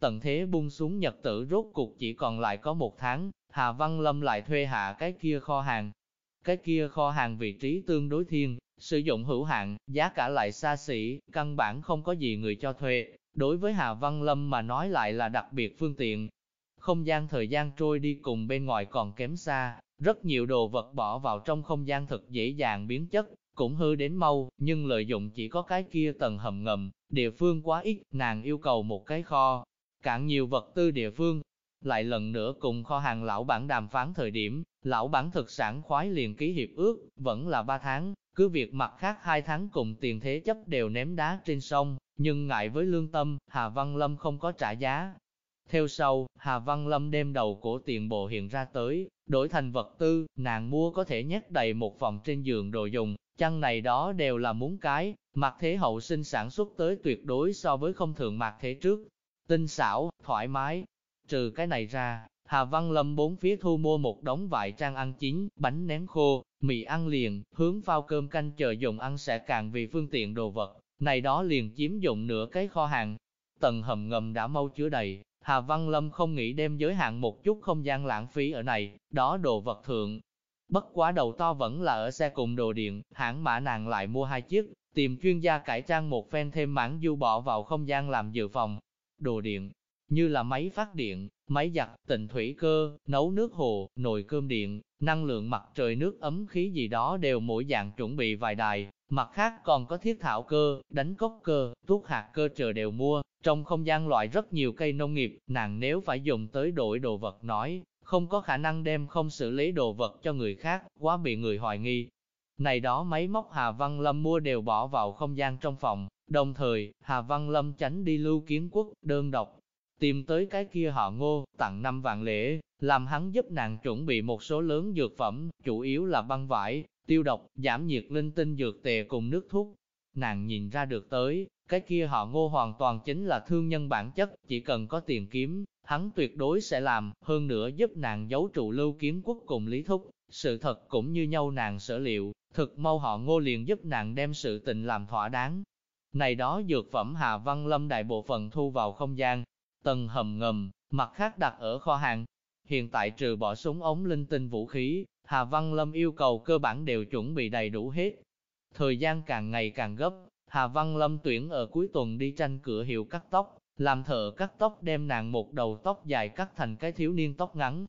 Tận thế buông xuống nhật tử rốt cuộc chỉ còn lại có một tháng, Hà Văn Lâm lại thuê hạ cái kia kho hàng. Cái kia kho hàng vị trí tương đối thiên, sử dụng hữu hạn, giá cả lại xa xỉ, căn bản không có gì người cho thuê. Đối với Hà Văn Lâm mà nói lại là đặc biệt phương tiện. Không gian thời gian trôi đi cùng bên ngoài còn kém xa, rất nhiều đồ vật bỏ vào trong không gian thật dễ dàng biến chất, cũng hư đến mau, nhưng lợi dụng chỉ có cái kia tầng hầm ngầm, địa phương quá ít, nàng yêu cầu một cái kho, cạn nhiều vật tư địa phương. Lại lần nữa cùng kho hàng lão bản đàm phán thời điểm, lão bản thực sản khoái liền ký hiệp ước, vẫn là 3 tháng, cứ việc mặt khác hai tháng cùng tiền thế chấp đều ném đá trên sông, nhưng ngại với lương tâm, Hà Văn Lâm không có trả giá. Theo sau, Hà Văn Lâm đem đầu cổ tiền bộ hiện ra tới, đổi thành vật tư, nàng mua có thể nhét đầy một phòng trên giường đồ dùng, chăn này đó đều là muốn cái, mặt thế hậu sinh sản xuất tới tuyệt đối so với không thường mặt thế trước. Tinh xảo, thoải mái. Trừ cái này ra, Hà Văn Lâm bốn phía thu mua một đống vải trang ăn chín, bánh nén khô, mì ăn liền, hướng phao cơm canh chờ dùng ăn sẽ càng vì phương tiện đồ vật, này đó liền chiếm dụng nửa cái kho hàng. Tầng hầm ngầm đã mau chứa đầy, Hà Văn Lâm không nghĩ đem giới hạn một chút không gian lãng phí ở này, đó đồ vật thượng. Bất quá đầu to vẫn là ở xe cùng đồ điện, hãng mã nàng lại mua hai chiếc, tìm chuyên gia cải trang một phen thêm mảng du bỏ vào không gian làm dự phòng. Đồ điện, như là máy phát điện, máy giặt, tịnh thủy cơ, nấu nước hồ, nồi cơm điện, năng lượng mặt trời nước ấm khí gì đó đều mỗi dạng chuẩn bị vài đài, mặt khác còn có thiết thảo cơ, đánh cốc cơ, thuốc hạt cơ chờ đều mua, trong không gian loại rất nhiều cây nông nghiệp, nàng nếu phải dùng tới đổi đồ vật nói, không có khả năng đem không xử lý đồ vật cho người khác, quá bị người hoài nghi. Này đó máy móc Hà Văn Lâm mua đều bỏ vào không gian trong phòng, đồng thời, Hà Văn Lâm tránh đi lưu kiến quốc, đơn độc, tìm tới cái kia họ ngô, tặng năm vạn lễ, làm hắn giúp nàng chuẩn bị một số lớn dược phẩm, chủ yếu là băng vải, tiêu độc, giảm nhiệt linh tinh dược tề cùng nước thuốc. Nàng nhìn ra được tới, cái kia họ ngô hoàn toàn chính là thương nhân bản chất, chỉ cần có tiền kiếm, hắn tuyệt đối sẽ làm, hơn nữa giúp nàng giấu trụ lưu kiến quốc cùng lý thúc. Sự thật cũng như nhau nàng sở liệu, thực mau họ ngô liền giúp nàng đem sự tình làm thỏa đáng. Này đó dược phẩm Hà Văn Lâm đại bộ phận thu vào không gian, tầng hầm ngầm, mặt khác đặt ở kho hàng. Hiện tại trừ bỏ súng ống linh tinh vũ khí, Hà Văn Lâm yêu cầu cơ bản đều chuẩn bị đầy đủ hết. Thời gian càng ngày càng gấp, Hà Văn Lâm tuyển ở cuối tuần đi tranh cửa hiệu cắt tóc, làm thợ cắt tóc đem nàng một đầu tóc dài cắt thành cái thiếu niên tóc ngắn.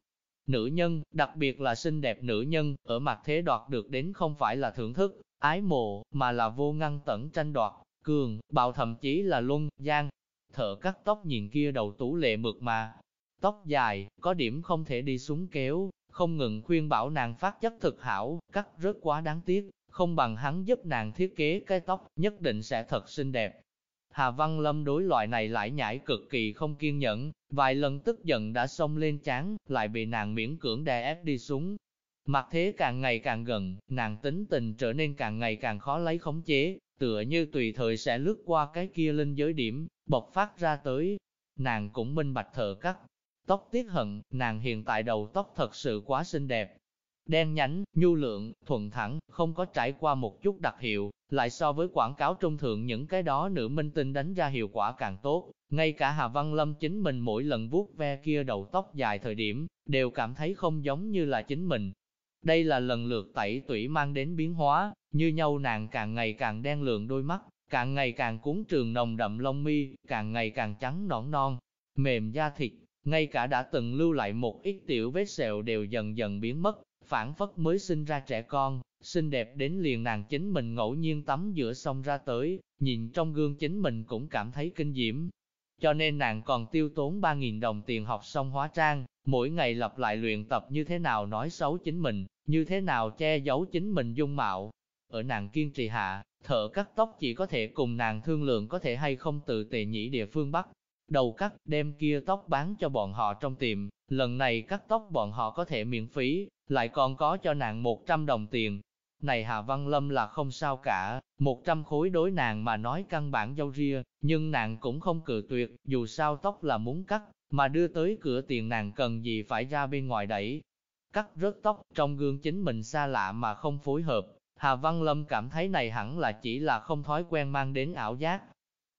Nữ nhân, đặc biệt là xinh đẹp nữ nhân, ở mặt thế đoạt được đến không phải là thưởng thức, ái mộ, mà là vô ngăn tẩn tranh đoạt, cường, bạo thậm chí là luân, giang Thợ cắt tóc nhìn kia đầu tú lệ mượt mà, tóc dài, có điểm không thể đi xuống kéo, không ngừng khuyên bảo nàng phát chất thực hảo, cắt rất quá đáng tiếc, không bằng hắn giúp nàng thiết kế cái tóc, nhất định sẽ thật xinh đẹp. Hà Văn Lâm đối loại này lại nhảy cực kỳ không kiên nhẫn, vài lần tức giận đã xông lên chán, lại bị nàng miễn cưỡng đè ép đi xuống. Mặt thế càng ngày càng gần, nàng tính tình trở nên càng ngày càng khó lấy khống chế, tựa như tùy thời sẽ lướt qua cái kia linh giới điểm, bộc phát ra tới. Nàng cũng minh bạch thở cắt, tóc tiết hận, nàng hiện tại đầu tóc thật sự quá xinh đẹp, đen nhánh, nhu lượng, thuận thẳng, không có trải qua một chút đặc hiệu, lại so với quảng cáo trung thượng những cái đó nữ minh tinh đánh ra hiệu quả càng tốt. Ngay cả Hà Văn Lâm chính mình mỗi lần vuốt ve kia đầu tóc dài thời điểm, đều cảm thấy không giống như là chính mình. Đây là lần lượt tẩy tủy mang đến biến hóa, như nhau nàng càng ngày càng đen lượng đôi mắt, càng ngày càng cuốn trường nồng đậm lông mi, càng ngày càng trắng nõn non, mềm da thịt, ngay cả đã từng lưu lại một ít tiểu vết sẹo đều dần dần biến mất, phản phất mới sinh ra trẻ con, xinh đẹp đến liền nàng chính mình ngẫu nhiên tắm giữa sông ra tới, nhìn trong gương chính mình cũng cảm thấy kinh diễm. Cho nên nàng còn tiêu tốn 3.000 đồng tiền học xong hóa trang, mỗi ngày lặp lại luyện tập như thế nào nói xấu chính mình, như thế nào che giấu chính mình dung mạo. Ở nàng kiên trì hạ, thợ cắt tóc chỉ có thể cùng nàng thương lượng có thể hay không tự tề nhĩ địa phương Bắc. Đầu cắt, đem kia tóc bán cho bọn họ trong tiệm, lần này cắt tóc bọn họ có thể miễn phí, lại còn có cho nàng 100 đồng tiền. Này Hà Văn Lâm là không sao cả, 100 khối đối nàng mà nói căn bản dâu ria, nhưng nàng cũng không cự tuyệt, dù sao tóc là muốn cắt, mà đưa tới cửa tiền nàng cần gì phải ra bên ngoài đẩy. Cắt rớt tóc, trong gương chính mình xa lạ mà không phối hợp, Hà Văn Lâm cảm thấy này hẳn là chỉ là không thói quen mang đến ảo giác.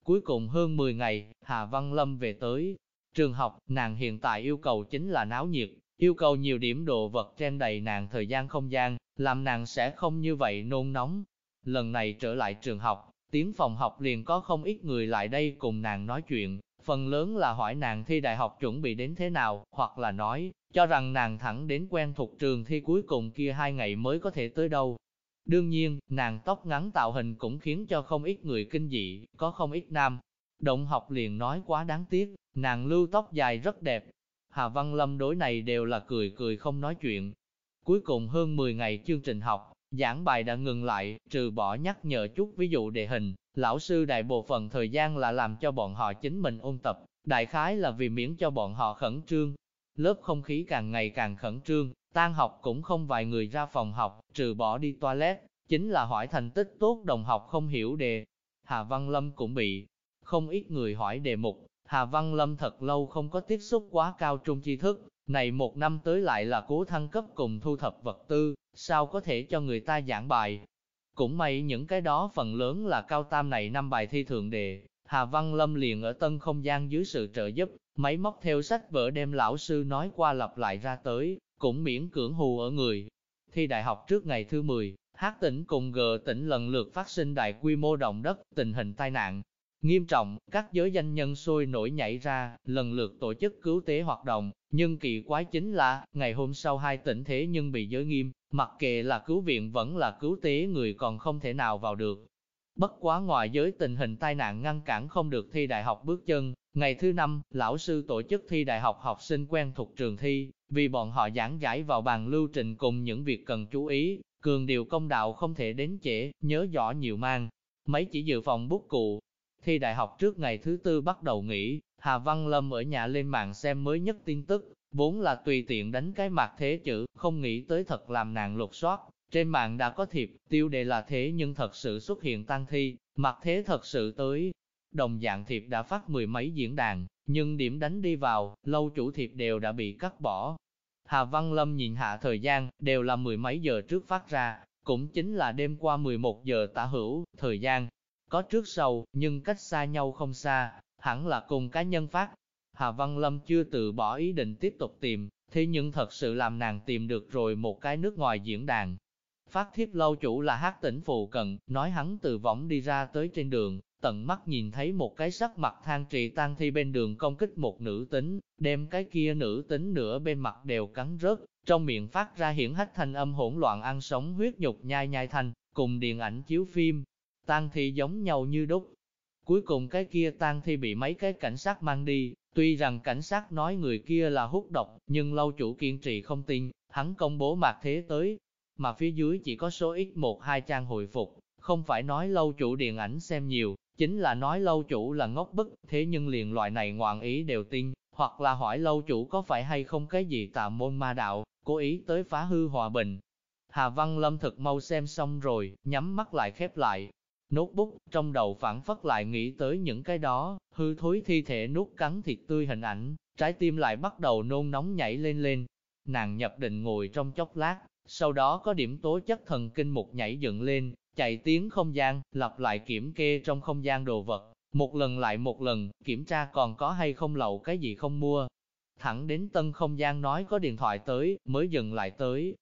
Cuối cùng hơn 10 ngày, Hà Văn Lâm về tới, Trường học, nàng hiện tại yêu cầu chính là náo nhiệt, yêu cầu nhiều điểm đồ vật trên đầy nàng thời gian không gian, làm nàng sẽ không như vậy nôn nóng. Lần này trở lại trường học, tiếng phòng học liền có không ít người lại đây cùng nàng nói chuyện, phần lớn là hỏi nàng thi đại học chuẩn bị đến thế nào, hoặc là nói, cho rằng nàng thẳng đến quen thuộc trường thi cuối cùng kia hai ngày mới có thể tới đâu. Đương nhiên, nàng tóc ngắn tạo hình cũng khiến cho không ít người kinh dị, có không ít nam. Động học liền nói quá đáng tiếc, nàng lưu tóc dài rất đẹp. Hà Văn Lâm đối này đều là cười cười không nói chuyện. Cuối cùng hơn 10 ngày chương trình học, giảng bài đã ngừng lại, trừ bỏ nhắc nhở chút ví dụ đề hình, lão sư đại bộ phận thời gian là làm cho bọn họ chính mình ôn tập, đại khái là vì miễn cho bọn họ khẩn trương. Lớp không khí càng ngày càng khẩn trương, tan học cũng không vài người ra phòng học, trừ bỏ đi toilet, chính là hỏi thành tích tốt đồng học không hiểu đề. Hà Văn Lâm cũng bị không ít người hỏi đề mục, Hà Văn Lâm thật lâu không có tiếp xúc quá cao trung tri thức, này một năm tới lại là cố thăng cấp cùng thu thập vật tư, sao có thể cho người ta giảng bài. Cũng may những cái đó phần lớn là cao tam này năm bài thi thượng đề, Hà Văn Lâm liền ở tân không gian dưới sự trợ giúp, máy móc theo sách vở đem lão sư nói qua lặp lại ra tới, cũng miễn cưỡng hù ở người. Thi đại học trước ngày thứ 10, Hát tỉnh cùng G tỉnh lần lượt phát sinh đại quy mô động đất, tình hình tai nạn. Nghiêm trọng, các giới danh nhân sôi nổi nhảy ra, lần lượt tổ chức cứu tế hoạt động, nhưng kỳ quái chính là, ngày hôm sau hai tỉnh thế nhưng bị giới nghiêm, mặc kệ là cứu viện vẫn là cứu tế người còn không thể nào vào được. Bất quá ngoài giới tình hình tai nạn ngăn cản không được thi đại học bước chân, ngày thứ năm, lão sư tổ chức thi đại học học sinh quen thuộc trường thi, vì bọn họ giảng giải vào bàn lưu trình cùng những việc cần chú ý, cường điều công đạo không thể đến trễ, nhớ rõ nhiều mang. Mấy chỉ dự phòng bút cụ. Thi đại học trước ngày thứ tư bắt đầu nghỉ, Hà Văn Lâm ở nhà lên mạng xem mới nhất tin tức, vốn là tùy tiện đánh cái mặt thế chữ, không nghĩ tới thật làm nàng lục soát. Trên mạng đã có thiệp, tiêu đề là thế nhưng thật sự xuất hiện tăng thi, mặt thế thật sự tới. Đồng dạng thiệp đã phát mười mấy diễn đàn, nhưng điểm đánh đi vào, lâu chủ thiệp đều đã bị cắt bỏ. Hà Văn Lâm nhìn hạ thời gian, đều là mười mấy giờ trước phát ra, cũng chính là đêm qua 11 giờ tả hữu, thời gian có trước sau, nhưng cách xa nhau không xa, hẳn là cùng cá nhân phát. Hà Văn Lâm chưa từ bỏ ý định tiếp tục tìm, thế nhưng thật sự làm nàng tìm được rồi một cái nước ngoài diễn đàn. Phát thiếp lâu chủ là hát tỉnh phụ cận, nói hắn từ võng đi ra tới trên đường, tận mắt nhìn thấy một cái sắc mặt than trì tan thi bên đường công kích một nữ tính, đem cái kia nữ tính nửa bên mặt đều cắn rớt, trong miệng phát ra hiển hách thanh âm hỗn loạn ăn sống huyết nhục nhai nhai thành, cùng điện ảnh chiếu phim, tan thi giống nhau như đúc. Cuối cùng cái kia tan thi bị mấy cái cảnh sát mang đi, tuy rằng cảnh sát nói người kia là hút độc, nhưng lâu chủ kiên trì không tin, hắn công bố mạc thế tới, mà phía dưới chỉ có số ít một hai trang hồi phục, không phải nói lâu chủ điện ảnh xem nhiều, chính là nói lâu chủ là ngốc bức, thế nhưng liền loại này ngoạn ý đều tin, hoặc là hỏi lâu chủ có phải hay không cái gì tà môn ma đạo, cố ý tới phá hư hòa bình. Hà Văn Lâm thực mau xem xong rồi, nhắm mắt lại khép lại. Notebook, trong đầu phản phất lại nghĩ tới những cái đó, hư thối thi thể nuốt cắn thịt tươi hình ảnh, trái tim lại bắt đầu nôn nóng nhảy lên lên. Nàng nhập định ngồi trong chốc lát, sau đó có điểm tố chất thần kinh mục nhảy dựng lên, chạy tiếng không gian, lặp lại kiểm kê trong không gian đồ vật, một lần lại một lần, kiểm tra còn có hay không lậu cái gì không mua. Thẳng đến tân không gian nói có điện thoại tới, mới dừng lại tới.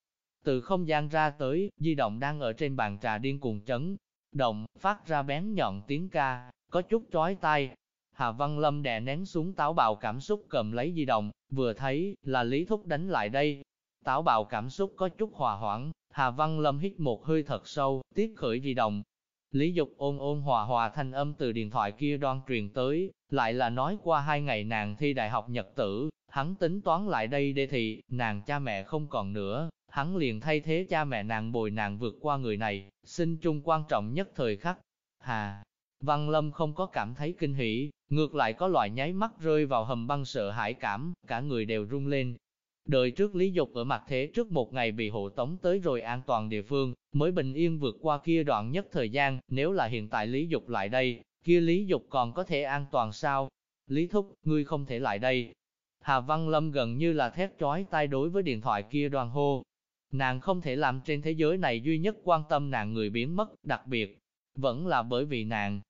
Từ không gian ra tới, di động đang ở trên bàn trà điên cuồng chấn, động, phát ra bén nhọn tiếng ca, có chút chói tai. Hà Văn Lâm đè nén xuống táo bạo cảm xúc cầm lấy di động, vừa thấy, là Lý Thúc đánh lại đây. Táo bạo cảm xúc có chút hòa hoãn, Hà Văn Lâm hít một hơi thật sâu, tiếp khởi di động. Lý Dục ôn ôn hòa hòa thanh âm từ điện thoại kia đoan truyền tới, lại là nói qua hai ngày nàng thi đại học nhật tử, hắn tính toán lại đây để thì, nàng cha mẹ không còn nữa, hắn liền thay thế cha mẹ nàng bồi nàng vượt qua người này, sinh chung quan trọng nhất thời khắc. Hà, Văn Lâm không có cảm thấy kinh hỉ, ngược lại có loại nháy mắt rơi vào hầm băng sợ hãi cảm, cả người đều run lên, Đời trước Lý Dục ở mặt thế trước một ngày bị hộ tống tới rồi an toàn địa phương, mới bình yên vượt qua kia đoạn nhất thời gian, nếu là hiện tại Lý Dục lại đây, kia Lý Dục còn có thể an toàn sao? Lý Thúc, ngươi không thể lại đây. Hà Văn Lâm gần như là thét chói tai đối với điện thoại kia đoàn hô. Nàng không thể làm trên thế giới này duy nhất quan tâm nàng người biến mất, đặc biệt, vẫn là bởi vì nàng.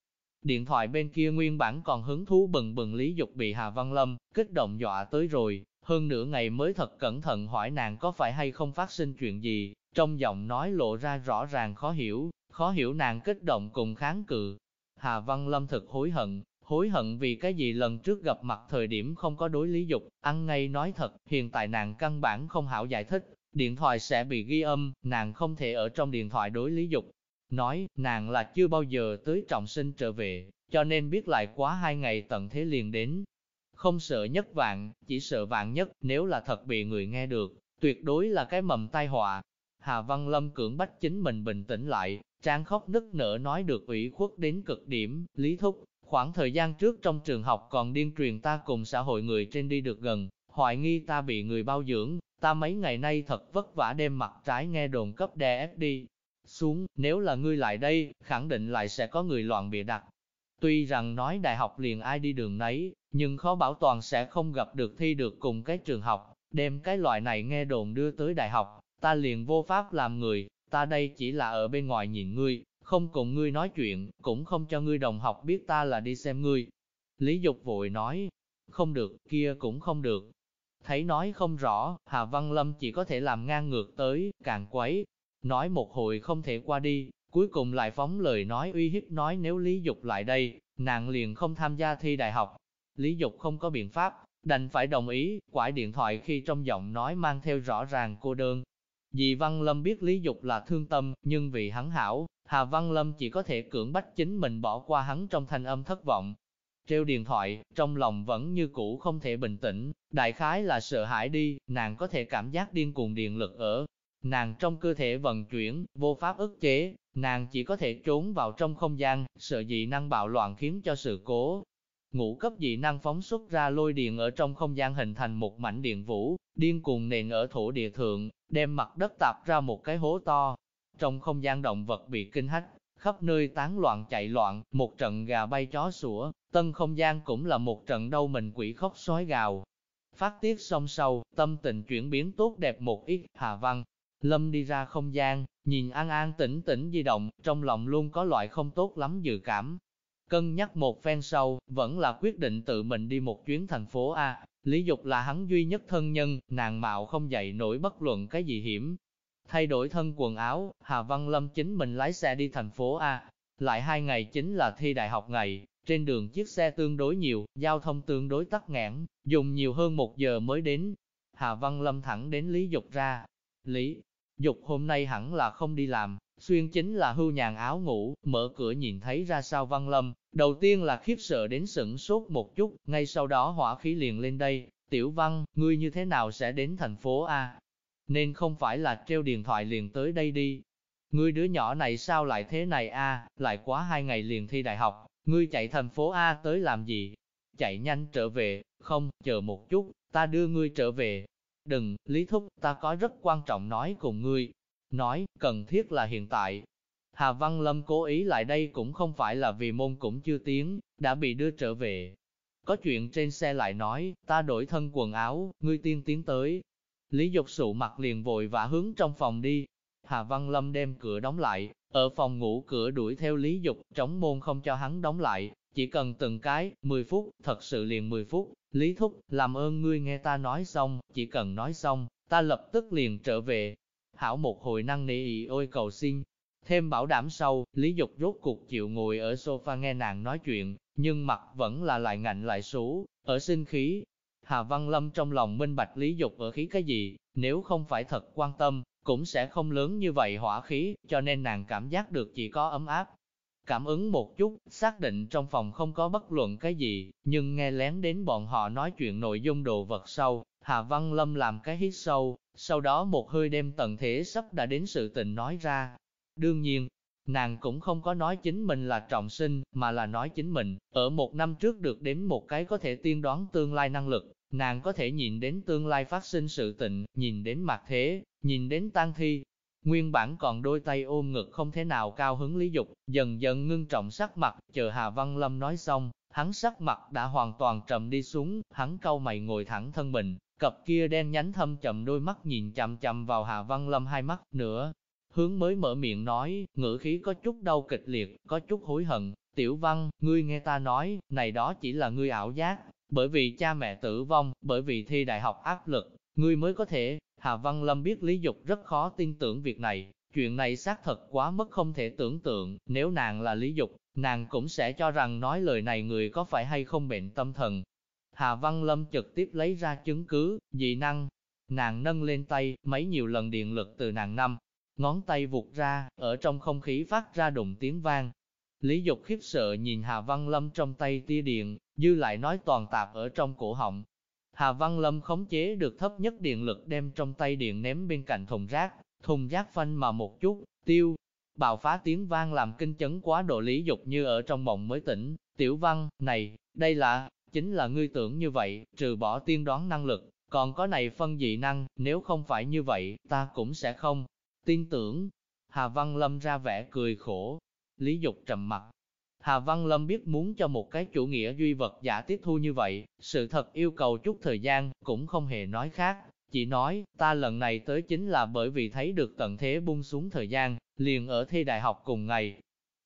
Điện thoại bên kia nguyên bản còn hứng thú bừng bừng Lý Dục bị Hà Văn Lâm kích động dọa tới rồi, hơn nửa ngày mới thật cẩn thận hỏi nàng có phải hay không phát sinh chuyện gì, trong giọng nói lộ ra rõ ràng khó hiểu, khó hiểu nàng kích động cùng kháng cự. Hà Văn Lâm thực hối hận, hối hận vì cái gì lần trước gặp mặt thời điểm không có đối lý dục, ăn ngay nói thật, hiện tại nàng căn bản không hảo giải thích, điện thoại sẽ bị ghi âm, nàng không thể ở trong điện thoại đối lý dục. Nói, nàng là chưa bao giờ tới trọng sinh trở về, cho nên biết lại quá hai ngày tận thế liền đến. Không sợ nhất vạn, chỉ sợ vạn nhất, nếu là thật bị người nghe được, tuyệt đối là cái mầm tai họa. Hà Văn Lâm cưỡng bách chính mình bình tĩnh lại, trang khóc nức nở nói được ủy khuất đến cực điểm, lý thúc. Khoảng thời gian trước trong trường học còn điên truyền ta cùng xã hội người trên đi được gần, hoài nghi ta bị người bao dưỡng, ta mấy ngày nay thật vất vả đem mặt trái nghe đồn cấp đè ép đi. Xuống, nếu là ngươi lại đây, khẳng định lại sẽ có người loạn bịa đặt. Tuy rằng nói đại học liền ai đi đường nấy, nhưng khó bảo toàn sẽ không gặp được thi được cùng cái trường học, đem cái loại này nghe đồn đưa tới đại học, ta liền vô pháp làm người, ta đây chỉ là ở bên ngoài nhìn ngươi, không cùng ngươi nói chuyện, cũng không cho ngươi đồng học biết ta là đi xem ngươi. Lý Dục vội nói, không được, kia cũng không được. Thấy nói không rõ, Hà Văn Lâm chỉ có thể làm ngang ngược tới, càng quấy, nói một hồi không thể qua đi, cuối cùng lại phóng lời nói uy hiếp nói nếu Lý Dục lại đây, nàng liền không tham gia thi đại học. Lý Dục không có biện pháp, đành phải đồng ý, quải điện thoại khi trong giọng nói mang theo rõ ràng cô đơn. Dì Văn Lâm biết Lý Dục là thương tâm, nhưng vì hắn hảo, Hà Văn Lâm chỉ có thể cưỡng bách chính mình bỏ qua hắn trong thanh âm thất vọng. Treo điện thoại, trong lòng vẫn như cũ không thể bình tĩnh, đại khái là sợ hãi đi, nàng có thể cảm giác điên cuồng điện lực ở. Nàng trong cơ thể vận chuyển, vô pháp ức chế, nàng chỉ có thể trốn vào trong không gian, sợ dị năng bạo loạn khiến cho sự cố. Ngũ cấp dị năng phóng xuất ra lôi điện ở trong không gian hình thành một mảnh điện vũ, điên cuồng nền ở thổ địa thượng, đem mặt đất tạp ra một cái hố to, trong không gian động vật bị kinh hách, khắp nơi tán loạn chạy loạn, một trận gà bay chó sủa, tân không gian cũng là một trận đâu mình quỷ khóc sói gào. Phát tiết xong sau, tâm tình chuyển biến tốt đẹp một ít, Hà Văn. Lâm đi ra không gian, nhìn an an tĩnh tĩnh di động, trong lòng luôn có loại không tốt lắm dự cảm. Cân nhắc một phen sau, vẫn là quyết định tự mình đi một chuyến thành phố A. Lý Dục là hắn duy nhất thân nhân, nàng mạo không dậy nổi bất luận cái gì hiểm, Thay đổi thân quần áo, Hà Văn Lâm chính mình lái xe đi thành phố A. Lại hai ngày chính là thi đại học ngày, trên đường chiếc xe tương đối nhiều, giao thông tương đối tắc nghẽn, dùng nhiều hơn một giờ mới đến. Hà Văn Lâm thẳng đến Lý Dục ra. Lý Dục hôm nay hẳn là không đi làm, xuyên chính là hưu nhàn áo ngủ, mở cửa nhìn thấy ra sao Văn Lâm, đầu tiên là khiếp sợ đến sửng sốt một chút, ngay sau đó hỏa khí liền lên đây, Tiểu Văn, ngươi như thế nào sẽ đến thành phố A? nên không phải là treo điện thoại liền tới đây đi. Ngươi đứa nhỏ này sao lại thế này a? lại quá hai ngày liền thi đại học, ngươi chạy thành phố A tới làm gì? Chạy nhanh trở về, không, chờ một chút, ta đưa ngươi trở về. Đừng, Lý Thúc, ta có rất quan trọng nói cùng ngươi. Nói, cần thiết là hiện tại. Hà Văn Lâm cố ý lại đây cũng không phải là vì môn cũng chưa tiến, đã bị đưa trở về. Có chuyện trên xe lại nói, ta đổi thân quần áo, ngươi tiên tiến tới, Lý Dục sụ mặt liền vội vã hướng trong phòng đi. Hà Văn Lâm đem cửa đóng lại, ở phòng ngủ cửa đuổi theo Lý Dục, trống môn không cho hắn đóng lại, chỉ cần từng cái, 10 phút, thật sự liền 10 phút. Lý Thúc, làm ơn ngươi nghe ta nói xong, chỉ cần nói xong, ta lập tức liền trở về. Hảo một hồi năng nỉ ý ôi cầu xin. Thêm bảo đảm sau, Lý Dục rốt cuộc chịu ngồi ở sofa nghe nàng nói chuyện, nhưng mặt vẫn là lại ngạnh lại số, ở sinh khí, Hà Văn Lâm trong lòng minh bạch lý dục ở khí cái gì, nếu không phải thật quan tâm, cũng sẽ không lớn như vậy hỏa khí, cho nên nàng cảm giác được chỉ có ấm áp. Cảm ứng một chút, xác định trong phòng không có bất luận cái gì, nhưng nghe lén đến bọn họ nói chuyện nội dung đồ vật sâu, Hà Văn Lâm làm cái hít sâu, sau đó một hơi đem tận thế sắp đã đến sự tình nói ra. Đương nhiên, nàng cũng không có nói chính mình là trọng sinh, mà là nói chính mình, ở một năm trước được đến một cái có thể tiên đoán tương lai năng lực, Nàng có thể nhìn đến tương lai phát sinh sự tình nhìn đến mặt thế, nhìn đến tan thi. Nguyên bản còn đôi tay ôm ngực không thể nào cao hứng lý dục, dần dần ngưng trọng sắc mặt, chờ Hà Văn Lâm nói xong, hắn sắc mặt đã hoàn toàn trầm đi xuống, hắn cau mày ngồi thẳng thân mình, cặp kia đen nhánh thâm chậm đôi mắt nhìn chằm chằm vào Hà Văn Lâm hai mắt nữa. Hướng mới mở miệng nói, ngữ khí có chút đau kịch liệt, có chút hối hận, Tiểu Văn, ngươi nghe ta nói, này đó chỉ là ngươi ảo giác, bởi vì cha mẹ tử vong, bởi vì thi đại học áp lực, ngươi mới có thể. Hà Văn Lâm biết Lý Dục rất khó tin tưởng việc này, chuyện này xác thật quá mất không thể tưởng tượng, nếu nàng là Lý Dục, nàng cũng sẽ cho rằng nói lời này người có phải hay không bệnh tâm thần. Hà Văn Lâm trực tiếp lấy ra chứng cứ, dị năng. Nàng nâng lên tay, mấy nhiều lần điện lực từ nàng năm, ngón tay vụt ra, ở trong không khí phát ra đụng tiếng vang. Lý Dục khiếp sợ nhìn Hà Văn Lâm trong tay tia điện, dư lại nói toàn tạp ở trong cổ họng. Hà Văn Lâm khống chế được thấp nhất điện lực đem trong tay điện ném bên cạnh thùng rác, thùng rác phanh mà một chút, tiêu. Bạo phá tiếng vang làm kinh chấn quá độ Lý Dục như ở trong mộng mới tỉnh. Tiểu Văn, này, đây là, chính là ngươi tưởng như vậy, trừ bỏ tiên đoán năng lực, còn có này phân dị năng, nếu không phải như vậy, ta cũng sẽ không tin tưởng. Hà Văn Lâm ra vẻ cười khổ, Lý Dục trầm mặt. Hà Văn Lâm biết muốn cho một cái chủ nghĩa duy vật giả tiếp thu như vậy, sự thật yêu cầu chút thời gian, cũng không hề nói khác, chỉ nói, ta lần này tới chính là bởi vì thấy được tận thế buông xuống thời gian, liền ở thi đại học cùng ngày.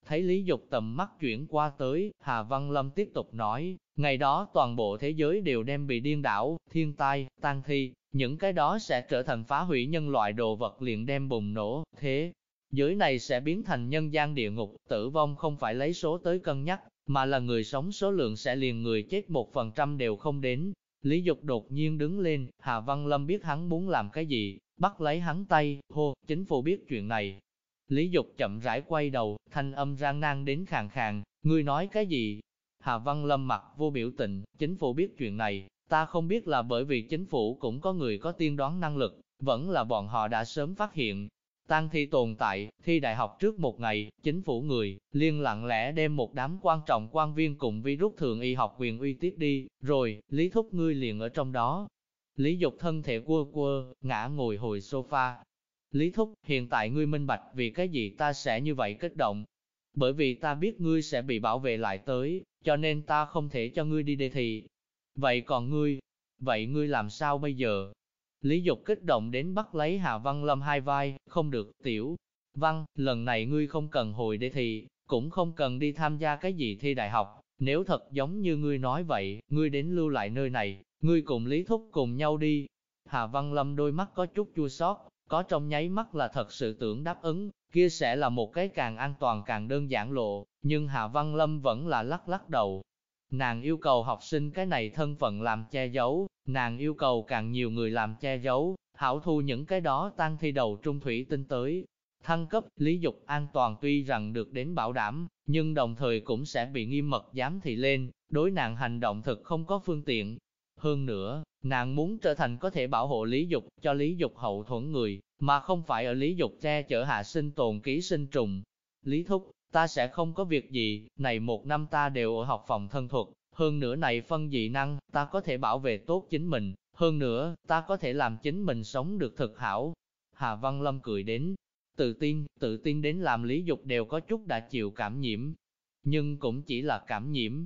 Thấy Lý Dục tầm mắt chuyển qua tới, Hà Văn Lâm tiếp tục nói, ngày đó toàn bộ thế giới đều đem bị điên đảo, thiên tai, tan thi, những cái đó sẽ trở thành phá hủy nhân loại đồ vật liền đem bùng nổ, thế. Giới này sẽ biến thành nhân gian địa ngục, tử vong không phải lấy số tới cân nhắc, mà là người sống số lượng sẽ liền người chết một phần trăm đều không đến. Lý Dục đột nhiên đứng lên, Hà Văn Lâm biết hắn muốn làm cái gì, bắt lấy hắn tay, hô, chính phủ biết chuyện này. Lý Dục chậm rãi quay đầu, thanh âm rang nang đến khàn khàn, ngươi nói cái gì? Hà Văn Lâm mặt vô biểu tình, chính phủ biết chuyện này, ta không biết là bởi vì chính phủ cũng có người có tiên đoán năng lực, vẫn là bọn họ đã sớm phát hiện, Tang thi tồn tại, thi đại học trước một ngày, chính phủ người, liên lặng lẽ đem một đám quan trọng quan viên cùng virus thường y học quyền uy tiết đi, rồi, Lý Thúc ngươi liền ở trong đó. Lý Dục thân thể quơ quơ, ngã ngồi hồi sofa. Lý Thúc, hiện tại ngươi minh bạch vì cái gì ta sẽ như vậy kích động. Bởi vì ta biết ngươi sẽ bị bảo vệ lại tới, cho nên ta không thể cho ngươi đi đề thị. Vậy còn ngươi, vậy ngươi làm sao bây giờ? Lý Dục kích động đến bắt lấy Hạ Văn Lâm hai vai, không được, tiểu. Văn, lần này ngươi không cần hồi để thì, cũng không cần đi tham gia cái gì thi đại học, nếu thật giống như ngươi nói vậy, ngươi đến lưu lại nơi này, ngươi cùng Lý Thúc cùng nhau đi. Hạ Văn Lâm đôi mắt có chút chua xót, có trong nháy mắt là thật sự tưởng đáp ứng, kia sẽ là một cái càng an toàn càng đơn giản lộ, nhưng Hạ Văn Lâm vẫn là lắc lắc đầu, Nàng yêu cầu học sinh cái này thân phận làm che giấu, nàng yêu cầu càng nhiều người làm che giấu, hảo thu những cái đó tăng thi đầu trung thủy tinh tới. Thăng cấp, lý dục an toàn tuy rằng được đến bảo đảm, nhưng đồng thời cũng sẽ bị nghiêm mật giám thị lên, đối nàng hành động thực không có phương tiện. Hơn nữa, nàng muốn trở thành có thể bảo hộ lý dục cho lý dục hậu thuẫn người, mà không phải ở lý dục che chở hạ sinh tồn ký sinh trùng. Lý thúc, ta sẽ không có việc gì, này một năm ta đều ở học phòng thân thuật, hơn nữa này phân dị năng, ta có thể bảo vệ tốt chính mình, hơn nữa, ta có thể làm chính mình sống được thật hảo. Hà Văn Lâm cười đến, tự tin, tự tin đến làm lý dục đều có chút đã chịu cảm nhiễm, nhưng cũng chỉ là cảm nhiễm.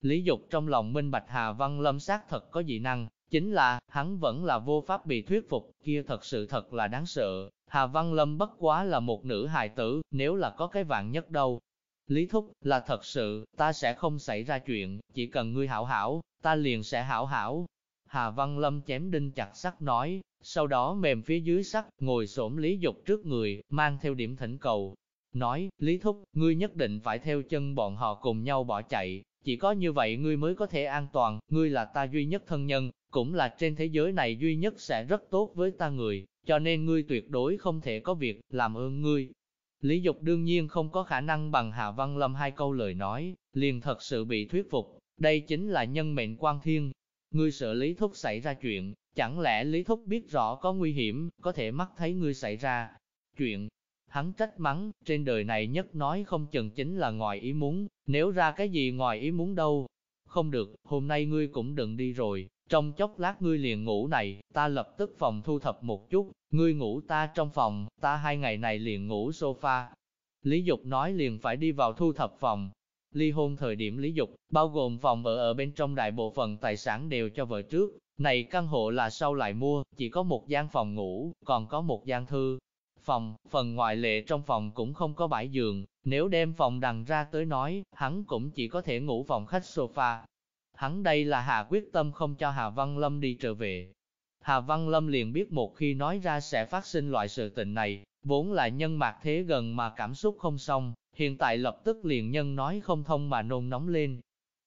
Lý dục trong lòng minh bạch Hà Văn Lâm xác thật có dị năng, chính là, hắn vẫn là vô pháp bị thuyết phục, kia thật sự thật là đáng sợ. Hà Văn Lâm bất quá là một nữ hài tử, nếu là có cái vạn nhất đâu. Lý Thúc, là thật sự, ta sẽ không xảy ra chuyện, chỉ cần ngươi hảo hảo, ta liền sẽ hảo hảo. Hà Văn Lâm chém đinh chặt sắt nói, sau đó mềm phía dưới sắt, ngồi xổm Lý Dục trước người, mang theo điểm thỉnh cầu. Nói, Lý Thúc, ngươi nhất định phải theo chân bọn họ cùng nhau bỏ chạy, chỉ có như vậy ngươi mới có thể an toàn, ngươi là ta duy nhất thân nhân, cũng là trên thế giới này duy nhất sẽ rất tốt với ta người, cho nên ngươi tuyệt đối không thể có việc, làm ơn ngươi. Lý Dục đương nhiên không có khả năng bằng Hạ Văn Lâm hai câu lời nói, liền thật sự bị thuyết phục, đây chính là nhân mệnh quan thiên. Ngươi sợ Lý Thúc xảy ra chuyện, chẳng lẽ Lý Thúc biết rõ có nguy hiểm, có thể mắt thấy ngươi xảy ra chuyện. Hắn trách mắng, trên đời này nhất nói không chừng chính là ngoài ý muốn, nếu ra cái gì ngoài ý muốn đâu. Không được, hôm nay ngươi cũng đừng đi rồi, trong chốc lát ngươi liền ngủ này, ta lập tức phòng thu thập một chút, ngươi ngủ ta trong phòng, ta hai ngày này liền ngủ sofa. Lý Dục nói liền phải đi vào thu thập phòng. Ly hôn thời điểm Lý Dục, bao gồm phòng ở ở bên trong đại bộ phận tài sản đều cho vợ trước, này căn hộ là sau lại mua, chỉ có một gian phòng ngủ, còn có một gian thư. Phòng, phần ngoại lệ trong phòng cũng không có bãi giường, Nếu đem phòng đằng ra tới nói, hắn cũng chỉ có thể ngủ phòng khách sofa. Hắn đây là hạ quyết tâm không cho Hà Văn Lâm đi trở về. Hà Văn Lâm liền biết một khi nói ra sẽ phát sinh loại sự tình này, vốn là nhân mạc thế gần mà cảm xúc không xong, hiện tại lập tức liền nhân nói không thông mà nôn nóng lên.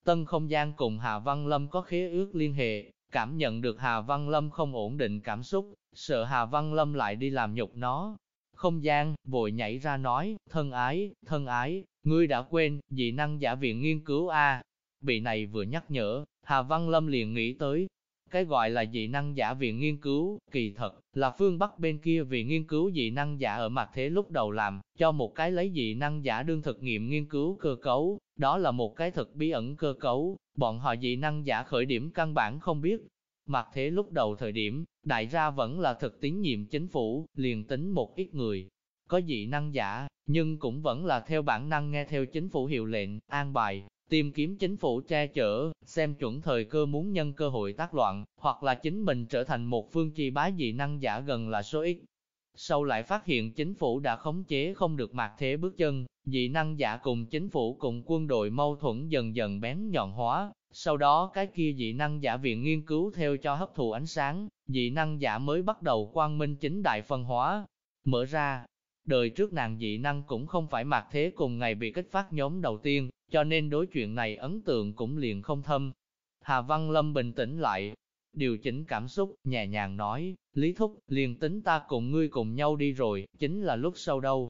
Tân không gian cùng Hà Văn Lâm có khế ước liên hệ, cảm nhận được Hà Văn Lâm không ổn định cảm xúc, sợ Hà Văn Lâm lại đi làm nhục nó. Không gian, vội nhảy ra nói, thân ái, thân ái, ngươi đã quên, dị năng giả viện nghiên cứu A. Bị này vừa nhắc nhở, Hà Văn Lâm liền nghĩ tới, cái gọi là dị năng giả viện nghiên cứu, kỳ thật, là phương Bắc bên kia vì nghiên cứu dị năng giả ở mặt thế lúc đầu làm, cho một cái lấy dị năng giả đương thực nghiệm nghiên cứu cơ cấu, đó là một cái thực bí ẩn cơ cấu, bọn họ dị năng giả khởi điểm căn bản không biết. Mặt thế lúc đầu thời điểm, đại gia vẫn là thực tín nhiệm chính phủ, liền tính một ít người, có dị năng giả, nhưng cũng vẫn là theo bản năng nghe theo chính phủ hiệu lệnh, an bài, tìm kiếm chính phủ che chở, xem chuẩn thời cơ muốn nhân cơ hội tác loạn, hoặc là chính mình trở thành một phương chi bá dị năng giả gần là số ít. Sau lại phát hiện chính phủ đã khống chế không được mạc thế bước chân, dị năng giả cùng chính phủ cùng quân đội mâu thuẫn dần dần bén nhọn hóa, sau đó cái kia dị năng giả viện nghiên cứu theo cho hấp thụ ánh sáng, dị năng giả mới bắt đầu quang minh chính đại phân hóa, mở ra. Đời trước nàng dị năng cũng không phải mạc thế cùng ngày bị kích phát nhóm đầu tiên, cho nên đối chuyện này ấn tượng cũng liền không thâm. Hà Văn Lâm bình tĩnh lại, điều chỉnh cảm xúc, nhẹ nhàng nói, Lý Thúc, liền tính ta cùng ngươi cùng nhau đi rồi, chính là lúc sau đâu.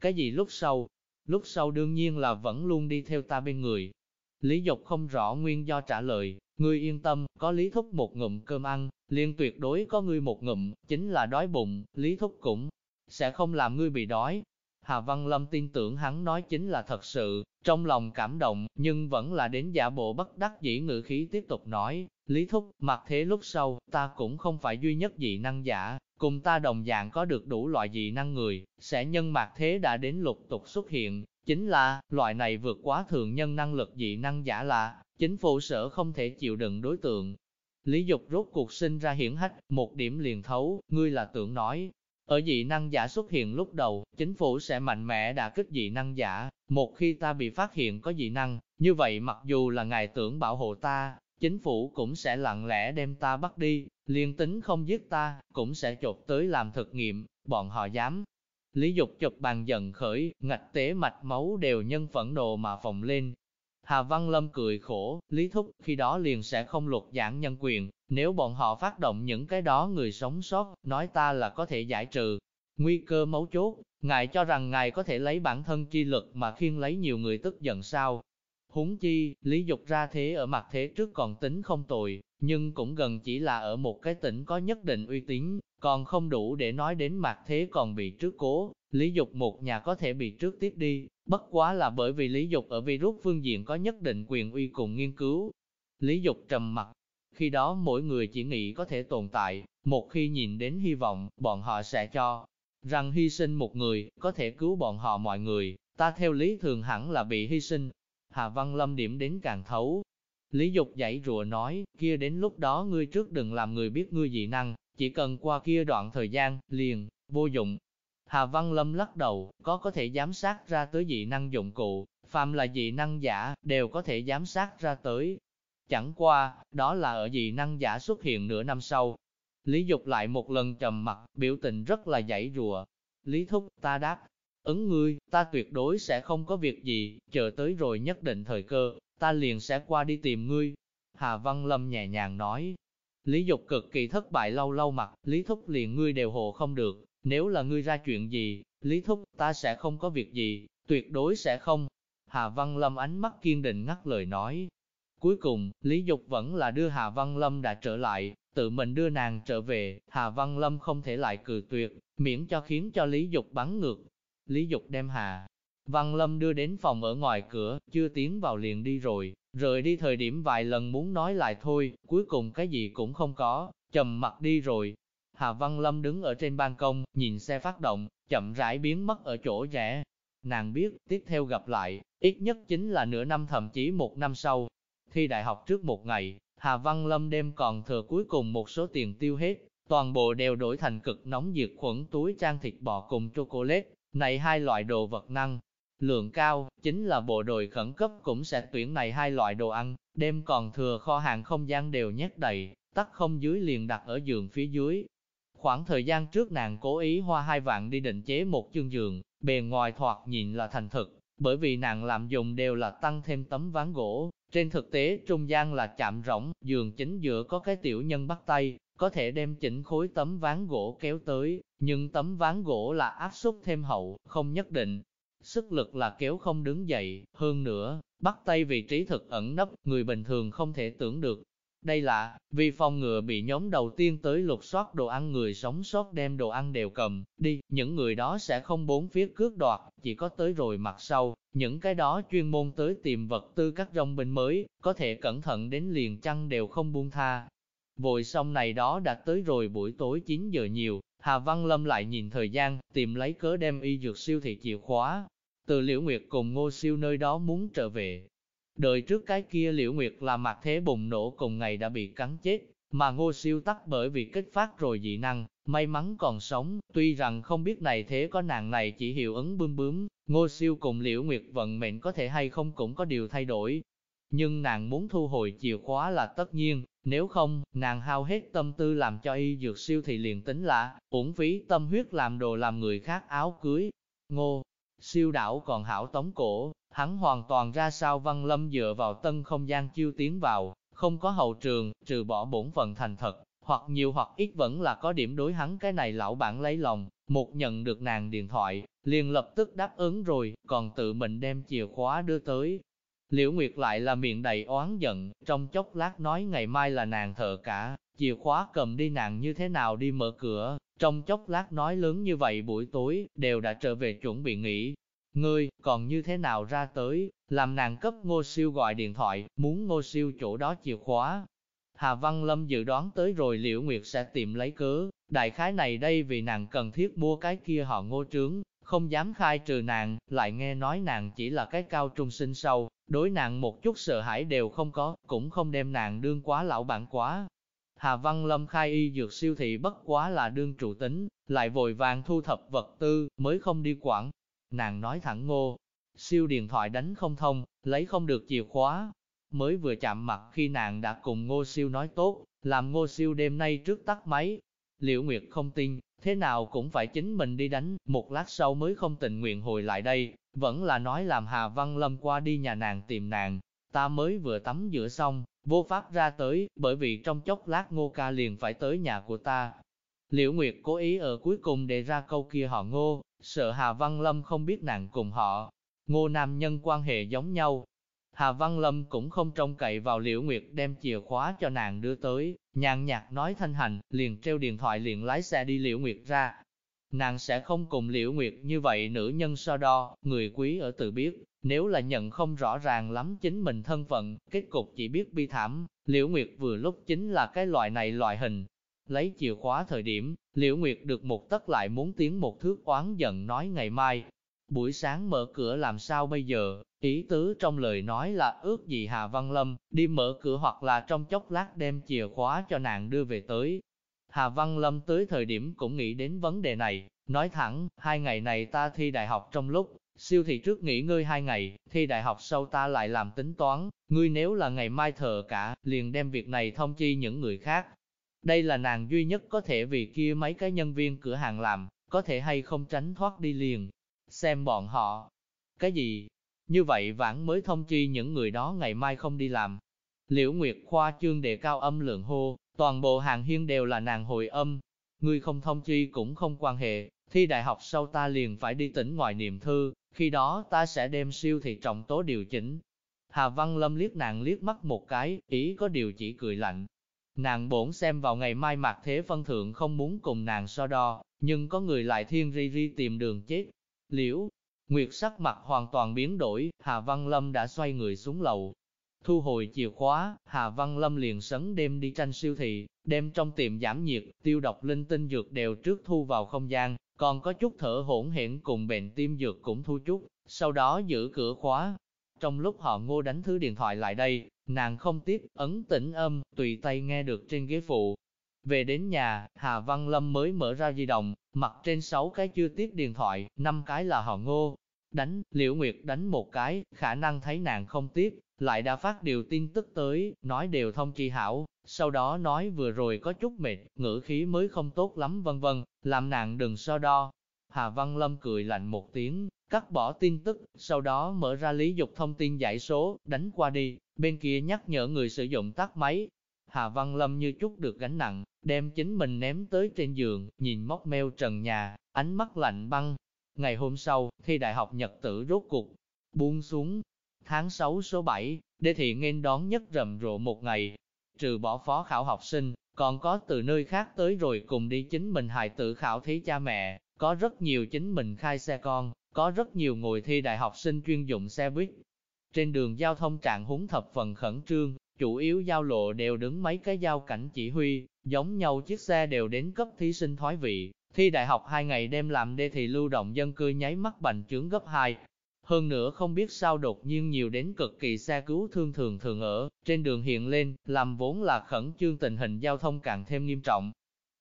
Cái gì lúc sau? Lúc sau đương nhiên là vẫn luôn đi theo ta bên người. Lý Dục không rõ nguyên do trả lời, ngươi yên tâm, có Lý Thúc một ngụm cơm ăn, liền tuyệt đối có ngươi một ngụm, chính là đói bụng, Lý Thúc cũng sẽ không làm ngươi bị đói, Hà Văn Lâm tin tưởng hắn nói chính là thật sự, trong lòng cảm động, nhưng vẫn là đến giả bộ bất đắc dĩ ngữ khí tiếp tục nói, Lý Thúc, mặc thế lúc sau, ta cũng không phải duy nhất dị năng giả, cùng ta đồng dạng có được đủ loại dị năng người, sẽ nhân mạc thế đã đến lục tục xuất hiện, chính là, loại này vượt quá thường nhân năng lực dị năng giả là, chính phủ sở không thể chịu đựng đối tượng. Lý Dục rốt cuộc sinh ra hiển hách, một điểm liền thấu, ngươi là tưởng nói, ở dị năng giả xuất hiện lúc đầu, chính phủ sẽ mạnh mẽ đả kích dị năng giả, một khi ta bị phát hiện có dị năng, như vậy mặc dù là ngài tưởng bảo hộ ta, chính phủ cũng sẽ lặng lẽ đem ta bắt đi, liên tính không giết ta, cũng sẽ chột tới làm thực nghiệm, bọn họ dám. Lý dục chụp bàn giận khởi, ngạch tế mạch máu đều nhân phẫn nộ mà phồng lên. Hà Văn Lâm cười khổ, Lý Thúc, khi đó liền sẽ không luật giảng nhân quyền, nếu bọn họ phát động những cái đó người sống sót, nói ta là có thể giải trừ. Nguy cơ mấu chốt, ngài cho rằng ngài có thể lấy bản thân chi lực mà khiên lấy nhiều người tức giận sao. Húng chi, lý dục ra thế ở mặt thế trước còn tính không tồi, nhưng cũng gần chỉ là ở một cái tỉnh có nhất định uy tín, còn không đủ để nói đến mặt thế còn bị trước cố, lý dục một nhà có thể bị trước tiếp đi, bất quá là bởi vì lý dục ở virus phương diện có nhất định quyền uy cùng nghiên cứu. Lý dục trầm mặt, khi đó mỗi người chỉ nghĩ có thể tồn tại, một khi nhìn đến hy vọng, bọn họ sẽ cho rằng hy sinh một người, có thể cứu bọn họ mọi người, ta theo lý thường hẳn là bị hy sinh. Hà Văn Lâm điểm đến càng thấu. Lý Dục dãy rùa nói, kia đến lúc đó ngươi trước đừng làm người biết ngươi dị năng, chỉ cần qua kia đoạn thời gian, liền, vô dụng. Hà Văn Lâm lắc đầu, có có thể giám sát ra tới dị năng dụng cụ, phàm là dị năng giả, đều có thể giám sát ra tới, Chẳng qua, đó là ở dị năng giả xuất hiện nửa năm sau. Lý Dục lại một lần trầm mặt, biểu tình rất là dãy rùa. Lý Thúc, ta đáp, ứng ngươi, ta tuyệt đối sẽ không có việc gì, chờ tới rồi nhất định thời cơ, ta liền sẽ qua đi tìm ngươi. Hà Văn Lâm nhẹ nhàng nói. Lý Dục cực kỳ thất bại lâu lâu mặt, Lý Thúc liền ngươi đều hộ không được, nếu là ngươi ra chuyện gì, Lý Thúc, ta sẽ không có việc gì, tuyệt đối sẽ không. Hà Văn Lâm ánh mắt kiên định ngắt lời nói, Cuối cùng, Lý Dục vẫn là đưa Hà Văn Lâm đã trở lại, tự mình đưa nàng trở về, Hà Văn Lâm không thể lại cự tuyệt, miễn cho khiến cho Lý Dục bắn ngược. Lý Dục đem Hà Văn Lâm đưa đến phòng ở ngoài cửa, chưa tiến vào liền đi rồi, rời đi thời điểm vài lần muốn nói lại thôi, cuối cùng cái gì cũng không có, chầm mặt đi rồi. Hà Văn Lâm đứng ở trên ban công, nhìn xe phát động, chậm rãi biến mất ở chỗ rẽ. Nàng biết, tiếp theo gặp lại, ít nhất chính là nửa năm thậm chí một năm sau, Thi đại học trước một ngày, Hà Văn Lâm đêm còn thừa cuối cùng một số tiền tiêu hết, toàn bộ đều đổi thành cực nóng diệt khuẩn túi trang thịt bò cùng chocolate, này hai loại đồ vật năng. lượng cao, chính là bộ đội khẩn cấp cũng sẽ tuyển này hai loại đồ ăn, đem còn thừa kho hàng không gian đều nhét đầy, tắt không dưới liền đặt ở giường phía dưới. Khoảng thời gian trước nàng cố ý hoa hai vạn đi định chế một chương giường, bề ngoài thoạt nhìn là thành thực, bởi vì nàng làm dùng đều là tăng thêm tấm ván gỗ, trên thực tế trung gian là chạm rỗng, giường chính giữa có cái tiểu nhân bắt tay, có thể đem chỉnh khối tấm ván gỗ kéo tới, nhưng tấm ván gỗ là áp suất thêm hậu, không nhất định. Sức lực là kéo không đứng dậy, hơn nữa, bắt tay vị trí thực ẩn nấp, người bình thường không thể tưởng được. Đây là, vì phòng ngừa bị nhóm đầu tiên tới lục soát đồ ăn người sống sót đem đồ ăn đều cầm, đi, những người đó sẽ không bốn phía cướp đoạt, chỉ có tới rồi mặt sau, những cái đó chuyên môn tới tìm vật tư các rong binh mới, có thể cẩn thận đến liền chăng đều không buông tha, Vội xong này đó đã tới rồi buổi tối 9 giờ nhiều, Hà Văn Lâm lại nhìn thời gian, tìm lấy cớ đem y dược siêu thị chìa khóa. Từ Liễu Nguyệt cùng Ngô Siêu nơi đó muốn trở về. Đời trước cái kia Liễu Nguyệt là mặt thế bùng nổ cùng ngày đã bị cắn chết, mà Ngô Siêu tắt bởi vì kích phát rồi dị năng, may mắn còn sống, tuy rằng không biết này thế có nàng này chỉ hiệu ứng bướm bướm, Ngô Siêu cùng Liễu Nguyệt vận mệnh có thể hay không cũng có điều thay đổi. Nhưng nàng muốn thu hồi chìa khóa là tất nhiên, nếu không, nàng hao hết tâm tư làm cho y dược siêu thì liền tính là, uổng phí tâm huyết làm đồ làm người khác áo cưới. Ngô, siêu đảo còn hảo tống cổ, hắn hoàn toàn ra sao văn lâm dựa vào tân không gian chiêu tiến vào, không có hậu trường, trừ bỏ bổn phận thành thật, hoặc nhiều hoặc ít vẫn là có điểm đối hắn cái này lão bản lấy lòng, một nhận được nàng điện thoại, liền lập tức đáp ứng rồi, còn tự mình đem chìa khóa đưa tới, Liễu Nguyệt lại là miệng đầy oán giận, trong chốc lát nói ngày mai là nàng thợ cả, chìa khóa cầm đi nàng như thế nào đi mở cửa, trong chốc lát nói lớn như vậy buổi tối, đều đã trở về chuẩn bị nghỉ. Ngươi, còn như thế nào ra tới, làm nàng cấp ngô siêu gọi điện thoại, muốn ngô siêu chỗ đó chìa khóa. Hà Văn Lâm dự đoán tới rồi Liễu Nguyệt sẽ tìm lấy cớ, đại khái này đây vì nàng cần thiết mua cái kia họ ngô trướng, không dám khai trừ nàng, lại nghe nói nàng chỉ là cái cao trung sinh sâu, đối nàng một chút sợ hãi đều không có, cũng không đem nàng đương quá lão bản quá. Hà Văn Lâm khai y dược siêu thị bất quá là đương trụ tính, lại vội vàng thu thập vật tư, mới không đi quản. Nàng nói thẳng ngô, siêu điện thoại đánh không thông, lấy không được chìa khóa. Mới vừa chạm mặt khi nàng đã cùng ngô siêu nói tốt, làm ngô siêu đêm nay trước tắt máy. Liễu Nguyệt không tin, thế nào cũng phải chính mình đi đánh, một lát sau mới không tình nguyện hồi lại đây, vẫn là nói làm Hà Văn Lâm qua đi nhà nàng tìm nàng, ta mới vừa tắm rửa xong, vô pháp ra tới, bởi vì trong chốc lát ngô ca liền phải tới nhà của ta. Liễu Nguyệt cố ý ở cuối cùng để ra câu kia họ ngô, sợ Hà Văn Lâm không biết nàng cùng họ, ngô nam nhân quan hệ giống nhau. Hà Văn Lâm cũng không trông cậy vào Liễu Nguyệt đem chìa khóa cho nàng đưa tới, nhàn nhạt nói thanh hành, liền treo điện thoại liền lái xe đi Liễu Nguyệt ra, nàng sẽ không cùng Liễu Nguyệt như vậy nữ nhân so đo, người quý ở tự biết, nếu là nhận không rõ ràng lắm chính mình thân phận, kết cục chỉ biết bi thảm, Liễu Nguyệt vừa lúc chính là cái loại này loại hình. Lấy chìa khóa thời điểm, Liễu Nguyệt được một tất lại muốn tiến một thước oán giận nói ngày mai. Buổi sáng mở cửa làm sao bây giờ, ý tứ trong lời nói là ước gì Hà Văn Lâm, đi mở cửa hoặc là trong chốc lát đem chìa khóa cho nàng đưa về tới, Hà Văn Lâm tới thời điểm cũng nghĩ đến vấn đề này, nói thẳng, hai ngày này ta thi đại học trong lúc, siêu thị trước nghỉ ngơi hai ngày, thi đại học sau ta lại làm tính toán, ngươi nếu là ngày mai thờ cả, liền đem việc này thông chi những người khác. Đây là nàng duy nhất có thể vì kia mấy cái nhân viên cửa hàng làm, có thể hay không tránh thoát đi liền. Xem bọn họ, cái gì? Như vậy vãn mới thông chi những người đó ngày mai không đi làm. Liễu Nguyệt Khoa chương đề cao âm lượng hô, Toàn bộ hàng hiên đều là nàng hồi âm, ngươi không thông chi cũng không quan hệ, thi đại học sau ta liền phải đi tỉnh ngoài niệm thư, khi đó ta sẽ đem siêu thị trọng tố điều chỉnh. Hà Văn Lâm liếc nàng liếc mắt một cái, ý có điều chỉ cười lạnh. Nàng bổn xem vào ngày mai mặc thế phân thượng không muốn cùng nàng so đo, nhưng có người lại thiên ri ri tìm đường chết. Liễu, Nguyệt sắc mặt hoàn toàn biến đổi, Hà Văn Lâm đã xoay người xuống lầu, Thu hồi chìa khóa, Hà Văn Lâm liền sấn đêm đi tranh siêu thị, đem trong tiệm giảm nhiệt, tiêu độc linh tinh dược đều trước thu vào không gian, còn có chút thở hỗn hển cùng bệnh tim dược cũng thu chút, sau đó giữ cửa khóa. Trong lúc họ ngô đánh thứ điện thoại lại đây, nàng không tiếp, ấn tĩnh âm, tùy tay nghe được trên ghế phụ. Về đến nhà, Hà Văn Lâm mới mở ra di động, mặt trên 6 cái chưa tiếp điện thoại, năm cái là họ ngô. Đánh, Liễu Nguyệt đánh một cái, khả năng thấy nàng không tiếp, lại đã phát điều tin tức tới, nói đều thông chi hảo, sau đó nói vừa rồi có chút mệt, ngữ khí mới không tốt lắm vân vân, làm nàng đừng so đo. Hà Văn Lâm cười lạnh một tiếng, cắt bỏ tin tức, sau đó mở ra lý dục thông tin giải số, đánh qua đi, bên kia nhắc nhở người sử dụng tắt máy. Hà Văn Lâm như chút được gánh nặng, đem chính mình ném tới trên giường, nhìn móc meo trần nhà, ánh mắt lạnh băng. Ngày hôm sau, thi đại học nhật tử rốt cuộc, buông xuống. Tháng 6 số 7, đề thị nghênh đón nhất rầm rộ một ngày. Trừ bỏ phó khảo học sinh, còn có từ nơi khác tới rồi cùng đi chính mình hài tử khảo thí cha mẹ, có rất nhiều chính mình khai xe con, có rất nhiều ngồi thi đại học sinh chuyên dụng xe buýt. Trên đường giao thông trạng húng thập phần khẩn trương, chủ yếu giao lộ đều đứng mấy cái giao cảnh chỉ huy, giống nhau chiếc xe đều đến cấp thí sinh thoái vị. Thi đại học hai ngày đêm làm đê thì lưu động dân cư nháy mắt bành trướng gấp 2. Hơn nữa không biết sao đột nhiên nhiều đến cực kỳ xe cứu thương thường thường ở, trên đường hiện lên, làm vốn là khẩn trương tình hình giao thông càng thêm nghiêm trọng.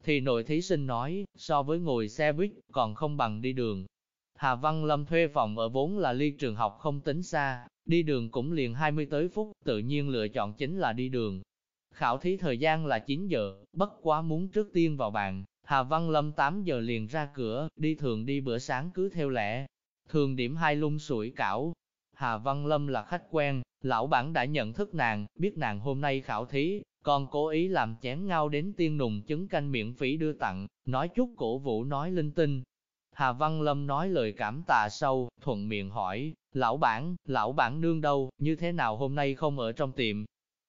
Thì nội thí sinh nói, so với ngồi xe buýt, còn không bằng đi đường, Hà Văn Lâm thuê phòng ở vốn là ly trường học không tính xa, đi đường cũng liền 20 tới phút, tự nhiên lựa chọn chính là đi đường. Khảo thí thời gian là 9 giờ, bất quá muốn trước tiên vào bàn, Hà Văn Lâm 8 giờ liền ra cửa, đi thường đi bữa sáng cứ theo lẽ. Thường điểm hai lung sủi cảo. Hà Văn Lâm là khách quen, lão bản đã nhận thức nàng, biết nàng hôm nay khảo thí, còn cố ý làm chén ngao đến tiên nùng trứng canh miễn phí đưa tặng, nói chút cổ vũ nói linh tinh, Hà Văn Lâm nói lời cảm tạ sâu, thuận miệng hỏi, lão bản, lão bản nương đâu, như thế nào hôm nay không ở trong tiệm?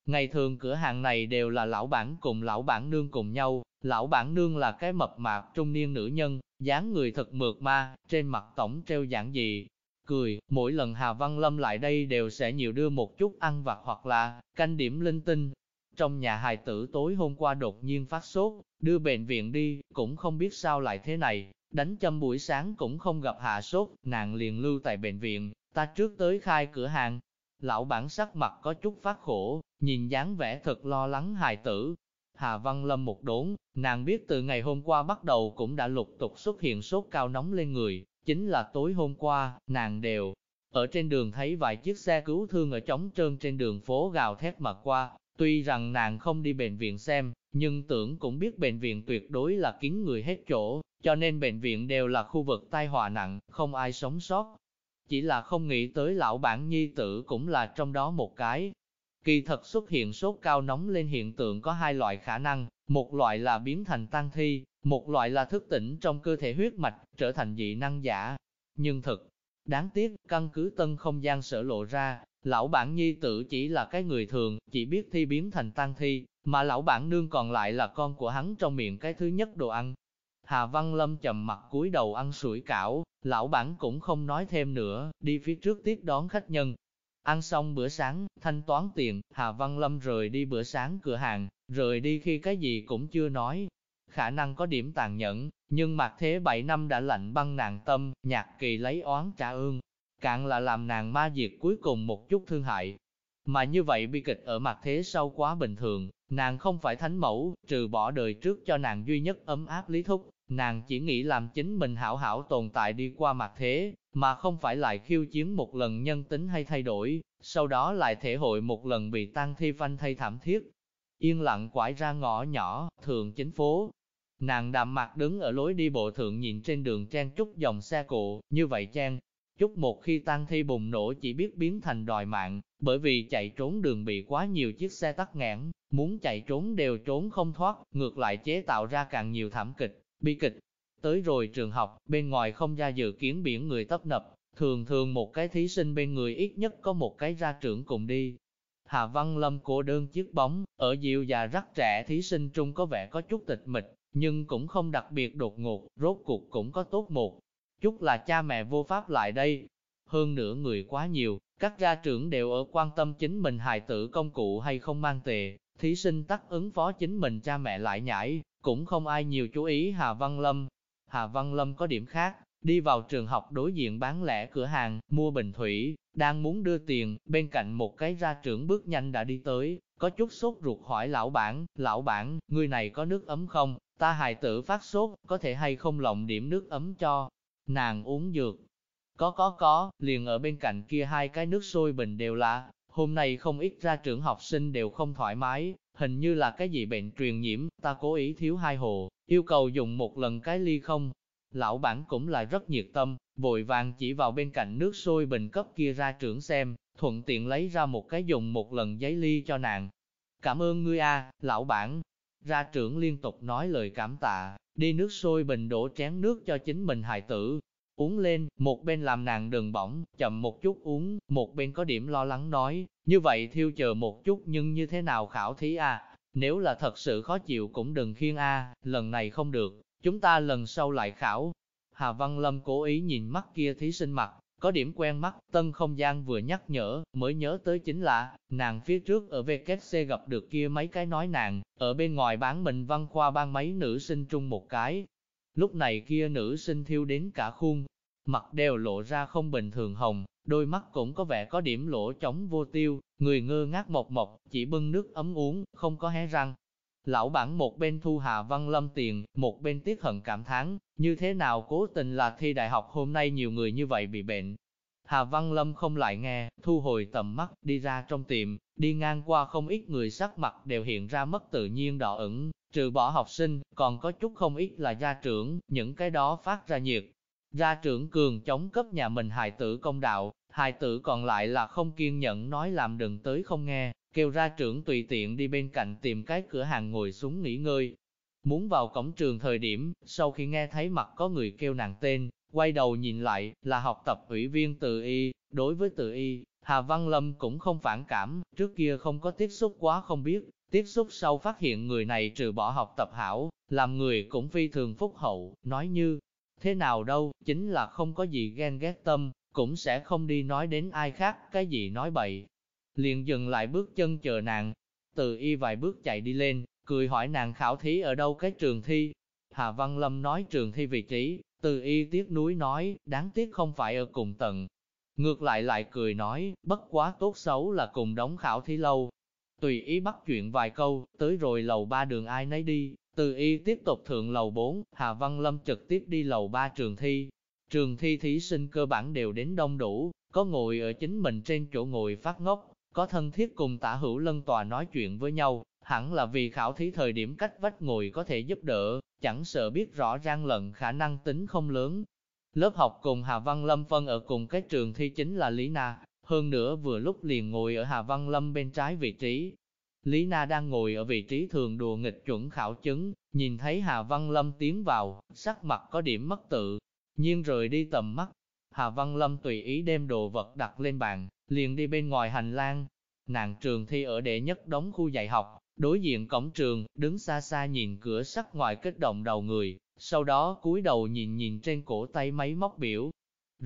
Ngày thường cửa hàng này đều là lão bản cùng lão bản nương cùng nhau, lão bản nương là cái mập mạp trung niên nữ nhân, dáng người thật mượt ma, trên mặt tổng treo giảng dị. Cười, mỗi lần Hà Văn Lâm lại đây đều sẽ nhiều đưa một chút ăn vặt hoặc là canh điểm linh tinh. Trong nhà hài tử tối hôm qua đột nhiên phát sốt, đưa bệnh viện đi, cũng không biết sao lại thế này, Đánh châm buổi sáng cũng không gặp hạ sốt, nàng liền lưu tại bệnh viện, ta trước tới khai cửa hàng. Lão bản sắc mặt có chút phát khổ, nhìn dáng vẻ thật lo lắng hài tử. Hà Văn Lâm một đốn, nàng biết từ ngày hôm qua bắt đầu cũng đã lục tục xuất hiện sốt cao nóng lên người, chính là tối hôm qua, nàng đều ở trên đường thấy vài chiếc xe cứu thương ở trống trơn trên đường phố gào thét mà qua, tuy rằng nàng không đi bệnh viện xem, nhưng tưởng cũng biết bệnh viện tuyệt đối là kín người hết chỗ, cho nên bệnh viện đều là khu vực tai họa nặng, không ai sống sót. Chỉ là không nghĩ tới lão bản nhi tử cũng là trong đó một cái. Kỳ thật xuất hiện sốt cao nóng lên hiện tượng có hai loại khả năng, một loại là biến thành tăng thi, một loại là thức tỉnh trong cơ thể huyết mạch, trở thành dị năng giả. Nhưng thực, đáng tiếc, căn cứ tân không gian sở lộ ra, lão bản nhi tử chỉ là cái người thường, chỉ biết thi biến thành tăng thi, mà lão bản nương còn lại là con của hắn trong miệng cái thứ nhất đồ ăn, Hà Văn Lâm trầm mặt cúi đầu ăn sủi cảo, lão bản cũng không nói thêm nữa, đi phía trước tiếp đón khách nhân. Ăn xong bữa sáng, thanh toán tiền, Hà Văn Lâm rời đi bữa sáng cửa hàng, rời đi khi cái gì cũng chưa nói. Khả năng có điểm tàn nhẫn, nhưng mặt thế 7 năm đã lạnh băng nàng tâm, nhạc kỳ lấy oán trả ương. Cạn là làm nàng ma diệt cuối cùng một chút thương hại. Mà như vậy bi kịch ở mặt thế sau quá bình thường, nàng không phải thánh mẫu, trừ bỏ đời trước cho nàng duy nhất ấm áp lý thúc, Nàng chỉ nghĩ làm chính mình hảo hảo tồn tại đi qua mặt thế, mà không phải lại khiêu chiến một lần nhân tính hay thay đổi, sau đó lại thể hội một lần bị tăng thi phanh thay thảm thiết. Yên lặng quải ra ngõ nhỏ, thường chính phố. Nàng đạm mặt đứng ở lối đi bộ thượng nhìn trên đường trang trúc dòng xe cộ, như vậy trang. Chút một khi tăng thi bùng nổ chỉ biết biến thành đòi mạng, bởi vì chạy trốn đường bị quá nhiều chiếc xe tắc nghẽn, muốn chạy trốn đều trốn không thoát, ngược lại chế tạo ra càng nhiều thảm kịch. Bi kịch, tới rồi trường học, bên ngoài không ra dự kiến biển người tấp nập, thường thường một cái thí sinh bên người ít nhất có một cái ra trưởng cùng đi. Hà Văn Lâm cô đơn chiếc bóng, ở dịu già rắc trẻ thí sinh trung có vẻ có chút tịch mịch, nhưng cũng không đặc biệt đột ngột, rốt cuộc cũng có tốt một. Chút là cha mẹ vô pháp lại đây. Hơn nữa người quá nhiều, các gia trưởng đều ở quan tâm chính mình hài tử công cụ hay không mang tề, thí sinh tắc ứng phó chính mình cha mẹ lại nhảy, cũng không ai nhiều chú ý Hà Văn Lâm. Hà Văn Lâm có điểm khác, đi vào trường học đối diện bán lẻ cửa hàng, mua bình thủy, đang muốn đưa tiền, bên cạnh một cái ra trưởng bước nhanh đã đi tới, có chút sốt ruột hỏi lão bản, lão bản, người này có nước ấm không, ta hài tử phát sốt, có thể hay không lộng điểm nước ấm cho, nàng uống dược. Có có có, liền ở bên cạnh kia hai cái nước sôi bình đều là, hôm nay không ít ra trưởng học sinh đều không thoải mái, hình như là cái gì bệnh truyền nhiễm, ta cố ý thiếu hai hồ, yêu cầu dùng một lần cái ly không. Lão bản cũng là rất nhiệt tâm, vội vàng chỉ vào bên cạnh nước sôi bình cấp kia ra trưởng xem, thuận tiện lấy ra một cái dùng một lần giấy ly cho nàng. Cảm ơn ngươi a, lão bản. Ra trưởng liên tục nói lời cảm tạ, đi nước sôi bình đổ chén nước cho chính mình hài tử. Uống lên, một bên làm nàng đường bỏng, chậm một chút uống, một bên có điểm lo lắng nói, như vậy thiêu chờ một chút nhưng như thế nào khảo thí à? Nếu là thật sự khó chịu cũng đừng khiêng a, lần này không được, chúng ta lần sau lại khảo. Hà Văn Lâm cố ý nhìn mắt kia thí sinh mặt, có điểm quen mắt, tân không gian vừa nhắc nhở, mới nhớ tới chính là, nàng phía trước ở VKC gặp được kia mấy cái nói nàng, ở bên ngoài bán mình văn khoa ban mấy nữ sinh chung một cái. Lúc này kia nữ sinh thiêu đến cả khuôn, mặt đều lộ ra không bình thường hồng, đôi mắt cũng có vẻ có điểm lỗ trống vô tiêu, người ngơ ngác mộc mộc, chỉ bưng nước ấm uống, không có hé răng. Lão bản một bên thu Hà Văn Lâm tiền, một bên tiếc hận cảm thán, như thế nào cố tình là thi đại học hôm nay nhiều người như vậy bị bệnh. Hà Văn Lâm không lại nghe, thu hồi tầm mắt, đi ra trong tiệm, đi ngang qua không ít người sắc mặt đều hiện ra mất tự nhiên đỏ ửng, trừ bỏ học sinh, còn có chút không ít là gia trưởng, những cái đó phát ra nhiệt. Gia trưởng cường chống cấp nhà mình hài tử công đạo, hài tử còn lại là không kiên nhẫn nói làm đừng tới không nghe, kêu ra trưởng tùy tiện đi bên cạnh tìm cái cửa hàng ngồi xuống nghỉ ngơi. Muốn vào cổng trường thời điểm, sau khi nghe thấy mặt có người kêu nàng tên, quay đầu nhìn lại, là học tập ủy viên từ y, đối với từ y, Hà Văn Lâm cũng không phản cảm, trước kia không có tiếp xúc quá không biết, tiếp xúc sau phát hiện người này trừ bỏ học tập hảo, làm người cũng phi thường phúc hậu, nói như, thế nào đâu, chính là không có gì ghen ghét tâm, cũng sẽ không đi nói đến ai khác, cái gì nói bậy. Liền dừng lại bước chân chờ nàng, từ y vài bước chạy đi lên, cười hỏi nàng khảo thí ở đâu cái trường thi. Hà Văn Lâm nói trường thi vị trí, từ y tiếc núi nói, đáng tiếc không phải ở cùng tận Ngược lại lại cười nói, bất quá tốt xấu là cùng đóng khảo thí lâu. Tùy ý bắt chuyện vài câu, tới rồi lầu ba đường ai nấy đi, từ y tiếp tục thượng lầu 4, Hà Văn Lâm trực tiếp đi lầu 3 trường thi. Trường thi thí sinh cơ bản đều đến đông đủ, có ngồi ở chính mình trên chỗ ngồi phát ngốc, có thân thiết cùng tả hữu lân tòa nói chuyện với nhau, hẳn là vì khảo thí thời điểm cách vách ngồi có thể giúp đỡ, chẳng sợ biết rõ ràng lận khả năng tính không lớn. Lớp học cùng Hà Văn Lâm phân ở cùng cái trường thi chính là Lý Na, hơn nữa vừa lúc liền ngồi ở Hà Văn Lâm bên trái vị trí. Lý Na đang ngồi ở vị trí thường đùa nghịch chuẩn khảo chứng, nhìn thấy Hà Văn Lâm tiến vào, sắc mặt có điểm mất tự, nhiên rời đi tầm mắt. Hà Văn Lâm tùy ý đem đồ vật đặt lên bàn, liền đi bên ngoài hành lang. Nàng trường thi ở đệ nhất đóng khu dạy học, đối diện cổng trường, đứng xa xa nhìn cửa sắt ngoài kết động đầu người, sau đó cúi đầu nhìn nhìn trên cổ tay máy móc biểu.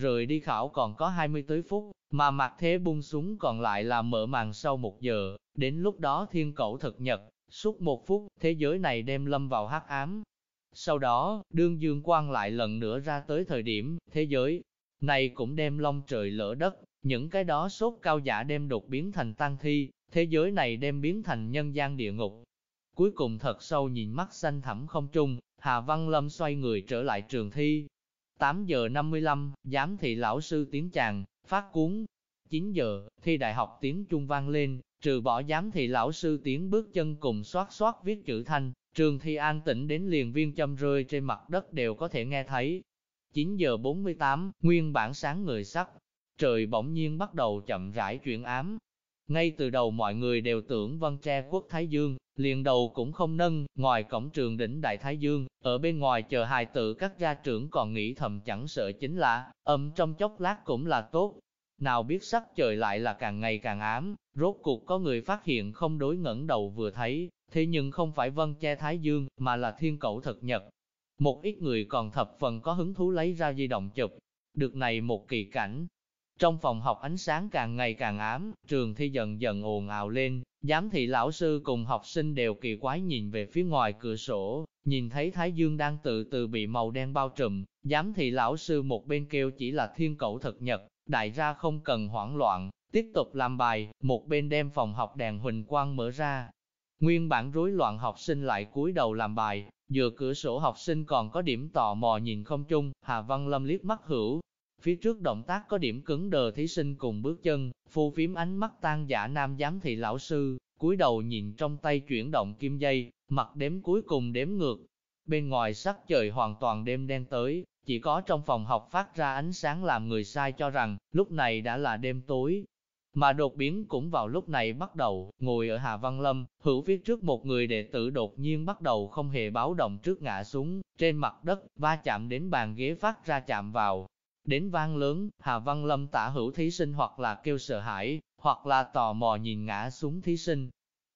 Rời đi khảo còn có 20 tới phút, mà mặt thế bung súng còn lại là mở màn sau một giờ, đến lúc đó thiên cẩu thực nhật, suốt một phút, thế giới này đem lâm vào hắc ám. Sau đó, đương dương quang lại lần nữa ra tới thời điểm, thế giới này cũng đem long trời lỡ đất, những cái đó sốt cao giả đem đột biến thành tăng thi, thế giới này đem biến thành nhân gian địa ngục. Cuối cùng thật sâu nhìn mắt xanh thẳm không trung, Hà Văn Lâm xoay người trở lại trường thi. 8 giờ 55, giám thị lão sư tiếng chàng, phát cuốn. 9 giờ, thi đại học tiếng Trung vang lên, trừ bỏ giám thị lão sư tiếng bước chân cùng xoát xoát viết chữ thanh, trường thi an tĩnh đến liền viên châm rơi trên mặt đất đều có thể nghe thấy. 9 giờ 48, nguyên bản sáng người sắc, trời bỗng nhiên bắt đầu chậm rãi chuyển ám. Ngay từ đầu mọi người đều tưởng vân tre quốc Thái Dương, liền đầu cũng không nâng, ngoài cổng trường đỉnh Đại Thái Dương, ở bên ngoài chờ hài tử các gia trưởng còn nghĩ thầm chẳng sợ chính là, âm trong chốc lát cũng là tốt. Nào biết sắc trời lại là càng ngày càng ám, rốt cuộc có người phát hiện không đối ngẩng đầu vừa thấy, thế nhưng không phải vân Tre Thái Dương, mà là thiên cẩu thật nhật. Một ít người còn thập phần có hứng thú lấy ra di động chụp, được này một kỳ cảnh, trong phòng học ánh sáng càng ngày càng ám, trường thi dần dần ồn ào lên, giám thị lão sư cùng học sinh đều kỳ quái nhìn về phía ngoài cửa sổ, nhìn thấy Thái Dương đang từ từ bị màu đen bao trùm, giám thị lão sư một bên kêu chỉ là thiên cẩu thật nhật, đại ra không cần hoảng loạn, tiếp tục làm bài, một bên đem phòng học đèn huỳnh quang mở ra. Nguyên bản rối loạn học sinh lại cúi đầu làm bài, dựa cửa sổ học sinh còn có điểm tò mò nhìn không chung, Hà Văn Lâm liếc mắt hữu, phía trước động tác có điểm cứng đờ thí sinh cùng bước chân, phù phím ánh mắt tan giả nam giám thị lão sư, cúi đầu nhìn trong tay chuyển động kim dây, mặt đếm cuối cùng đếm ngược. Bên ngoài sắc trời hoàn toàn đêm đen tới, chỉ có trong phòng học phát ra ánh sáng làm người sai cho rằng, lúc này đã là đêm tối. Mà đột biến cũng vào lúc này bắt đầu, ngồi ở Hà Văn Lâm, hữu viết trước một người đệ tử đột nhiên bắt đầu không hề báo động trước ngã xuống, trên mặt đất, va chạm đến bàn ghế phát ra chạm vào. Đến vang lớn, Hà Văn Lâm tả hữu thí sinh hoặc là kêu sợ hãi, hoặc là tò mò nhìn ngã xuống thí sinh,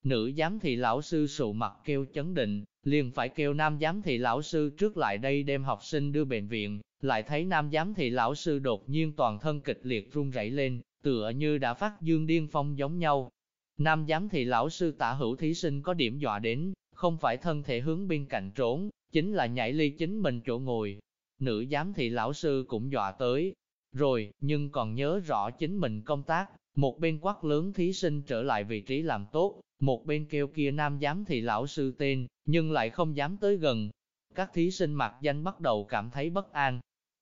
Nữ giám thị lão sư sụ mặt kêu chấn định, liền phải kêu nam giám thị lão sư trước lại đây đem học sinh đưa bệnh viện, lại thấy nam giám thị lão sư đột nhiên toàn thân kịch liệt run rẩy lên, tựa như đã phát dương điên phong giống nhau. Nam giám thị lão sư tả hữu thí sinh có điểm dọa đến, không phải thân thể hướng bên cạnh trốn, chính là nhảy ly chính mình chỗ ngồi. Nữ giám thị lão sư cũng dọa tới, rồi, nhưng còn nhớ rõ chính mình công tác, một bên quát lớn thí sinh trở lại vị trí làm tốt, một bên kêu kia nam giám thị lão sư tên, nhưng lại không dám tới gần. Các thí sinh mặc danh bắt đầu cảm thấy bất an.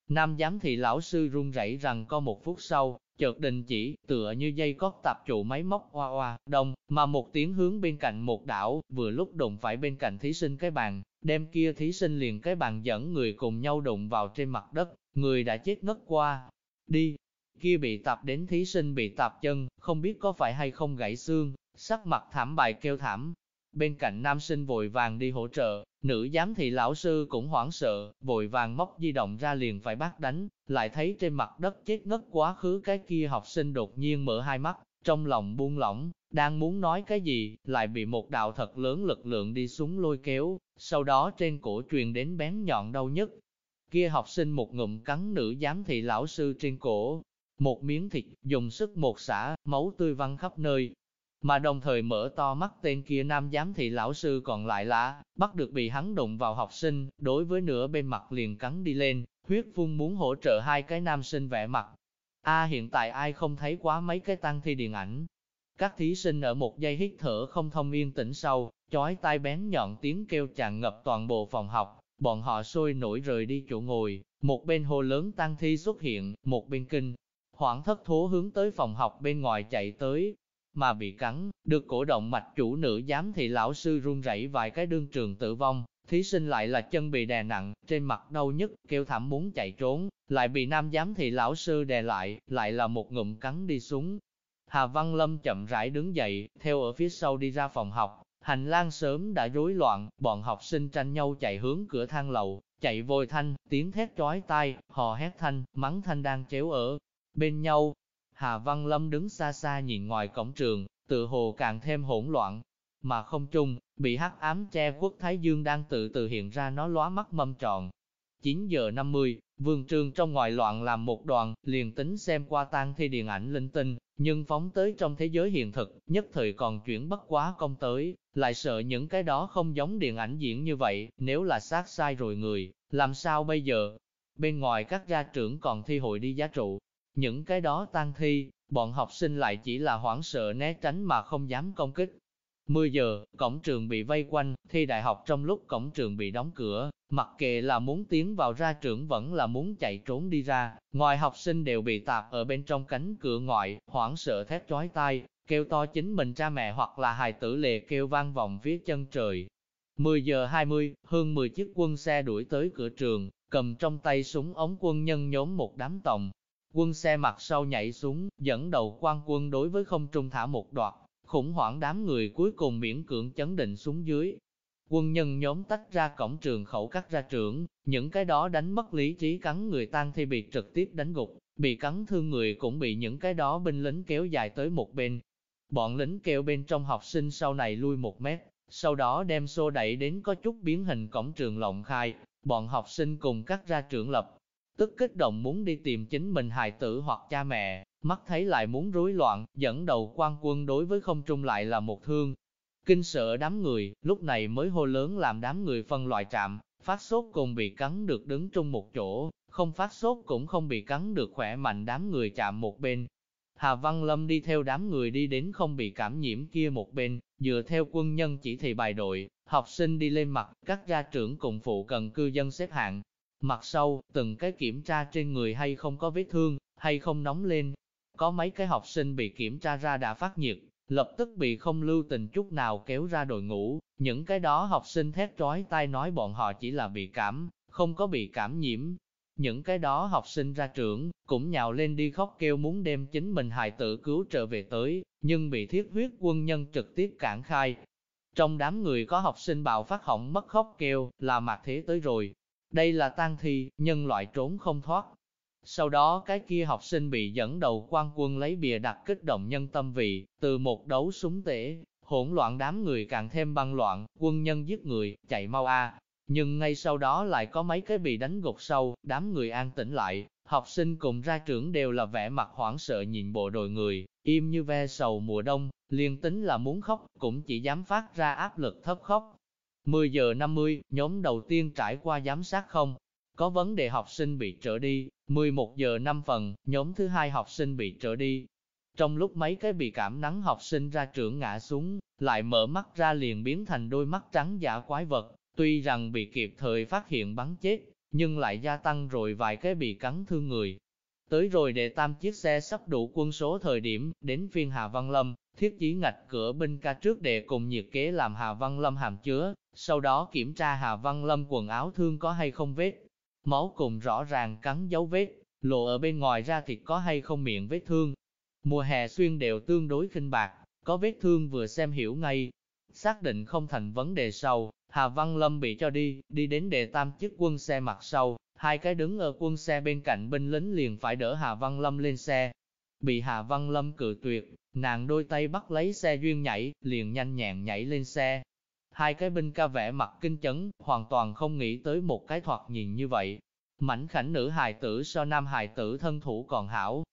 Nam giám thị lão sư run rẩy rằng có một phút sau, chợt đình chỉ, tựa như dây cót tập trụ máy móc hoa hoa, đông, mà một tiếng hướng bên cạnh một đảo, vừa lúc đụng phải bên cạnh thí sinh cái bàn, đem kia thí sinh liền cái bàn dẫn người cùng nhau đụng vào trên mặt đất, người đã chết ngất qua. Đi, kia bị tập đến thí sinh bị tập chân, không biết có phải hay không gãy xương, sắc mặt thảm bại kêu thảm. Bên cạnh nam sinh vội vàng đi hỗ trợ, nữ giám thị lão sư cũng hoảng sợ, vội vàng móc di động ra liền phải bắt đánh, lại thấy trên mặt đất chết ngất quá khứ cái kia học sinh đột nhiên mở hai mắt, trong lòng buông lỏng, đang muốn nói cái gì, lại bị một đạo thật lớn lực lượng đi xuống lôi kéo, sau đó trên cổ truyền đến bén nhọn đau nhất. Kia học sinh một ngụm cắn nữ giám thị lão sư trên cổ, một miếng thịt, dùng sức một xả, máu tươi văng khắp nơi, mà đồng thời mở to mắt tên kia nam giám thị lão sư còn lại là, bắt được bị hắn đụng vào học sinh, đối với nửa bên mặt liền cắn đi lên, huyết phun muốn hỗ trợ hai cái nam sinh vẽ mặt. A hiện tại ai không thấy quá mấy cái tăng thi điện ảnh. Các thí sinh ở một giây hít thở không thông yên tĩnh sau, chói tai bén nhọn tiếng kêu tràn ngập toàn bộ phòng học, bọn họ sôi nổi rời đi chỗ ngồi, một bên hồ lớn tăng thi xuất hiện, một bên kinh. Hoảng thất thố hướng tới phòng học bên ngoài chạy tới, mà bị cắn, được cổ động mạch chủ nữ giám thị lão sư run rẩy vài cái đương trường tử vong, thí sinh lại là chân bị đè nặng, trên mặt đau nhất, kêu thảm muốn chạy trốn, lại bị nam giám thị lão sư đè lại, lại là một ngụm cắn đi xuống. Hà Văn Lâm chậm rãi đứng dậy, theo ở phía sau đi ra phòng học, hành lang sớm đã rối loạn, bọn học sinh tranh nhau chạy hướng cửa thang lầu, chạy vội thanh, tiếng thét chói tai, hò hét thanh, mắng thanh đang chéo ở bên nhau, Hà Văn Lâm đứng xa xa nhìn ngoài cổng trường, tự hồ càng thêm hỗn loạn. Mà không chung, bị hắc ám che quốc Thái Dương đang tự tự hiện ra nó lóa mắt mâm tròn. 9 giờ 50, vườn trường trong ngoài loạn làm một đoàn, liền tính xem qua tang thi điện ảnh linh tinh, nhưng phóng tới trong thế giới hiện thực, nhất thời còn chuyển bất quá công tới, lại sợ những cái đó không giống điện ảnh diễn như vậy, nếu là sát sai rồi người, làm sao bây giờ? Bên ngoài các gia trưởng còn thi hội đi giá trụ, những cái đó tan thi, bọn học sinh lại chỉ là hoảng sợ né tránh mà không dám công kích. 10 giờ, cổng trường bị vây quanh, thi đại học trong lúc cổng trường bị đóng cửa, mặc kệ là muốn tiến vào ra trường vẫn là muốn chạy trốn đi ra, ngoài học sinh đều bị tạp ở bên trong cánh cửa ngoại, hoảng sợ thét chói tai, kêu to chính mình cha mẹ hoặc là hài tử lệ kêu vang vọng phía chân trời. 10 giờ 20, hơn 10 chiếc quân xe đuổi tới cửa trường, cầm trong tay súng ống quân nhân nhóm một đám tòng, Quân xe mặt sau nhảy xuống, dẫn đầu quan quân đối với không trung thả một đoạt, khủng hoảng đám người cuối cùng miễn cưỡng chấn định xuống dưới. Quân nhân nhóm tách ra cổng trường khẩu cắt ra trưởng, những cái đó đánh mất lý trí cắn người tan thì bị trực tiếp đánh gục, bị cắn thương người cũng bị những cái đó binh lính kéo dài tới một bên. Bọn lính kêu bên trong học sinh sau này lui một mét, sau đó đem xô đẩy đến có chút biến hình cổng trường lộng khai, bọn học sinh cùng cắt ra trưởng lập, tức kích động muốn đi tìm chính mình hài tử hoặc cha mẹ, mắt thấy lại muốn rối loạn, dẫn đầu quan quân đối với không trung lại là một thương. Kinh sợ đám người, lúc này mới hô lớn làm đám người phân loại trạm, phát sốt cùng bị cắn được đứng chung một chỗ, không phát sốt cũng không bị cắn được khỏe mạnh đám người chạm một bên. Hà Văn Lâm đi theo đám người đi đến không bị cảm nhiễm kia một bên, dựa theo quân nhân chỉ thị bài đội, học sinh đi lên mặt, các gia trưởng cùng phụ cần cư dân xếp hạng, Mặt sau, từng cái kiểm tra trên người hay không có vết thương, hay không nóng lên. Có mấy cái học sinh bị kiểm tra ra đã phát nhiệt, lập tức bị không lưu tình chút nào kéo ra đội ngũ. Những cái đó học sinh thét trói tai nói bọn họ chỉ là bị cảm, không có bị cảm nhiễm. Những cái đó học sinh ra trưởng, cũng nhào lên đi khóc kêu muốn đem chính mình hài tử cứu trở về tới, nhưng bị thiết huyết quân nhân trực tiếp cản khai. Trong đám người có học sinh bạo phát hỏng mất khóc kêu, là mặt thế tới rồi. Đây là tang thi, nhân loại trốn không thoát. Sau đó cái kia học sinh bị dẫn đầu quan quân lấy bìa đặt kích động nhân tâm vị, từ một đấu súng tể, hỗn loạn đám người càng thêm băng loạn, quân nhân giết người, chạy mau a. Nhưng ngay sau đó lại có mấy cái bị đánh gục sâu, đám người an tĩnh lại, học sinh cùng ra trưởng đều là vẻ mặt hoảng sợ nhìn bộ đội người, im như ve sầu mùa đông, liền tính là muốn khóc, cũng chỉ dám phát ra áp lực thấp khóc. 10 giờ 50, nhóm đầu tiên trải qua giám sát không, có vấn đề học sinh bị trở đi, 11 giờ 5 phần, nhóm thứ hai học sinh bị trở đi. Trong lúc mấy cái bị cảm nắng học sinh ra trưởng ngã xuống, lại mở mắt ra liền biến thành đôi mắt trắng giả quái vật, tuy rằng bị kịp thời phát hiện bắn chết, nhưng lại gia tăng rồi vài cái bị cắn thương người. Tới rồi để tam chiếc xe sắp đủ quân số thời điểm, đến phiên Hà Văn Lâm, thiết chí ngạch cửa binh ca trước để cùng nhiệt kế làm Hà Văn Lâm hàm chứa, sau đó kiểm tra Hà Văn Lâm quần áo thương có hay không vết. Máu cùng rõ ràng cắn dấu vết, lộ ở bên ngoài ra thịt có hay không miệng vết thương. Mùa hè xuyên đều tương đối khinh bạc, có vết thương vừa xem hiểu ngay. Xác định không thành vấn đề sau, Hà Văn Lâm bị cho đi, đi đến đề tam chức quân xe mặt sau, hai cái đứng ở quân xe bên cạnh binh lính liền phải đỡ Hà Văn Lâm lên xe. Bị Hà Văn Lâm cự tuyệt, nàng đôi tay bắt lấy xe duyên nhảy, liền nhanh nhẹn nhảy lên xe. Hai cái binh ca vẽ mặt kinh chấn, hoàn toàn không nghĩ tới một cái thoạt nhìn như vậy. Mảnh khảnh nữ hài tử so nam hài tử thân thủ còn hảo.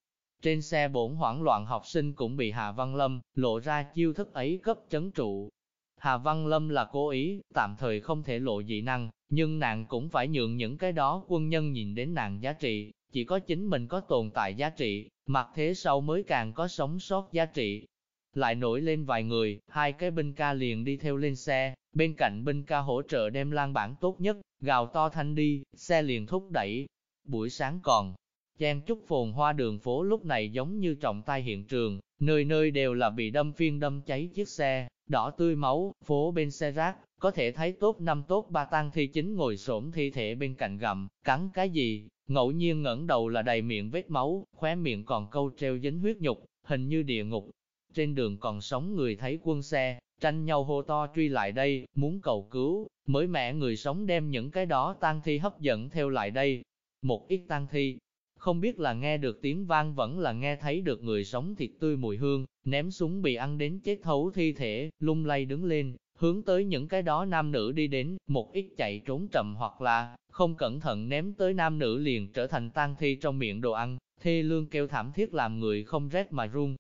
Trên xe bổn hoảng loạn học sinh cũng bị Hà Văn Lâm lộ ra chiêu thức ấy cấp chấn trụ, Hà Văn Lâm là cố ý, tạm thời không thể lộ dị năng, nhưng nàng cũng phải nhượng những cái đó quân nhân nhìn đến nàng giá trị, chỉ có chính mình có tồn tại giá trị, mặt thế sau mới càng có sống sót giá trị. Lại nổi lên vài người, hai cái binh ca liền đi theo lên xe, bên cạnh binh ca hỗ trợ đem lan bản tốt nhất, gào to thanh đi, xe liền thúc đẩy. Buổi sáng còn, chen chúc phồn hoa đường phố lúc này giống như trọng tai hiện trường, nơi nơi đều là bị đâm phiên đâm cháy chiếc xe, đỏ tươi máu, phố bên xe rác, có thể thấy tốt năm tốt ba tăng thi chính ngồi xổm thi thể bên cạnh gặm, cắn cái gì, ngẫu nhiên ngẩng đầu là đầy miệng vết máu, khóe miệng còn câu treo dính huyết nhục, hình như địa ngục. Trên đường còn sống người thấy quân xe, tranh nhau hô to truy lại đây, muốn cầu cứu, mới mẹ người sống đem những cái đó tang thi hấp dẫn theo lại đây. Một ít tang thi, không biết là nghe được tiếng vang vẫn là nghe thấy được người sống thịt tươi mùi hương, ném súng bị ăn đến chết thấu thi thể, lung lay đứng lên, hướng tới những cái đó nam nữ đi đến, một ít chạy trốn trầm hoặc là, không cẩn thận ném tới nam nữ liền trở thành tang thi trong miệng đồ ăn, thê lương kêu thảm thiết làm người không rét mà run.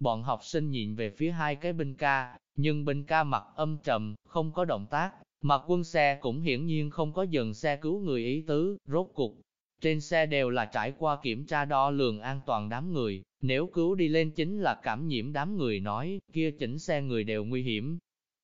Bọn học sinh nhìn về phía hai cái binh ca, nhưng binh ca mặt âm trầm, không có động tác, mặt quân xe cũng hiển nhiên không có dừng xe cứu người ý tứ, rốt cục, trên xe đều là trải qua kiểm tra đo lường an toàn đám người, nếu cứu đi lên chính là cảm nhiễm đám người nói, kia chỉnh xe người đều nguy hiểm.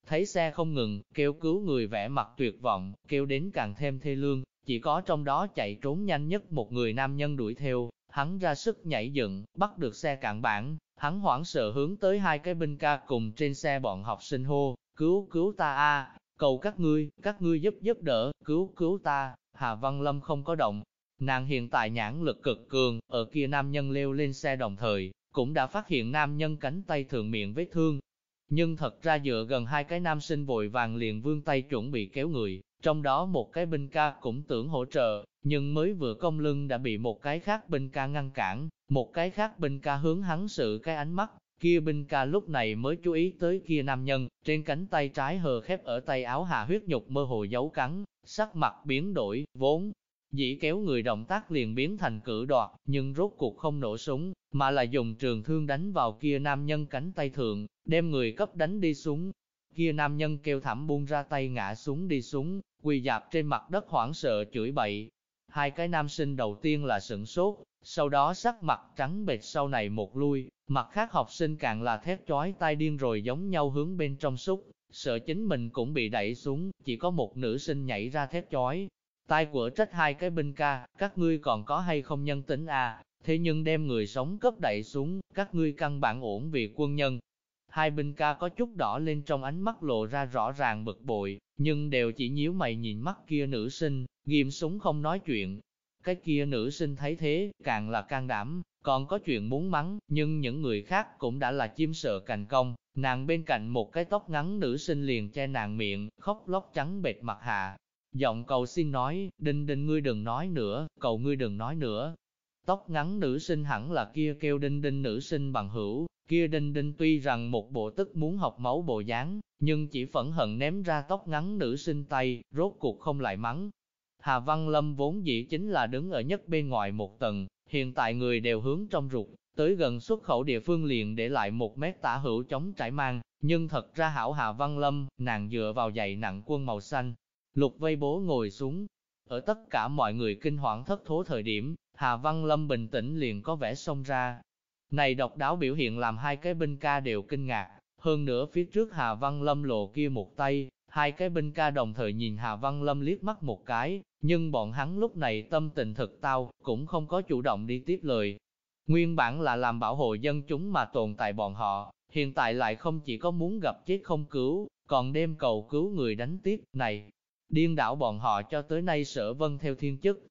Thấy xe không ngừng, kêu cứu người vẽ mặt tuyệt vọng, kêu đến càng thêm thê lương, chỉ có trong đó chạy trốn nhanh nhất một người nam nhân đuổi theo, hắn ra sức nhảy dựng, bắt được xe cạn bản, hắn hoảng sợ hướng tới hai cái binh ca cùng trên xe bọn học sinh hô, cứu cứu ta a, cầu các ngươi, các ngươi giúp giúp đỡ, cứu cứu ta, Hà Văn Lâm không có động, Nàng hiện tại nhãn lực cực cường, ở kia nam nhân leo lên xe đồng thời, cũng đã phát hiện nam nhân cánh tay thường miệng vết thương. Nhưng thật ra dựa gần hai cái nam sinh vội vàng liền vươn tay chuẩn bị kéo người, trong đó một cái binh ca cũng tưởng hỗ trợ, nhưng mới vừa công lưng đã bị một cái khác binh ca ngăn cản, một cái khác binh ca hướng hắn sự cái ánh mắt, kia binh ca lúc này mới chú ý tới kia nam nhân, trên cánh tay trái hờ khép ở tay áo hạ huyết nhục mơ hồ dấu cắn, sắc mặt biến đổi, vốn Dĩ kéo người động tác liền biến thành cử đoạt, nhưng rốt cuộc không nổ súng, mà là dùng trường thương đánh vào kia nam nhân cánh tay thượng, đem người cấp đánh đi xuống. Kia nam nhân kêu thảm buông ra tay ngã xuống đi xuống, quỳ dạp trên mặt đất hoảng sợ chửi bậy. Hai cái nam sinh đầu tiên là sửng sốt, sau đó sắc mặt trắng bệch sau này một lui, mặt khác học sinh càng là thét chói tai điên rồi giống nhau hướng bên trong xúc, sợ chính mình cũng bị đẩy xuống, chỉ có một nữ sinh nhảy ra thét chói, Tai của trách hai cái binh ca, các ngươi còn có hay không nhân tính à, thế nhưng đem người sống cấp đẩy xuống, các ngươi căn bản ổn vì quân nhân. Hai binh ca có chút đỏ lên trong ánh mắt lộ ra rõ ràng bực bội, nhưng đều chỉ nhíu mày nhìn mắt kia nữ sinh, nghiêm súng không nói chuyện. Cái kia nữ sinh thấy thế, càng là can đảm, còn có chuyện muốn mắng, nhưng những người khác cũng đã là chim sợ cành công, nàng bên cạnh một cái tóc ngắn nữ sinh liền che nàng miệng, khóc lóc trắng bệt mặt hạ. Giọng cầu xin nói, đinh đinh ngươi đừng nói nữa, cầu ngươi đừng nói nữa. Tóc ngắn nữ sinh hẳn là kia kêu đinh đinh nữ sinh bằng hữu, kia đinh đinh tuy rằng một bộ tức muốn học máu bộ dáng, nhưng chỉ phẫn hận ném ra tóc ngắn nữ sinh tay, rốt cuộc không lại mắng. Hà Văn Lâm vốn dĩ chính là đứng ở nhất bên ngoài một tầng, hiện tại người đều hướng trong ruột, tới gần xuất khẩu địa phương liền để lại một mét tả hữu chống trải mang, nhưng thật ra hảo Hà Văn Lâm, nàng dựa vào giày nặng quân màu xanh, lục vây bố ngồi xuống. Ở tất cả mọi người kinh hoảng thất thố thời điểm, Hà Văn Lâm bình tĩnh liền có vẻ xông ra. Này độc đáo biểu hiện làm hai cái binh ca đều kinh ngạc, hơn nữa phía trước Hà Văn Lâm lộ kia một tay, hai cái binh ca đồng thời nhìn Hà Văn Lâm liếc mắt một cái, nhưng bọn hắn lúc này tâm tình thực tao, cũng không có chủ động đi tiếp lời. Nguyên bản là làm bảo hộ dân chúng mà tồn tại bọn họ, hiện tại lại không chỉ có muốn gặp chết không cứu, còn đem cầu cứu người đánh tiếp, này, điên đảo bọn họ cho tới nay sở vân theo thiên chức.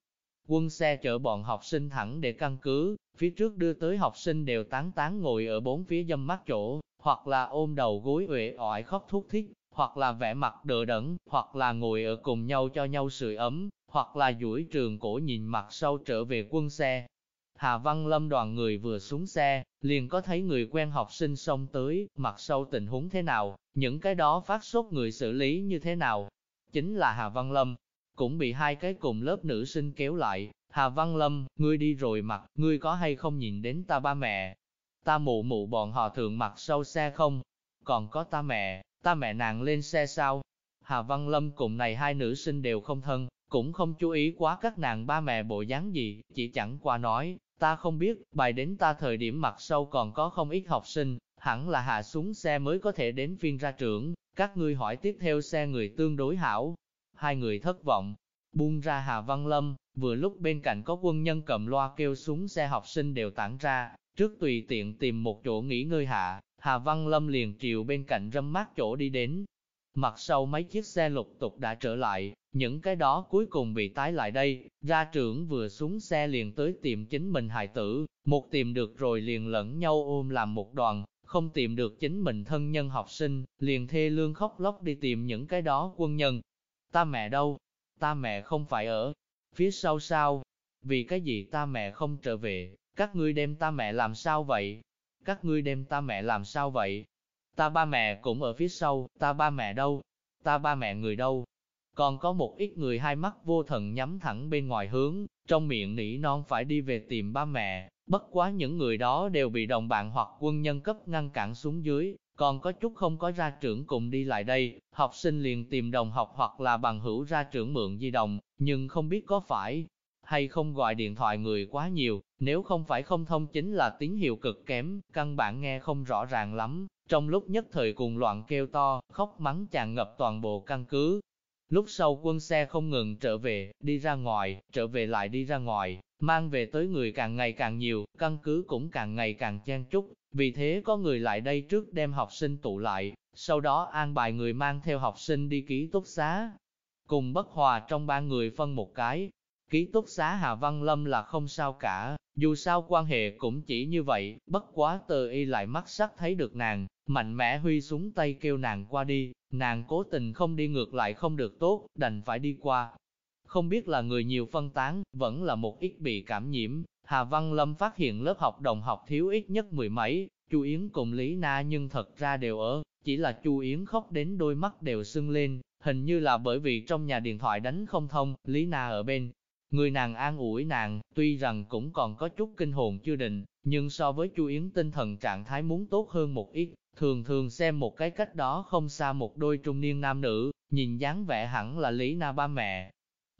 Quân xe chở bọn học sinh thẳng để căn cứ, phía trước đưa tới học sinh đều tán tán ngồi ở bốn phía dâm mắt chỗ, hoặc là ôm đầu gối uể oải khóc thúc thích, hoặc là vẽ mặt đờ đẫn, hoặc là ngồi ở cùng nhau cho nhau sưởi ấm, hoặc là duỗi trường cổ nhìn mặt sau trở về quân xe. Hà Văn Lâm đoàn người vừa xuống xe, liền có thấy người quen học sinh xông tới, mặt sau tình huống thế nào, những cái đó phát sốt người xử lý như thế nào. Chính là Hà Văn Lâm, cũng bị hai cái cùng lớp nữ sinh kéo lại. Hà Văn Lâm, ngươi đi rồi mặt, ngươi có hay không nhìn đến ta ba mẹ? Ta mụ mụ bọn họ thượng mặt sau xe không? Còn có ta mẹ, ta mẹ nàng lên xe sao? Hà Văn Lâm cùng này hai nữ sinh đều không thân, cũng không chú ý quá các nàng ba mẹ bộ dáng gì, chỉ chẳng qua nói, ta không biết, bài đến ta thời điểm mặt sau còn có không ít học sinh, hẳn là hạ xuống xe mới có thể đến phiên ra trưởng, các ngươi hỏi tiếp theo xe người tương đối hảo. Hai người thất vọng, buông ra Hà Văn Lâm, vừa lúc bên cạnh có quân nhân cầm loa kêu xuống xe học sinh đều tản ra, trước tùy tiện tìm một chỗ nghỉ ngơi hạ, Hà Văn Lâm liền chiều bên cạnh râm mát chỗ đi đến. Mặt sau mấy chiếc xe lục tục đã trở lại, những cái đó cuối cùng bị tái lại đây, ra trưởng vừa xuống xe liền tới tìm chính mình hài tử, một tìm được rồi liền lẫn nhau ôm làm một đoàn, không tìm được chính mình thân nhân học sinh, liền thê lương khóc lóc đi tìm những cái đó quân nhân. Ta mẹ đâu? Ta mẹ không phải ở phía sau sao? Vì cái gì ta mẹ không trở về? Các ngươi đem ta mẹ làm sao vậy? Các ngươi đem ta mẹ làm sao vậy? Ta ba mẹ cũng ở phía sau, ta ba mẹ đâu? Ta ba mẹ người đâu? Còn có một ít người hai mắt vô thần nhắm thẳng bên ngoài hướng, trong miệng nỉ non phải đi về tìm ba mẹ, bất quá những người đó đều bị đồng bạn hoặc quân nhân cấp ngăn cản xuống dưới, còn có chút không có ra trưởng cùng đi lại đây, học sinh liền tìm đồng học hoặc là bằng hữu ra trưởng mượn di động, nhưng không biết có phải hay không gọi điện thoại người quá nhiều, nếu không phải không thông chính là tín hiệu cực kém, căn bản nghe không rõ ràng lắm, trong lúc nhất thời cùng loạn kêu to, khóc mắng tràn ngập toàn bộ căn cứ, Lúc sau quân xe không ngừng trở về, đi ra ngoài, trở về lại đi ra ngoài, mang về tới người càng ngày càng nhiều, căn cứ cũng càng ngày càng chen chúc, vì thế có người lại đây trước đem học sinh tụ lại, sau đó an bài người mang theo học sinh đi ký túc xá. Cùng bất hòa trong ba người phân một cái, ký túc xá Hà Văn Lâm là không sao cả, dù sao quan hệ cũng chỉ như vậy, bất quá tờ y lại mắt sắc thấy được nàng, mạnh mẽ huy súng tay kêu nàng qua đi, nàng cố tình không đi ngược lại không được tốt, đành phải đi qua. Không biết là người nhiều phân tán, vẫn là một ít bị cảm nhiễm, Hà Văn Lâm phát hiện lớp học đồng học thiếu ít nhất mười mấy, Chu Yến cùng Lý Na nhưng thật ra đều ở, chỉ là Chu Yến khóc đến đôi mắt đều sưng lên, hình như là bởi vì trong nhà điện thoại đánh không thông, Lý Na ở bên, Người nàng an ủi nàng, tuy rằng cũng còn có chút kinh hồn chưa định, nhưng so với Chu Yến tinh thần trạng thái muốn tốt hơn một ít, thường thường xem một cái cách đó không xa một đôi trung niên nam nữ, nhìn dáng vẻ hẳn là Lý Na ba mẹ.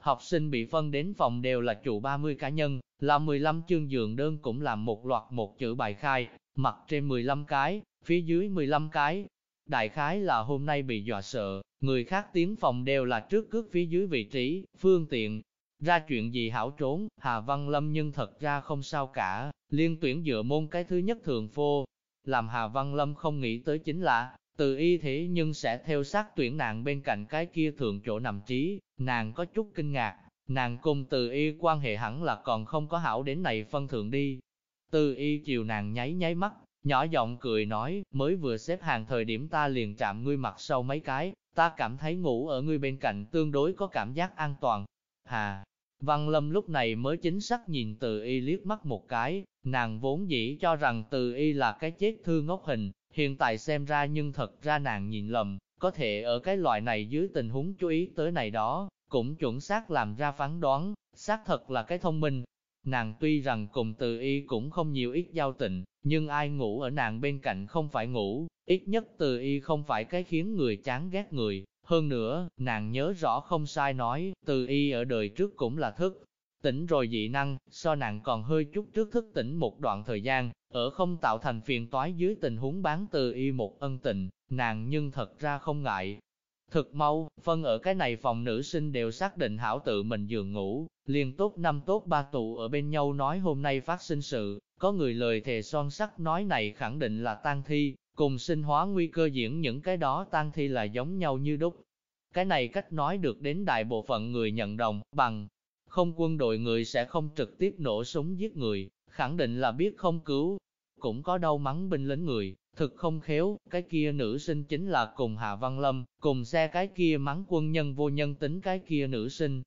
Học sinh bị phân đến phòng đều là chủ 30 cá nhân, là 15 chương giường đơn cũng làm một loạt một chữ bài khai, mặt trên 15 cái, phía dưới 15 cái. Đại khái là hôm nay bị dọa sợ, người khác tiến phòng đều là trước cước phía dưới vị trí, phương tiện. Ra chuyện gì hảo trốn, Hà Văn Lâm nhưng thật ra không sao cả, liên tuyển dựa môn cái thứ nhất thường phô. Làm Hà Văn Lâm không nghĩ tới chính là, từ y thế nhưng sẽ theo sát tuyển nàng bên cạnh cái kia thường chỗ nằm trí, nàng có chút kinh ngạc, nàng cùng từ y quan hệ hẳn là còn không có hảo đến này phân thượng đi. Từ y chiều nàng nháy nháy mắt, nhỏ giọng cười nói, mới vừa xếp hàng thời điểm ta liền chạm ngươi mặt sau mấy cái, ta cảm thấy ngủ ở ngươi bên cạnh tương đối có cảm giác an toàn. Hà, Văn Lâm lúc này mới chính xác nhìn từ y liếc mắt một cái, nàng vốn dĩ cho rằng từ y là cái chết thư ngốc hình, hiện tại xem ra nhưng thật ra nàng nhìn lầm, có thể ở cái loại này dưới tình huống chú ý tới này đó, cũng chuẩn xác làm ra phán đoán, xác thật là cái thông minh. Nàng tuy rằng cùng từ y cũng không nhiều ít giao tình, nhưng ai ngủ ở nàng bên cạnh không phải ngủ, ít nhất từ y không phải cái khiến người chán ghét người. Hơn nữa, nàng nhớ rõ không sai nói, từ y ở đời trước cũng là thức. Tỉnh rồi dị năng, so nàng còn hơi chút trước thức tỉnh một đoạn thời gian, ở không tạo thành phiền toái dưới tình huống bán từ y một ân tình, nàng nhưng thật ra không ngại, Thực mau, phân ở cái này phòng nữ sinh đều xác định hảo tự mình giường ngủ, liền tốt năm tốt ba tụ ở bên nhau nói hôm nay phát sinh sự, có người lời thề son sắt nói này khẳng định là tang thi, cùng sinh hóa nguy cơ diễn những cái đó tang thi là giống nhau như đúc. Cái này cách nói được đến đại bộ phận người nhận đồng, bằng không quân đội người sẽ không trực tiếp nổ súng giết người, khẳng định là biết không cứu. Cũng có đau mắng binh lính người, Thực không khéo, cái kia nữ sinh chính là cùng Hạ Văn Lâm, cùng xe cái kia mắng quân nhân vô nhân tính cái kia nữ sinh.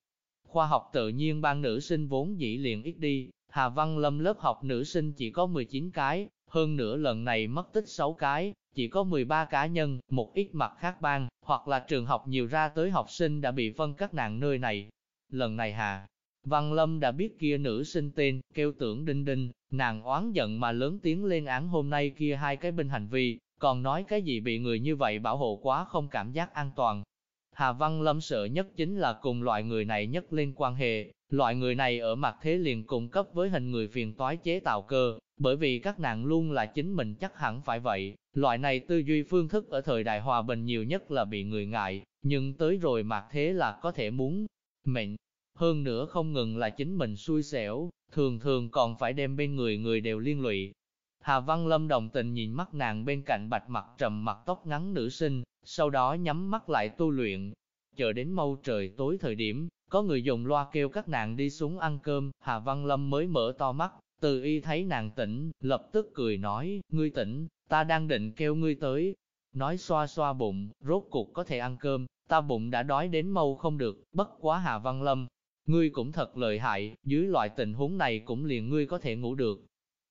Khoa học tự nhiên ban nữ sinh vốn dĩ liền ít đi, Hà Văn Lâm lớp học nữ sinh chỉ có 19 cái, hơn nữa lần này mất tích 6 cái, chỉ có 13 cá nhân, một ít mặt khác ban, hoặc là trường học nhiều ra tới học sinh đã bị phân các nạn nơi này. Lần này Hà Văn Lâm đã biết kia nữ sinh tên, kêu tưởng đinh đinh, nàng oán giận mà lớn tiếng lên án hôm nay kia hai cái binh hành vi, còn nói cái gì bị người như vậy bảo hộ quá không cảm giác an toàn. Hà Văn Lâm sợ nhất chính là cùng loại người này nhất lên quan hệ, loại người này ở mặt thế liền cung cấp với hình người phiền toái chế tạo cơ, bởi vì các nàng luôn là chính mình chắc hẳn phải vậy, loại này tư duy phương thức ở thời đại hòa bình nhiều nhất là bị người ngại, nhưng tới rồi mặt thế là có thể muốn mệnh, hơn nữa không ngừng là chính mình xui xẻo, thường thường còn phải đem bên người người đều liên lụy. Hà Văn Lâm đồng tình nhìn mắt nàng bên cạnh bạch mặt trầm mặt tóc ngắn nữ sinh, sau đó nhắm mắt lại tu luyện. Chờ đến mâu trời tối thời điểm, có người dùng loa kêu các nàng đi xuống ăn cơm, Hà Văn Lâm mới mở to mắt, từ y thấy nàng tỉnh, lập tức cười nói, ngươi tỉnh, ta đang định kêu ngươi tới. Nói xoa xoa bụng, rốt cuộc có thể ăn cơm, ta bụng đã đói đến mâu không được, bất quá Hà Văn Lâm, Ngươi cũng thật lợi hại, dưới loại tình huống này cũng liền ngươi có thể ngủ được.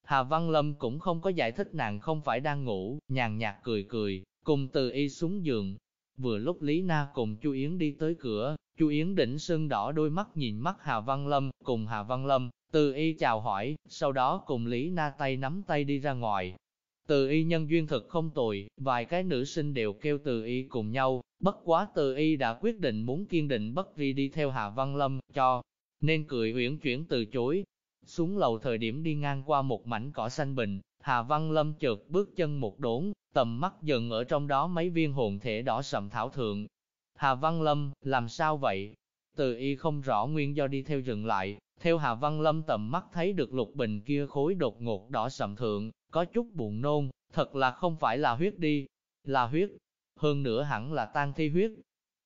Hà Văn Lâm cũng không có giải thích nàng không phải đang ngủ, nhàn nhạt cười cười, cùng từ y xuống giường. Vừa lúc Lý Na cùng Chu Yến đi tới cửa, Chu Yến đỉnh sưng đỏ đôi mắt nhìn mắt Hà Văn Lâm, cùng Hà Văn Lâm, từ y chào hỏi, sau đó cùng Lý Na tay nắm tay đi ra ngoài, từ y nhân duyên thực không tồi, vài cái nữ sinh đều kêu từ y cùng nhau, bất quá từ y đã quyết định muốn kiên định bất vi đi theo Hạ Văn Lâm, cho, nên cười uyển chuyển từ chối. Xuống lầu thời điểm đi ngang qua một mảnh cỏ xanh bình, Hà Văn Lâm chợt bước chân một đốn, tầm mắt dần ở trong đó mấy viên hồn thể đỏ sầm thảo thượng. Hà Văn Lâm, làm sao vậy? Từ y không rõ nguyên do đi theo dừng lại, theo Hà Văn Lâm tầm mắt thấy được lục bình kia khối đột ngột đỏ sầm thượng, có chút buồn nôn, thật là không phải là huyết đi, là huyết, hơn nữa hẳn là tan thi huyết.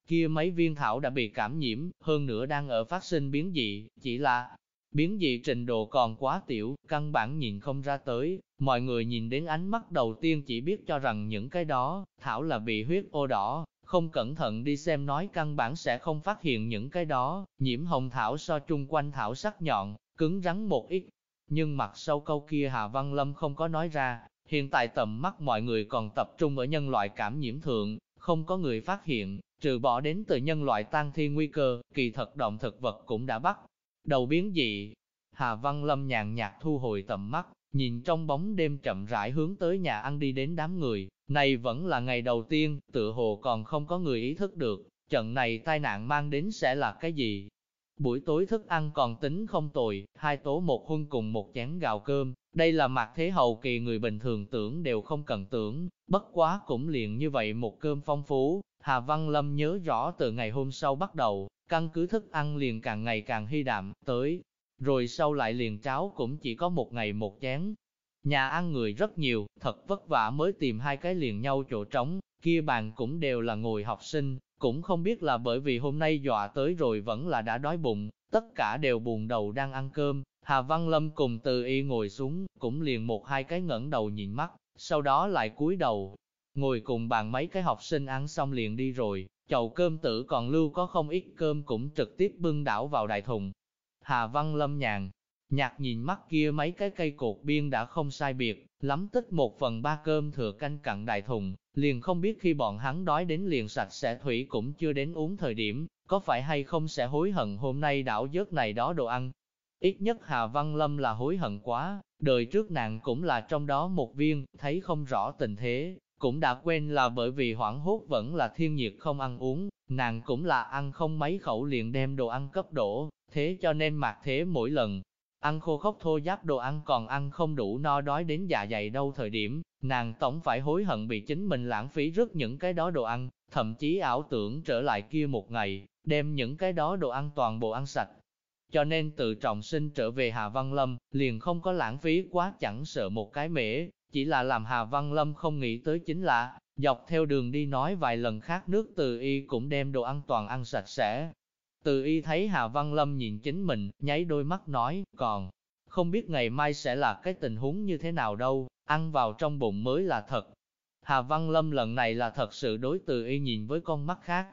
Kia mấy viên thảo đã bị cảm nhiễm, hơn nữa đang ở phát sinh biến dị, chỉ là biến dị trình độ còn quá tiểu, căn bản nhìn không ra tới, mọi người nhìn đến ánh mắt đầu tiên chỉ biết cho rằng những cái đó, thảo là bị huyết ô đỏ, không cẩn thận đi xem nói căn bản sẽ không phát hiện những cái đó, nhiễm hồng thảo so chung quanh thảo sắc nhọn, cứng rắn một ít, nhưng mặt sau câu kia Hà Văn Lâm không có nói ra, hiện tại tầm mắt mọi người còn tập trung ở nhân loại cảm nhiễm thượng, không có người phát hiện, trừ bỏ đến từ nhân loại tan thi nguy cơ, kỳ thật động thực vật cũng đã bắt đầu biến dị. Hà Văn Lâm nhàn nhạt thu hồi tầm mắt, nhìn trong bóng đêm chậm rãi hướng tới nhà ăn đi đến đám người, này vẫn là ngày đầu tiên, tựa hồ còn không có người ý thức được, trận này tai nạn mang đến sẽ là cái gì buổi tối thức ăn còn tính không tồi, hai tố một huân cùng một chén gạo cơm, đây là mặt thế hậu kỳ người bình thường tưởng đều không cần tưởng, bất quá cũng liền như vậy một cơm phong phú, Hà Văn Lâm nhớ rõ từ ngày hôm sau bắt đầu, căn cứ thức ăn liền càng ngày càng hy đạm, tới, rồi sau lại liền cháo cũng chỉ có một ngày một chén. Nhà ăn người rất nhiều, thật vất vả mới tìm hai cái liền nhau chỗ trống, kia bàn cũng đều là ngồi học sinh, cũng không biết là bởi vì hôm nay dọa tới rồi vẫn là đã đói bụng, tất cả đều buồn đầu đang ăn cơm. Hà Văn Lâm cùng từ y ngồi xuống, cũng liền một hai cái ngẩng đầu nhìn mắt, sau đó lại cúi đầu, ngồi cùng bàn mấy cái học sinh ăn xong liền đi rồi, chậu cơm tử còn lưu có không ít cơm cũng trực tiếp bưng đảo vào đại thùng. Hà Văn Lâm nhàn, nhạt nhìn mắt kia mấy cái cây cột biên đã không sai biệt, lắm tích một phần ba cơm thừa canh cặn đại thùng, liền không biết khi bọn hắn đói đến liền sạch sẽ thủy cũng chưa đến uống thời điểm, có phải hay không sẽ hối hận hôm nay đảo dớt này đó đồ ăn. Ít nhất Hà Văn Lâm là hối hận quá, đời trước nàng cũng là trong đó một viên, thấy không rõ tình thế, cũng đã quên là bởi vì hoảng hốt vẫn là thiên nhiệt không ăn uống, nàng cũng là ăn không mấy khẩu liền đem đồ ăn cấp đổ, thế cho nên mặc thế mỗi lần, ăn khô khốc thô giáp đồ ăn còn ăn không đủ no đói đến dạ dày đâu thời điểm, nàng tổng phải hối hận bị chính mình lãng phí rất những cái đó đồ ăn, thậm chí ảo tưởng trở lại kia một ngày, đem những cái đó đồ ăn toàn bộ ăn sạch. Cho nên tự trọng sinh trở về Hà Văn Lâm, liền không có lãng phí quá chẳng sợ một cái mễ, chỉ là làm Hà Văn Lâm không nghĩ tới chính là, dọc theo đường đi nói vài lần khác nước từ y cũng đem đồ ăn toàn ăn sạch sẽ. Từ y thấy Hà Văn Lâm nhìn chính mình, nháy đôi mắt nói, còn, không biết ngày mai sẽ là cái tình huống như thế nào đâu, ăn vào trong bụng mới là thật. Hà Văn Lâm lần này là thật sự đối từ y nhìn với con mắt khác.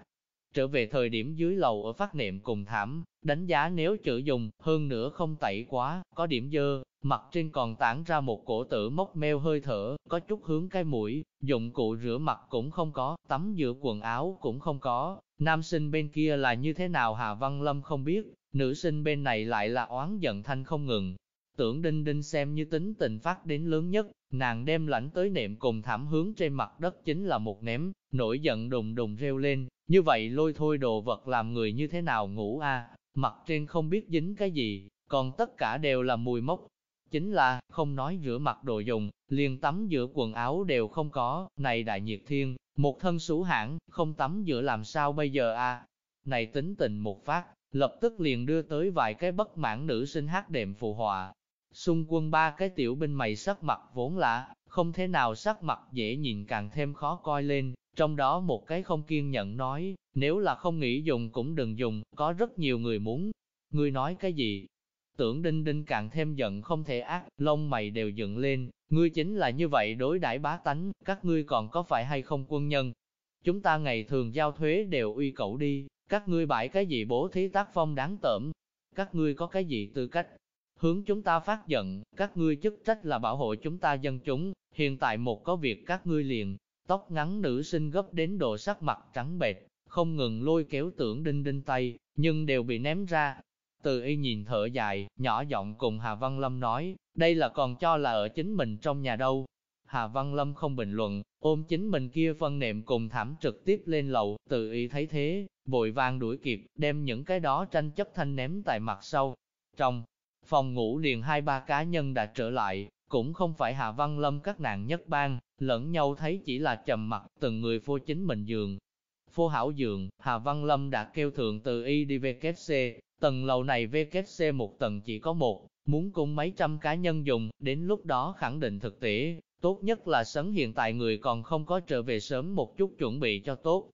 Trở về thời điểm dưới lầu ở phát niệm cùng thảm, đánh giá nếu chữ dùng, hơn nữa không tẩy quá, có điểm dơ, mặt trên còn tản ra một cổ tử mốc meo hơi thở, có chút hướng cái mũi, dụng cụ rửa mặt cũng không có, tắm rửa quần áo cũng không có, nam sinh bên kia là như thế nào Hà Văn Lâm không biết, nữ sinh bên này lại là oán giận thanh không ngừng. Tưởng đinh đinh xem như tính tình phát đến lớn nhất, nàng đem lãnh tới nệm cùng thảm hướng trên mặt đất chính là một ném, nổi giận đùng đùng reo lên, như vậy lôi thôi đồ vật làm người như thế nào ngủ a mặt trên không biết dính cái gì, còn tất cả đều là mùi mốc, Chính là, không nói rửa mặt đồ dùng, liền tắm giữa quần áo đều không có, này đại nhiệt thiên, một thân sú hãng, không tắm giữa làm sao bây giờ a Này tính tình một phát, lập tức liền đưa tới vài cái bất mãn nữ sinh hát đệm phù họa. Xung quân ba cái tiểu binh mày sắc mặt vốn lạ, không thế nào sắc mặt dễ nhìn càng thêm khó coi lên, trong đó một cái không kiên nhẫn nói, nếu là không nghĩ dùng cũng đừng dùng, có rất nhiều người muốn. Người nói cái gì, Tưởng đinh đinh càng thêm giận không thể ác, lông mày đều dựng lên, ngươi chính là như vậy đối đãi bá tánh, các ngươi còn có phải hay không quân nhân? Chúng ta ngày thường giao thuế đều uy cậu đi, các ngươi bãi cái gì bố thí tác phong đáng tởm, các ngươi có cái gì tư cách? Hướng chúng ta phát giận, các ngươi chức trách là bảo hộ chúng ta dân chúng, hiện tại một có việc các ngươi liền, tóc ngắn nữ sinh gấp đến độ sắc mặt trắng bệch, không ngừng lôi kéo tưởng đinh đinh tay, nhưng đều bị ném ra, từ y nhìn thở dài, nhỏ giọng cùng Hà Văn Lâm nói, đây là còn cho là ở chính mình trong nhà đâu. Hà Văn Lâm không bình luận, ôm chính mình kia phân nệm cùng thảm trực tiếp lên lầu, từ y thấy thế, vội vàng đuổi kịp, đem những cái đó tranh chấp thanh ném tại mặt sau. Trong phòng ngủ liền hai ba cá nhân đã trở lại, cũng không phải Hà Văn Lâm các nàng nhất bang, lẫn nhau thấy chỉ là trầm mặt, từng người phô chính mình giường. Phô hảo giường, Hà Văn Lâm đã kêu thượng từ y đi về kết Tầng lầu này VKC một tầng chỉ có một, muốn cung mấy trăm cá nhân dùng, đến lúc đó khẳng định thực tế, tốt nhất là sấn hiện tại người còn không có trở về sớm một chút chuẩn bị cho tốt.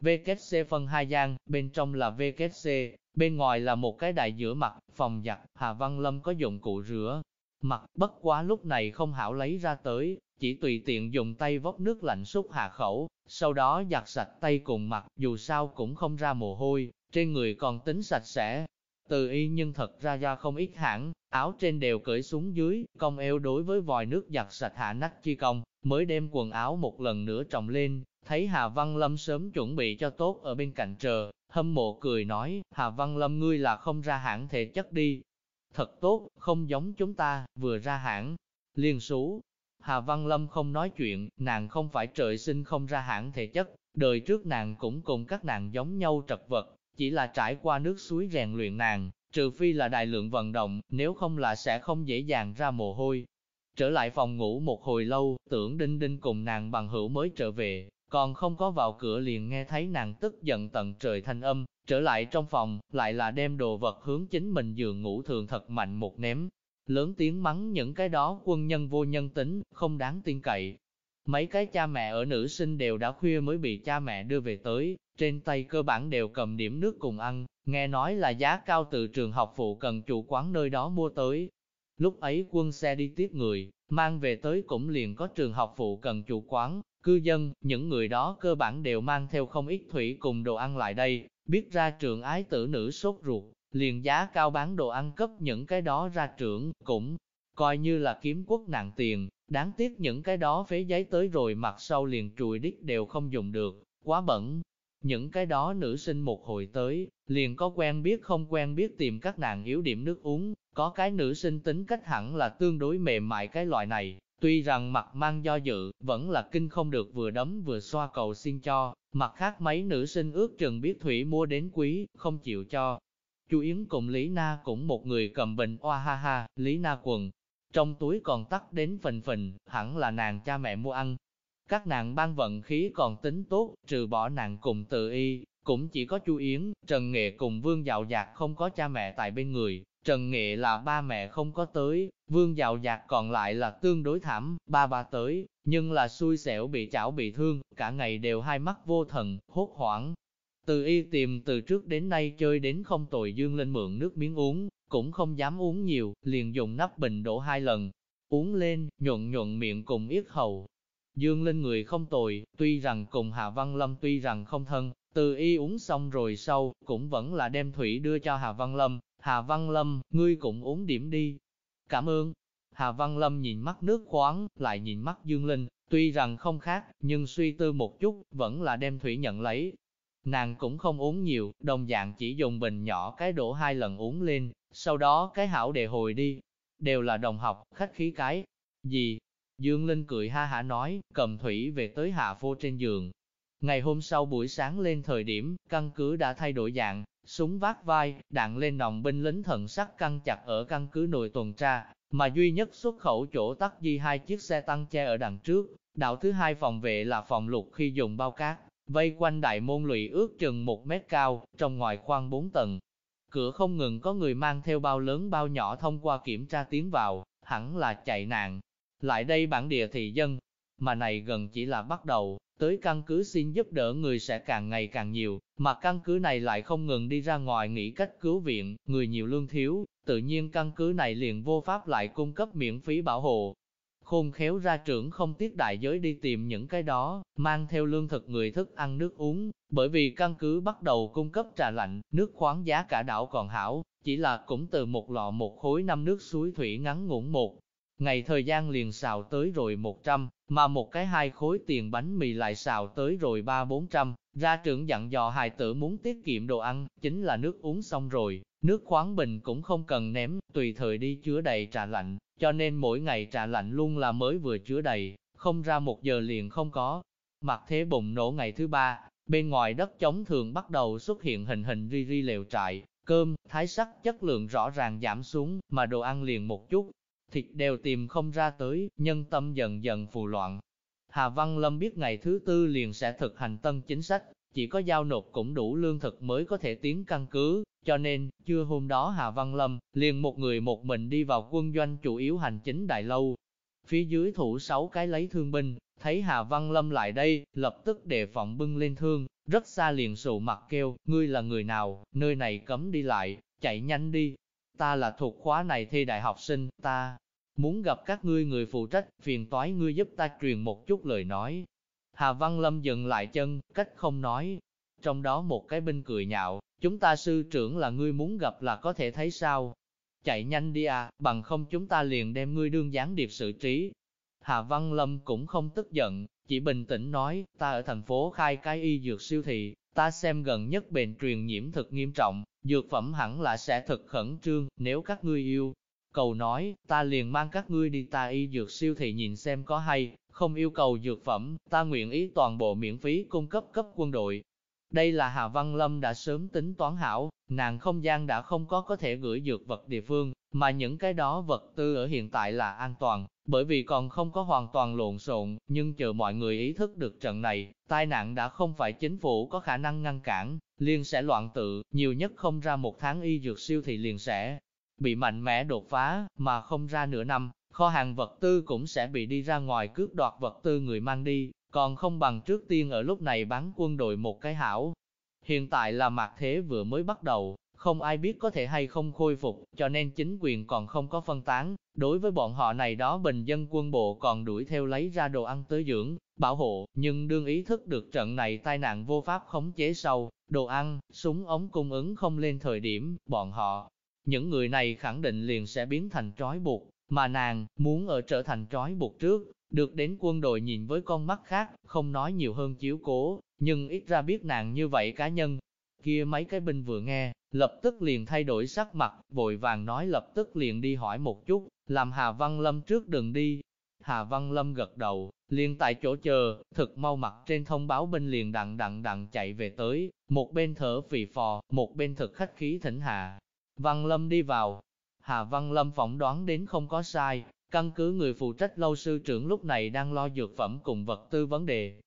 VKC phân hai gian, bên trong là VKC, bên ngoài là một cái đại giữa mặt, phòng giặt, Hà Văn Lâm có dụng cụ rửa. Mặt bất quá lúc này không hảo lấy ra tới, chỉ tùy tiện dùng tay vóc nước lạnh xúc hạ khẩu, sau đó giặt sạch tay cùng mặt, dù sao cũng không ra mồ hôi, trên người còn tính sạch sẽ. Từ y nhưng thật ra ra không ít hãng, áo trên đều cởi xuống dưới, công eo đối với vòi nước giặt sạch hạ nách chi công, mới đem quần áo một lần nữa trồng lên, thấy Hà Văn Lâm sớm chuẩn bị cho tốt ở bên cạnh chờ, hâm mộ cười nói, Hà Văn Lâm ngươi là không ra hãng thể chất đi. Thật tốt, không giống chúng ta, vừa ra hãng, liền sú. Hà Văn Lâm không nói chuyện, nàng không phải trời sinh không ra hãng thể chất, đời trước nàng cũng cùng các nàng giống nhau trật vật, chỉ là trải qua nước suối rèn luyện nàng, trừ phi là đại lượng vận động, nếu không là sẽ không dễ dàng ra mồ hôi. Trở lại phòng ngủ một hồi lâu, tưởng đinh đinh cùng nàng bằng hữu mới trở về, còn không có vào cửa liền nghe thấy nàng tức giận tận trời thanh âm, trở lại trong phòng, lại là đem đồ vật hướng chính mình giường ngủ thường thật mạnh một ném. Lớn tiếng mắng những cái đó quân nhân vô nhân tính, không đáng tin cậy. Mấy cái cha mẹ ở nữ sinh đều đã khuya mới bị cha mẹ đưa về tới, trên tay cơ bản đều cầm điểm nước cùng ăn, nghe nói là giá cao từ trường học phụ cần chủ quán nơi đó mua tới. Lúc ấy quân xe đi tiếp người, mang về tới cũng liền có trường học phụ cần chủ quán, cư dân, những người đó cơ bản đều mang theo không ít thủy cùng đồ ăn lại đây, biết ra trường ái tử nữ sốt ruột, liền giá cao bán đồ ăn cấp những cái đó ra trưởng, cũng coi như là kiếm quốc nặng tiền, đáng tiếc những cái đó phế giấy tới rồi mặt sau liền trùi đít đều không dùng được, quá bẩn. Những cái đó nữ sinh một hồi tới, liền có quen biết không quen biết tìm các nàng yếu điểm nước uống, có cái nữ sinh tính cách hẳn là tương đối mềm mại cái loại này, tuy rằng mặt mang do dự, vẫn là kinh không được vừa đấm vừa xoa cầu xin cho, mặt khác mấy nữ sinh ước chừng biết thủy mua đến quý, không chịu cho. Chu Yến cùng Lý Na cũng một người cầm bình oa ha ha, Lý Na quần, trong túi còn tắt đến phình phình, hẳn là nàng cha mẹ mua ăn. Các nàng ban vận khí còn tính tốt, trừ bỏ nàng cùng tự y, cũng chỉ có Chu Yến, Trần Nghệ cùng Vương Dạo Dạc không có cha mẹ tại bên người, Trần Nghệ là ba mẹ không có tới, Vương Dạo Dạc còn lại là tương đối thảm, ba ba tới, nhưng là xui xẻo bị chảo bị thương, cả ngày đều hai mắt vô thần, hốt hoảng. Từ y tìm từ trước đến nay chơi đến không tồi dương lên mượn nước miếng uống, cũng không dám uống nhiều, liền dùng nắp bình đổ hai lần, uống lên, nhuận nhuận miệng cùng yết hầu. Dương Linh người không tồi, tuy rằng cùng Hà Văn Lâm tuy rằng không thân, từ y uống xong rồi sau, cũng vẫn là đem thủy đưa cho Hà Văn Lâm, Hà Văn Lâm, ngươi cũng uống điểm đi. Cảm ơn. Hà Văn Lâm nhìn mắt nước khoáng, lại nhìn mắt Dương Linh, tuy rằng không khác, nhưng suy tư một chút, vẫn là đem thủy nhận lấy. Nàng cũng không uống nhiều, đồng dạng chỉ dùng bình nhỏ cái đổ hai lần uống lên, sau đó cái hảo đề hồi đi. Đều là đồng học, khách khí cái. Gì? Dương Linh cười ha hả nói, cầm thủy về tới hạ phô trên giường. Ngày hôm sau buổi sáng lên thời điểm, căn cứ đã thay đổi dạng, súng vác vai, đạn lên nòng binh lính thần sắc căng chặt ở căn cứ nội tuần tra, mà duy nhất xuất khẩu chỗ tắt di hai chiếc xe tăng che ở đằng trước, đạo thứ hai phòng vệ là phòng lục khi dùng bao cát, vây quanh đại môn lụy ước chừng một mét cao, trong ngoài khoang bốn tầng. Cửa không ngừng có người mang theo bao lớn bao nhỏ thông qua kiểm tra tiến vào, hẳn là chạy nạn. Lại đây bản địa thị dân, mà này gần chỉ là bắt đầu, tới căn cứ xin giúp đỡ người sẽ càng ngày càng nhiều, mà căn cứ này lại không ngừng đi ra ngoài nghĩ cách cứu viện, người nhiều lương thiếu, tự nhiên căn cứ này liền vô pháp lại cung cấp miễn phí bảo hộ. Khôn khéo ra trưởng không tiếc đại giới đi tìm những cái đó, mang theo lương thực người thức ăn nước uống, bởi vì căn cứ bắt đầu cung cấp trà lạnh, nước khoáng giá cả đảo còn hảo, chỉ là cũng từ một lọ một khối năm nước suối thủy ngắn ngủn một. Ngày thời gian liền xào tới rồi 100, mà một cái hai khối tiền bánh mì lại xào tới rồi ba bốn trăm, ra trưởng dặn dò hài tử muốn tiết kiệm đồ ăn, chính là nước uống xong rồi, nước khoáng bình cũng không cần ném, tùy thời đi chứa đầy trà lạnh, cho nên mỗi ngày trà lạnh luôn là mới vừa chứa đầy, không ra một giờ liền không có. Mặt thế bùng nổ ngày thứ ba, bên ngoài đất chống thường bắt đầu xuất hiện hình hình ri ri lều trại, cơm, thái sắc chất lượng rõ ràng giảm xuống, mà đồ ăn liền một chút, thịt đều tìm không ra tới, nhân tâm dần dần phù loạn. Hà Văn Lâm biết ngày thứ tư liền sẽ thực hành tân chính sách, chỉ có giao nộp cũng đủ lương thực mới có thể tiến căn cứ, cho nên, chưa hôm đó Hà Văn Lâm, liền một người một mình đi vào quân doanh chủ yếu hành chính đại lâu. Phía dưới thủ sáu cái lấy thương binh, thấy Hà Văn Lâm lại đây, lập tức đề phòng bưng lên thương, rất xa liền sụ mặt kêu, ngươi là người nào, nơi này cấm đi lại, chạy nhanh đi, ta là thuộc khóa này thi đại học sinh, ta muốn gặp các ngươi người phụ trách, phiền toái ngươi giúp ta truyền một chút lời nói. Hà Văn Lâm dừng lại chân, cách không nói. Trong đó một cái binh cười nhạo, chúng ta sư trưởng là ngươi muốn gặp là có thể thấy sao. Chạy nhanh đi à, bằng không chúng ta liền đem ngươi đương gián điệp sự trí. Hà Văn Lâm cũng không tức giận, chỉ bình tĩnh nói, ta ở thành phố khai cái y dược siêu thị, ta xem gần nhất bệnh truyền nhiễm thực nghiêm trọng, dược phẩm hẳn là sẽ thực khẩn trương, nếu các ngươi yêu. Cầu nói, ta liền mang các ngươi đi ta y dược siêu thị nhìn xem có hay, không yêu cầu dược phẩm, ta nguyện ý toàn bộ miễn phí cung cấp cấp quân đội. Đây là Hà Văn Lâm đã sớm tính toán hảo, nàng không gian đã không có có thể gửi dược vật địa phương, mà những cái đó vật tư ở hiện tại là an toàn, bởi vì còn không có hoàn toàn lộn xộn, nhưng chờ mọi người ý thức được trận này, tai nạn đã không phải chính phủ có khả năng ngăn cản, liền sẽ loạn tự, nhiều nhất không ra một tháng y dược siêu thị liền sẽ bị mạnh mẽ đột phá, mà không ra nửa năm, kho hàng vật tư cũng sẽ bị đi ra ngoài cướp đoạt vật tư người mang đi, còn không bằng trước tiên ở lúc này bán quân đội một cái hảo. Hiện tại là mạc thế vừa mới bắt đầu, không ai biết có thể hay không khôi phục, cho nên chính quyền còn không có phân tán. Đối với bọn họ này đó bình dân quân bộ còn đuổi theo lấy ra đồ ăn tới dưỡng, bảo hộ, nhưng đương ý thức được trận này tai nạn vô pháp khống chế sâu, đồ ăn, súng ống cung ứng không lên thời điểm, bọn họ, những người này khẳng định liền sẽ biến thành trói buộc, mà nàng, muốn ở trở thành trói buộc trước, được đến quân đội nhìn với con mắt khác, không nói nhiều hơn chiếu cố, nhưng ít ra biết nàng như vậy cá nhân. Kia mấy cái binh vừa nghe, lập tức liền thay đổi sắc mặt, vội vàng nói lập tức liền đi hỏi một chút, làm Hà Văn Lâm trước đừng đi. Hà Văn Lâm gật đầu, liền tại chỗ chờ, thực mau mặt trên thông báo binh liền đặng đặng đặng chạy về tới, một bên thở phì phò, một bên thực khách khí thỉnh Hà. Văn Lâm đi vào, Hà Văn Lâm phỏng đoán đến không có sai, căn cứ người phụ trách lâu sư trưởng lúc này đang lo dược phẩm cùng vật tư vấn đề.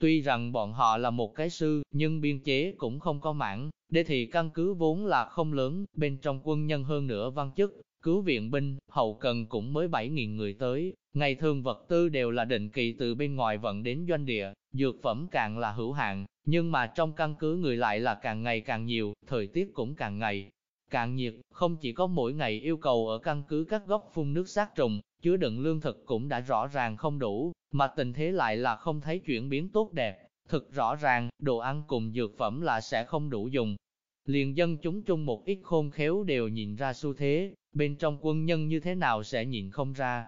Tuy rằng bọn họ là một cái sư, nhưng biên chế cũng không có mãn, để thì căn cứ vốn là không lớn, bên trong quân nhân hơn nữa văn chức, cứu viện binh, hậu cần cũng mới 7.000 người tới, ngày thường vật tư đều là định kỳ từ bên ngoài vận đến doanh địa, dược phẩm càng là hữu hạn, nhưng mà trong căn cứ người lại là càng ngày càng nhiều, thời tiết cũng càng ngày càng nhiệt, không chỉ có mỗi ngày yêu cầu ở căn cứ các góc phun nước sát trùng, chứa đựng lương thực cũng đã rõ ràng không đủ, mà tình thế lại là không thấy chuyển biến tốt đẹp. Thực rõ ràng, đồ ăn cùng dược phẩm là sẽ không đủ dùng. Liền dân chúng chung một ít khôn khéo đều nhìn ra xu thế, bên trong quân nhân như thế nào sẽ nhìn không ra.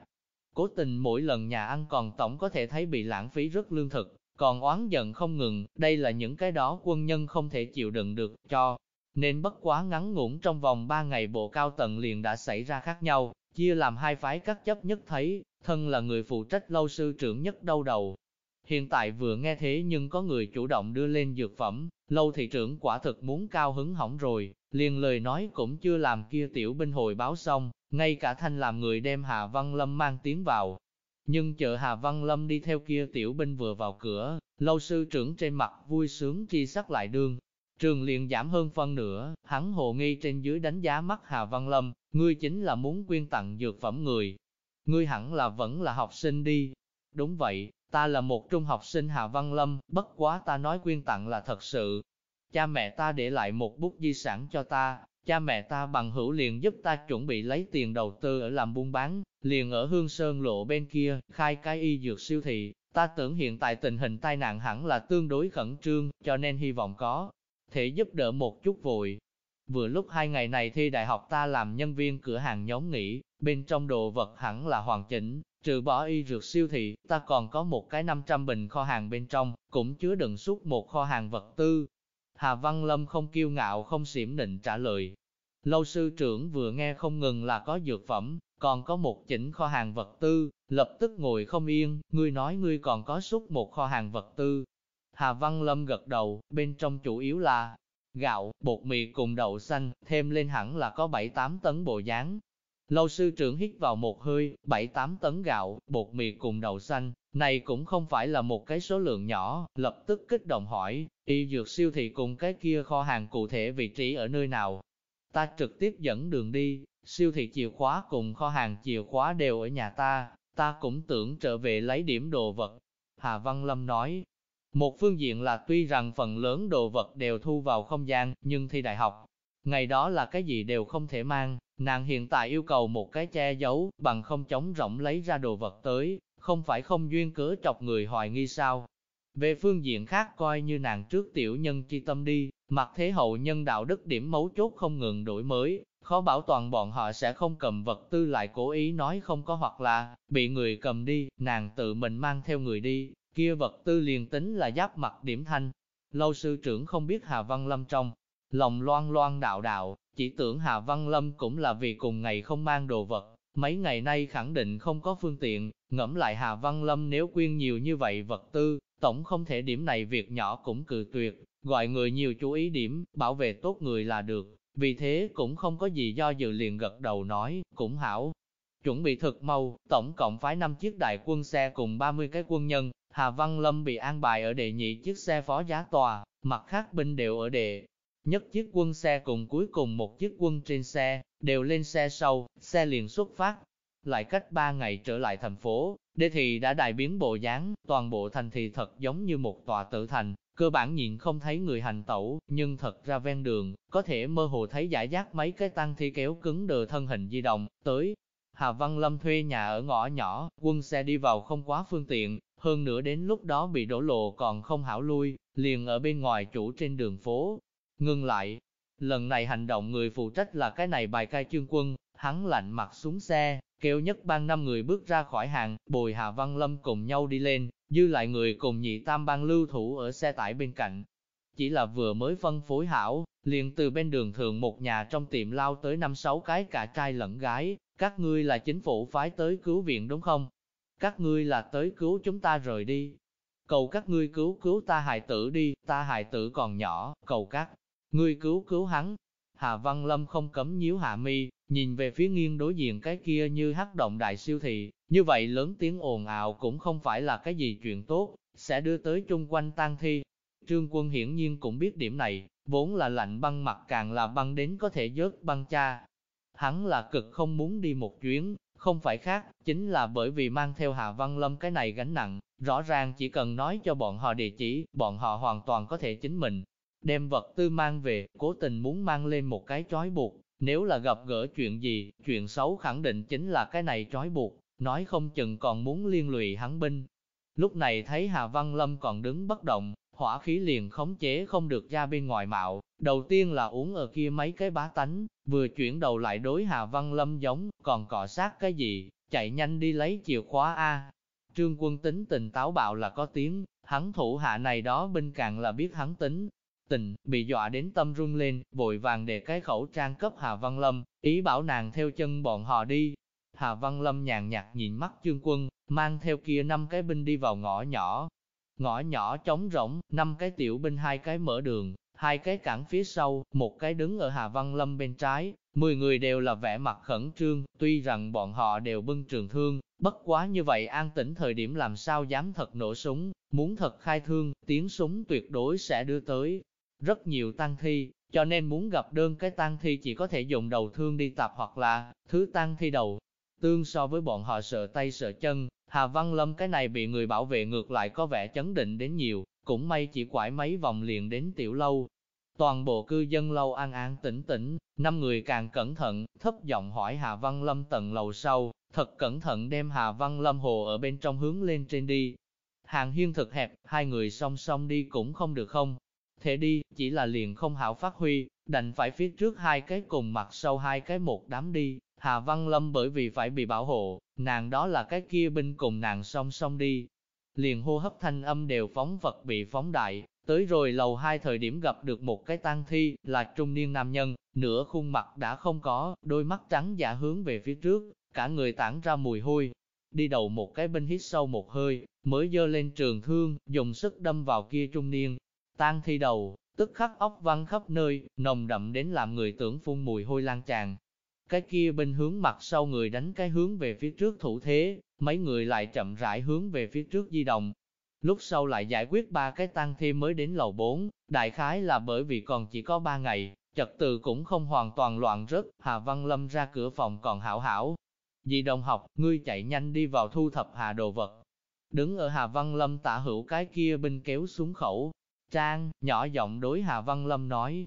Cố tình mỗi lần nhà ăn còn tổng có thể thấy bị lãng phí rất lương thực, còn oán giận không ngừng, đây là những cái đó quân nhân không thể chịu đựng được, cho nên bất quá ngắn ngủn trong vòng 3 ngày bộ cao tầng liền đã xảy ra khác nhau, chia làm hai phái các chấp nhất thấy, thân là người phụ trách lâu sư trưởng nhất đau đầu. Hiện tại vừa nghe thế nhưng có người chủ động đưa lên dược phẩm, lâu thị trưởng quả thực muốn cao hứng hỏng rồi, liền lời nói cũng chưa làm kia tiểu binh hồi báo xong, ngay cả thanh làm người đem Hà Văn Lâm mang tiếng vào. Nhưng chợ Hà Văn Lâm đi theo kia tiểu binh vừa vào cửa, lâu sư trưởng trên mặt vui sướng chi sắc lại đương, Trường liền giảm hơn phân nửa, hắn hồ nghi trên dưới đánh giá mắt Hà Văn Lâm, ngươi chính là muốn quyên tặng dược phẩm người. Ngươi hẳn là vẫn là học sinh đi. Đúng vậy, ta là một trung học sinh Hà Văn Lâm, bất quá ta nói quyên tặng là thật sự. Cha mẹ ta để lại một bút di sản cho ta, cha mẹ ta bằng hữu liền giúp ta chuẩn bị lấy tiền đầu tư ở làm buôn bán, liền ở Hương Sơn lộ bên kia, khai cái y dược siêu thị. Ta tưởng hiện tại tình hình tai nạn hẳn là tương đối khẩn trương, cho nên hy vọng có thể giúp đỡ một chút vội. Vừa lúc hai ngày này thi đại học ta làm nhân viên cửa hàng nhóm nghỉ, bên trong đồ vật hẳn là hoàn chỉnh, trừ bỏ y dược siêu thị, ta còn có một cái 500 bình kho hàng bên trong, cũng chứa đựng suốt một kho hàng vật tư. Hà Văn Lâm không kiêu ngạo không xỉm nịnh trả lời. Lâu sư trưởng vừa nghe không ngừng là có dược phẩm, còn có một chỉnh kho hàng vật tư, lập tức ngồi không yên, ngươi nói ngươi còn có suốt một kho hàng vật tư, Hà Văn Lâm gật đầu, bên trong chủ yếu là gạo, bột mì cùng đậu xanh, thêm lên hẳn là có 7-8 tấn bộ dáng. Lâu sư trưởng hít vào một hơi, 7-8 tấn gạo, bột mì cùng đậu xanh, này cũng không phải là một cái số lượng nhỏ, lập tức kích động hỏi, y dược siêu thị cùng cái kia kho hàng cụ thể vị trí ở nơi nào. Ta trực tiếp dẫn đường đi, siêu thị chìa khóa cùng kho hàng chìa khóa đều ở nhà ta, ta cũng tưởng trở về lấy điểm đồ vật. Hà Văn Lâm nói, một phương diện là tuy rằng phần lớn đồ vật đều thu vào không gian, nhưng thi đại học, ngày đó là cái gì đều không thể mang, nàng hiện tại yêu cầu một cái che giấu, bằng không chống rộng lấy ra đồ vật tới, không phải không duyên cớ chọc người hoài nghi sao. Về phương diện khác coi như nàng trước tiểu nhân chi tâm đi, mặt thế hậu nhân đạo đức điểm mấu chốt không ngừng đổi mới, khó bảo toàn bọn họ sẽ không cầm vật tư lại cố ý nói không có hoặc là bị người cầm đi, nàng tự mình mang theo người đi, kia vật tư liền tính là giáp mặt điểm thanh. Lâu sư trưởng không biết Hà Văn Lâm trong, lòng loan loan đạo đạo, chỉ tưởng Hà Văn Lâm cũng là vì cùng ngày không mang đồ vật, mấy ngày nay khẳng định không có phương tiện, ngẫm lại Hà Văn Lâm nếu quyên nhiều như vậy vật tư, tổng không thể điểm này việc nhỏ cũng cự tuyệt, gọi người nhiều chú ý điểm, bảo vệ tốt người là được, vì thế cũng không có gì do dự liền gật đầu nói, cũng hảo. Chuẩn bị thực mau, tổng cộng phái 5 chiếc đại quân xe cùng 30 cái quân nhân, Hà Văn Lâm bị an bài ở đệ nhị chiếc xe phó giá tòa, mặt khác binh đều ở đệ. Nhất chiếc quân xe cùng cuối cùng một chiếc quân trên xe, đều lên xe sau, xe liền xuất phát. Lại cách ba ngày trở lại thành phố, đê thị đã đại biến bộ dáng, toàn bộ thành thị thật giống như một tòa tự thành, cơ bản nhìn không thấy người hành tẩu, nhưng thật ra ven đường, có thể mơ hồ thấy giải rác mấy cái tăng thi kéo cứng đờ thân hình di động, tới. Hà Văn Lâm thuê nhà ở ngõ nhỏ, quân xe đi vào không quá phương tiện, hơn nữa đến lúc đó bị đổ lộ còn không hảo lui, liền ở bên ngoài chủ trên đường phố. Ngưng lại, lần này hành động người phụ trách là cái này bài cai chương quân, hắn lạnh mặt xuống xe, kêu nhất ban năm người bước ra khỏi hàng, bồi Hà Văn Lâm cùng nhau đi lên, dư lại người cùng nhị tam ban lưu thủ ở xe tải bên cạnh. Chỉ là vừa mới phân phối hảo, liền từ bên đường thường một nhà trong tiệm lao tới năm sáu cái cả trai lẫn gái, các ngươi là chính phủ phái tới cứu viện đúng không? Các ngươi là tới cứu chúng ta rời đi. Cầu các ngươi cứu cứu ta hài tử đi, ta hài tử còn nhỏ, cầu các ngươi cứu cứu hắn. Hà Văn Lâm không cấm nhíu hạ mi, nhìn về phía nghiêng đối diện cái kia như hắc động đại siêu thị, như vậy lớn tiếng ồn ào cũng không phải là cái gì chuyện tốt, sẽ đưa tới chung quanh tang thi. Trương quân hiển nhiên cũng biết điểm này, vốn là lạnh băng mặt càng là băng đến có thể dớt băng cha. Hắn là cực không muốn đi một chuyến, không phải khác, chính là bởi vì mang theo Hà Văn Lâm cái này gánh nặng, rõ ràng chỉ cần nói cho bọn họ địa chỉ, bọn họ hoàn toàn có thể chính mình đem vật tư mang về, cố tình muốn mang lên một cái trói buộc, nếu là gặp gỡ chuyện gì, chuyện xấu khẳng định chính là cái này trói buộc, nói không chừng còn muốn liên lụy hắn binh. Lúc này thấy Hà Văn Lâm còn đứng bất động, hỏa khí liền khống chế không được ra bên ngoài mạo, đầu tiên là uống ở kia mấy cái bá tánh, vừa chuyển đầu lại đối Hà Văn Lâm giống, còn cọ sát cái gì, chạy nhanh đi lấy chìa khóa A. Trương quân tính tình táo bạo là có tiếng, hắn thủ hạ này đó bên càng là biết hắn tính, tình, bị dọa đến tâm run lên, vội vàng để cái khẩu trang cấp Hà Văn Lâm, ý bảo nàng theo chân bọn họ đi. Hà Văn Lâm nhàn nhạt nhìn mắt Trương quân, mang theo kia năm cái binh đi vào ngõ nhỏ. Ngõ nhỏ trống rỗng, năm cái tiểu binh hai cái mở đường, hai cái cản phía sau, một cái đứng ở Hà Văn Lâm bên trái, mười người đều là vẻ mặt khẩn trương, tuy rằng bọn họ đều bưng trường thương, bất quá như vậy an tĩnh thời điểm làm sao dám thật nổ súng, muốn thật khai thương, tiếng súng tuyệt đối sẽ đưa tới rất nhiều tang thi, cho nên muốn gặp đơn cái tang thi chỉ có thể dùng đầu thương đi tập hoặc là thứ tang thi đầu. Tương so với bọn họ sợ tay sợ chân, Hà Văn Lâm cái này bị người bảo vệ ngược lại có vẻ chấn định đến nhiều, cũng may chỉ quải mấy vòng liền đến tiểu lâu. Toàn bộ cư dân lâu an an tĩnh tĩnh, năm người càng cẩn thận, thấp giọng hỏi Hà Văn Lâm tầng lầu sau, thật cẩn thận đem Hà Văn Lâm hồ ở bên trong hướng lên trên đi. Hàng hiên thật hẹp, hai người song song đi cũng không được không, Thế đi, chỉ là liền không hảo phát huy, đành phải phía trước hai cái cùng mặt sau hai cái một đám đi. Hà Văn Lâm bởi vì phải bị bảo hộ, nàng đó là cái kia binh cùng nàng song song đi. Liền hô hấp thanh âm đều phóng vật bị phóng đại, tới rồi lầu hai thời điểm gặp được một cái tang thi, là trung niên nam nhân, nửa khuôn mặt đã không có, đôi mắt trắng giả hướng về phía trước, cả người tản ra mùi hôi. Đi đầu một cái binh hít sâu một hơi, mới dơ lên trường thương, dùng sức đâm vào kia trung niên, tang thi đầu, tức khắc óc văng khắp nơi, nồng đậm đến làm người tưởng phun mùi hôi lan tràn. Cái kia bên hướng mặt sau người đánh cái hướng về phía trước thủ thế, mấy người lại chậm rãi hướng về phía trước di động. Lúc sau lại giải quyết ba cái tăng thêm mới đến lầu 4, đại khái là bởi vì còn chỉ có ba ngày, trật tự cũng không hoàn toàn loạn rớt, Hà Văn Lâm ra cửa phòng còn hảo hảo. Dì đồng học, ngươi chạy nhanh đi vào thu thập hà đồ vật. Đứng ở Hà Văn Lâm tả hữu cái kia binh kéo xuống khẩu, Trang, nhỏ giọng đối Hà Văn Lâm nói,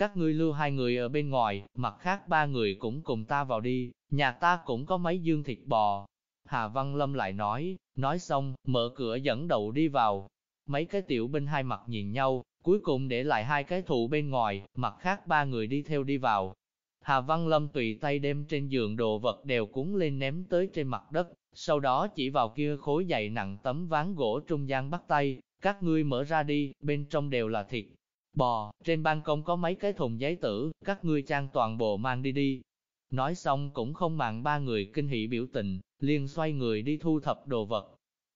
các ngươi lưu hai người ở bên ngoài, mặt khác ba người cũng cùng ta vào đi, nhà ta cũng có mấy dương thịt bò. Hà Văn Lâm lại nói, nói xong, mở cửa dẫn đầu đi vào. Mấy cái tiểu binh hai mặt nhìn nhau, cuối cùng để lại hai cái thụ bên ngoài, mặt khác ba người đi theo đi vào. Hà Văn Lâm tùy tay đem trên giường đồ vật đều cuốn lên ném tới trên mặt đất, sau đó chỉ vào kia khối dày nặng tấm ván gỗ trung gian bắt tay, các ngươi mở ra đi, bên trong đều là thịt. Bò, trên ban công có mấy cái thùng giấy tử, các ngươi trang toàn bộ mang đi đi. Nói xong cũng không màng ba người kinh hỉ biểu tình, liền xoay người đi thu thập đồ vật.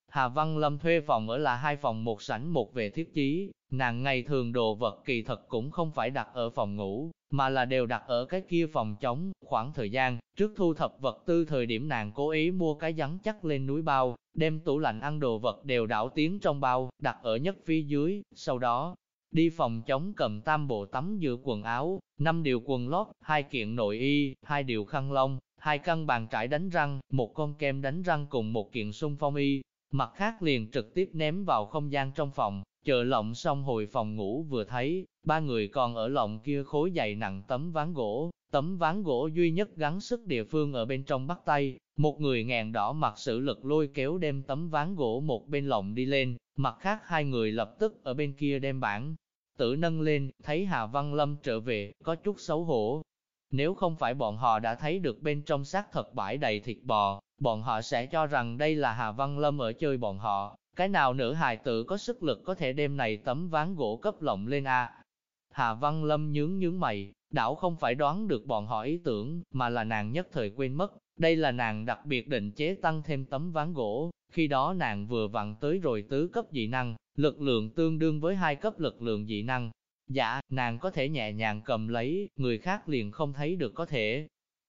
Hà Văn Lâm thuê phòng ở là hai phòng một sảnh một về thiết chí, nàng ngày thường đồ vật kỳ thật cũng không phải đặt ở phòng ngủ, mà là đều đặt ở cái kia phòng trống, khoảng thời gian, trước thu thập vật tư thời điểm nàng cố ý mua cái rắn chắc lên núi bao, đem tủ lạnh ăn đồ vật đều đảo tiến trong bao, đặt ở nhất phía dưới, sau đó, đi phòng chống cầm tam bộ tắm giữa quần áo, năm điều quần lót, hai kiện nội y, hai điều khăn lông, hai căn bàn trải đánh răng, một con kem đánh răng cùng một kiện sung phong y, mặt khác liền trực tiếp ném vào không gian trong phòng, chờ lộng xong hồi phòng ngủ vừa thấy, ba người còn ở lộng kia khối dày nặng tấm ván gỗ, tấm ván gỗ duy nhất gắn sức địa phương ở bên trong bắt tay, một người ngàn đỏ mặt sự lực lôi kéo đem tấm ván gỗ một bên lộng đi lên, mặt khác hai người lập tức ở bên kia đem bản. Tử nâng lên, thấy Hà Văn Lâm trở về, có chút xấu hổ. Nếu không phải bọn họ đã thấy được bên trong xác thật bãi đầy thịt bò, bọn họ sẽ cho rằng đây là Hà Văn Lâm ở chơi bọn họ, cái nào nữ hài tử có sức lực có thể đem này tấm ván gỗ cấp lộng lên a? Hà Văn Lâm nhướng nhướng mày, đảo không phải đoán được bọn họ ý tưởng, mà là nàng nhất thời quên mất, đây là nàng đặc biệt định chế tăng thêm tấm ván gỗ, khi đó nàng vừa vặn tới rồi tứ cấp dị năng, lực lượng tương đương với hai cấp lực lượng dị năng. Dạ, nàng có thể nhẹ nhàng cầm lấy, người khác liền không thấy được có thể.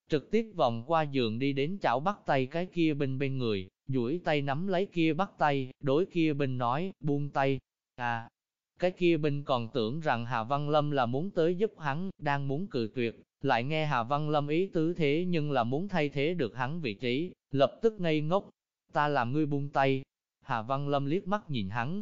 Trực tiếp vòng qua giường đi đến chảo bắt tay cái kia bên bên người, duỗi tay nắm lấy kia bắt tay, đối kia bên nói, buông tay. À, cái kia bên còn tưởng rằng Hà Văn Lâm là muốn tới giúp hắn, đang muốn cự tuyệt, lại nghe Hà Văn Lâm ý tứ thế nhưng là muốn thay thế được hắn vị trí, lập tức ngây ngốc. Ta làm ngươi buông tay. Hà Văn Lâm liếc mắt nhìn hắn.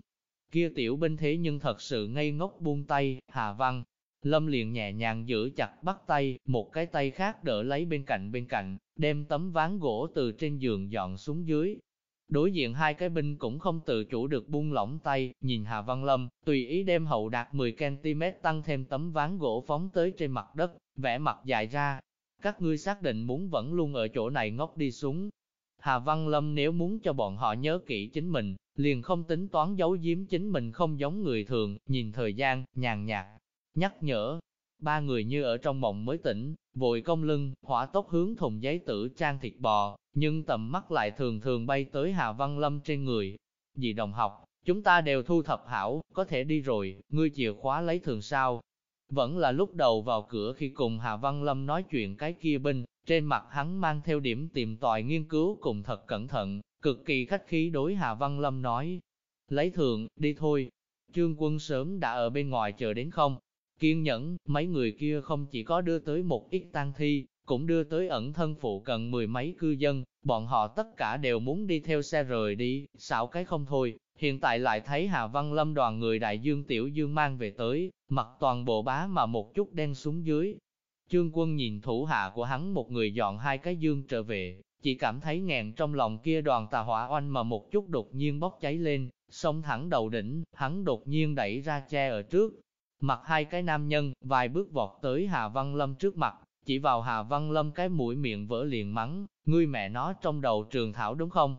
Kia tiểu binh thế nhưng thật sự ngây ngốc buông tay, Hà Văn. Lâm liền nhẹ nhàng giữ chặt bắt tay, một cái tay khác đỡ lấy bên cạnh bên cạnh, đem tấm ván gỗ từ trên giường dọn xuống dưới, Đối diện hai cái binh cũng không tự chủ được buông lỏng tay, nhìn Hà Văn Lâm, tùy ý đem hậu đạt 10cm tăng thêm tấm ván gỗ phóng tới trên mặt đất, vẻ mặt dài ra. Các ngươi xác định muốn vẫn luôn ở chỗ này ngốc đi xuống. Hà Văn Lâm nếu muốn cho bọn họ nhớ kỹ chính mình, liền không tính toán giấu giếm chính mình không giống người thường, nhìn thời gian, nhàn nhạt, nhắc nhở. Ba người như ở trong mộng mới tỉnh, vội công lưng, hỏa tốc hướng thùng giấy tử trang thịt bò, nhưng tầm mắt lại thường thường bay tới Hà Văn Lâm trên người. Dì đồng học, chúng ta đều thu thập hảo, có thể đi rồi, ngươi chìa khóa lấy thường sao. Vẫn là lúc đầu vào cửa khi cùng Hà Văn Lâm nói chuyện cái kia binh, trên mặt hắn mang theo điểm tìm tòi nghiên cứu cùng thật cẩn thận, cực kỳ khách khí đối Hà Văn Lâm nói. Lấy thường, đi thôi. Trương quân sớm đã ở bên ngoài chờ đến không? Kiên nhẫn, mấy người kia không chỉ có đưa tới một ít tang thi, cũng đưa tới ẩn thân phụ cận mười mấy cư dân, bọn họ tất cả đều muốn đi theo xe rời đi, xạo cái không thôi. Hiện tại lại thấy Hà Văn Lâm đoàn người đại dương tiểu dương mang về tới, mặc toàn bộ bá mà một chút đen xuống dưới. Trương quân nhìn thủ hạ của hắn một người dọn hai cái dương trở về, chỉ cảm thấy nghẹn trong lòng kia đoàn tà hỏa oanh mà một chút đột nhiên bốc cháy lên, xông thẳng đầu đỉnh, hắn đột nhiên đẩy ra che ở trước. Mặt hai cái nam nhân, vài bước vọt tới Hà Văn Lâm trước mặt, chỉ vào Hà Văn Lâm cái mũi miệng vỡ liền mắng, ngươi mẹ nó trong đầu trường thảo đúng không?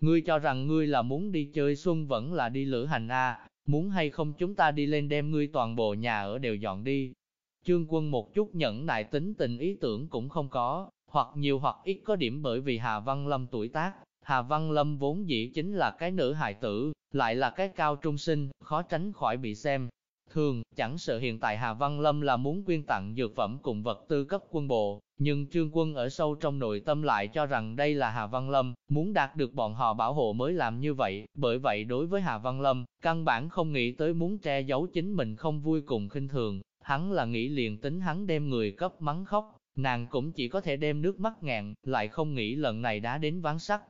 Ngươi cho rằng ngươi là muốn đi chơi xuân vẫn là đi lữ hành a muốn hay không chúng ta đi lên đem ngươi toàn bộ nhà ở đều dọn đi. Trương quân một chút nhẫn nại tính tình ý tưởng cũng không có, hoặc nhiều hoặc ít có điểm bởi vì Hà Văn Lâm tuổi tác. Hà Văn Lâm vốn dĩ chính là cái nữ hài tử, lại là cái cao trung sinh, khó tránh khỏi bị xem, Thường, chẳng sợ hiện tại Hà Văn Lâm là muốn quyên tặng dược phẩm cùng vật tư cấp quân bộ, nhưng trương quân ở sâu trong nội tâm lại cho rằng đây là Hà Văn Lâm, muốn đạt được bọn họ bảo hộ mới làm như vậy, bởi vậy đối với Hà Văn Lâm, căn bản không nghĩ tới muốn che giấu chính mình không vui cùng khinh thường, hắn là nghĩ liền tính hắn đem người cấp mắng khóc, nàng cũng chỉ có thể đem nước mắt ngạn, lại không nghĩ lần này đã đến ván sắt.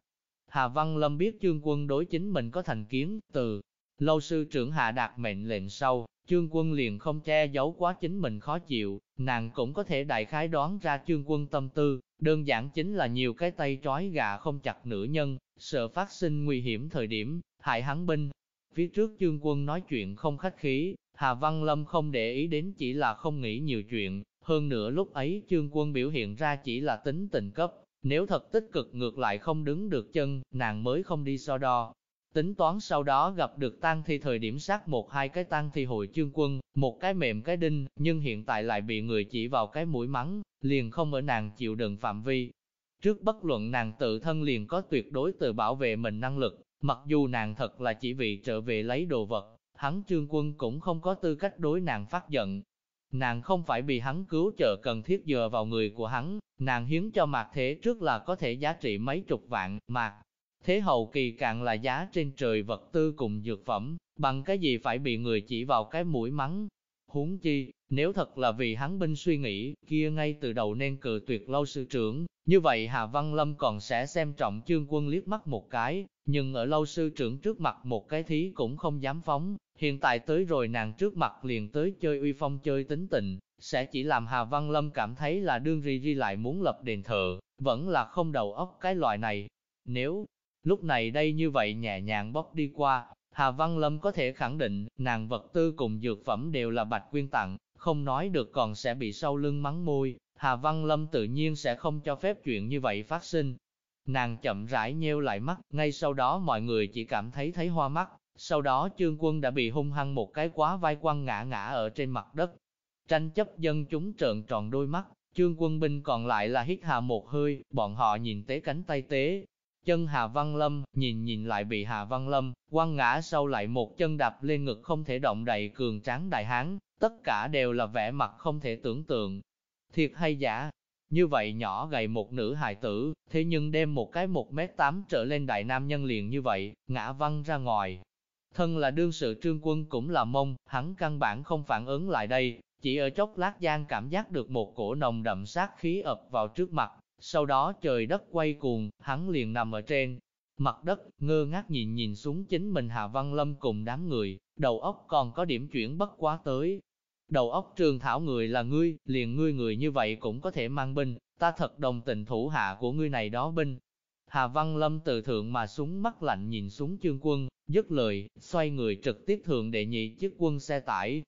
Hà Văn Lâm biết trương quân đối chính mình có thành kiến, từ lâu sư trưởng hạ đạt mệnh lệnh sau, Trương quân liền không che giấu quá chính mình khó chịu, nàng cũng có thể đại khái đoán ra trương quân tâm tư, đơn giản chính là nhiều cái tay trói gà không chặt nữ nhân, sợ phát sinh nguy hiểm thời điểm, hại hắn binh. Phía trước trương quân nói chuyện không khách khí, Hà Văn Lâm không để ý đến chỉ là không nghĩ nhiều chuyện, hơn nữa lúc ấy trương quân biểu hiện ra chỉ là tính tình cấp, nếu thật tích cực ngược lại không đứng được chân, nàng mới không đi so đo, Tính toán sau đó gặp được tang thi thời điểm sát một hai cái tang thi hội chương quân, một cái mềm cái đinh, nhưng hiện tại lại bị người chỉ vào cái mũi mắng, liền không ở nàng chịu đựng phạm vi. Trước bất luận nàng tự thân liền có tuyệt đối tự bảo vệ mình năng lực, Mặc dù nàng thật là chỉ vì trở về lấy đồ vật, hắn trương quân cũng không có tư cách đối nàng phát giận. Nàng không phải bị hắn cứu trợ cần thiết dựa vào người của hắn, nàng hiến cho mạc thế trước là có thể giá trị mấy chục vạn, mạc. Thế hậu kỳ càng là giá trên trời vật tư cùng dược phẩm, bằng cái gì phải bị người chỉ vào cái mũi mắng. Huống chi, nếu thật là vì hắn binh suy nghĩ, kia ngay từ đầu nên cự tuyệt lâu sư trưởng, như vậy Hà Văn Lâm còn sẽ xem trọng chương quân liếc mắt một cái, nhưng ở lâu sư trưởng trước mặt một cái thí cũng không dám phóng, hiện tại tới rồi nàng trước mặt liền tới chơi uy phong chơi tính tình, sẽ chỉ làm Hà Văn Lâm cảm thấy là đương ri ri lại muốn lập đền thờ, vẫn là không đầu óc cái loại này. Nếu lúc này đây như vậy nhẹ nhàng bóc đi qua, Hà Văn Lâm có thể khẳng định, nàng vật tư cùng dược phẩm đều là bạch quyên tặng, không nói được còn sẽ bị sâu lưng mắng môi, Hà Văn Lâm tự nhiên sẽ không cho phép chuyện như vậy phát sinh. Nàng chậm rãi nheo lại mắt, ngay sau đó mọi người chỉ cảm thấy thấy hoa mắt, sau đó trương quân đã bị hung hăng một cái quá vai quăng ngã ngã ở trên mặt đất. Tranh chấp dân chúng trợn tròn đôi mắt, trương quân binh còn lại là hít hà một hơi, bọn họ nhìn tế cánh tay tế. Chân Hà Văn Lâm, nhìn nhìn lại bị Hà Văn Lâm, quăng ngã sau lại một chân đạp lên ngực không thể động đậy cường tráng đại hán, tất cả đều là vẻ mặt không thể tưởng tượng. Thiệt hay giả, như vậy nhỏ gầy một nữ hài tử, thế nhưng đem một cái một mét tám trở lên đại nam nhân liền như vậy, ngã văng ra ngoài. Thân là đương sự trương quân cũng là mông, hắn căn bản không phản ứng lại đây, chỉ ở chốc lát gian cảm giác được một cổ nồng đậm sát khí ập vào trước mặt, sau đó trời đất quay cuồng, hắn liền nằm ở trên. Mặt đất, ngơ ngác nhìn nhìn xuống chính mình Hà Văn Lâm cùng đám người, đầu óc còn có điểm chuyển bất quá tới, Đầu óc trường thảo người là ngươi, liền ngươi người như vậy cũng có thể mang binh, ta thật đồng tình thủ hạ của ngươi này đó binh. Hà Văn Lâm từ thượng mà súng mắt lạnh nhìn xuống chương quân, dứt lời, xoay người trực tiếp thượng đệ nhị chiếc quân xe tải.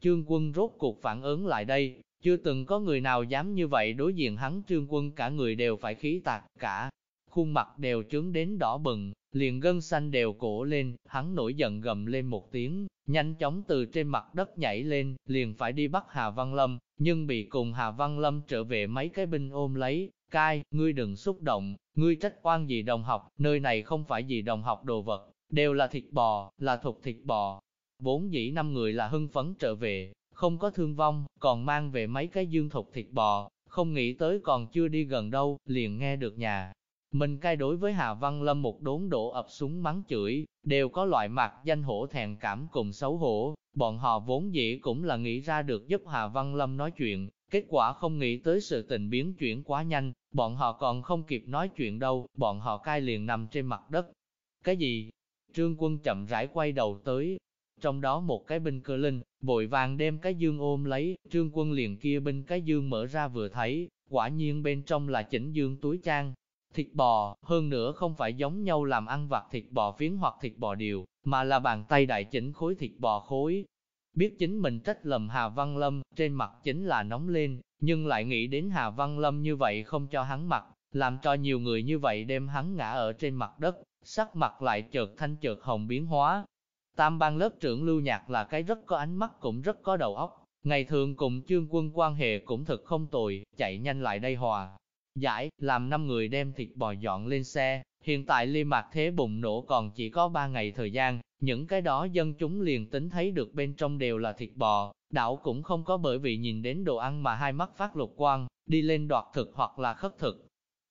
Chương quân rốt cuộc phản ứng lại đây, chưa từng có người nào dám như vậy đối diện hắn trương quân cả người đều phải khí tạc, cả khuôn mặt đều trướng đến đỏ bừng, liền gân xanh đều cổ lên, hắn nổi giận gầm lên một tiếng, nhanh chóng từ trên mặt đất nhảy lên, liền phải đi bắt Hà Văn Lâm, nhưng bị cùng Hà Văn Lâm trở về mấy cái binh ôm lấy, cai, ngươi đừng xúc động, ngươi trách oan gì đồng học, nơi này không phải gì đồng học đồ vật, đều là thịt bò, là thục thịt bò. Vốn dĩ năm người là hưng phấn trở về, không có thương vong, còn mang về mấy cái dương thục thịt bò, không nghĩ tới còn chưa đi gần đâu, liền nghe được nhà. Mình cai đối với Hà Văn Lâm một đốn đổ ập súng mắng chửi, đều có loại mặt danh hổ thẹn cảm cùng xấu hổ, bọn họ vốn dĩ cũng là nghĩ ra được giúp Hà Văn Lâm nói chuyện, kết quả không nghĩ tới sự tình biến chuyển quá nhanh, bọn họ còn không kịp nói chuyện đâu, bọn họ cai liền nằm trên mặt đất. Cái gì? Trương quân chậm rãi quay đầu tới, trong đó một cái binh cơ linh, vội vàng đem cái dương ôm lấy, trương quân liền kia binh cái dương mở ra vừa thấy, quả nhiên bên trong là chỉnh dương túi trang, thịt bò, hơn nữa không phải giống nhau làm ăn vặt thịt bò phiến hoặc thịt bò điều, mà là bàn tay đại chỉnh khối thịt bò khối. Biết chính mình trách lầm Hà Văn Lâm, trên mặt chính là nóng lên, nhưng lại nghĩ đến Hà Văn Lâm như vậy không cho hắn mặc, làm cho nhiều người như vậy đem hắn ngã ở trên mặt đất, sắc mặt lại chợt thanh chợt hồng biến hóa. Tam ban lớp trưởng Lưu Nhạc là cái rất có ánh mắt cũng rất có đầu óc, ngày thường cùng chương quân quan hệ cũng thật không tồi, chạy nhanh lại đây hòa. Giải, làm năm người đem thịt bò dọn lên xe. Hiện tại ly mạc thế bùng nổ còn chỉ có 3 ngày thời gian, những cái đó dân chúng liền tính thấy được bên trong đều là thịt bò, đảo cũng không có bởi vì nhìn đến đồ ăn mà hai mắt phát lục quang, đi lên đoạt thực hoặc là khất thực.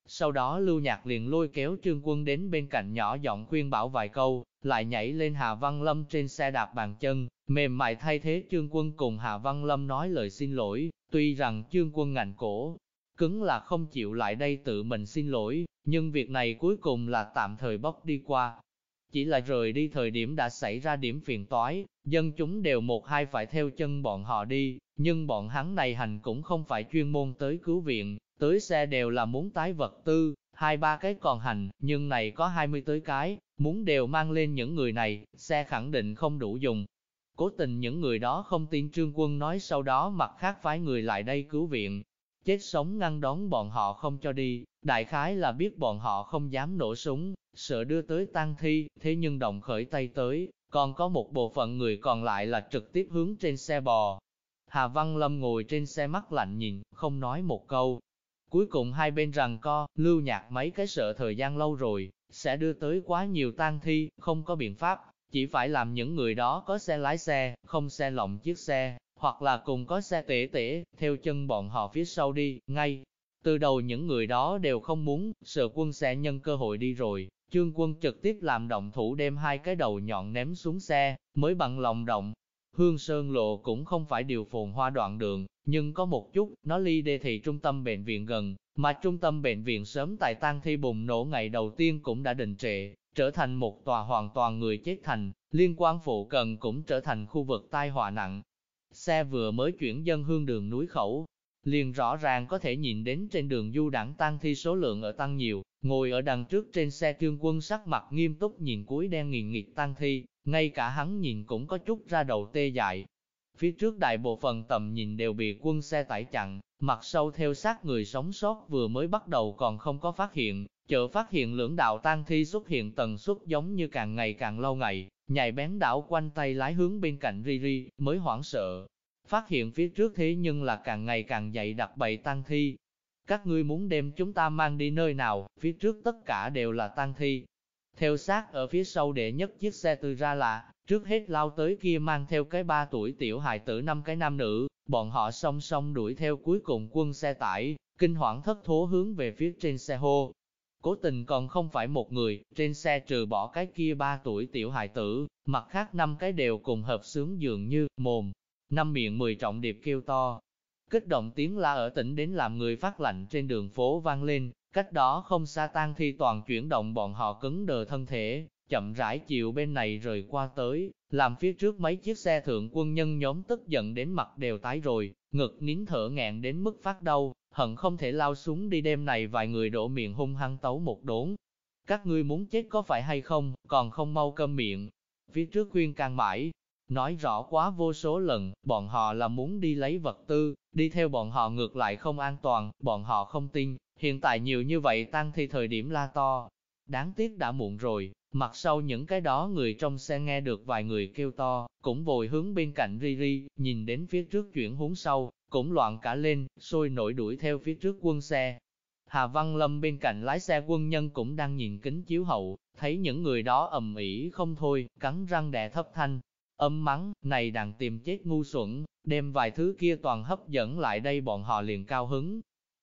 Sau đó Lưu Nhạc liền lôi kéo Trương Quân đến bên cạnh nhỏ giọng khuyên bảo vài câu, lại nhảy lên Hà Văn Lâm trên xe đạp bàn chân, mềm mại thay thế Trương Quân cùng Hà Văn Lâm nói lời xin lỗi, tuy rằng Trương Quân ngạnh cổ, cứng là không chịu lại đây tự mình xin lỗi, nhưng việc này cuối cùng là tạm thời bóc đi qua. Chỉ là rời đi thời điểm đã xảy ra điểm phiền toái, dân chúng đều một hai phải theo chân bọn họ đi, nhưng bọn hắn này hành cũng không phải chuyên môn tới cứu viện, tới xe đều là muốn tái vật tư, hai ba cái còn hành, nhưng này có hai mươi tới cái, muốn đều mang lên những người này, xe khẳng định không đủ dùng. Cố tình những người đó không tin trương quân nói sau đó mặt khác phái người lại đây cứu viện, chết sống ngăn đón bọn họ không cho đi, đại khái là biết bọn họ không dám nổ súng, sợ đưa tới tang thi, thế nhưng động khởi tay tới, còn có một bộ phận người còn lại là trực tiếp hướng trên xe bò. Hà Văn Lâm ngồi trên xe mắt lạnh nhìn, không nói một câu. Cuối cùng hai bên rằng co, lưu nhạc mấy cái sợ thời gian lâu rồi, sẽ đưa tới quá nhiều tang thi, không có biện pháp, chỉ phải làm những người đó có xe lái xe, không xe lộng chiếc xe, hoặc là cùng có xe tể tể, theo chân bọn họ phía sau đi, ngay. Từ đầu những người đó đều không muốn, sợ quân sẽ nhân cơ hội đi rồi, trương quân trực tiếp làm động thủ đem hai cái đầu nhọn ném xuống xe, mới bằng lòng động. Hương Sơn Lộ cũng không phải điều phồn hoa đoạn đường, nhưng có một chút, nó ly đê thị trung tâm bệnh viện gần, mà trung tâm bệnh viện sớm tại tang thi bùng nổ ngày đầu tiên cũng đã đình trệ, trở thành một tòa hoàn toàn người chết thành, liên quan phụ cận cũng trở thành khu vực tai họa nặng. Xe vừa mới chuyển dân hương đường núi khẩu, liền rõ ràng có thể nhìn đến trên đường du đảng tăng thi số lượng ở tăng nhiều, ngồi ở đằng trước trên xe trương quân sắc mặt nghiêm túc nhìn cuối đen nghiền nghiệt tăng thi, ngay cả hắn nhìn cũng có chút ra đầu tê dại. Phía trước đại bộ phận tầm nhìn đều bị quân xe tải chặn, mặt sau theo sát người sống sót vừa mới bắt đầu còn không có phát hiện, chợ phát hiện lưỡng đạo tang thi xuất hiện tần suất giống như càng ngày càng lâu ngày, nhảy bén đảo quanh tay lái hướng bên cạnh Riri, mới hoảng sợ. Phát hiện phía trước thế nhưng là càng ngày càng dậy đặc bầy tang thi. Các ngươi muốn đem chúng ta mang đi nơi nào, phía trước tất cả đều là tang thi. Theo sát ở phía sau đệ nhất chiếc xe từ ra là, trước hết lao tới kia mang theo cái ba tuổi tiểu hài tử năm cái nam nữ, bọn họ song song đuổi theo cuối cùng quân xe tải, kinh hoảng thất thố hướng về phía trên xe hô, Cố tình còn không phải một người, trên xe trừ bỏ cái kia ba tuổi tiểu hài tử, mặt khác năm cái đều cùng hợp sướng dường như, mồm, năm miệng mười trọng điệp kêu to. Kích động tiếng la ở tỉnh đến làm người phát lạnh trên đường phố vang lên, cách đó không xa tang thi toàn chuyển động bọn họ cứng đờ thân thể, chậm rãi chiều bên này rời qua tới, làm phía trước mấy chiếc xe thượng quân nhân nhóm tức giận đến mặt đều tái rồi, ngực nín thở ngẹn đến mức phát đau, hận không thể lao xuống đi đêm này vài người đổ miệng hung hăng tấu một đốn. Các ngươi muốn chết có phải hay không, còn không mau câm miệng. Phía trước khuyên can mãi, nói rõ quá vô số lần, bọn họ là muốn đi lấy vật tư, đi theo bọn họ ngược lại không an toàn, bọn họ không tin, hiện tại nhiều như vậy tăng thi thời điểm la to. Đáng tiếc đã muộn rồi, mặt sau những cái đó người trong xe nghe được vài người kêu to, cũng vội hướng bên cạnh ri ri, nhìn đến phía trước chuyển hướng sau, cũng loạn cả lên, sôi nổi đuổi theo phía trước quân xe. Hà Văn Lâm bên cạnh lái xe quân nhân cũng đang nhìn kính chiếu hậu, thấy những người đó ầm ĩ không thôi, cắn răng đè thấp thanh, âm mắng, này đàn tìm chết ngu xuẩn, đem vài thứ kia toàn hấp dẫn lại đây bọn họ liền cao hứng.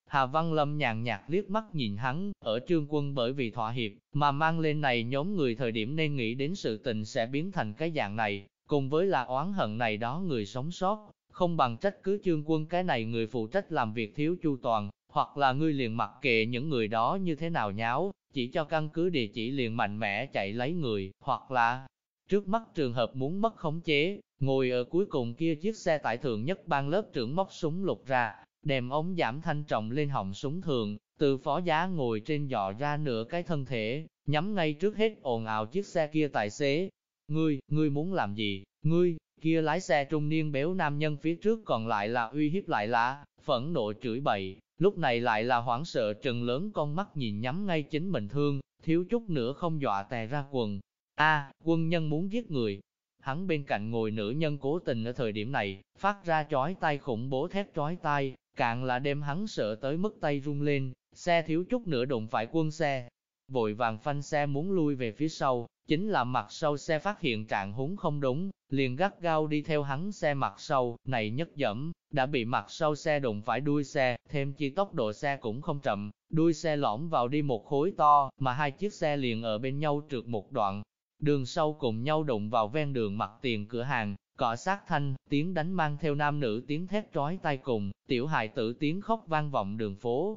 Hà Văn Lâm nhàn nhạt liếc mắt nhìn hắn, ở trương quân bởi vì thỏa hiệp, mà mang lên này nhóm người thời điểm nên nghĩ đến sự tình sẽ biến thành cái dạng này, cùng với là oán hận này đó người sống sót, không bằng trách cứ trương quân cái này người phụ trách làm việc thiếu chu toàn, hoặc là ngươi liền mặc kệ những người đó như thế nào nháo, chỉ cho căn cứ địa chỉ liền mạnh mẽ chạy lấy người, hoặc là trước mắt trường hợp muốn mất khống chế, ngồi ở cuối cùng kia chiếc xe tải thường nhất ban lớp trưởng móc súng lục ra, đem ống giảm thanh trọng lên họng súng thường, từ phó giá ngồi trên dọ ra nửa cái thân thể, nhắm ngay trước hết ồn ào chiếc xe kia tài xế. Ngươi, ngươi muốn làm gì? Ngươi, Kia lái xe trung niên béo nam nhân phía trước còn lại là uy hiếp lại là, phẫn nộ chửi bậy, lúc này lại là hoảng sợ trừng lớn con mắt nhìn nhắm ngay chính mình thương, thiếu chút nữa không dọa tè ra quần. A, quân nhân muốn giết người. Hắn bên cạnh ngồi nữ nhân cố tình ở thời điểm này, phát ra chói tai khủng bố thét chói tai cạn là đem hắn sợ tới mức tay rung lên, xe thiếu chút nữa đụng phải quân xe. Vội vàng phanh xe muốn lui về phía sau, chính là mặt sau xe phát hiện trạng huống không đúng, liền gắt gao đi theo hắn xe mặt sau, này nhất dẫm, đã bị mặt sau xe đụng phải đuôi xe, thêm chi tốc độ xe cũng không chậm, đuôi xe lõm vào đi một khối to, mà hai chiếc xe liền ở bên nhau trượt một đoạn. Đường sau cùng nhau đụng vào ven đường mặt tiền cửa hàng, cọ sát thanh, tiếng đánh mang theo nam nữ tiếng thét trói tay cùng, tiểu hài tử tiếng khóc vang vọng đường phố.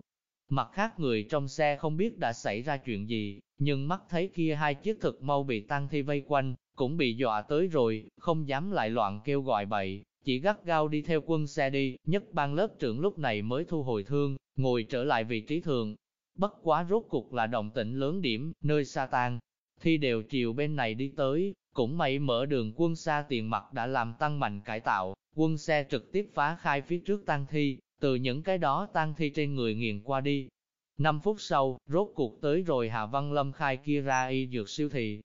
Mặt khác người trong xe không biết đã xảy ra chuyện gì, nhưng mắt thấy kia hai chiếc thực mau bị tăng thi vây quanh, cũng bị dọa tới rồi, không dám lại loạn kêu gọi bậy, chỉ gắt gao đi theo quân xe đi, nhất ban lớp trưởng lúc này mới thu hồi thương, ngồi trở lại vị trí thường. Bất quá rốt cục là động tĩnh lớn điểm, nơi sa tan, thi đều chiều bên này đi tới, cũng may mở đường quân xa tiền mặt đã làm tăng mạnh cải tạo, quân xe trực tiếp phá khai phía trước tăng thi, từ những cái đó tăng thi trên người nghiền qua đi. 5 phút sau, rốt cuộc tới rồi Hà Văn Lâm khai kia ra y dược siêu thị,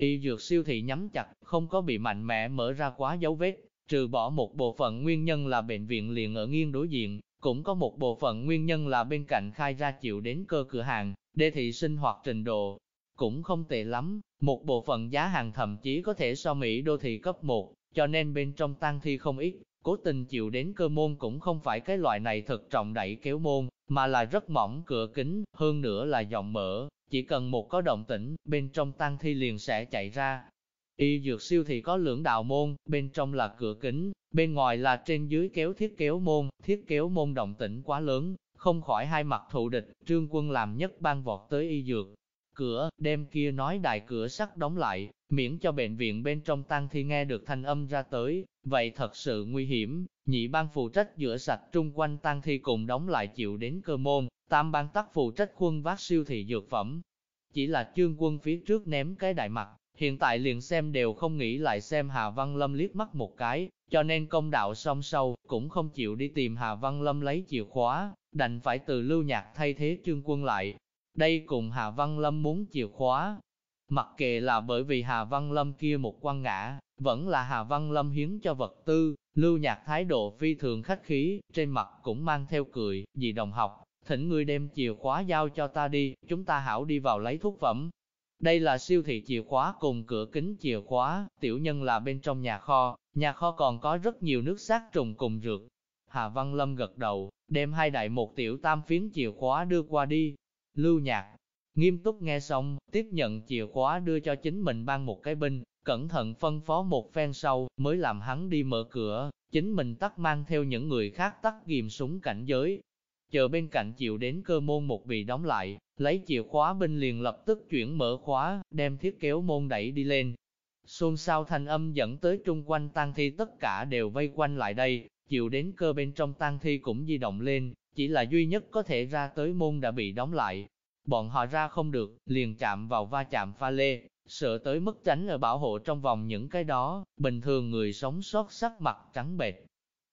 Y dược siêu thị nhắm chặt, không có bị mạnh mẽ mở ra quá dấu vết, trừ bỏ một bộ phận nguyên nhân là bệnh viện liền ở nghiêng đối diện, cũng có một bộ phận nguyên nhân là bên cạnh khai ra chịu đến cơ cửa hàng, đề thị sinh hoạt trình độ cũng không tệ lắm, một bộ phận giá hàng thậm chí có thể so Mỹ đô thị cấp 1, cho nên bên trong tang thi không ít, cố tình chịu đến cơ môn cũng không phải cái loại này thật trọng đẩy kéo môn, mà là rất mỏng cửa kính, hơn nữa là giọng mở, chỉ cần một có động tĩnh, bên trong tang thi liền sẽ chạy ra. Y dược siêu thì có lưỡng đạo môn, bên trong là cửa kính, bên ngoài là trên dưới kéo thiết kéo môn, thiết kéo môn động tĩnh quá lớn, không khỏi hai mặt thụ địch, trương quân làm nhất ban vọt tới y dược. Cửa, đem kia nói đại cửa sắt đóng lại, miễn cho bệnh viện bên trong tang thi nghe được thanh âm ra tới, vậy thật sự nguy hiểm, nhị ban phụ trách rửa sạch trung quanh tang thi cùng đóng lại chịu đến cơ môn, tam ban tắc phụ trách khuôn vác siêu thị dược phẩm. Chỉ là trương quân phía trước ném cái đại mặt, hiện tại liền xem đều không nghĩ lại xem Hà Văn Lâm liếc mắt một cái, cho nên công đạo song sâu, cũng không chịu đi tìm Hà Văn Lâm lấy chìa khóa, đành phải từ lưu nhạc thay thế trương quân lại. Đây cùng Hà Văn Lâm muốn chìa khóa, mặc kệ là bởi vì Hà Văn Lâm kia một quan ngã, vẫn là Hà Văn Lâm hiến cho vật tư, lưu nhạc thái độ phi thường khách khí, trên mặt cũng mang theo cười, vì đồng học, thỉnh ngươi đem chìa khóa giao cho ta đi, chúng ta hảo đi vào lấy thuốc phẩm. Đây là siêu thị chìa khóa cùng cửa kính chìa khóa, tiểu nhân là bên trong nhà kho, nhà kho còn có rất nhiều nước sát trùng cùng rượt. Hà Văn Lâm gật đầu, đem hai đại một tiểu tam phiến chìa khóa đưa qua đi. Lưu nhạc, nghiêm túc nghe xong, tiếp nhận chìa khóa đưa cho chính mình ban một cái binh, cẩn thận phân phó một phen sau, mới làm hắn đi mở cửa, chính mình tắt mang theo những người khác tắt ghim súng cảnh giới. Chờ bên cạnh chịu đến cơ môn một vị đóng lại, lấy chìa khóa binh liền lập tức chuyển mở khóa, đem thiết kéo môn đẩy đi lên. Xôn xao thanh âm dẫn tới trung quanh tang thi tất cả đều vây quanh lại đây, chịu đến cơ bên trong tang thi cũng di động lên, chỉ là duy nhất có thể ra tới môn đã bị đóng lại. Bọn họ ra không được, liền chạm vào va chạm pha lê, sợ tới mức tránh ở bảo hộ trong vòng những cái đó, bình thường người sống sót sắc mặt trắng bệch.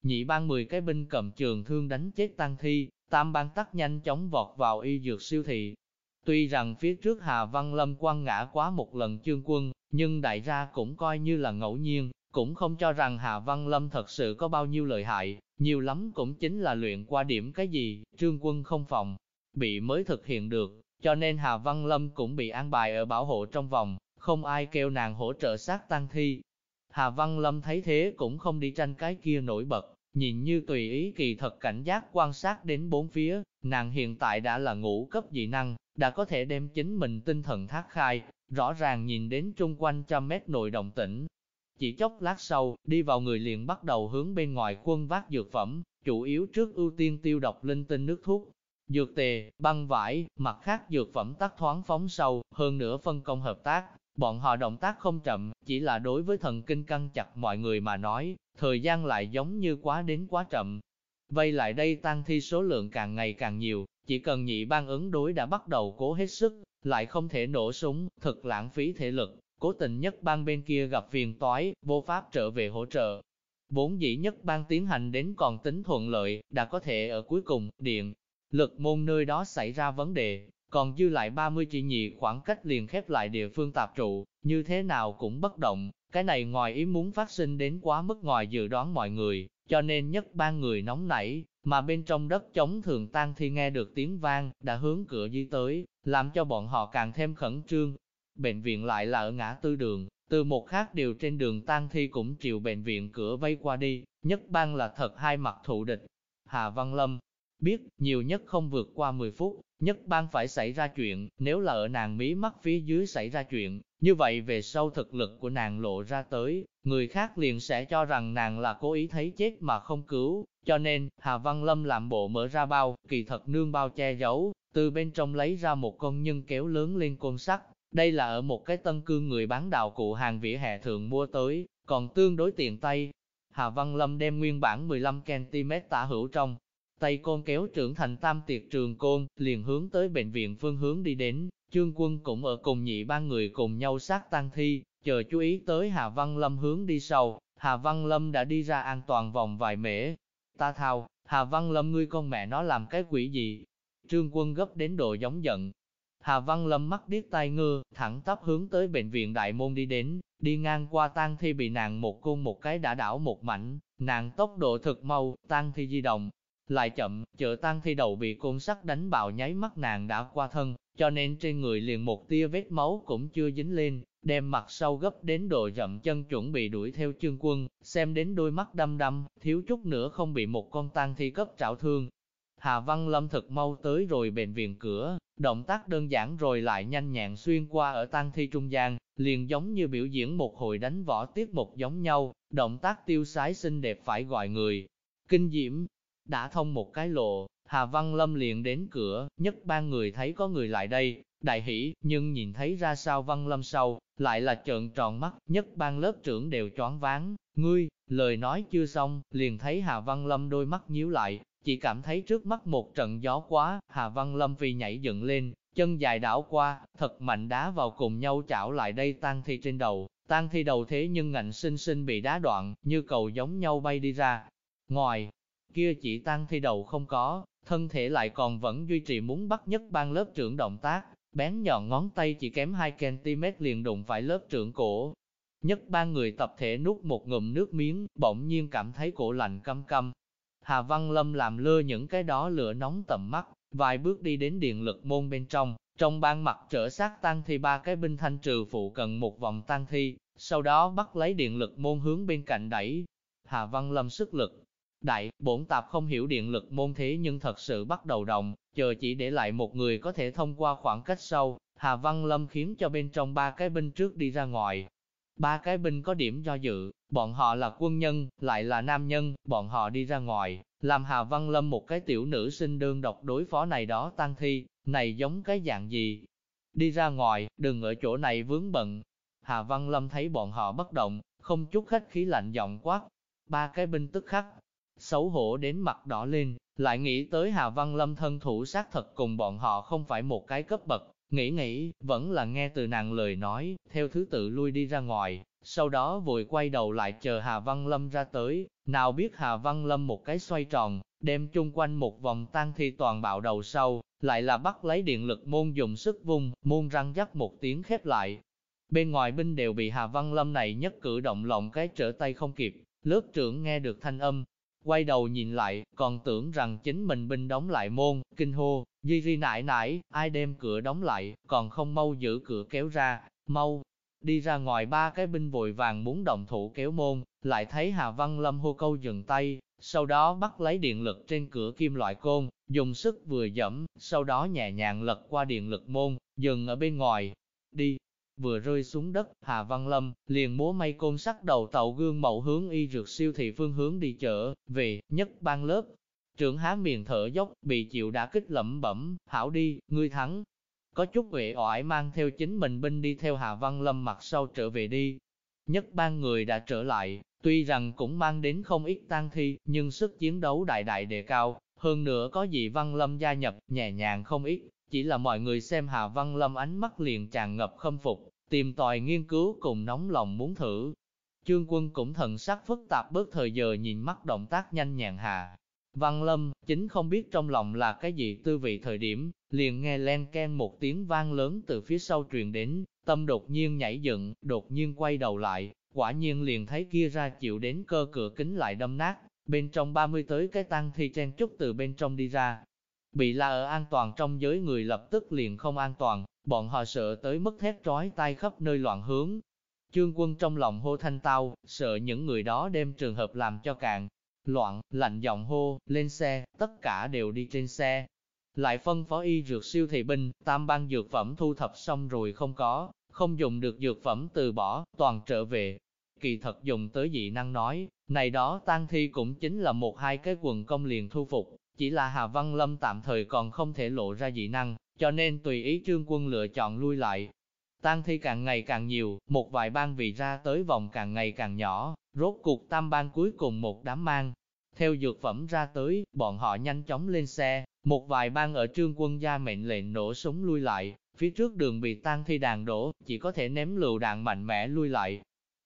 Nhị ban 10 cái binh cầm trường thương đánh chết tăng thi, tam ban tắc nhanh chóng vọt vào y dược siêu thị. Tuy rằng phía trước Hà Văn Lâm quăng ngã quá một lần chương quân, nhưng đại gia cũng coi như là ngẫu nhiên, cũng không cho rằng Hà Văn Lâm thật sự có bao nhiêu lợi hại, nhiều lắm cũng chính là luyện qua điểm cái gì, trương quân không phòng, bị mới thực hiện được, cho nên Hà Văn Lâm cũng bị an bài ở bảo hộ trong vòng, không ai kêu nàng hỗ trợ sát tăng thi. Hà Văn Lâm thấy thế cũng không đi tranh cái kia nổi bật, nhìn như tùy ý kỳ thật cảnh giác quan sát đến bốn phía, nàng hiện tại đã là ngũ cấp dị năng, đã có thể đem chính mình tinh thần thác khai, rõ ràng nhìn đến trung quanh trăm mét nội động tĩnh. Chỉ chốc lát sau, đi vào người liền bắt đầu hướng bên ngoài quân vác dược phẩm, chủ yếu trước ưu tiên tiêu độc linh tinh nước thuốc, dược tề, băng vải, mặt khác dược phẩm tắt thoáng phóng sâu, hơn nữa phân công hợp tác, Bọn họ động tác không chậm, chỉ là đối với thần kinh căng chặt mọi người mà nói, thời gian lại giống như quá đến quá chậm. Vây lại đây tăng thi số lượng càng ngày càng nhiều, chỉ cần nhị ban ứng đối đã bắt đầu cố hết sức, lại không thể nổ súng, thật lãng phí thể lực, cố tình nhất bang bên kia gặp phiền toái, vô pháp trở về hỗ trợ. Bốn dĩ nhất bang tiến hành đến còn tính thuận lợi, đã có thể ở cuối cùng, điện, lực môn nơi đó xảy ra vấn đề, còn dư lại 30 chỉ nhị khoảng cách liền khép lại địa phương tạp trụ, như thế nào cũng bất động, cái này ngoài ý muốn phát sinh đến quá mức ngoài dự đoán mọi người, cho nên nhất ban người nóng nảy, mà bên trong đất chống thường tan thì nghe được tiếng vang, đã hướng cửa di tới, làm cho bọn họ càng thêm khẩn trương. Bệnh viện lại là ở ngã tư đường, từ một khác điều trên đường tang thi cũng chịu bệnh viện cửa vây qua đi, nhất ban là thật hai mặt thụ địch. Hà Văn Lâm, biết, nhiều nhất không vượt qua 10 phút, nhất ban phải xảy ra chuyện, nếu là ở nàng mí mắt phía dưới xảy ra chuyện, như vậy về sau thực lực của nàng lộ ra tới, người khác liền sẽ cho rằng nàng là cố ý thấy chết mà không cứu, cho nên, Hà Văn Lâm làm bộ mở ra bao, kỳ thật nương bao che giấu, từ bên trong lấy ra một con nhân kéo lớn lên côn sắt, đây là ở một cái tân cương người bán đào cụ hàng vỉa hè thường mua tới, còn tương đối tiện tay. Hà Văn Lâm đem nguyên bản 15cm tả hữu trong, tay côn kéo trưởng thành tam tiệt trường côn, liền hướng tới bệnh viện phương hướng đi đến, trương quân cũng ở cùng nhị ba người cùng nhau sát tang thi, chờ chú ý tới Hà Văn Lâm hướng đi sau, Hà Văn Lâm đã đi ra an toàn vòng vài mễ. Ta thao, Hà Văn Lâm ngươi con mẹ nó làm cái quỷ gì? Trương quân gấp đến độ giống giận. Hà Văn Lâm mắt điếc tai ngơ, thẳng tắp hướng tới bệnh viện đại môn đi đến, đi ngang qua tang thi bị nàng một côn một cái đã đảo một mảnh, nàng tốc độ thực mau, tang thi di động, Lại chậm, chợ tang thi đầu bị côn sắt đánh bạo nháy mắt nàng đã qua thân, cho nên trên người liền một tia vết máu cũng chưa dính lên, đem mặt sau gấp đến độ rậm chân chuẩn bị đuổi theo chương quân, xem đến đôi mắt đăm đăm, thiếu chút nữa không bị một con tang thi cấp trảo thương. Hà Văn Lâm thật mau tới rồi bệnh viện cửa, động tác đơn giản rồi lại nhanh nhẹn xuyên qua ở tang thi trung gian, liền giống như biểu diễn một hồi đánh võ tiết mục giống nhau, động tác tiêu sái xinh đẹp phải gọi người. Kinh diễm, đã thông một cái lộ, Hà Văn Lâm liền đến cửa, nhất ban người thấy có người lại đây, đại hỷ, nhưng nhìn thấy ra sao Văn Lâm sau, lại là trợn tròn mắt, nhất ban lớp trưởng đều choáng váng, ngươi, lời nói chưa xong, liền thấy Hà Văn Lâm đôi mắt nhíu lại, chỉ cảm thấy trước mắt một trận gió quá, Hà Văn Lâm vì nhảy dựng lên, chân dài đảo qua, thật mạnh đá vào cùng nhau chảo lại đây tan thi trên đầu, tan thi đầu thế nhưng ngạnh sinh sinh bị đá đoạn, như cầu giống nhau bay đi ra. Ngoài, kia chỉ tan thi đầu không có, thân thể lại còn vẫn duy trì muốn bắt nhất ban lớp trưởng động tác, bén nhọn ngón tay chỉ kém 2cm liền đụng phải lớp trưởng cổ. Nhất ba người tập thể nuốt một ngụm nước miếng, bỗng nhiên cảm thấy cổ lạnh căm căm. Hà Văn Lâm làm lơ những cái đó lửa nóng tầm mắt, vài bước đi đến điện lực môn bên trong, trong ban mặt trở sát tăng thi ba cái binh thanh trừ phụ cận một vòng tăng thi, sau đó bắt lấy điện lực môn hướng bên cạnh đẩy. Hà Văn Lâm sức lực, Đại, bổn tạp không hiểu điện lực môn thế nhưng thật sự bắt đầu động, chờ chỉ để lại một người có thể thông qua khoảng cách sâu, Hà Văn Lâm khiến cho bên trong ba cái binh trước đi ra ngoài. Ba cái binh có điểm do dự, bọn họ là quân nhân, lại là nam nhân, bọn họ đi ra ngoài, làm Hà Văn Lâm một cái tiểu nữ sinh đơn độc đối phó này đó tăng thi, này giống cái dạng gì? Đi ra ngoài, đừng ở chỗ này vướng bận. Hà Văn Lâm thấy bọn họ bất động, không chút khách khí lạnh giọng quát. Ba cái binh tức khắc, xấu hổ đến mặt đỏ lên, lại nghĩ tới Hà Văn Lâm thân thủ xác thật cùng bọn họ không phải một cái cấp bậc, nghĩ nghĩ, vẫn là nghe từ nàng lời nói, theo thứ tự lui đi ra ngoài, sau đó vội quay đầu lại chờ Hà Văn Lâm ra tới, nào biết Hà Văn Lâm một cái xoay tròn, đem chung quanh một vòng tan thi toàn bạo đầu sau, lại là bắt lấy điện lực môn dùng sức vung, môn răng rắc một tiếng khép lại. Bên ngoài binh đều bị Hà Văn Lâm này nhất cử động lộng cái trở tay không kịp, lớp trưởng nghe được thanh âm, quay đầu nhìn lại, còn tưởng rằng chính mình binh đóng lại môn, kinh hô, di ri nại nại ai đem cửa đóng lại, còn không mau giữ cửa kéo ra, mau. Đi ra ngoài ba cái binh vội vàng muốn động thủ kéo môn, lại thấy Hà Văn Lâm hô câu dừng tay, sau đó bắt lấy điện lực trên cửa kim loại côn, dùng sức vừa dẫm, sau đó nhẹ nhàng lật qua điện lực môn, dừng ở bên ngoài. Đi, Vừa rơi xuống đất, Hà Văn Lâm liền múa may côn sắt đầu tàu gương mẫu hướng y rượt siêu thị phương hướng đi chợ, về, nhất ban lớp. Trưởng há miệng thở dốc, bị chịu đã kích lẩm bẩm, hảo đi, ngươi thắng. Có chút uể oải mang theo chính mình binh đi theo Hà Văn Lâm mặt sau trở về đi. Nhất ban người đã trở lại, tuy rằng cũng mang đến không ít tang thi, nhưng sức chiến đấu đại đại đề cao, hơn nữa có dị Văn Lâm gia nhập, nhẹ nhàng không ít, chỉ là mọi người xem Hà Văn Lâm ánh mắt liền tràn ngập khâm phục, tìm tòi nghiên cứu cùng nóng lòng muốn thử. Trương quân cũng thần sắc phức tạp bớt thời giờ nhìn mắt động tác nhanh nhàng Hà. Văn Lâm, chính không biết trong lòng là cái gì tư vị thời điểm, liền nghe len ken một tiếng vang lớn từ phía sau truyền đến, tâm đột nhiên nhảy dựng, đột nhiên quay đầu lại, quả nhiên liền thấy kia ra chịu đến cơ cửa kính lại đâm nát, bên trong 30 tới cái tăng thi chen chút từ bên trong đi ra, Bị là ở an toàn trong giới người lập tức liền không an toàn, bọn họ sợ tới mức thét trói tay khắp nơi loạn hướng. Trương quân trong lòng hô thanh tao, sợ những người đó đem trường hợp làm cho càng loạn, lạnh giọng hô, lên xe, tất cả đều đi trên xe. Lại phân phó y dược siêu thị binh, tam ban dược phẩm thu thập xong rồi không có, không dùng được dược phẩm từ bỏ, toàn trở về. Kỳ thật dùng tới dị năng nói, này đó tang thi cũng chính là một hai cái quần công liền thu phục, chỉ là Hà Văn Lâm tạm thời còn không thể lộ ra dị năng, cho nên tùy ý trương quân lựa chọn lui lại. Tang thi càng ngày càng nhiều, một vài bang vị ra tới vòng càng ngày càng nhỏ, rốt cuộc tam bang cuối cùng một đám mang. Theo dược phẩm ra tới, bọn họ nhanh chóng lên xe, một vài bang ở trương quân gia mệnh lệnh nổ súng lui lại, phía trước đường bị tang thi đàn đổ, chỉ có thể ném lựu đạn mạnh mẽ lui lại.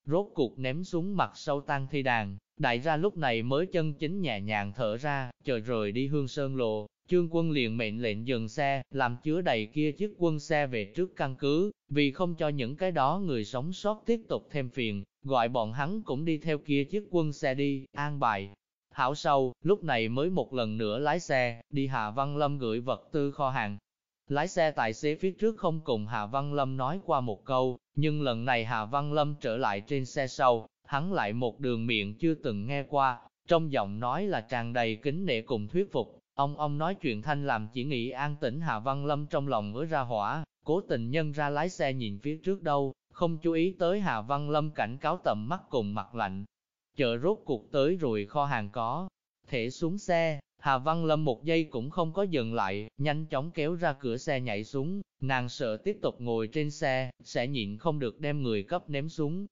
Rốt cuộc ném xuống mặt sau tang thi đàn, Đại ra lúc này mới chân chính nhẹ nhàng thở ra, chờ rồi đi hương sơn lộ, trương quân liền mệnh lệnh dừng xe, làm chứa đầy kia chiếc quân xe về trước căn cứ, vì không cho những cái đó người sống sót tiếp tục thêm phiền, gọi bọn hắn cũng đi theo kia chiếc quân xe đi, an bài. Hảo sâu, lúc này mới một lần nữa lái xe, đi Hà Văn Lâm gửi vật tư kho hàng. Lái xe tài xế phía trước không cùng Hà Văn Lâm nói qua một câu, nhưng lần này Hà Văn Lâm trở lại trên xe sau, hắn lại một đường miệng chưa từng nghe qua, trong giọng nói là tràn đầy kính nể cùng thuyết phục. Ông ông nói chuyện thanh làm chỉ nghĩ an tĩnh Hà Văn Lâm trong lòng ứa ra hỏa, cố tình nhân ra lái xe nhìn phía trước đâu, không chú ý tới Hà Văn Lâm cảnh cáo tầm mắt cùng mặt lạnh. Chợ rốt cuộc tới rồi kho hàng có, thể xuống xe, Hà Văn Lâm một giây cũng không có dừng lại, nhanh chóng kéo ra cửa xe nhảy xuống, nàng sợ tiếp tục ngồi trên xe, sẽ nhịn không được đem người cấp ném xuống.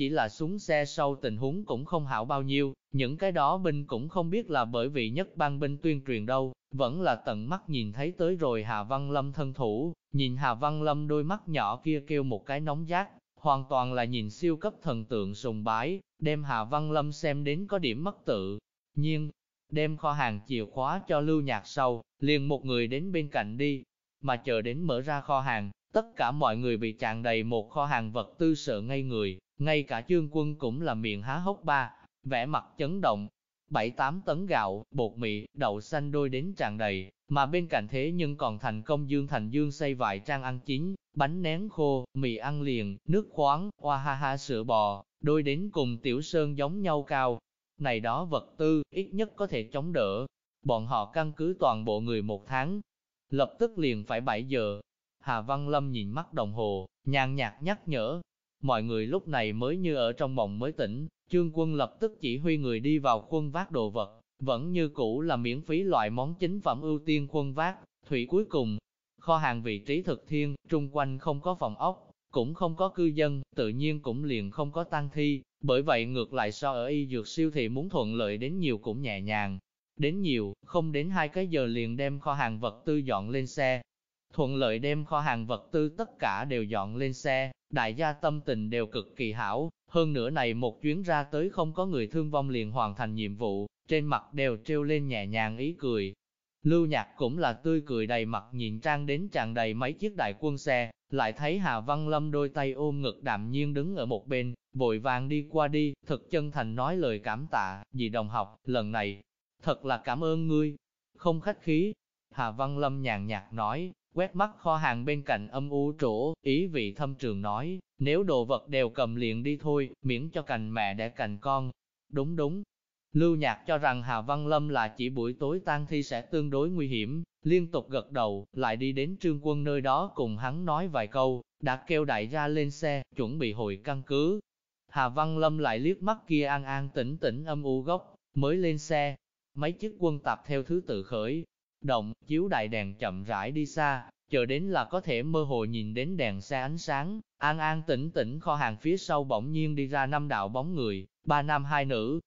Chỉ là xuống xe sau tình huống cũng không hảo bao nhiêu, những cái đó binh cũng không biết là bởi vì nhất ban binh tuyên truyền đâu, vẫn là tận mắt nhìn thấy tới rồi Hà Văn Lâm thân thủ, nhìn Hà Văn Lâm đôi mắt nhỏ kia kêu một cái nóng giác, hoàn toàn là nhìn siêu cấp thần tượng sùng bái, đem Hà Văn Lâm xem đến có điểm mất tự. nhiên, đem kho hàng chìa khóa cho lưu nhạc sau, liền một người đến bên cạnh đi, mà chờ đến mở ra kho hàng, tất cả mọi người bị tràn đầy một kho hàng vật tư sợ ngây người, ngay cả chương quân cũng là miệng há hốc ba, vẻ mặt chấn động. Bảy tám tấn gạo, bột mì, đậu xanh đôi đến tràn đầy, mà bên cạnh thế nhưng còn thành công dương thành dương xây vài trang ăn chín, bánh nén khô, mì ăn liền, nước khoáng, hoa ha ha sữa bò, đôi đến cùng tiểu sơn giống nhau cao, này đó vật tư, ít nhất có thể chống đỡ. Bọn họ căn cứ toàn bộ người một tháng, lập tức liền phải 7 giờ. Hà Văn Lâm nhìn mắt đồng hồ, nhàn nhạt nhắc nhở. Mọi người lúc này mới như ở trong mộng mới tỉnh, trương quân lập tức chỉ huy người đi vào khuôn vác đồ vật, vẫn như cũ là miễn phí loại món chính phẩm ưu tiên khuôn vác. Thủy cuối cùng, kho hàng vị trí thực thiên, trung quanh không có phòng ốc, cũng không có cư dân, tự nhiên cũng liền không có tăng thi, bởi vậy ngược lại so ở y dược siêu thị muốn thuận lợi đến nhiều cũng nhẹ nhàng. Đến nhiều, không đến hai cái giờ liền đem kho hàng vật tư dọn lên xe. Thuận lợi đem kho hàng vật tư tất cả đều dọn lên xe, đại gia tâm tình đều cực kỳ hảo, hơn nữa này một chuyến ra tới không có người thương vong liền hoàn thành nhiệm vụ, trên mặt đều treo lên nhẹ nhàng ý cười. Lưu nhạc cũng là tươi cười đầy mặt nhìn trang đến tràn đầy mấy chiếc đại quân xe, lại thấy Hà Văn Lâm đôi tay ôm ngực đạm nhiên đứng ở một bên, vội vàng đi qua đi, thật chân thành nói lời cảm tạ, vì đồng học, lần này, thật là cảm ơn ngươi, không khách khí. Hà Văn Lâm nhàn nhạt nói, quét mắt kho hàng bên cạnh âm u chỗ, ý vị thâm trường nói, nếu đồ vật đều cầm liền đi thôi, miễn cho cành mẹ đẻ cành con. Đúng đúng. Lưu Nhạc cho rằng Hà Văn Lâm là chỉ buổi tối tang thi sẽ tương đối nguy hiểm, liên tục gật đầu, lại đi đến trương quân nơi đó cùng hắn nói vài câu, đã kêu đại ra lên xe, chuẩn bị hồi căn cứ. Hà Văn Lâm lại liếc mắt kia an an tĩnh tĩnh âm u gốc, mới lên xe. Mấy chiếc quân tập theo thứ tự khởi, động, chiếu đại đèn chậm rãi đi xa, chờ đến là có thể mơ hồ nhìn đến đèn xe ánh sáng, an an tĩnh tĩnh kho hàng phía sau bỗng nhiên đi ra năm đạo bóng người, ba nam hai nữ.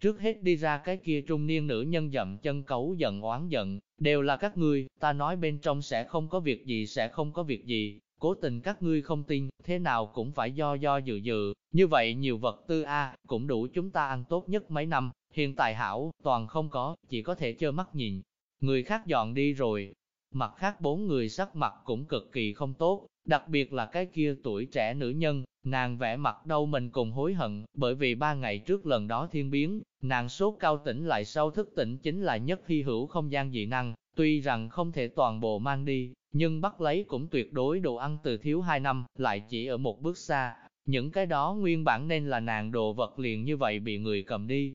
Trước hết đi ra cái kia trung niên nữ nhân dậm chân cấu giận oán giận, đều là các ngươi, ta nói bên trong sẽ không có việc gì sẽ không có việc gì, cố tình các ngươi không tin, thế nào cũng phải do do dự dự, như vậy nhiều vật tư A, cũng đủ chúng ta ăn tốt nhất mấy năm, hiện tại hảo, toàn không có, chỉ có thể trơ mắt nhìn. Người khác dọn đi rồi, mặt khác bốn người sắc mặt cũng cực kỳ không tốt, đặc biệt là cái kia tuổi trẻ nữ nhân, nàng vẽ mặt đâu mình cùng hối hận, bởi vì ba ngày trước lần đó thiên biến, nàng sốt cao tỉnh lại sau thức tỉnh chính là nhất hy hữu không gian dị năng, tuy rằng không thể toàn bộ mang đi, nhưng bắt lấy cũng tuyệt đối đồ ăn từ thiếu hai năm, lại chỉ ở một bước xa, những cái đó nguyên bản nên là nàng đồ vật liền như vậy bị người cầm đi.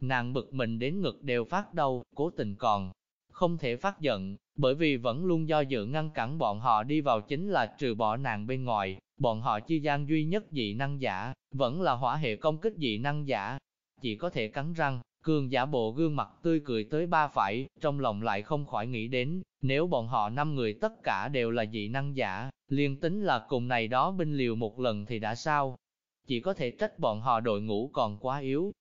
Nàng bực mình đến ngực đều phát đau, cố tình còn không thể phát giận, bởi vì vẫn luôn do dự ngăn cản bọn họ đi vào chính là trừ bỏ nàng bên ngoài, bọn họ chi gian duy nhất dị năng giả, vẫn là hỏa hệ công kích dị năng giả. Chỉ có thể cắn răng, cường giả bộ gương mặt tươi cười tới ba phải, trong lòng lại không khỏi nghĩ đến, nếu bọn họ năm người tất cả đều là dị năng giả, liên tính là cùng này đó binh liều một lần thì đã sao? Chỉ có thể trách bọn họ đội ngũ còn quá yếu.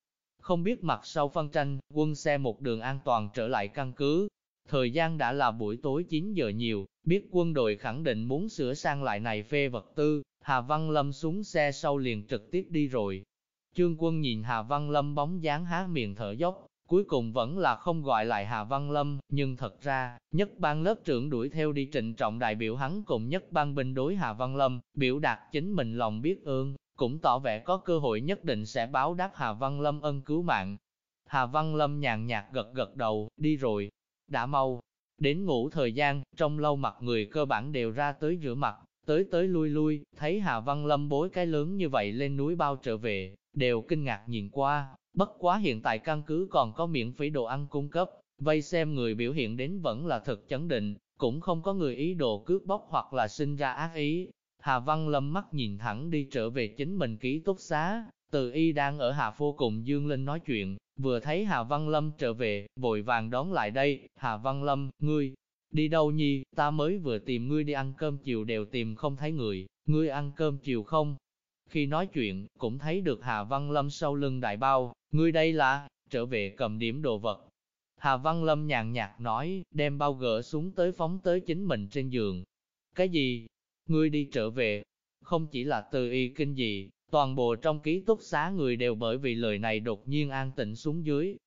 Không biết mặt sau phân tranh, quân xe một đường an toàn trở lại căn cứ, Thời gian đã là buổi tối 9 giờ nhiều, biết quân đội khẳng định muốn sửa sang lại này phê vật tư, Hà Văn Lâm xuống xe sau liền trực tiếp đi rồi. Trương quân nhìn Hà Văn Lâm bóng dáng há miệng thở dốc, cuối cùng vẫn là không gọi lại Hà Văn Lâm, nhưng thật ra, nhất ban lớp trưởng đuổi theo đi trịnh trọng đại biểu hắn cùng nhất ban binh đối Hà Văn Lâm, biểu đạt chính mình lòng biết ơn, cũng tỏ vẻ có cơ hội nhất định sẽ báo đáp Hà Văn Lâm ân cứu mạng. Hà Văn Lâm nhàn nhạt gật gật đầu, đi rồi, đã mau. Đến ngủ thời gian, trong lâu mặt người cơ bản đều ra tới rửa mặt, tới tới lui lui, thấy Hà Văn Lâm bối cái lớn như vậy lên núi bao trở về, đều kinh ngạc nhìn qua, bất quá hiện tại căn cứ còn có miễn phí đồ ăn cung cấp, vây xem người biểu hiện đến vẫn là thật chấn định, cũng không có người ý đồ cướp bóc hoặc là sinh ra ác ý. Hà Văn Lâm mắt nhìn thẳng đi trở về chính mình ký túc xá, từ y đang ở Hà Phô cùng Dương Linh nói chuyện, vừa thấy Hà Văn Lâm trở về, vội vàng đón lại đây, Hà Văn Lâm, ngươi, đi đâu nhi, ta mới vừa tìm ngươi đi ăn cơm chiều đều tìm không thấy người, ngươi ăn cơm chiều không? Khi nói chuyện, cũng thấy được Hà Văn Lâm sau lưng đại bao, ngươi đây là, trở về cầm điểm đồ vật. Hà Văn Lâm nhàn nhạt nói, đem bao gỡ xuống tới phóng tới chính mình trên giường. Cái gì? Ngươi đi trở về? Không chỉ là từ y kinh gì, toàn bộ trong ký túc xá người đều bởi vì lời này đột nhiên an tĩnh xuống dưới.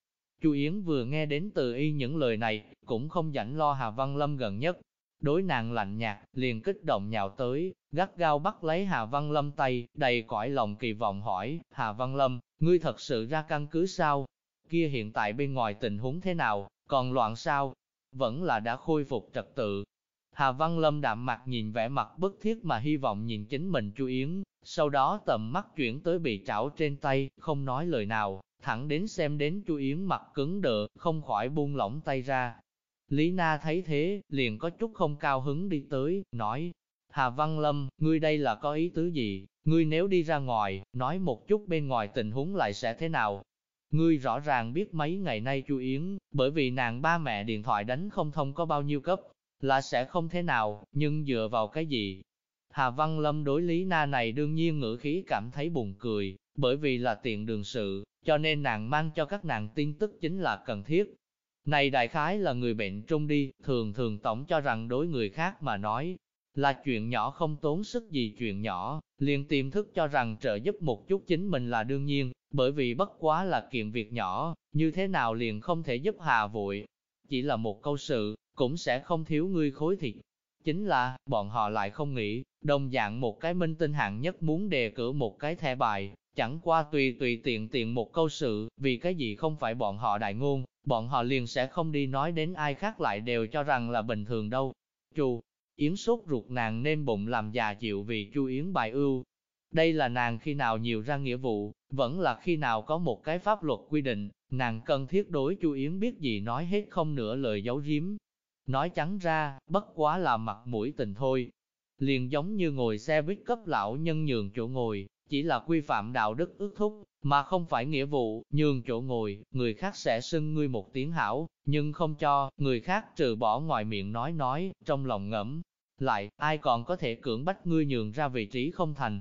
Chu Yến vừa nghe đến từ y những lời này, cũng không rảnh lo Hà Văn Lâm gần nhất. Đối nàng lạnh nhạt, liền kích động nhào tới, gắt gao bắt lấy Hà Văn Lâm tay, đầy cõi lòng kỳ vọng hỏi, Hà Văn Lâm, ngươi thật sự ra căn cứ sao? Kia hiện tại bên ngoài tình huống thế nào, còn loạn sao? Vẫn là đã khôi phục trật tự. Hà Văn Lâm đạm mặt nhìn vẻ mặt bất thiết mà hy vọng nhìn chính mình Chu Yến, sau đó tầm mắt chuyển tới bị chảo trên tay, không nói lời nào, thẳng đến xem đến Chu Yến mặt cứng đờ, không khỏi buông lỏng tay ra. Lý Na thấy thế, liền có chút không cao hứng đi tới, nói, Hà Văn Lâm, ngươi đây là có ý tứ gì, ngươi nếu đi ra ngoài, nói một chút bên ngoài tình huống lại sẽ thế nào? Ngươi rõ ràng biết mấy ngày nay Chu Yến, bởi vì nàng ba mẹ điện thoại đánh không thông có bao nhiêu cấp, là sẽ không thế nào, nhưng dựa vào cái gì? Hà Văn Lâm đối Lý Na này đương nhiên ngữ khí cảm thấy buồn cười, bởi vì là tiện đường sự, cho nên nàng mang cho các nàng tin tức chính là cần thiết. Này đại khái là người bệnh trung đi, thường thường tổng cho rằng đối người khác mà nói, là chuyện nhỏ không tốn sức gì chuyện nhỏ, liền tiềm thức cho rằng trợ giúp một chút chính mình là đương nhiên, bởi vì bất quá là kiện việc nhỏ, như thế nào liền không thể giúp hà vội. Chỉ là một câu sự, cũng sẽ không thiếu ngươi khối thịt. Chính là, bọn họ lại không nghĩ, đồng dạng một cái minh tinh hạng nhất muốn đề cử một cái thẻ bài, chẳng qua tùy tùy tiện tiện một câu sự, vì cái gì không phải bọn họ đại ngôn, bọn họ liền sẽ không đi nói đến ai khác lại đều cho rằng là bình thường đâu. Chu, Yến sốt ruột nàng nên bụng làm già chịu vì Chu Yến bài ưu. Đây là nàng khi nào nhiều ra nghĩa vụ, vẫn là khi nào có một cái pháp luật quy định, nàng cần thiết đối Chu Yến biết gì nói hết không nửa lời giấu giếm. Nói trắng ra, bất quá là mặt mũi tình thôi. Liền giống như ngồi xe buýt cấp lão nhân nhường chỗ ngồi, chỉ là quy phạm đạo đức ước thúc, mà không phải nghĩa vụ, nhường chỗ ngồi, người khác sẽ xưng ngươi một tiếng hảo, nhưng không cho, người khác trừ bỏ ngoài miệng nói nói, trong lòng ngẫm. Lại, ai còn có thể cưỡng bách ngươi nhường ra vị trí không thành.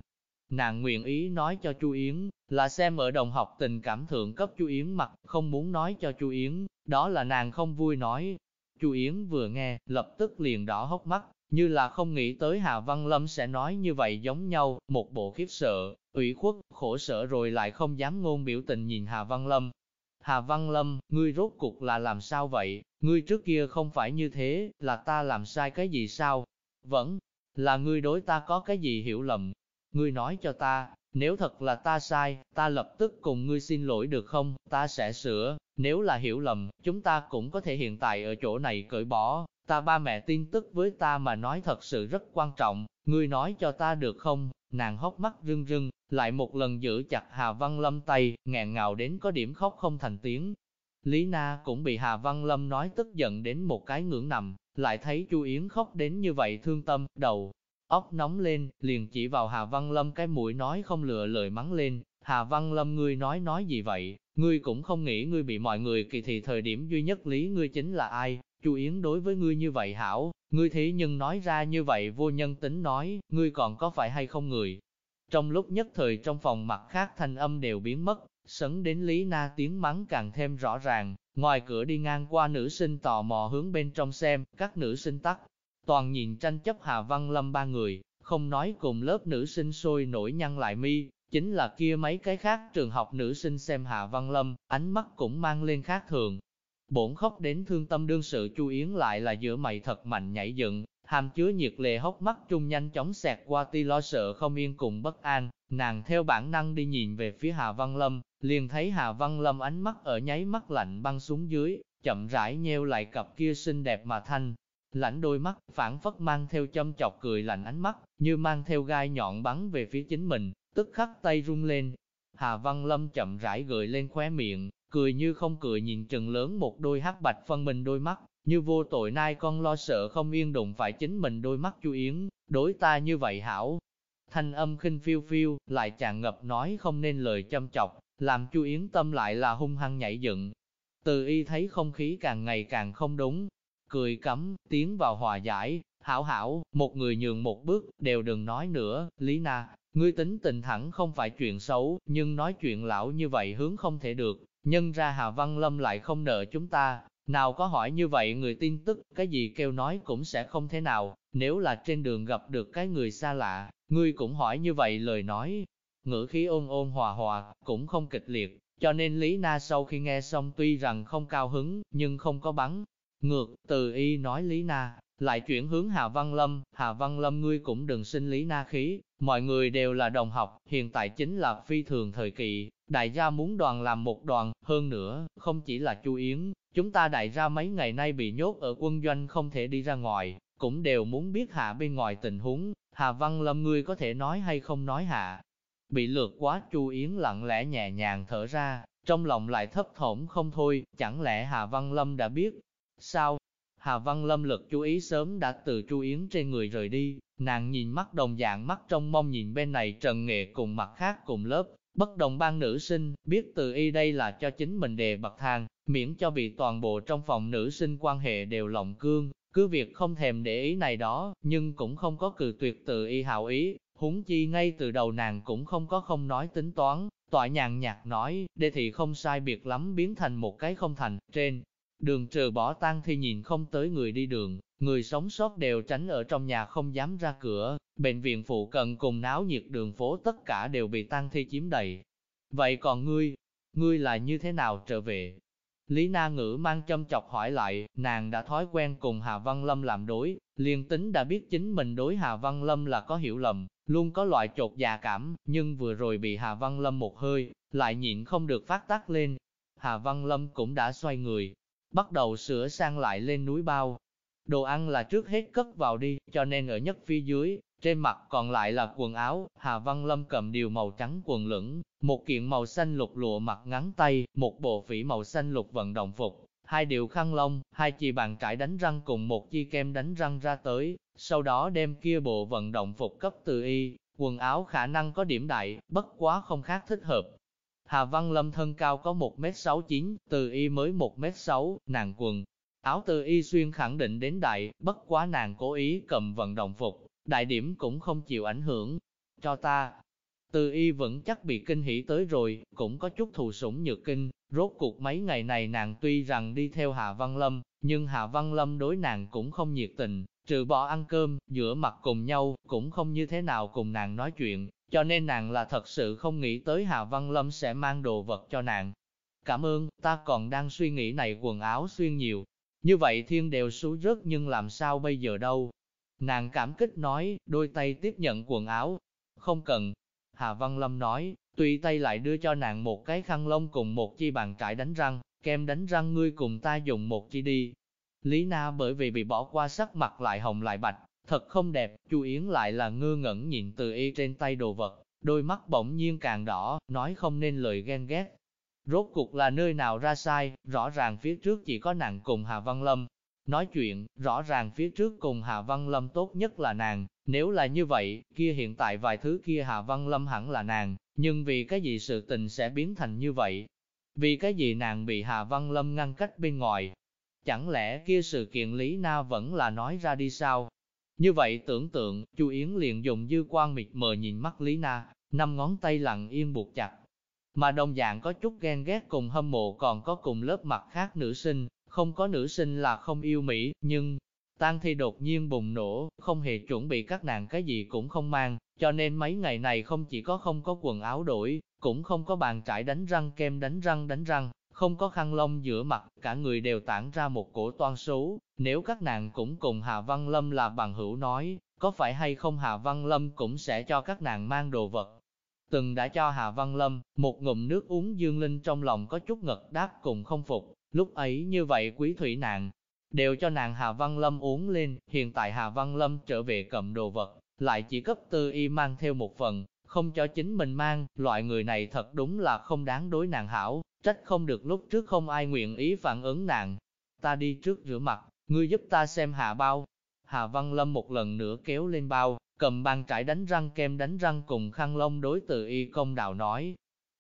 Nàng nguyện ý nói cho Chu Yến, là xem ở đồng học tình cảm thượng cấp Chu Yến mặt, không muốn nói cho Chu Yến, đó là nàng không vui nói. Chu Yến vừa nghe, lập tức liền đỏ hốc mắt, như là không nghĩ tới Hà Văn Lâm sẽ nói như vậy giống nhau, một bộ khiếp sợ, ủy khuất, khổ sở rồi lại không dám ngôn biểu tình nhìn Hà Văn Lâm. Hà Văn Lâm, ngươi rốt cuộc là làm sao vậy, ngươi trước kia không phải như thế, là ta làm sai cái gì sao? Vẫn là ngươi đối ta có cái gì hiểu lầm? Ngươi nói cho ta, nếu thật là ta sai, ta lập tức cùng ngươi xin lỗi được không, ta sẽ sửa, nếu là hiểu lầm, chúng ta cũng có thể hiện tại ở chỗ này cởi bỏ, ta ba mẹ tin tức với ta mà nói thật sự rất quan trọng, ngươi nói cho ta được không? Nàng hốc mắt rưng rưng, lại một lần giữ chặt Hà Văn Lâm tay, ngẹn ngào đến có điểm khóc không thành tiếng. Lý Na cũng bị Hà Văn Lâm nói tức giận đến một cái ngưỡng nằm, lại thấy Chu Yến khóc đến như vậy thương tâm, đầu, óc nóng lên, liền chỉ vào Hà Văn Lâm cái mũi nói không lựa lời mắng lên, Hà Văn Lâm ngươi nói nói gì vậy, ngươi cũng không nghĩ ngươi bị mọi người kỳ thị thời điểm duy nhất lý ngươi chính là ai, Chu Yến đối với ngươi như vậy hảo, ngươi thế nhưng nói ra như vậy vô nhân tính nói, ngươi còn có phải hay không người. Trong lúc nhất thời trong phòng mặt khác thanh âm đều biến mất, sấn đến Lý Na tiếng mắng càng thêm rõ ràng, ngoài cửa đi ngang qua nữ sinh tò mò hướng bên trong xem, các nữ sinh tắt. Toàn nhìn tranh chấp Hà Văn Lâm ba người, không nói cùng lớp nữ sinh sôi nổi nhăn lại mi, chính là kia mấy cái khác trường học nữ sinh xem Hà Văn Lâm, ánh mắt cũng mang lên khác thường, Bổn khóc đến thương tâm đương sự Chu Yến lại là giữa mày thật mạnh nhảy dựng, hàm chứa nhiệt lệ hốc mắt trung nhanh chóng xẹt qua ti lo sợ không yên cùng bất an, nàng theo bản năng đi nhìn về phía Hà Văn Lâm, liền thấy Hà Văn Lâm ánh mắt ở nháy mắt lạnh băng xuống dưới, chậm rãi nheo lại cặp kia xinh đẹp mà thanh. Lãnh đôi mắt, phản phất mang theo châm chọc cười lạnh ánh mắt, như mang theo gai nhọn bắn về phía chính mình, tức khắc tay rung lên. Hà Văn Lâm chậm rãi gợi lên khóe miệng, cười như không cười nhìn trừng lớn một đôi hắc bạch phân minh đôi mắt, như vô tội nai con lo sợ không yên đụng phải chính mình đôi mắt chu yến, đối ta như vậy hảo. Thanh âm khinh phiêu phiêu, lại tràn ngập nói không nên lời châm chọc, làm chu yến tâm lại là hung hăng nhảy dựng. Từ y thấy không khí càng ngày càng không đúng, cười cấm, tiến vào hòa giải, hảo hảo, một người nhường một bước, đều đừng nói nữa, Lý Na, ngươi tính tình thẳng không phải chuyện xấu, nhưng nói chuyện lão như vậy hướng không thể được, nhân ra Hà Văn Lâm lại không nợ chúng ta, nào có hỏi như vậy người tin tức, cái gì kêu nói cũng sẽ không thế nào, nếu là trên đường gặp được cái người xa lạ, ngươi cũng hỏi như vậy lời nói. Ngữ khí ôn ôn hòa hòa, cũng không kịch liệt, cho nên Lý Na sau khi nghe xong tuy rằng không cao hứng, nhưng không có bắn. Ngược, từ y nói Lý Na, lại chuyển hướng Hà Văn Lâm, Hà Văn Lâm ngươi cũng đừng sinh Lý Na khí, mọi người đều là đồng học, hiện tại chính là phi thường thời kỳ, đại gia muốn đoàn làm một đoàn, hơn nữa, không chỉ là Chu Yến, chúng ta đại gia mấy ngày nay bị nhốt ở quân doanh không thể đi ra ngoài, cũng đều muốn biết hạ bên ngoài tình huống, Hà Văn Lâm ngươi có thể nói hay không nói hạ. Bị lượt quá Chu Yến lặng lẽ nhẹ nhàng thở ra, trong lòng lại thấp thỏm không thôi, chẳng lẽ Hà Văn Lâm đã biết? Sao? Hà Văn Lâm lực chú ý sớm đã từ Chu Yến trên người rời đi, nàng nhìn mắt đồng dạng mắt trong mong nhìn bên này trần nghệ cùng mặt khác cùng lớp, bất đồng ban nữ sinh, biết từ y đây là cho chính mình đề bậc thang, miễn cho bị toàn bộ trong phòng nữ sinh quan hệ đều lộng cương, cứ việc không thèm để ý này đó, nhưng cũng không có cử tuyệt từ y hảo ý, huống chi ngay từ đầu nàng cũng không có không nói tính toán, tọa nhàn nhạt nói, đề thì không sai biệt lắm biến thành một cái không thành, trên. Đường trừ bỏ tan thì nhìn không tới người đi đường, người sống sót đều tránh ở trong nhà không dám ra cửa, bệnh viện phụ cận cùng náo nhiệt đường phố tất cả đều bị tan thi chiếm đầy. Vậy còn ngươi, ngươi là như thế nào trở về? Lý Na Ngữ mang châm chọc hỏi lại, nàng đã thói quen cùng Hà Văn Lâm làm đối, liền tính đã biết chính mình đối Hà Văn Lâm là có hiểu lầm, luôn có loại chột dạ cảm, nhưng vừa rồi bị Hà Văn Lâm một hơi, lại nhịn không được phát tác lên. Hà Văn Lâm cũng đã xoay người, bắt đầu sửa sang lại lên núi bao. Đồ ăn là trước hết cất vào đi, cho nên ở nhất phía dưới, trên mặt còn lại là quần áo, Hà Văn Lâm cầm điều màu trắng quần lửng, một kiện màu xanh lục lụa mặt ngắn tay, một bộ phỉ màu xanh lục vận động phục, hai điều khăn lông, hai chi bàn trải đánh răng cùng một chi kem đánh răng ra tới, sau đó đem kia bộ vận động phục cấp từ y, quần áo khả năng có điểm đại, bất quá không khác thích hợp. Hà Văn Lâm thân cao có 1m69, từ y mới 1m6, nàng quần. Áo tư y xuyên khẳng định đến đại, bất quá nàng cố ý cầm vận động phục, đại điểm cũng không chịu ảnh hưởng. Cho ta, tư y vẫn chắc bị kinh hỉ tới rồi, cũng có chút thù sủng nhược kinh, rốt cuộc mấy ngày này nàng tuy rằng đi theo Hạ Văn Lâm, nhưng Hạ Văn Lâm đối nàng cũng không nhiệt tình, trừ bỏ ăn cơm, giữa mặt cùng nhau, cũng không như thế nào cùng nàng nói chuyện, cho nên nàng là thật sự không nghĩ tới Hạ Văn Lâm sẽ mang đồ vật cho nàng. Cảm ơn, ta còn đang suy nghĩ này quần áo xuyên nhiều, như vậy thiên đều xuống rớt nhưng làm sao bây giờ đâu. Nàng cảm kích nói, đôi tay tiếp nhận quần áo. Không cần. Hà Văn Lâm nói, tùy tay lại đưa cho nàng một cái khăn lông cùng một chi bàn trải đánh răng, kem đánh răng ngươi cùng ta dùng một chi đi. Lý Na bởi vì bị bỏ qua sắc mặt lại hồng lại bạch, thật không đẹp, Chu Yến lại là ngơ ngẩn nhìn từ y trên tay đồ vật, đôi mắt bỗng nhiên càng đỏ, nói không nên lời ghen ghét. Rốt cuộc là nơi nào ra sai, rõ ràng phía trước chỉ có nàng cùng Hà Văn Lâm, Nói chuyện, rõ ràng phía trước cùng Hà Văn Lâm tốt nhất là nàng, nếu là như vậy, kia hiện tại vài thứ kia Hà Văn Lâm hẳn là nàng, nhưng vì cái gì sự tình sẽ biến thành như vậy? Vì cái gì nàng bị Hà Văn Lâm ngăn cách bên ngoài? Chẳng lẽ kia sự kiện Lý Na vẫn là nói ra đi sao? Như vậy tưởng tượng, Chu Yến liền dùng dư quan mịt mờ nhìn mắt Lý Na, năm ngón tay lặng yên buộc chặt. Mà đồng dạng có chút ghen ghét cùng hâm mộ còn có cùng lớp mặt khác nữ sinh, không có nữ sinh là không yêu Mỹ, nhưng tang thi đột nhiên bùng nổ, không hề chuẩn bị các nàng cái gì cũng không mang, cho nên mấy ngày này không chỉ có không có quần áo đổi, cũng không có bàn trải đánh răng kem đánh răng đánh răng, không có khăn lông giữa mặt, cả người đều tản ra một cổ toan số, nếu các nàng cũng cùng Hà Văn Lâm là bằng hữu nói, có phải hay không Hà Văn Lâm cũng sẽ cho các nàng mang đồ vật. Từng đã cho Hà Văn Lâm, một ngụm nước uống Dương Linh trong lòng có chút ngật đáp cùng không phục, lúc ấy như vậy quý thủy nàng, đều cho nàng Hà Văn Lâm uống lên, hiện tại Hà Văn Lâm trở về cầm đồ vật, lại chỉ cấp tư y mang theo một phần, không cho chính mình mang, loại người này thật đúng là không đáng đối nàng hảo, trách không được lúc trước không ai nguyện ý phản ứng nàng. Ta đi trước rửa mặt, ngươi giúp ta xem hạ bao. Hà Văn Lâm một lần nữa kéo lên bao, cầm bàn trải đánh răng kem đánh răng cùng khăn lông đối từ y công đạo nói.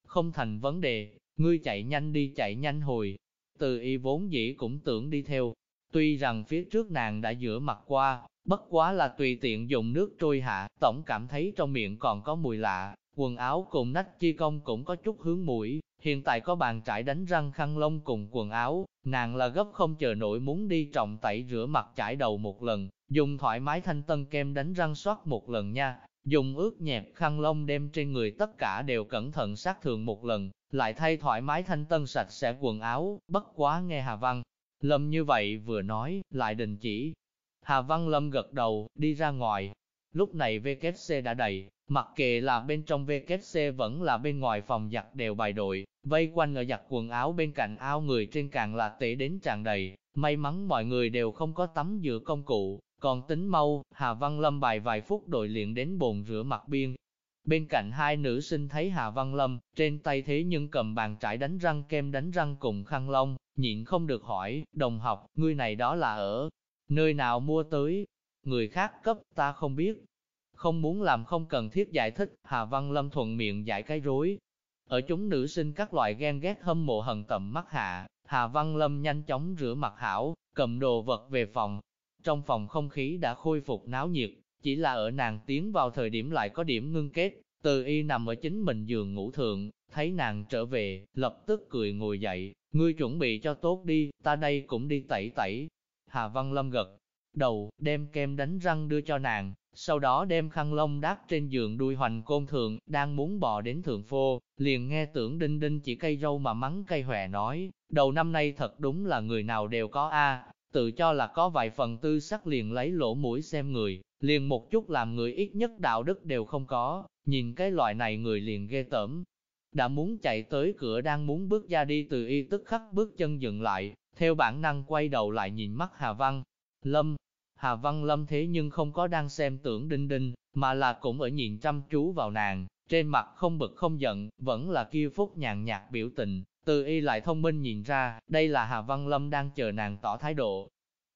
Không thành vấn đề, ngươi chạy nhanh đi chạy nhanh hồi. Từ y vốn dĩ cũng tưởng đi theo, tuy rằng phía trước nàng đã rửa mặt qua, bất quá là tùy tiện dùng nước trôi hạ, tổng cảm thấy trong miệng còn có mùi lạ, quần áo cùng nách chi công cũng có chút hướng mũi, hiện tại có bàn trải đánh răng khăn lông cùng quần áo, nàng là gấp không chờ nổi muốn đi trọng tẩy rửa mặt trải đầu một lần, dùng thoải mái thanh tân kem đánh răng soát một lần nha, dùng ướt nhẹp khăn lông đem trên người tất cả đều cẩn thận sát thường một lần, lại thay thoải mái thanh tân sạch sẽ quần áo, bất quá nghe Hà Văn. Lâm như vậy vừa nói, lại đình chỉ. Hà Văn Lâm gật đầu, đi ra ngoài. Lúc này VKC đã đầy, mặc kệ là bên trong VKC vẫn là bên ngoài phòng giặt đều bài đội, vây quanh ở giặt quần áo bên cạnh ao người trên càng là tể đến tràn đầy. May mắn mọi người đều không có tắm giữa công cụ, còn tính mau, Hà Văn Lâm bài vài phút đội liền đến bồn rửa mặt biên. Bên cạnh hai nữ sinh thấy Hà Văn Lâm, trên tay thế nhưng cầm bàn trải đánh răng kem đánh răng cùng khăn lông, nhịn không được hỏi, đồng học, ngươi này đó là ở nơi nào mua tới? Người khác cấp, ta không biết. Không muốn làm không cần thiết giải thích, Hà Văn Lâm thuận miệng giải cái rối. Ở chúng nữ sinh các loại ghen ghét hâm mộ hận tầm mắt hạ, Hà Văn Lâm nhanh chóng rửa mặt hảo, cầm đồ vật về phòng, trong phòng không khí đã khôi phục náo nhiệt, chỉ là ở nàng tiến vào thời điểm lại có điểm ngưng kết. Từ y nằm ở chính mình giường ngủ thượng, thấy nàng trở về, lập tức cười ngồi dậy, ngươi chuẩn bị cho tốt đi, ta đây cũng đi tẩy tẩy. Hà Văn Lâm gật đầu, đem kem đánh răng đưa cho nàng, sau đó đem khăn lông đáp trên giường đuôi hoành côn thượng, đang muốn bò đến thượng phô, liền nghe tưởng đinh đinh chỉ cây râu mà mắng cây hòe nói, đầu năm nay thật đúng là người nào đều có a tự cho là có vài phần tư sắc liền lấy lỗ mũi xem người, liền một chút làm người ít nhất đạo đức đều không có, nhìn cái loại này người liền ghê tởm. Đã muốn chạy tới cửa đang muốn bước ra đi từ y tức khắc bước chân dừng lại, theo bản năng quay đầu lại nhìn mắt Hà Văn. Lâm, Hà Văn Lâm thế nhưng không có đang xem tưởng đinh đinh, mà là cũng ở nhìn chăm chú vào nàng, trên mặt không bực không giận, vẫn là kia phúc nhàn nhạt biểu tình, từ y lại thông minh nhìn ra, đây là Hà Văn Lâm đang chờ nàng tỏ thái độ.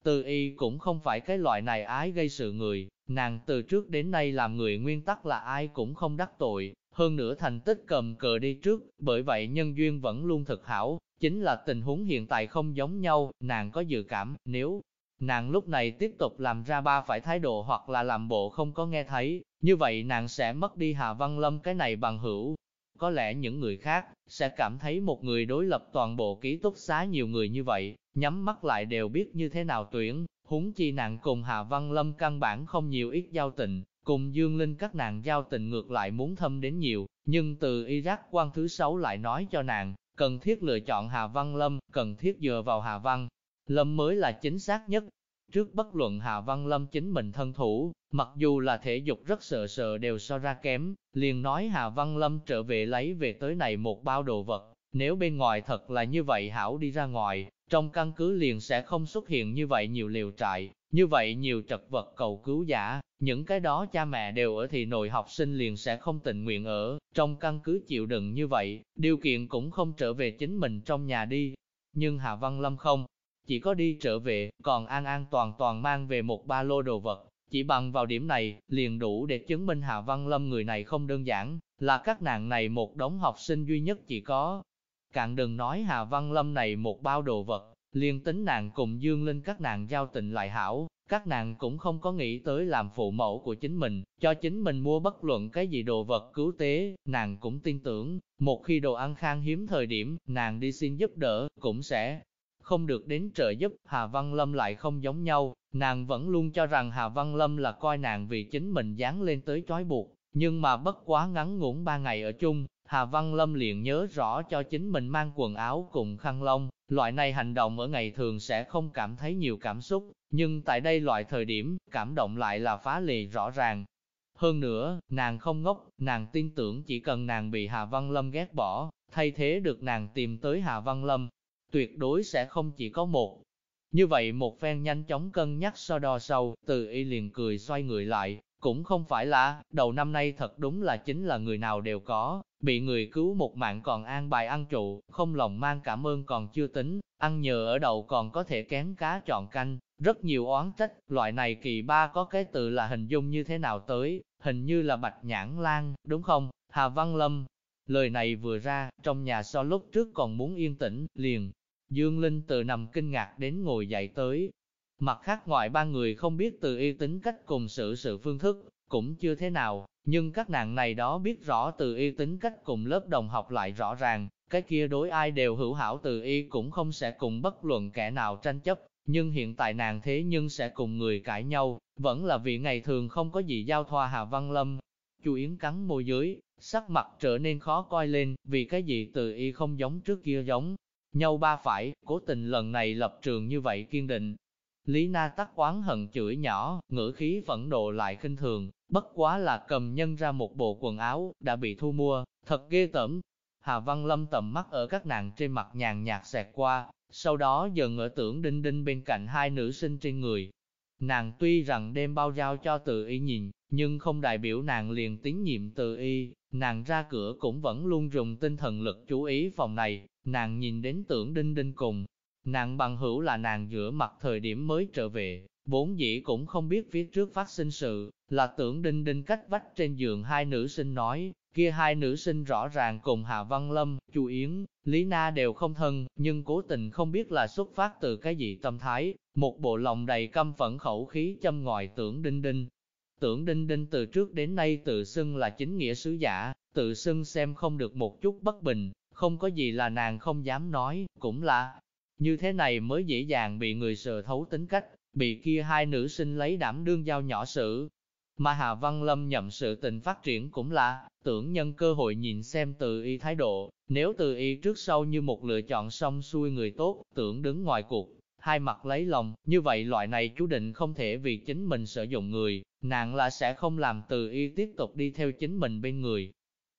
Từ y cũng không phải cái loại này ái gây sự người, nàng từ trước đến nay làm người nguyên tắc là ai cũng không đắc tội, hơn nữa thành tích cầm cờ đi trước, bởi vậy nhân duyên vẫn luôn thực hảo, chính là tình huống hiện tại không giống nhau, nàng có dự cảm, nếu nàng lúc này tiếp tục làm ra ba phải thái độ hoặc là làm bộ không có nghe thấy, như vậy nàng sẽ mất đi Hà Văn Lâm cái này bằng hữu, có lẽ những người khác sẽ cảm thấy một người đối lập toàn bộ ký túc xá nhiều người như vậy, nhắm mắt lại đều biết như thế nào tuyển, húng chi nàng cùng Hà Văn Lâm căn bản không nhiều ít giao tình, cùng Dương Linh các nàng giao tình ngược lại muốn thâm đến nhiều, nhưng từ Iraq quan thứ sáu lại nói cho nàng, cần thiết lựa chọn Hà Văn Lâm, cần thiết dựa vào Hà Văn Lâm mới là chính xác nhất, Trước bất luận Hà Văn Lâm chính mình thân thủ, mặc dù là thể dục rất sợ sợ đều so ra kém, liền nói Hà Văn Lâm trở về lấy về tới này một bao đồ vật, nếu bên ngoài thật là như vậy hảo đi ra ngoài, trong căn cứ liền sẽ không xuất hiện như vậy nhiều liều trại, như vậy nhiều trật vật cầu cứu giả, những cái đó cha mẹ đều ở thì nội học sinh liền sẽ không tình nguyện ở, trong căn cứ chịu đựng như vậy, điều kiện cũng không trở về chính mình trong nhà đi. Nhưng Hà Văn Lâm không, chỉ có đi trở về, còn an an toàn toàn mang về một ba lô đồ vật. Chỉ bằng vào điểm này, liền đủ để chứng minh Hạ Văn Lâm người này không đơn giản, là các nàng này một đống học sinh duy nhất chỉ có. Cạn đừng nói Hạ Văn Lâm này một bao đồ vật, liền tính nàng cùng Dương Linh các nàng giao tình lại hảo, các nàng cũng không có nghĩ tới làm phụ mẫu của chính mình, cho chính mình mua bất luận cái gì đồ vật cứu tế, nàng cũng tin tưởng, một khi đồ ăn khang hiếm thời điểm, nàng đi xin giúp đỡ, cũng sẽ không được đến trợ giúp, Hà Văn Lâm lại không giống nhau, nàng vẫn luôn cho rằng Hà Văn Lâm là coi nàng vì chính mình dán lên tới trói buộc, nhưng mà bất quá ngắn ngủn ba ngày ở chung, Hà Văn Lâm liền nhớ rõ cho chính mình mang quần áo cùng khăn lông, loại này hành động ở ngày thường sẽ không cảm thấy nhiều cảm xúc, nhưng tại đây loại thời điểm, cảm động lại là phá lì rõ ràng. Hơn nữa, nàng không ngốc, nàng tin tưởng chỉ cần nàng bị Hà Văn Lâm ghét bỏ, thay thế được nàng tìm tới Hà Văn Lâm, tuyệt đối sẽ không chỉ có một. Như vậy một phen nhanh chóng cân nhắc so đo sâu, từ y liền cười xoay người lại, cũng không phải là, đầu năm nay thật đúng là chính là người nào đều có, bị người cứu một mạng còn an bài ăn trụ, không lòng mang cảm ơn còn chưa tính, ăn nhờ ở đầu còn có thể kén cá chọn canh, rất nhiều oán trách, loại này kỳ ba có cái từ là hình dung như thế nào tới, hình như là bạch nhãn lan, đúng không, Hà Văn Lâm. Lời này vừa ra, trong nhà so lúc trước còn muốn yên tĩnh, liền, Dương Linh từ nằm kinh ngạc đến ngồi dậy tới, Mặt khác ngoại ba người không biết từ y tính cách cùng sự sự phương thức, cũng chưa thế nào, nhưng các nàng này đó biết rõ từ y tính cách cùng lớp đồng học lại rõ ràng, cái kia đối ai đều hữu hảo từ y cũng không sẽ cùng bất luận kẻ nào tranh chấp, nhưng hiện tại nàng thế nhưng sẽ cùng người cãi nhau, vẫn là vì ngày thường không có gì giao thoa Hà Văn Lâm. Chu Yến cắn môi dưới, sắc mặt trở nên khó coi lên, vì cái gì từ y không giống trước kia giống nhau ba phải, cố tình lần này lập trường như vậy kiên định, Lý Na tắc oán hận chửi nhỏ, ngữ khí phẫn nộ lại khinh thường, bất quá là cầm nhân ra một bộ quần áo, đã bị thu mua, thật ghê tởm. Hà Văn Lâm tầm mắt ở các nàng trên mặt nhàn nhạt xẹt qua, sau đó dần ở tưởng đinh đinh bên cạnh hai nữ sinh trên người. Nàng tuy rằng đem bao giao cho tự y nhìn, nhưng không đại biểu nàng liền tín nhiệm tự y, nàng ra cửa cũng vẫn luôn dùng tinh thần lực chú ý phòng này, nàng nhìn đến tưởng đinh đinh cùng, Nàng bằng hữu là nàng giữa mặt thời điểm mới trở về, vốn dĩ cũng không biết phía trước phát sinh sự, là tưởng đinh đinh cách vách trên giường hai nữ sinh nói, kia hai nữ sinh rõ ràng cùng Hà Văn Lâm, Chu Yến, Lý Na đều không thân, nhưng cố tình không biết là xuất phát từ cái gì tâm thái, một bộ lòng đầy căm phẫn khẩu khí châm ngòi tưởng đinh đinh. Tưởng đinh đinh từ trước đến nay tự xưng là chính nghĩa sứ giả, tự xưng xem không được một chút bất bình, không có gì là nàng không dám nói, cũng là, như thế này mới dễ dàng bị người sờ thấu tính cách, bị kia hai nữ sinh lấy đảm đương giao nhỏ sự. Mà Hà Văn Lâm nhậm sự tình phát triển cũng là, tưởng nhân cơ hội nhìn xem từ y thái độ, nếu từ y trước sau như một lựa chọn xong xuôi người tốt, tưởng đứng ngoài cuộc, hai mặt lấy lòng, như vậy loại này chú định không thể vì chính mình sử dụng người, nàng là sẽ không làm từ y tiếp tục đi theo chính mình bên người.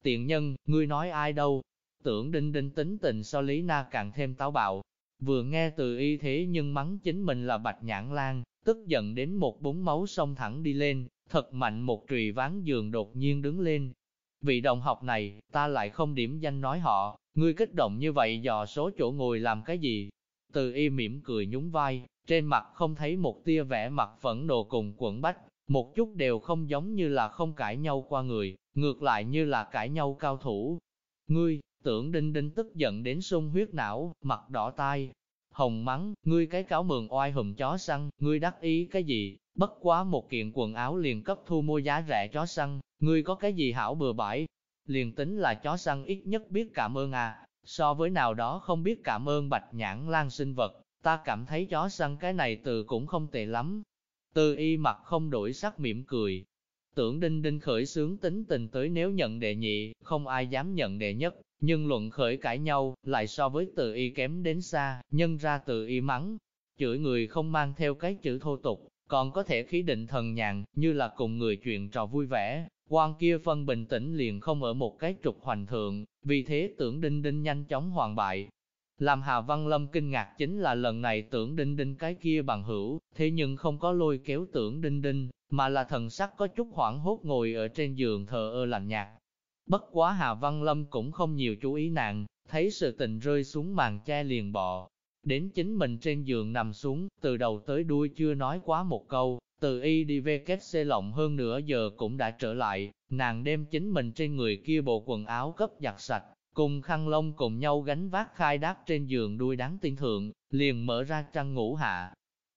Tiện nhân, ngươi nói ai đâu? Tưởng đinh đinh tính tình so Lý Na càng thêm táo bạo, Vừa nghe từ y thế nhưng mắng chính mình là bạch nhãn lan, tức giận đến một búng máu sông thẳng đi lên, thật mạnh một trùy ván giường đột nhiên đứng lên. Vị đồng học này, ta lại không điểm danh nói họ, ngươi kích động như vậy dò số chỗ ngồi làm cái gì? Từ y mỉm cười nhún vai, trên mặt không thấy một tia vẻ mặt phẫn nộ cùng quẩn bách, một chút đều không giống như là không cãi nhau qua người, ngược lại như là cãi nhau cao thủ. Ngươi, Tưởng đinh đinh tức giận đến sung huyết não, mặt đỏ tai. Hồng mắng, ngươi cái cáo mường oai hùm chó săn, ngươi đắc ý cái gì, bất quá một kiện quần áo liền cấp thu mua giá rẻ chó săn, ngươi có cái gì hảo bừa bãi. Liền tính là chó săn ít nhất biết cảm ơn à, so với nào đó không biết cảm ơn bạch nhãn lan sinh vật, ta cảm thấy chó săn cái này từ cũng không tệ lắm. Từ y mặt không đổi sắc mỉm cười. Tưởng đinh đinh khởi sướng tính tình tới nếu nhận đệ nhị, không ai dám nhận đệ nhất, nhưng luận khởi cãi nhau, lại so với tự y kém đến xa, nhân ra tự y mắng, chửi người không mang theo cái chữ thô tục, còn có thể khí định thần nhàn, như là cùng người chuyện trò vui vẻ, quan kia phân bình tĩnh liền không ở một cái trục hoành thượng, vì thế tưởng đinh đinh nhanh chóng hoàn bại. Làm Hà Văn Lâm kinh ngạc chính là lần này tưởng đinh đinh cái kia bằng hữu, thế nhưng không có lôi kéo tưởng đinh đinh, mà là thần sắc có chút hoảng hốt ngồi ở trên giường thờ ơ lạnh nhạt, Bất quá Hà Văn Lâm cũng không nhiều chú ý nàng, thấy sự tình rơi xuống màn che liền bọ. Đến chính mình trên giường nằm xuống, từ đầu tới đuôi chưa nói quá một câu, từ y đi về kết xe lộng hơn nửa giờ cũng đã trở lại, nàng đem chính mình trên người kia bộ quần áo cấp giặt sạch, cùng khăn lông cùng nhau gánh vác khai đáp trên giường đuôi đáng tin thượng, liền mở ra trăng ngủ hạ.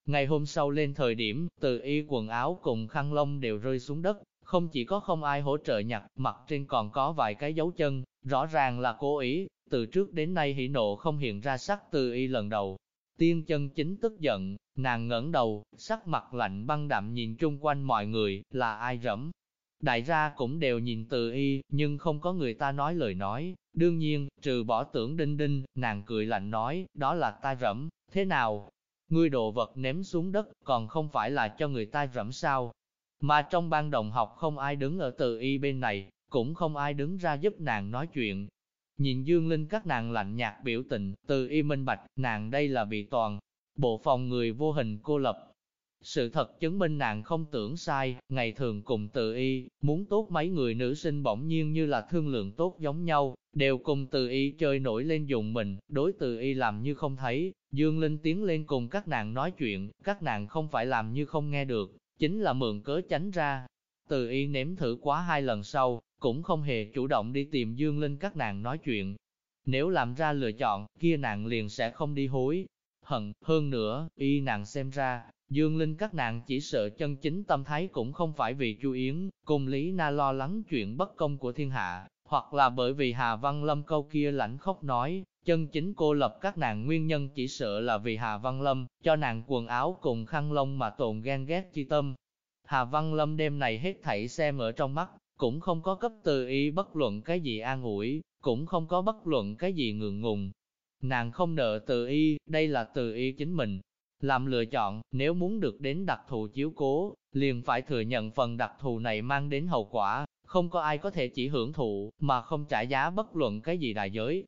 Ngày hôm sau lên thời điểm, từ y quần áo cùng khăn lông đều rơi xuống đất, không chỉ có không ai hỗ trợ nhặt, mặt trên còn có vài cái dấu chân, rõ ràng là cố ý, từ trước đến nay hỉ nộ không hiện ra sắc từ y lần đầu. Tiên chân chính tức giận, nàng ngẩng đầu, sắc mặt lạnh băng đạm nhìn chung quanh mọi người, là ai rẫm. Đại gia cũng đều nhìn từ y, nhưng không có người ta nói lời nói. Đương nhiên, trừ bỏ tưởng đinh đinh, nàng cười lạnh nói, đó là ta rẫm, thế nào? Ngươi đồ vật ném xuống đất, còn không phải là cho người ta rẫm sao? Mà trong ban đồng học không ai đứng ở từ y bên này, cũng không ai đứng ra giúp nàng nói chuyện. Nhìn Dương Linh các nàng lạnh nhạt biểu tình, từ y minh bạch, nàng đây là bị toàn. Bộ phòng người vô hình cô lập, sự thật chứng minh nàng không tưởng sai, ngày thường cùng tự y, muốn tốt mấy người nữ sinh bỗng nhiên như là thương lượng tốt giống nhau, đều cùng tự y chơi nổi lên dùng mình, đối tự y làm như không thấy, Dương Linh tiến lên cùng các nàng nói chuyện, các nàng không phải làm như không nghe được, chính là mượn cớ tránh ra. từ y nếm thử quá hai lần sau, cũng không hề chủ động đi tìm Dương Linh các nàng nói chuyện. Nếu làm ra lựa chọn, kia nàng liền sẽ không đi hối. Hận, hơn nữa, y nàng xem ra, Dương Linh các nàng chỉ sợ chân chính tâm thái cũng không phải vì Chu Yến, cùng Lý Na lo lắng chuyện bất công của thiên hạ, hoặc là bởi vì Hà Văn Lâm câu kia lãnh khóc nói, chân chính cô lập các nàng nguyên nhân chỉ sợ là vì Hà Văn Lâm, cho nàng quần áo cùng khăn lông mà tồn ghen ghét chi tâm. Hà Văn Lâm đêm này hết thảy xem ở trong mắt, cũng không có cấp từ ý bất luận cái gì an ủi, cũng không có bất luận cái gì ngượng ngùng. Nàng không nợ từ y, đây là từ y chính mình, làm lựa chọn, nếu muốn được đến đặc thù chiếu cố, liền phải thừa nhận phần đặc thù này mang đến hậu quả, không có ai có thể chỉ hưởng thụ, mà không trả giá bất luận cái gì đại giới.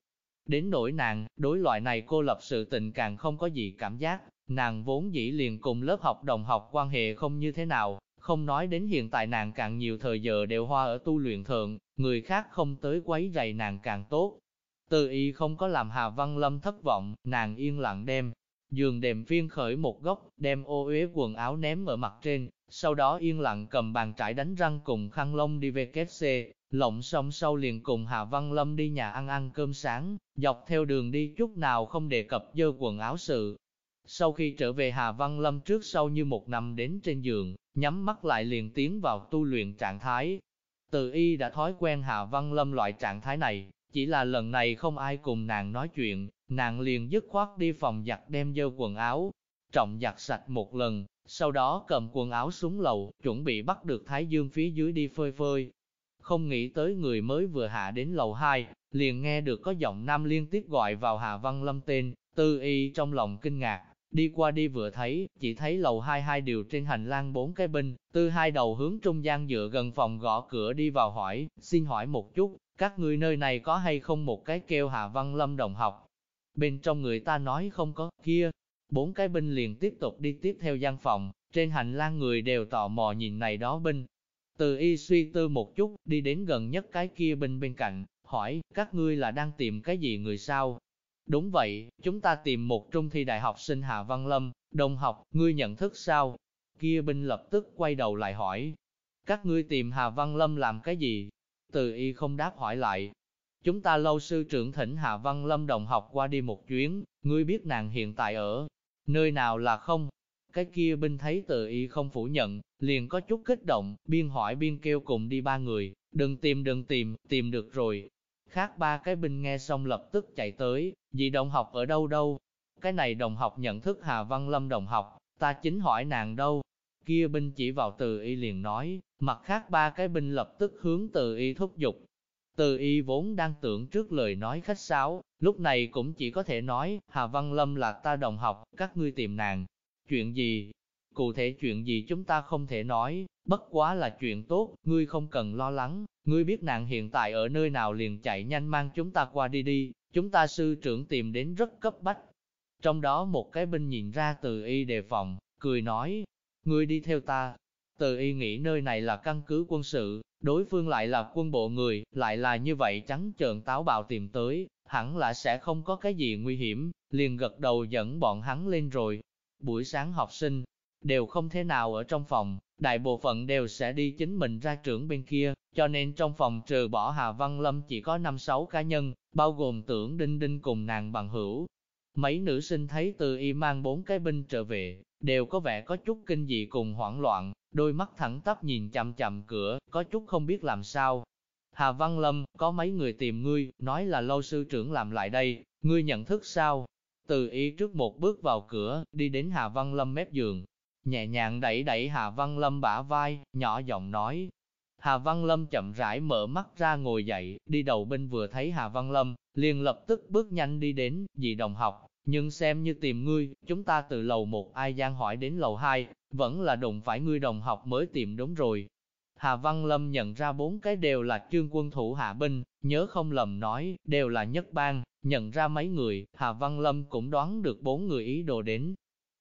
Đến nỗi nàng, đối loại này cô lập sự tình càng không có gì cảm giác, nàng vốn dĩ liền cùng lớp học đồng học quan hệ không như thế nào, không nói đến hiện tại nàng càng nhiều thời giờ đều hoa ở tu luyện thượng, người khác không tới quấy rầy nàng càng tốt. Từ y không có làm Hà Văn Lâm thất vọng, nàng yên lặng đem Giường đệm phiên khởi một góc, đem ô uế quần áo ném ở mặt trên, sau đó yên lặng cầm bàn trải đánh răng cùng khăn lông đi về KFC, lộng xong sau liền cùng Hà Văn Lâm đi nhà ăn ăn cơm sáng, dọc theo đường đi chút nào không đề cập dơ quần áo sự. Sau khi trở về Hà Văn Lâm trước sau như một năm đến trên giường, nhắm mắt lại liền tiến vào tu luyện trạng thái. Từ y đã thói quen Hà Văn Lâm loại trạng thái này, chỉ là lần này không ai cùng nàng nói chuyện, nàng liền dứt khoát đi phòng giặt đem dơ quần áo, trọng giặt sạch một lần, sau đó cầm quần áo xuống lầu, chuẩn bị bắt được Thái Dương phía dưới đi phơi phơi. Không nghĩ tới người mới vừa hạ đến lầu 2, liền nghe được có giọng nam liên tiếp gọi vào Hà Văn Lâm tên, tư y trong lòng kinh ngạc, đi qua đi vừa thấy, chỉ thấy lầu hai hai điều trên hành lang bốn cái binh, tư hai đầu hướng trung gian dựa gần phòng gõ cửa đi vào hỏi, xin hỏi một chút, các ngươi nơi này có hay không một cái kêu Hà Văn Lâm đồng học? Bên trong người ta nói không có, kia. Bốn cái binh liền tiếp tục đi tiếp theo gian phòng, trên hành lang người đều tò mò nhìn này đó binh. Từ y suy tư một chút, đi đến gần nhất cái kia binh bên cạnh, hỏi, các ngươi là đang tìm cái gì người sao? Đúng vậy, chúng ta tìm một trung thi đại học sinh Hà Văn Lâm, đồng học, ngươi nhận thức sao? Kia binh lập tức quay đầu lại hỏi, các ngươi tìm Hà Văn Lâm làm cái gì? Từ y không đáp hỏi lại. Chúng ta lâu sư trưởng thỉnh hà Văn Lâm đồng học qua đi một chuyến, ngươi biết nàng hiện tại ở nơi nào là không? Cái kia binh thấy Tự y không phủ nhận, liền có chút kích động, biên hỏi biên kêu cùng đi ba người, đừng tìm đừng tìm, tìm được rồi. Khác ba cái binh nghe xong lập tức chạy tới, dị đồng học ở đâu đâu? Cái này đồng học nhận thức Hà Văn Lâm đồng học, ta chính hỏi nàng đâu? Kia binh chỉ vào từ y liền nói, mặt khác ba cái binh lập tức hướng từ y thúc giục. Từ y vốn đang tưởng trước lời nói khách sáo, lúc này cũng chỉ có thể nói, Hà Văn Lâm là ta đồng học, các ngươi tìm nàng. Chuyện gì? Cụ thể chuyện gì chúng ta không thể nói, bất quá là chuyện tốt, ngươi không cần lo lắng, ngươi biết nàng hiện tại ở nơi nào liền chạy nhanh mang chúng ta qua đi đi, chúng ta sư trưởng tìm đến rất cấp bách. Trong đó một cái binh nhìn ra từ y đề phòng, cười nói, ngươi đi theo ta. Từ y nghĩ nơi này là căn cứ quân sự, đối phương lại là quân bộ người, lại là như vậy trắng trợn táo bạo tìm tới, hẳn là sẽ không có cái gì nguy hiểm, liền gật đầu dẫn bọn hắn lên rồi. Buổi sáng học sinh, đều không thế nào ở trong phòng, đại bộ phận đều sẽ đi chính mình ra trưởng bên kia, cho nên trong phòng trừ bỏ Hà Văn Lâm chỉ có 5-6 cá nhân, bao gồm tưởng đinh đinh cùng nàng bằng hữu. Mấy nữ sinh thấy từ y mang bốn cái binh trở về, đều có vẻ có chút kinh dị cùng hoảng loạn, đôi mắt thẳng tắp nhìn chằm chằm cửa, có chút không biết làm sao. Hà Văn Lâm, có mấy người tìm ngươi, nói là lâu sư trưởng làm lại đây, ngươi nhận thức sao? Từ ý trước một bước vào cửa, đi đến Hà Văn Lâm mép giường, nhẹ nhàng đẩy đẩy Hà Văn Lâm bả vai, nhỏ giọng nói. Hà Văn Lâm chậm rãi mở mắt ra ngồi dậy, đi đầu bên vừa thấy Hà Văn Lâm, liền lập tức bước nhanh đi đến, dì đồng học, nhưng xem như tìm ngươi, chúng ta từ lầu một ai gian hỏi đến lầu hai, vẫn là đụng phải ngươi đồng học mới tìm đúng rồi. Hà Văn Lâm nhận ra bốn cái đều là trương quân thủ hạ binh, nhớ không lầm nói, đều là nhất bang, nhận ra mấy người, Hà Văn Lâm cũng đoán được bốn người ý đồ đến.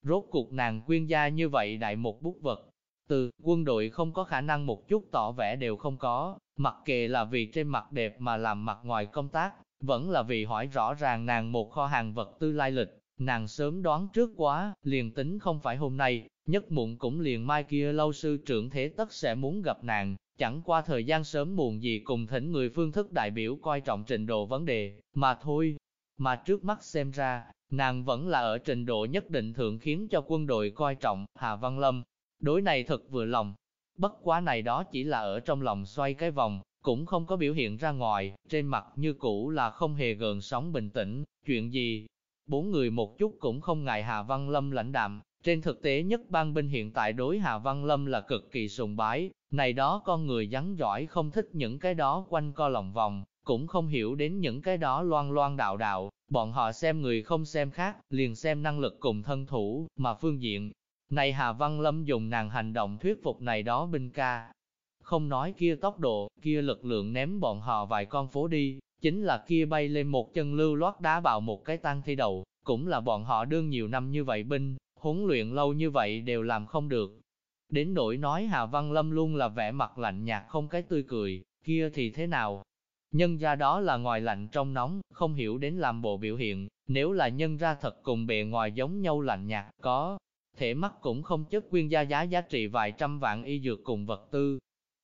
Rốt cuộc nàng quyên gia như vậy đại một bút vật, từ quân đội không có khả năng một chút tỏ vẻ đều không có, mặc kệ là vì trên mặt đẹp mà làm mặt ngoài công tác, vẫn là vì hỏi rõ ràng nàng một kho hàng vật tư lai lịch, nàng sớm đoán trước quá, liền tính không phải hôm nay, nhất muộn cũng liền mai kia lâu sư trưởng thế tất sẽ muốn gặp nàng, chẳng qua thời gian sớm muộn gì cùng thỉnh người phương thức đại biểu coi trọng trình độ vấn đề, mà thôi. Mà trước mắt xem ra, nàng vẫn là ở trình độ nhất định thượng khiến cho quân đội coi trọng, Hà Văn Lâm. Đối này thật vừa lòng, bất quá này đó chỉ là ở trong lòng xoay cái vòng, cũng không có biểu hiện ra ngoài, trên mặt như cũ là không hề gợn sóng bình tĩnh, chuyện gì. Bốn người một chút cũng không ngại Hà Văn Lâm lãnh đạm, trên thực tế nhất ban binh hiện tại đối Hà Văn Lâm là cực kỳ sùng bái, này đó con người rắn giỏi không thích những cái đó quanh co lòng vòng, cũng không hiểu đến những cái đó loan loan đạo đạo, bọn họ xem người không xem khác, liền xem năng lực cùng thân thủ, mà phương diện. Này Hà Văn Lâm dùng nàng hành động thuyết phục này đó binh ca. Không nói kia tốc độ, kia lực lượng ném bọn họ vài con phố đi, chính là kia bay lên một chân lưu loát đá bạo một cái tăng thi đầu, cũng là bọn họ đương nhiều năm như vậy binh, huấn luyện lâu như vậy đều làm không được. Đến nỗi nói Hà Văn Lâm luôn là vẻ mặt lạnh nhạt không cái tươi cười, kia thì thế nào? Nhân ra đó là ngoài lạnh trong nóng, không hiểu đến làm bộ biểu hiện, nếu là nhân ra thật cùng bề ngoài giống nhau lạnh nhạt, có thể mắt cũng không chất quyên gia giá giá trị vài trăm vạn y dược cùng vật tư.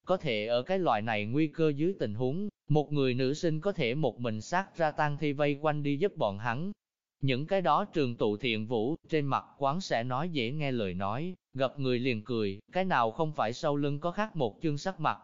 Có thể ở cái loại này nguy cơ dưới tình huống, một người nữ sinh có thể một mình sát ra tang thi vây quanh đi giúp bọn hắn, những cái đó trường tụ thiện vũ, trên mặt quán sẽ nói dễ nghe lời nói, gặp người liền cười, cái nào không phải sau lưng có khác một chương sắc mặt.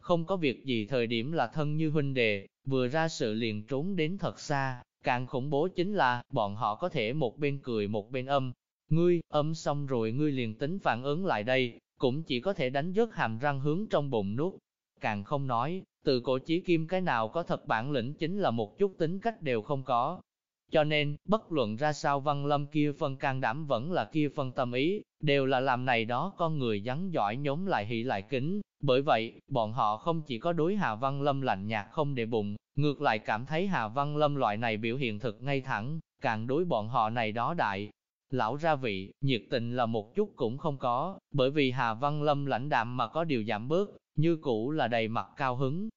Không có việc gì thời điểm là thân như huynh đệ vừa ra sự liền trốn đến thật xa, càng khủng bố chính là, bọn họ có thể một bên cười một bên âm. Ngươi, âm xong rồi ngươi liền tính phản ứng lại đây, cũng chỉ có thể đánh rớt hàm răng hướng trong bụng nuốt. Càng không nói, từ cổ chí kim cái nào có thật bản lĩnh chính là một chút tính cách đều không có, cho nên, bất luận ra sao văn lâm kia phân can đảm vẫn là kia phân tâm ý, đều là làm này đó con người rắn giỏi nhóm lại hỷ lại kính. Bởi vậy, bọn họ không chỉ có đối Hà Văn Lâm lạnh nhạt không để bụng, ngược lại cảm thấy Hà Văn Lâm loại này biểu hiện thực ngay thẳng, càng đối bọn họ này đó đại. Lão ra vị, nhiệt tình là một chút cũng không có, bởi vì Hà Văn Lâm lãnh đạm mà có điều giảm bớt, như cũ là đầy mặt cao hứng,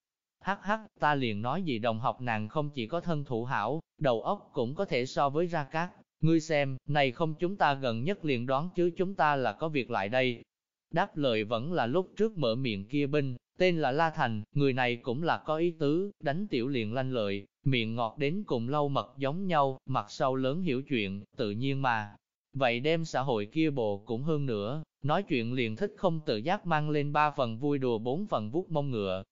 Hắc hắc, ta liền nói gì đồng học nàng không chỉ có thân thủ hảo, đầu óc cũng có thể so với ra cát. Ngươi xem, này không chúng ta gần nhất liền đoán chứ chúng ta là có việc lại đây. Đáp lời vẫn là lúc trước mở miệng kia binh, tên là La Thành, người này cũng là có ý tứ, đánh tiểu liền lanh lợi, miệng ngọt đến cùng lâu mật giống nhau, mặt sau lớn hiểu chuyện, tự nhiên mà. Vậy đem xã hội kia bộ cũng hơn nữa, nói chuyện liền thích không tự giác mang lên ba phần vui đùa bốn phần vuốt mông ngựa,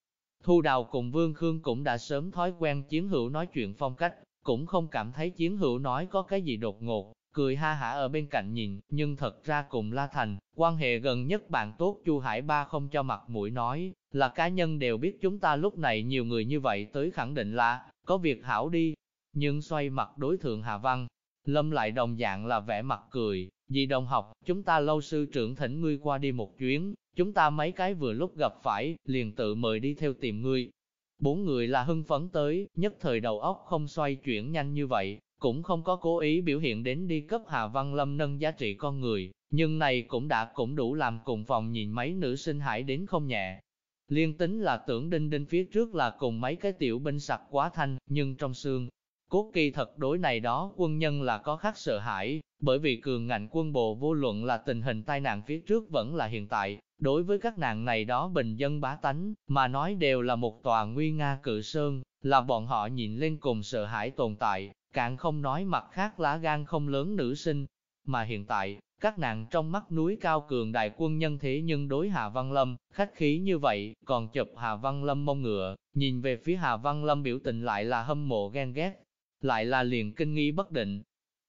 Thu Đào cùng Vương Khương cũng đã sớm thói quen chiến hữu nói chuyện phong cách, cũng không cảm thấy chiến hữu nói có cái gì đột ngột, cười ha hả ở bên cạnh nhìn, nhưng thật ra cùng La Thành, quan hệ gần nhất bạn tốt Chu Hải Ba không cho mặt mũi nói, là cá nhân đều biết chúng ta lúc này nhiều người như vậy tới khẳng định là, có việc hảo đi, nhưng xoay mặt đối thượng Hà Văn, Lâm lại đồng dạng là vẻ mặt cười, vì đồng học, chúng ta lâu sư trưởng thỉnh ngươi qua đi một chuyến, Chúng ta mấy cái vừa lúc gặp phải, liền tự mời đi theo tìm ngươi. Bốn người là hưng phấn tới, nhất thời đầu óc không xoay chuyển nhanh như vậy, cũng không có cố ý biểu hiện đến đi cấp Hà Văn Lâm nâng giá trị con người, nhưng này cũng đã cũng đủ làm cùng phòng nhìn mấy nữ sinh hải đến không nhẹ. Liên tính là tưởng đinh đinh phía trước là cùng mấy cái tiểu binh sặc quá thanh, nhưng trong xương, cốt kỳ thật đối này đó quân nhân là có khác sợ hãi, bởi vì cường ngạnh quân bộ vô luận là tình hình tai nạn phía trước vẫn là hiện tại, Đối với các nạn này đó bình dân bá tánh, mà nói đều là một tòa nguy nga cự sơn, là bọn họ nhìn lên cùng sợ hãi tồn tại, càng không nói mặt khác lá gan không lớn nữ sinh. Mà hiện tại, các nạn trong mắt núi cao cường đại quân nhân thế nhưng đối Hà Văn Lâm, khách khí như vậy, còn chụp Hà Văn Lâm mông ngựa, nhìn về phía Hà Văn Lâm biểu tình lại là hâm mộ ghen ghét, lại là liền kinh nghi bất định.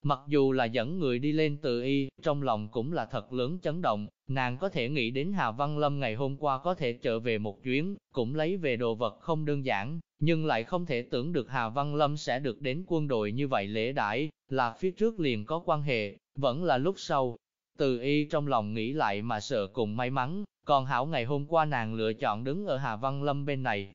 Mặc dù là dẫn người đi lên từ y, trong lòng cũng là thật lớn chấn động, nàng có thể nghĩ đến Hà Văn Lâm ngày hôm qua có thể trở về một chuyến, cũng lấy về đồ vật không đơn giản, nhưng lại không thể tưởng được Hà Văn Lâm sẽ được đến quân đội như vậy lễ đãi, là phía trước liền có quan hệ, vẫn là lúc sau. Từ y trong lòng nghĩ lại mà sợ cùng may mắn, còn hảo ngày hôm qua nàng lựa chọn đứng ở Hà Văn Lâm bên này.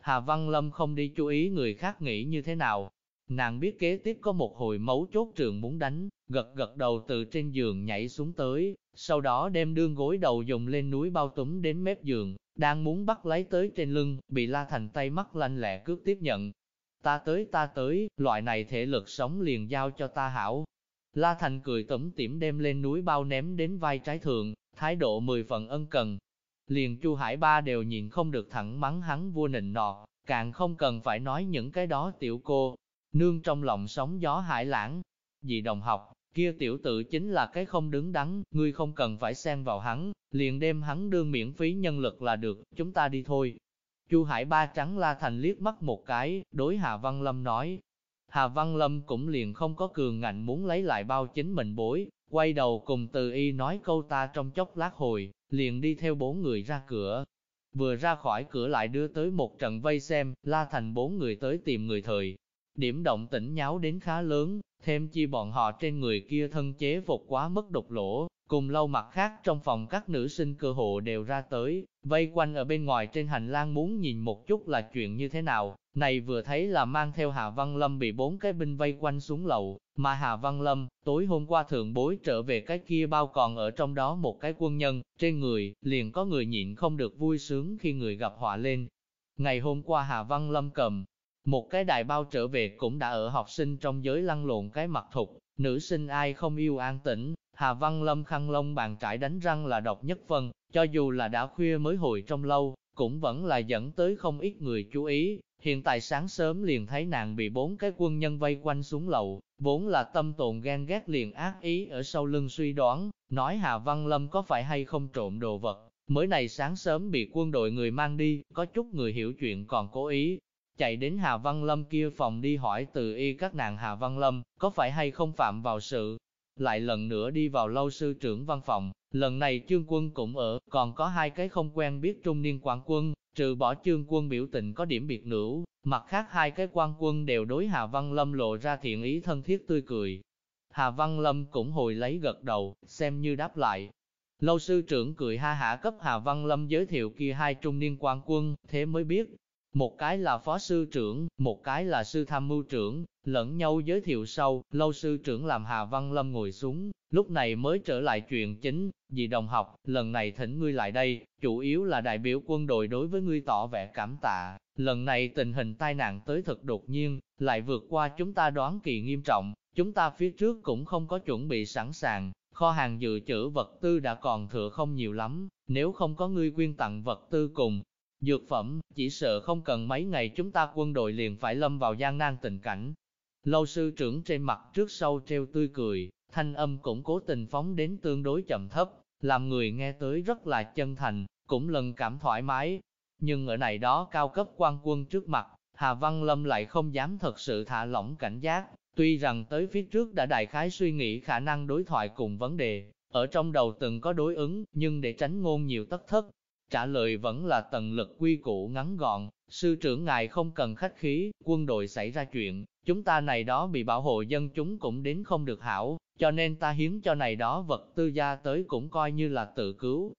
Hà Văn Lâm không đi chú ý người khác nghĩ như thế nào, Nàng biết kế tiếp có một hồi mấu chốt trường muốn đánh, gật gật đầu từ trên giường nhảy xuống tới, sau đó đem đương gối đầu dùng lên núi bao túm đến mép giường, đang muốn bắt lấy tới trên lưng, bị La Thành tay mắt lanh lẹ cướp tiếp nhận. Ta tới ta tới, loại này thể lực sống liền giao cho ta hảo. La Thành cười tủm tỉm đem lên núi bao ném đến vai trái thượng, thái độ mười phần ân cần. Liền Chu Hải Ba đều nhìn không được thẳng mắng hắn vua nịnh nọt, càng không cần phải nói những cái đó tiểu cô, nương trong lòng sóng gió hải lãng. Dị đồng học, kia tiểu tự chính là cái không đứng đắn, ngươi không cần phải xen vào hắn, liền đem hắn đương miễn phí nhân lực là được, chúng ta đi thôi. Chu Hải Ba trắng la thành liếc mắt một cái, đối Hà Văn Lâm nói. Hà Văn Lâm cũng liền không có cường ngạnh muốn lấy lại bao chính mình bối, quay đầu cùng từ y nói câu ta trong chốc lát hồi, liền đi theo bốn người ra cửa. Vừa ra khỏi cửa lại đưa tới một trận vây xem, la thành bốn người tới tìm người thời, Điểm động tĩnh nháo đến khá lớn, thêm chi bọn họ trên người kia thân chế phục quá mất độc lỗ, cùng lâu mặt khác trong phòng các nữ sinh cơ hộ đều ra tới, vây quanh ở bên ngoài trên hành lang muốn nhìn một chút là chuyện như thế nào, này vừa thấy là mang theo Hà Văn Lâm bị bốn cái binh vây quanh xuống lầu, mà Hà Văn Lâm, tối hôm qua thượng bối trở về cái kia bao còn ở trong đó một cái quân nhân, trên người, liền có người nhịn không được vui sướng khi người gặp họa lên. Ngày hôm qua Hà Văn Lâm cầm, một cái đại bao trở về cũng đã ở học sinh trong giới lăn lộn cái mặt thục, nữ sinh ai không yêu an tĩnh, Hà Văn Lâm khăn lông bàn trải đánh răng là độc nhất phân, cho dù là đã khuya mới hồi trong lâu, cũng vẫn là dẫn tới không ít người chú ý. Hiện tại sáng sớm liền thấy nàng bị bốn cái quân nhân vây quanh xuống lầu, vốn là tâm tồn gan ghét liền ác ý ở sau lưng suy đoán, nói Hà Văn Lâm có phải hay không trộm đồ vật, mới này sáng sớm bị quân đội người mang đi, có chút người hiểu chuyện còn cố ý, chạy đến Hà Văn Lâm kia phòng đi hỏi từ y các nàng Hà Văn Lâm, có phải hay không phạm vào sự. Lại lần nữa đi vào lâu sư trưởng văn phòng, lần này Trương quân cũng ở, còn có hai cái không quen biết trung niên quan quân, trừ bỏ Trương quân biểu tình có điểm biệt nữ, mặt khác hai cái quan quân đều đối Hà Văn Lâm lộ ra thiện ý thân thiết tươi cười. Hà Văn Lâm cũng hồi lấy gật đầu, xem như đáp lại. Lâu sư trưởng cười ha hả cấp Hà Văn Lâm giới thiệu kia hai trung niên quan quân, thế mới biết, một cái là phó sư trưởng, một cái là sư tham mưu trưởng, lẫn nhau giới thiệu sau, lâu sư trưởng làm Hà Văn Lâm ngồi xuống, lúc này mới trở lại chuyện chính, vì đồng học, lần này thỉnh ngươi lại đây, chủ yếu là đại biểu quân đội đối với ngươi tỏ vẻ cảm tạ, lần này tình hình tai nạn tới thật đột nhiên, lại vượt qua chúng ta đoán kỳ nghiêm trọng, chúng ta phía trước cũng không có chuẩn bị sẵn sàng, kho hàng dự trữ vật tư đã còn thừa không nhiều lắm, nếu không có ngươi quyên tặng vật tư cùng, Dược phẩm, chỉ sợ không cần mấy ngày chúng ta quân đội liền phải lâm vào gian nan tình cảnh. Lâu sư trưởng trên mặt trước sau treo tươi cười, thanh âm cũng cố tình phóng đến tương đối chậm thấp, làm người nghe tới rất là chân thành, cũng lần cảm thoải mái. Nhưng ở này đó cao cấp quan quân trước mặt, Hà Văn Lâm lại không dám thật sự thả lỏng cảnh giác, tuy rằng tới phía trước đã đại khái suy nghĩ khả năng đối thoại cùng vấn đề, ở trong đầu từng có đối ứng, nhưng để tránh ngôn nhiều tất thất, Trả lời vẫn là tần lực quy củ ngắn gọn, sư trưởng ngài không cần khách khí, quân đội xảy ra chuyện, chúng ta này đó bị bảo hộ dân chúng cũng đến không được hảo, cho nên ta hiến cho này đó vật tư gia tới cũng coi như là tự cứu.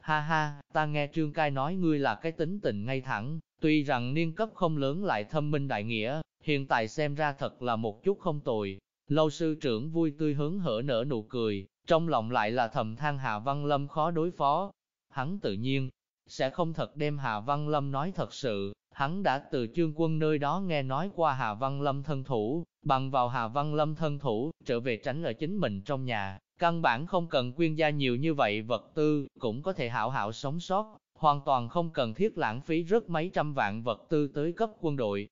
Ha ha, ta nghe Trương Cai nói ngươi là cái tính tình ngay thẳng, tuy rằng niên cấp không lớn lại thâm minh đại nghĩa, hiện tại xem ra thật là một chút không tồi. Lâu sư trưởng vui tươi hớn hở nở nụ cười, trong lòng lại là thầm than Hạ Văn Lâm khó đối phó. Hắn tự nhiên, sẽ không thật đem Hà Văn Lâm nói thật sự, hắn đã từ trương quân nơi đó nghe nói qua Hà Văn Lâm thân thủ, bằng vào Hà Văn Lâm thân thủ, trở về tránh ở chính mình trong nhà, căn bản không cần quyên gia nhiều như vậy vật tư, cũng có thể hảo hảo sống sót, hoàn toàn không cần thiết lãng phí rất mấy trăm vạn vật tư tới cấp quân đội.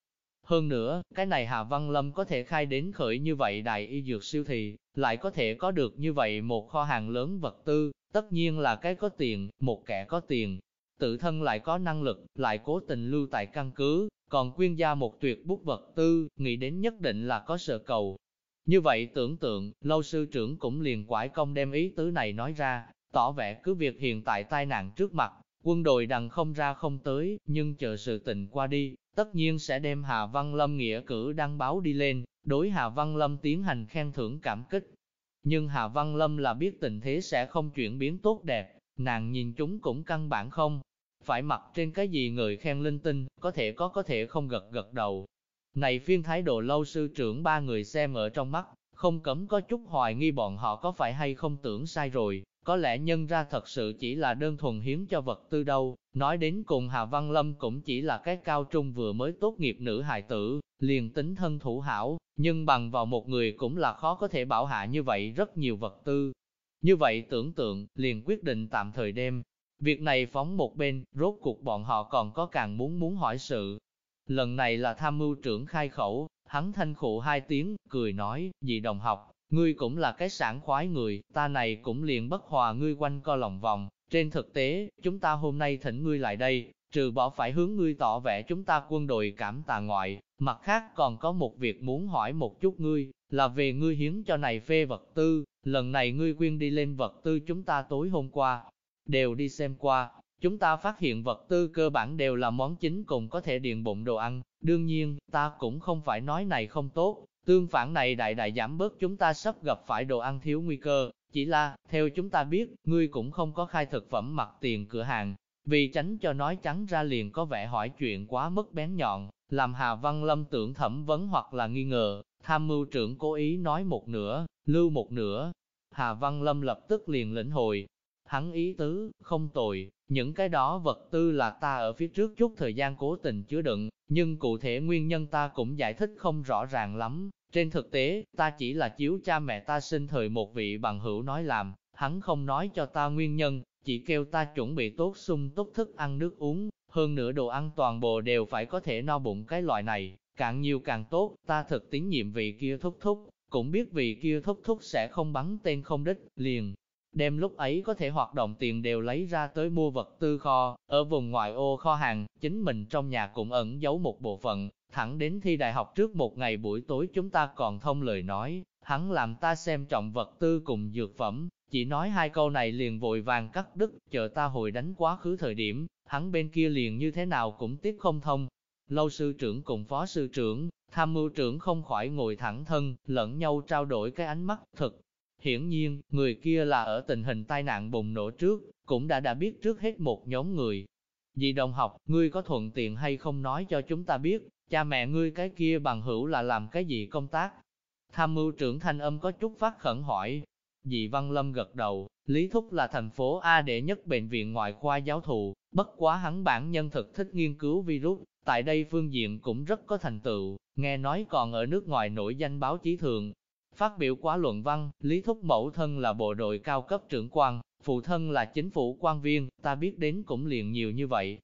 Hơn nữa, cái này Hà Văn Lâm có thể khai đến khởi như vậy đại y dược siêu thị, lại có thể có được như vậy một kho hàng lớn vật tư, tất nhiên là cái có tiền, một kẻ có tiền, tự thân lại có năng lực, lại cố tình lưu tại căn cứ, còn quyên gia một tuyệt bút vật tư, nghĩ đến nhất định là có sợ cầu. Như vậy tưởng tượng, lâu sư trưởng cũng liền quải công đem ý tứ này nói ra, tỏ vẻ cứ việc hiện tại tai nạn trước mặt, quân đội đằng không ra không tới, nhưng chờ sự tình qua đi, tất nhiên sẽ đem Hà Văn Lâm nghĩa cử đăng báo đi lên, đối Hà Văn Lâm tiến hành khen thưởng cảm kích. Nhưng Hà Văn Lâm là biết tình thế sẽ không chuyển biến tốt đẹp, nàng nhìn chúng cũng căn bản không. Phải mặc trên cái gì người khen linh tinh, có thể có có thể không gật gật đầu. Này phiên thái độ lâu sư trưởng ba người xem ở trong mắt, không cấm có chút hoài nghi bọn họ có phải hay không tưởng sai rồi, có lẽ nhân ra thật sự chỉ là đơn thuần hiến cho vật tư đâu, nói đến cùng Hà Văn Lâm cũng chỉ là cái cao trung vừa mới tốt nghiệp nữ hài tử, liền tính thân thủ hảo, nhưng bằng vào một người cũng là khó có thể bảo hạ như vậy rất nhiều vật tư. Như vậy tưởng tượng, liền quyết định tạm thời đem. Việc này phóng một bên, rốt cuộc bọn họ còn có càng muốn muốn hỏi sự. Lần này là tham mưu trưởng khai khẩu, hắn thanh khụ hai tiếng, cười nói, dị đồng học, Ngươi cũng là cái sản khoái người, ta này cũng liền bất hòa ngươi quanh co lòng vòng. Trên thực tế, chúng ta hôm nay thỉnh ngươi lại đây, trừ bỏ phải hướng ngươi tỏ vẻ chúng ta quân đội cảm tạ ngoại, mặt khác còn có một việc muốn hỏi một chút ngươi, là về ngươi hiến cho này phê vật tư, lần này ngươi quyên đi lên vật tư chúng ta tối hôm qua, đều đi xem qua, chúng ta phát hiện vật tư cơ bản đều là món chính cùng có thể điền bụng đồ ăn, đương nhiên, ta cũng không phải nói này không tốt, Tương phản này đại đại giảm bớt chúng ta sắp gặp phải đồ ăn thiếu nguy cơ, chỉ là, theo chúng ta biết, ngươi cũng không có khai thực phẩm mặt tiền cửa hàng, vì tránh cho nói trắng ra liền có vẻ hỏi chuyện quá mức bén nhọn, làm Hà Văn Lâm tưởng thẩm vấn hoặc là nghi ngờ, tham mưu trưởng cố ý nói một nửa, lưu một nửa. Hà Văn Lâm lập tức liền lĩnh hồi, hắn ý tứ, không tồi, những cái đó vật tư là ta ở phía trước chút thời gian cố tình chứa đựng, nhưng cụ thể nguyên nhân ta cũng giải thích không rõ ràng lắm, trên thực tế, ta chỉ là chiếu cha mẹ ta sinh thời một vị bằng hữu nói làm, hắn không nói cho ta nguyên nhân, chỉ kêu ta chuẩn bị tốt sung túc thức ăn nước uống, hơn nữa đồ ăn toàn bộ đều phải có thể no bụng cái loại này, càng nhiều càng tốt, ta thực tín nhiệm vị kia thúc thúc, cũng biết vị kia thúc thúc sẽ không bắn tên không đích, liền. Đêm lúc ấy có thể hoạt động tiền đều lấy ra tới mua vật tư kho, ở vùng ngoại ô kho hàng, chính mình trong nhà cũng ẩn giấu một bộ phận, Thẳng đến thi đại học trước một ngày buổi tối chúng ta còn thông lời nói, hắn làm ta xem trọng vật tư cùng dược phẩm, chỉ nói hai câu này liền vội vàng cắt đứt, chờ ta hồi đánh quá khứ thời điểm, hắn bên kia liền như thế nào cũng tiếp không thông. Lâu sư trưởng cùng phó sư trưởng, tham mưu trưởng không khỏi ngồi thẳng thân, lẫn nhau trao đổi cái ánh mắt, thật. Hiển nhiên, người kia là ở tình hình tai nạn bùng nổ trước, cũng đã đã biết trước hết một nhóm người. Dì đồng học, ngươi có thuận tiện hay không nói cho chúng ta biết, Cha mẹ ngươi cái kia bằng hữu là làm cái gì công tác? Tham mưu trưởng thanh âm có chút phát khẩn hỏi. Dị Văn Lâm gật đầu, Lý Thúc là thành phố A đệ nhất bệnh viện ngoại khoa giáo thụ, bất quá hắn bản nhân thực thích nghiên cứu virus, tại đây phương diện cũng rất có thành tựu, nghe nói còn ở nước ngoài nổi danh báo chí thường. Phát biểu quá luận văn, Lý Thúc mẫu thân là bộ đội cao cấp trưởng quan, phụ thân là chính phủ quan viên, ta biết đến cũng liền nhiều như vậy.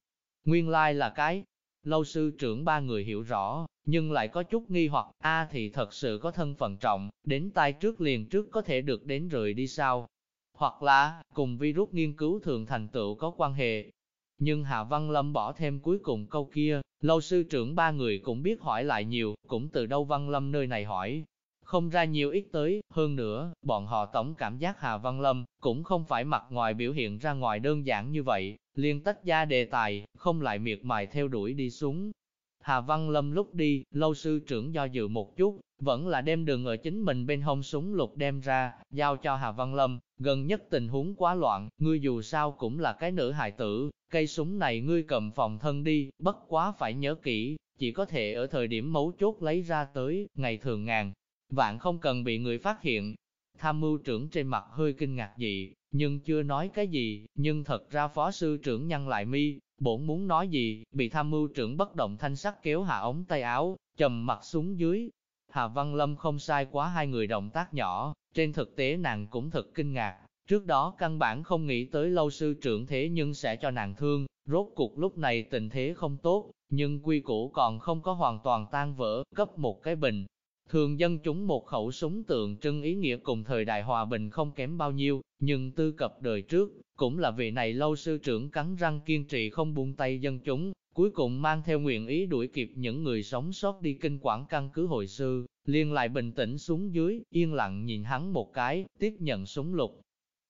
Nguyên lai like là cái, Lâu sư trưởng ba người hiểu rõ, nhưng lại có chút nghi hoặc, A thì thật sự có thân phận trọng, đến tai trước liền trước có thể được đến rời đi sao? Hoặc là, cùng virus nghiên cứu thường thành tựu có quan hệ. Nhưng Hạ Văn Lâm bỏ thêm cuối cùng câu kia, lâu sư trưởng ba người cũng biết hỏi lại nhiều, cũng từ đâu Văn Lâm nơi này hỏi. Không ra nhiều ít tới, hơn nữa, bọn họ tổng cảm giác Hà Văn Lâm, cũng không phải mặt ngoài biểu hiện ra ngoài đơn giản như vậy, liền tách ra đề tài, không lại miệt mài theo đuổi đi xuống. Hà Văn Lâm lúc đi, lâu sư trưởng do dự một chút, vẫn là đem đường ở chính mình bên hông súng lục đem ra, giao cho Hà Văn Lâm, gần nhất tình huống quá loạn, ngươi dù sao cũng là cái nữ hài tử, cây súng này ngươi cầm phòng thân đi, bất quá phải nhớ kỹ, chỉ có thể ở thời điểm mấu chốt lấy ra tới, ngày thường ngàn, vạn không cần bị người phát hiện. Tham mưu trưởng trên mặt hơi kinh ngạc dị, nhưng chưa nói cái gì, nhưng thật ra phó sư trưởng nhăn lại mi, bổn muốn nói gì, bị tham mưu trưởng bất động thanh sắc kéo hạ ống tay áo, trầm mặt xuống dưới. Hà Văn Lâm không sai quá hai người động tác nhỏ, trên thực tế nàng cũng thật kinh ngạc, trước đó căn bản không nghĩ tới lâu sư trưởng thế nhưng sẽ cho nàng thương, rốt cuộc lúc này tình thế không tốt, nhưng quy củ còn không có hoàn toàn tan vỡ, cấp một cái bình. Thường dân chúng một khẩu súng tượng trưng ý nghĩa cùng thời đại hòa bình không kém bao nhiêu, nhưng tư cập đời trước, cũng là vị này lâu sư trưởng cắn răng kiên trì không buông tay dân chúng, cuối cùng mang theo nguyện ý đuổi kịp những người sống sót đi kinh quản căn cứ hồi sư, liền lại bình tĩnh xuống dưới, yên lặng nhìn hắn một cái, tiếp nhận súng lục.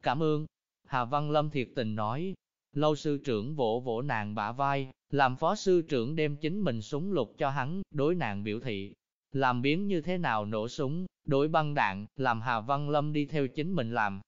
Cảm ơn. Hà Văn Lâm thiệt tình nói, lâu sư trưởng vỗ vỗ nàng bả vai, làm phó sư trưởng đem chính mình súng lục cho hắn, đối nàng biểu thị, làm biến như thế nào nổ súng, đối băng đạn, làm Hà Văn Lâm đi theo chính mình làm.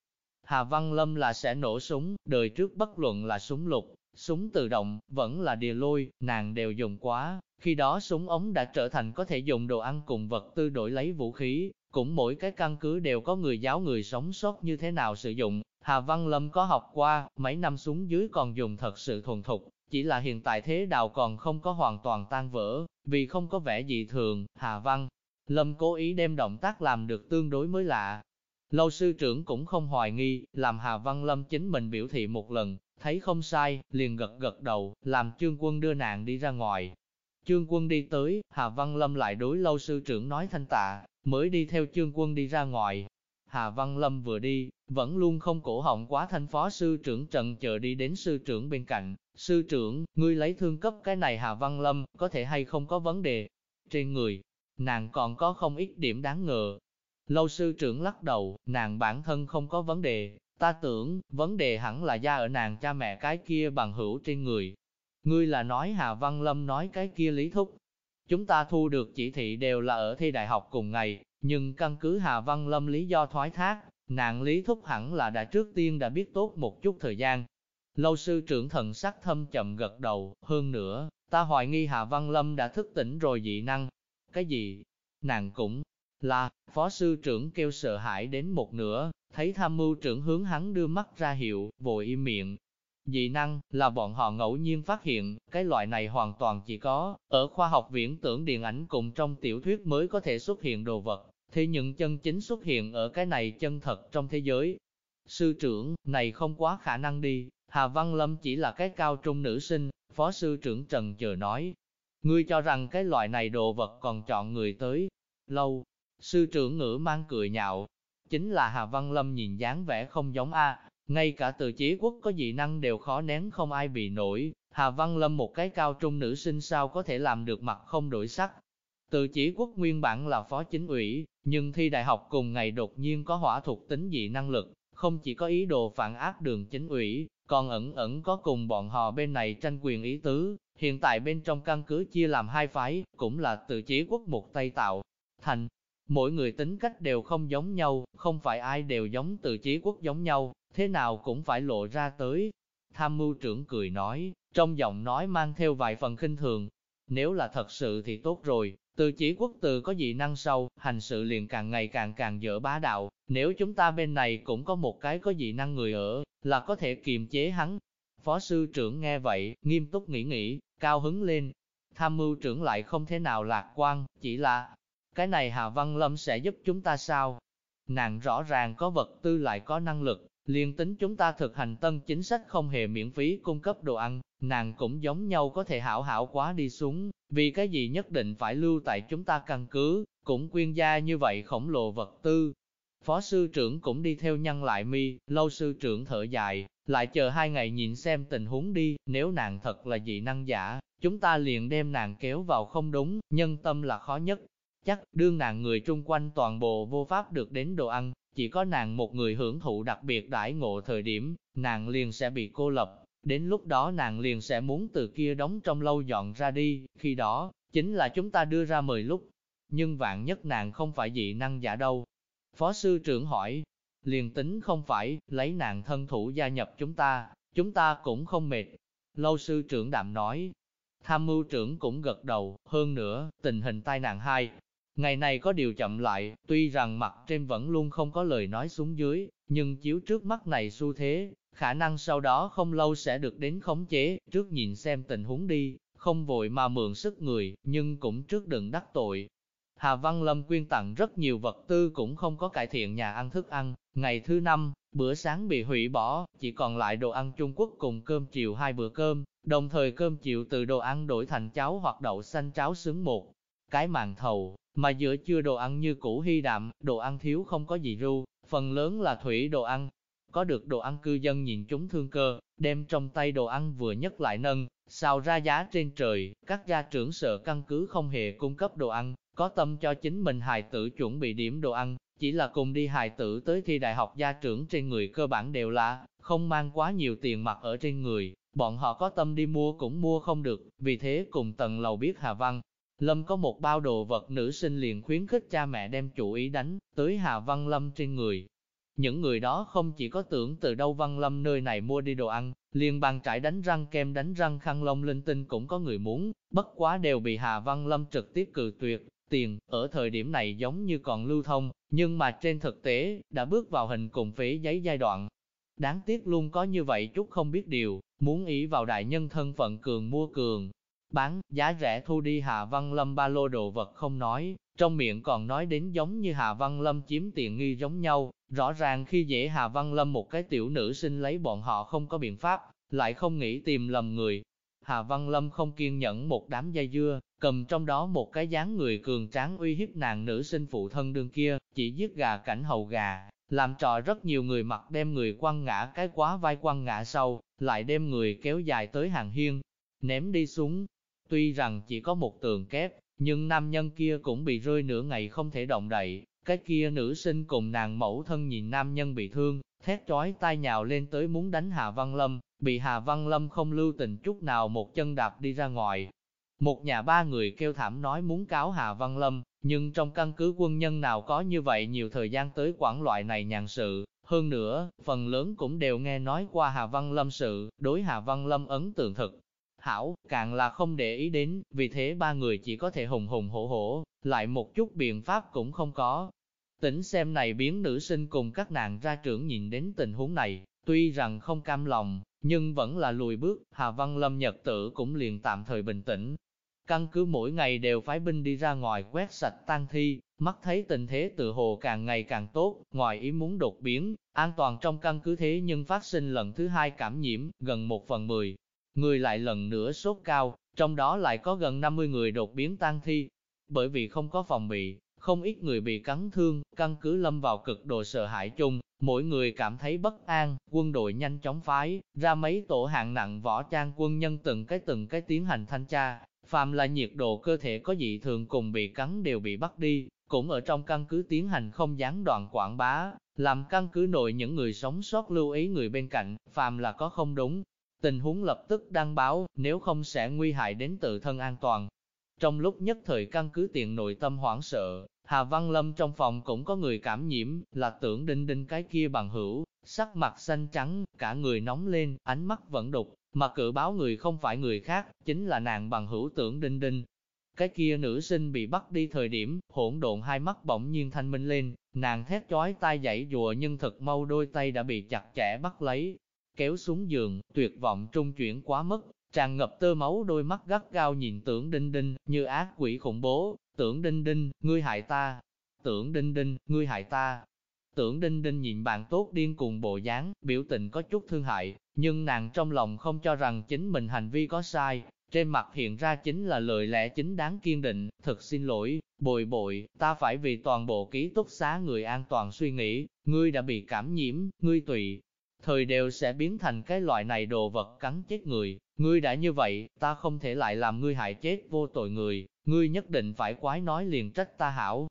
Hà Văn Lâm là sẽ nổ súng, đời trước bất luận là súng lục, súng tự động, vẫn là đìa lôi, nàng đều dùng quá. Khi đó súng ống đã trở thành có thể dùng đồ ăn cùng vật tư đổi lấy vũ khí, cũng mỗi cái căn cứ đều có người giáo người sống sót như thế nào sử dụng. Hà Văn Lâm có học qua, mấy năm xuống dưới còn dùng thật sự thuần thục, chỉ là hiện tại thế đạo còn không có hoàn toàn tan vỡ, vì không có vẻ gì thường, Hà Văn, Lâm cố ý đem động tác làm được tương đối mới lạ. Lâu sư trưởng cũng không hoài nghi, làm Hà Văn Lâm chính mình biểu thị một lần, thấy không sai, liền gật gật đầu, làm trương quân đưa nàng đi ra ngoài. Trương quân đi tới, Hà Văn Lâm lại đối lâu sư trưởng nói thanh tạ, mới đi theo trương quân đi ra ngoài. Hà Văn Lâm vừa đi, vẫn luôn không cổ họng quá thanh phó sư trưởng trần chờ đi đến sư trưởng bên cạnh, Sư trưởng, ngươi lấy thương cấp cái này Hà Văn Lâm, có thể hay không có vấn đề? Trên người, nàng còn có không ít điểm đáng ngờ. Lâu sư trưởng lắc đầu, nàng bản thân không có vấn đề, ta tưởng, vấn đề hẳn là da ở nàng cha mẹ cái kia bằng hữu trên người. Ngươi là nói Hà Văn Lâm nói cái kia lý thúc. Chúng ta thu được chỉ thị đều là ở thi đại học cùng ngày, nhưng căn cứ Hà Văn Lâm lý do thoái thác, nàng lý thúc hẳn là đã trước tiên đã biết tốt một chút thời gian, Lâu sư trưởng thần sắc thâm chậm gật đầu, hơn nữa, ta hoài nghi Hạ Văn Lâm đã thức tỉnh rồi dị năng. Cái gì? Nàng cũng là, phó sư trưởng kêu sợ hãi đến một nửa, thấy tham mưu trưởng hướng hắn đưa mắt ra hiệu, vội im miệng. Dị năng là bọn họ ngẫu nhiên phát hiện, cái loại này hoàn toàn chỉ có ở khoa học viễn tưởng điện ảnh cùng trong tiểu thuyết mới có thể xuất hiện đồ vật, thế những chân chính xuất hiện ở cái này chân thật trong thế giới. Sư trưởng, này không quá khả năng đi, Hà Văn Lâm chỉ là cái cao trung nữ sinh, phó sư trưởng Trần chờ nói. Ngươi cho rằng cái loại này đồ vật còn chọn người tới. Lâu, sư trưởng ngữ mang cười nhạo. Chính là Hà Văn Lâm nhìn dáng vẻ không giống A, ngay cả từ chí quốc có dị năng đều khó nén không ai bị nổi. Hà Văn Lâm một cái cao trung nữ sinh sao có thể làm được mặt không đổi sắc. Từ chỉ quốc nguyên bản là phó chính ủy, nhưng thi đại học cùng ngày đột nhiên có hỏa thuộc tính dị năng lực, không chỉ có ý đồ phản ác đường chính ủy, còn ẩn ẩn có cùng bọn họ bên này tranh quyền ý tứ, hiện tại bên trong căn cứ chia làm hai phái, cũng là từ chế quốc một tay tạo thành. Mỗi người tính cách đều không giống nhau, không phải ai đều giống từ chí quốc giống nhau, thế nào cũng phải lộ ra tới. Tham mưu trưởng cười nói, trong giọng nói mang theo vài phần khinh thường. Nếu là thật sự thì tốt rồi, từ chỉ quốc từ có dị năng sâu, hành sự liền càng ngày càng càng dở bá đạo, nếu chúng ta bên này cũng có một cái có dị năng người ở, là có thể kiềm chế hắn. Phó sư trưởng nghe vậy, nghiêm túc nghĩ nghĩ, cao hứng lên. Tham mưu trưởng lại không thể nào lạc quan, chỉ là, cái này Hà Văn Lâm sẽ giúp chúng ta sao? Nàng rõ ràng có vật tư lại có năng lực, liên tính chúng ta thực hành tân chính sách không hề miễn phí cung cấp đồ ăn, nàng cũng giống nhau có thể hảo hảo quá đi xuống, vì cái gì nhất định phải lưu tại chúng ta căn cứ, cũng quyên gia như vậy khổng lồ vật tư. Phó sư trưởng cũng đi theo nhân lại mi, lâu sư trưởng thở dài, lại chờ hai ngày nhìn xem tình huống đi, nếu nàng thật là dị năng giả, chúng ta liền đem nàng kéo vào không đúng, nhân tâm là khó nhất. Chắc đương nàng người chung quanh toàn bộ vô pháp được đến đồ ăn, chỉ có nàng một người hưởng thụ đặc biệt đãi ngộ thời điểm, nàng liền sẽ bị cô lập, đến lúc đó nàng liền sẽ muốn từ kia đóng trong lâu dọn ra đi, khi đó, chính là chúng ta đưa ra mời lúc. Nhưng vạn nhất nàng không phải dị năng giả đâu. Phó sư trưởng hỏi, liền tính không phải, lấy nàng thân thủ gia nhập chúng ta, chúng ta cũng không mệt. Lâu sư trưởng đạm nói, tham mưu trưởng cũng gật đầu, hơn nữa, tình hình tai nạn hai. Ngày này có điều chậm lại, tuy rằng mặt trên vẫn luôn không có lời nói xuống dưới, nhưng chiếu trước mắt này xu thế, khả năng sau đó không lâu sẽ được đến khống chế, trước nhìn xem tình huống đi, không vội mà mượn sức người, nhưng cũng trước đừng đắc tội. Hà Văn Lâm quyên tặng rất nhiều vật tư cũng không có cải thiện nhà ăn thức ăn, ngày thứ năm, bữa sáng bị hủy bỏ, chỉ còn lại đồ ăn Trung Quốc cùng cơm chiều hai bữa cơm, đồng thời cơm chiều từ đồ ăn đổi thành cháo hoặc đậu xanh cháo xứng một. Cái màn thầu, mà giữa chưa đồ ăn như củ hy đạm, đồ ăn thiếu không có gì ru, phần lớn là thủy đồ ăn. Có được đồ ăn cư dân nhìn chúng thương cơ, đem trong tay đồ ăn vừa nhất lại nâng, xào ra giá trên trời, các gia trưởng sợ căn cứ không hề cung cấp đồ ăn, có tâm cho chính mình hài tử chuẩn bị điểm đồ ăn, chỉ là cùng đi hài tử tới thi đại học gia trưởng trên người cơ bản đều là, không mang quá nhiều tiền mặt ở trên người, bọn họ có tâm đi mua cũng mua không được, vì thế cùng tầng lầu biết Hà Văn. Lâm có một bao đồ vật nữ sinh liền khuyến khích cha mẹ đem chủ ý đánh tới Hà Văn Lâm trên người. Những người đó không chỉ có tưởng từ đâu Văn Lâm nơi này mua đi đồ ăn, liền bàn trải đánh răng kem đánh răng khăn lông linh tinh cũng có người muốn, bất quá đều bị Hà Văn Lâm trực tiếp cự tuyệt, tiền, ở thời điểm này giống như còn lưu thông, nhưng mà trên thực tế, đã bước vào hình cùng phế giấy giai đoạn. Đáng tiếc luôn có như vậy chút không biết điều, muốn ý vào đại nhân thân phận cường mua cường, bán, giá rẻ thu đi Hà Văn Lâm ba lô đồ vật không nói, trong miệng còn nói đến giống như Hà Văn Lâm chiếm tiền nghi giống nhau, rõ ràng khi dễ Hà Văn Lâm một cái tiểu nữ sinh lấy bọn họ không có biện pháp, lại không nghĩ tìm lầm người. Hà Văn Lâm không kiên nhẫn một đám dây dưa, cầm trong đó một cái dáng người cường tráng uy hiếp nàng nữ sinh phụ thân đương kia, chỉ giết gà cảnh hầu gà, làm trò rất nhiều người mặc đem người quăng ngã cái quá vai quăng ngã sau, lại đem người kéo dài tới hàng hiên, ném đi xuống. Tuy rằng chỉ có một tường kép, nhưng nam nhân kia cũng bị rơi nửa ngày không thể động đậy, cái kia nữ sinh cùng nàng mẫu thân nhìn nam nhân bị thương, thét chói tai nhào lên tới muốn đánh Hà Văn Lâm, bị Hà Văn Lâm không lưu tình chút nào một chân đạp đi ra ngoài, một nhà ba người kêu thảm nói muốn cáo Hà Văn Lâm, nhưng trong căn cứ quân nhân nào có như vậy nhiều thời gian tới quản loại này nhàn sự. Hơn nữa, phần lớn cũng đều nghe nói qua Hà Văn Lâm sự, đối Hà Văn Lâm ấn tượng thực. Hảo, càng là không để ý đến, vì thế ba người chỉ có thể hùng hùng hổ hổ, lại một chút biện pháp cũng không có. Tỉnh xem này biến nữ sinh cùng các nàng ra trưởng nhìn đến tình huống này, tuy rằng không cam lòng, nhưng vẫn là lùi bước, Hà Văn Lâm nhật tử cũng liền tạm thời bình tĩnh, Căn cứ mỗi ngày đều phái binh đi ra ngoài quét sạch tang thi, mắt thấy tình thế tự hồ càng ngày càng tốt, ngoài ý muốn đột biến, an toàn trong căn cứ thế nhưng phát sinh lần thứ hai cảm nhiễm, gần một phần mười. Người lại lần nữa sốt cao, trong đó lại có gần 50 người đột biến tan thi. Bởi vì không có phòng bị, không ít người bị cắn thương, căn cứ lâm vào cực độ sợ hãi chung, mỗi người cảm thấy bất an, quân đội nhanh chóng phái, ra mấy tổ hạng nặng võ trang quân nhân từng cái từng cái tiến hành thanh tra, Phàm là nhiệt độ cơ thể có dị thường cùng bị cắn đều bị bắt đi, cũng ở trong căn cứ tiến hành không gián đoạn quảng bá, làm căn cứ nội những người sống sót lưu ý người bên cạnh, phàm là có không đúng. Tình huống lập tức đăng báo, nếu không sẽ nguy hại đến tự thân an toàn. Trong lúc nhất thời căn cứ tiện nội tâm hoảng sợ, Hà Văn Lâm trong phòng cũng có người cảm nhiễm, là tưởng đinh đinh cái kia bằng hữu, sắc mặt xanh trắng, cả người nóng lên, ánh mắt vẫn đục, mà cự báo người không phải người khác, chính là nàng bằng hữu tưởng đinh đinh. Cái kia nữ sinh bị bắt đi thời điểm, hỗn độn hai mắt bỗng nhiên thanh minh lên, nàng thét chói tai dãy dùa nhưng thật mau đôi tay đã bị chặt chẽ bắt lấy, kéo xuống giường, tuyệt vọng trung chuyển quá mức, tràn ngập tơ máu đôi mắt gắt gao nhìn tưởng đinh đinh, như ác quỷ khủng bố, tưởng đinh đinh, ngươi hại ta, tưởng đinh đinh, ngươi hại ta, Tưởng đinh đinh nhìn bạn tốt điên cùng bộ dáng, biểu tình có chút thương hại, nhưng nàng trong lòng không cho rằng chính mình hành vi có sai, trên mặt hiện ra chính là lời lẽ chính đáng kiên định, thật xin lỗi, bồi bội, ta phải vì toàn bộ ký túc xá người an toàn suy nghĩ, ngươi đã bị cảm nhiễm, ngươi tùy, thời đều sẽ biến thành cái loại này đồ vật cắn chết người, ngươi đã như vậy, ta không thể lại làm ngươi hại chết vô tội người, ngươi nhất định phải quái nói liền trách ta hảo,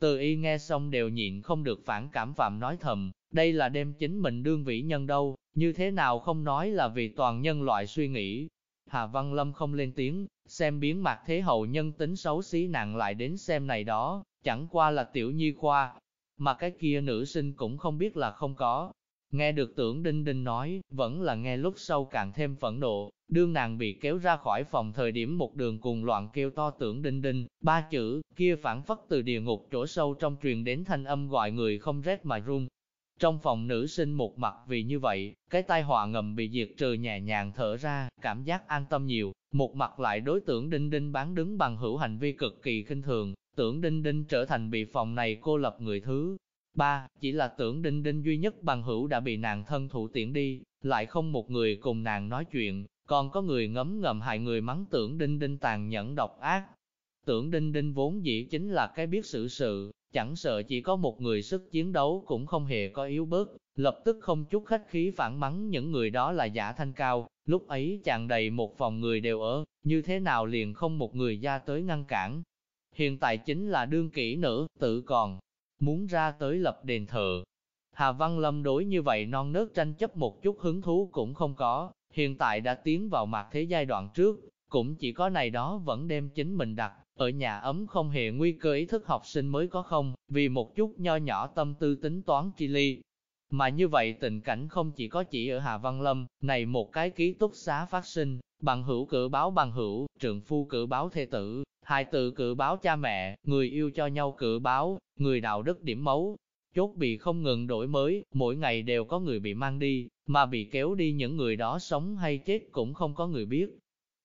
từ y nghe xong đều nhịn không được phản cảm phạm nói thầm, đây là đem chính mình đương vĩ nhân đâu, như thế nào không nói là vì toàn nhân loại suy nghĩ. Hà Văn Lâm không lên tiếng, xem biến mặt thế hậu nhân tính xấu xí nặng lại đến xem này đó, chẳng qua là tiểu nhi khoa. Mà cái kia nữ sinh cũng không biết là không có, Nghe được tưởng đinh đinh nói, vẫn là nghe lúc sau càng thêm phẫn nộ, đương nàng bị kéo ra khỏi phòng thời điểm một đường cùng loạn kêu to tưởng đinh đinh, ba chữ, kia phản phất từ địa ngục chỗ sâu trong truyền đến thanh âm gọi người không rét mà run. Trong phòng nữ sinh một mặt vì như vậy, cái tai họa ngầm bị diệt trừ nhẹ nhàng thở ra, cảm giác an tâm nhiều, một mặt lại đối tượng đinh đinh bán đứng bằng hữu hành vi cực kỳ khinh thường, tưởng đinh đinh trở thành bị phòng này cô lập người thứ, Ba, chỉ là tưởng đinh đinh duy nhất bằng hữu đã bị nàng thân thủ tiễn đi, lại không một người cùng nàng nói chuyện, còn có người ngấm ngầm hại người mắng tưởng đinh đinh tàn nhẫn độc ác. Tưởng đinh đinh vốn dĩ chính là cái biết xử sự, chẳng sợ chỉ có một người sức chiến đấu cũng không hề có yếu bớt, lập tức không chút khách khí phản mắng những người đó là giả thanh cao, lúc ấy chàng đầy một phòng người đều ở, như thế nào liền không một người ra tới ngăn cản. Hiện tại chính là đương kỹ nữ tự còn, muốn ra tới lập đền thờ. Hà Văn Lâm đối như vậy non nớt tranh chấp một chút hứng thú cũng không có, hiện tại đã tiến vào mặt thế giai đoạn trước, cũng chỉ có này đó vẫn đem chính mình đặt, ở nhà ấm không hề nguy cơ ý thức học sinh mới có không, vì một chút nho nhỏ tâm tư tính toán chi ly. Mà như vậy tình cảnh không chỉ có chỉ ở Hà Văn Lâm, này một cái ký túc xá phát sinh, bằng hữu cử báo bằng hữu, trượng phu cử báo thê tử, hai tự cử báo cha mẹ, người yêu cho nhau cử báo, người đạo đức điểm mấu. Chốt bị không ngừng đổi mới, mỗi ngày đều có người bị mang đi, mà bị kéo đi những người đó sống hay chết cũng không có người biết.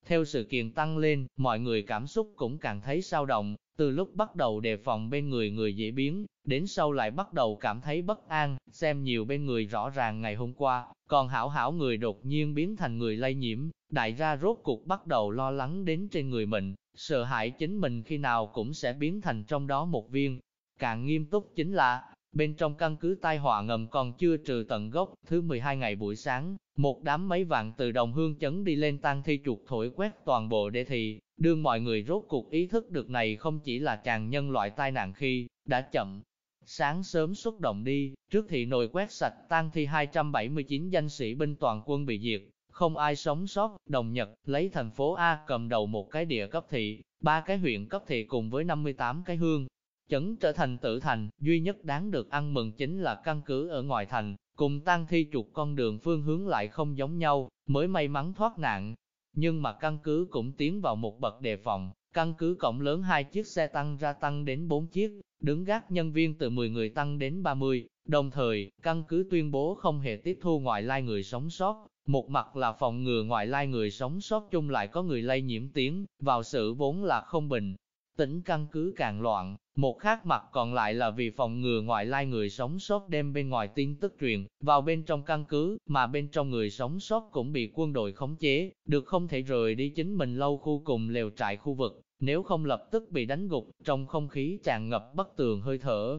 Theo sự kiện tăng lên, mọi người cảm xúc cũng càng thấy sao động, từ lúc bắt đầu đề phòng bên người người dễ biến, đến sau lại bắt đầu cảm thấy bất an, xem nhiều bên người rõ ràng ngày hôm qua, còn hảo hảo người đột nhiên biến thành người lây nhiễm, đại ra rốt cuộc bắt đầu lo lắng đến trên người mình, sợ hãi chính mình khi nào cũng sẽ biến thành trong đó một viên. Càng nghiêm túc chính là, Bên trong căn cứ tai họa ngầm còn chưa trừ tận gốc, thứ 12 ngày buổi sáng, một đám mấy vạn từ đồng hương chấn đi lên tăng thi chuột thổi quét toàn bộ đê thị, đương mọi người rốt cuộc ý thức được này không chỉ là chàng nhân loại tai nạn khi, đã chậm. Sáng sớm xuất động đi, trước thị nồi quét sạch tăng thi 279 danh sĩ binh toàn quân bị diệt, không ai sống sót, đồng nhật, lấy thành phố A cầm đầu một cái địa cấp thị, ba cái huyện cấp thị cùng với 58 cái hương, chấn trở thành tử thành, duy nhất đáng được ăn mừng chính là căn cứ ở ngoài thành, cùng tăng thi chuột con đường phương hướng lại không giống nhau, mới may mắn thoát nạn. Nhưng mà căn cứ cũng tiến vào một bậc đề phòng, căn cứ cổng lớn hai chiếc xe tăng ra tăng đến 4 chiếc, đứng gác nhân viên từ 10 người tăng đến 30, đồng thời, căn cứ tuyên bố không hề tiếp thu ngoại lai người sống sót, một mặt là phòng ngừa ngoại lai người sống sót chung lại có người lây nhiễm tiếng, vào sự vốn là không bình, tỉnh căn cứ càng loạn, một khác mặt còn lại là vì phòng ngừa ngoại lai người sống sót đem bên ngoài tin tức truyền vào bên trong căn cứ, mà bên trong người sống sót cũng bị quân đội khống chế, được không thể rời đi chính mình lâu khu cùng lều trại khu vực, nếu không lập tức bị đánh gục, trong không khí tràn ngập bất tường hơi thở.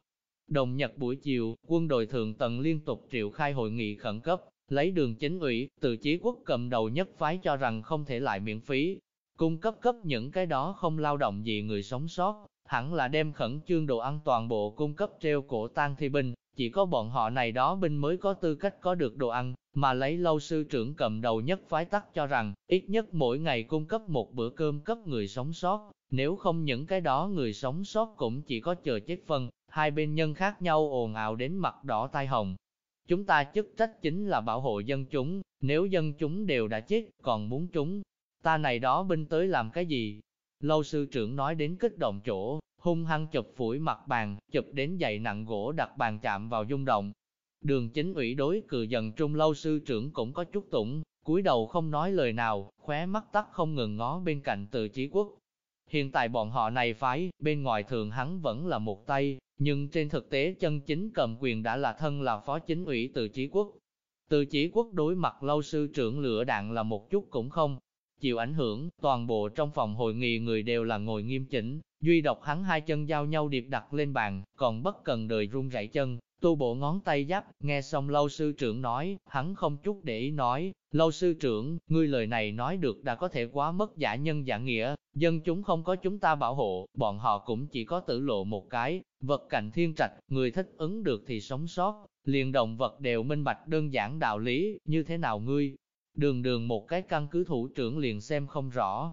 Đồng Nhật buổi chiều, quân đội thượng tầng liên tục triệu khai hội nghị khẩn cấp, lấy đường chính ủy, từ chí quốc cầm đầu nhất phái cho rằng không thể lại miễn phí, cung cấp cấp những cái đó không lao động gì người sống sót, hẳn là đem khẩn trương đồ ăn toàn bộ cung cấp treo cổ tang thi binh, chỉ có bọn họ này đó binh mới có tư cách có được đồ ăn, mà lấy lâu sư trưởng cầm đầu nhất phái tắc cho rằng, ít nhất mỗi ngày cung cấp một bữa cơm cấp người sống sót, nếu không những cái đó người sống sót cũng chỉ có chờ chết phân, hai bên nhân khác nhau ồn ào đến mặt đỏ tai hồng. Chúng ta chức trách chính là bảo hộ dân chúng, nếu dân chúng đều đã chết, còn muốn chúng ta này đó binh tới làm cái gì? Lâu sư trưởng nói đến kích động chỗ, hung hăng chụp phủi mặt bàn, chụp đến dậy nặng gỗ đặt bàn chạm vào rung động. Đường chính ủy đối cự dần trung lâu sư trưởng cũng có chút tủng, cúi đầu không nói lời nào, khóe mắt tắt không ngừng ngó bên cạnh từ chí quốc. Hiện tại bọn họ này phái, bên ngoài thường hắn vẫn là một tay, nhưng trên thực tế chân chính cầm quyền đã là thân là phó chính ủy từ chí quốc. Từ chí quốc đối mặt lâu sư trưởng lửa đạn là một chút cũng không, chịu ảnh hưởng, toàn bộ trong phòng hội nghị người đều là ngồi nghiêm chỉnh, duy độc hắn hai chân giao nhau điệp đặt lên bàn, còn bất cần đời run rẩy chân, tu bộ ngón tay giáp, nghe xong lâu sư trưởng nói, hắn không chút để ý nói, lâu sư trưởng, ngươi lời này nói được đã có thể quá mất giả nhân giả nghĩa, dân chúng không có chúng ta bảo hộ, bọn họ cũng chỉ có tử lộ một cái, vật cạnh thiên trạch, người thích ứng được thì sống sót, liền động vật đều minh bạch đơn giản đạo lý, như thế nào ngươi, Đường đường một cái căn cứ thủ trưởng liền xem không rõ.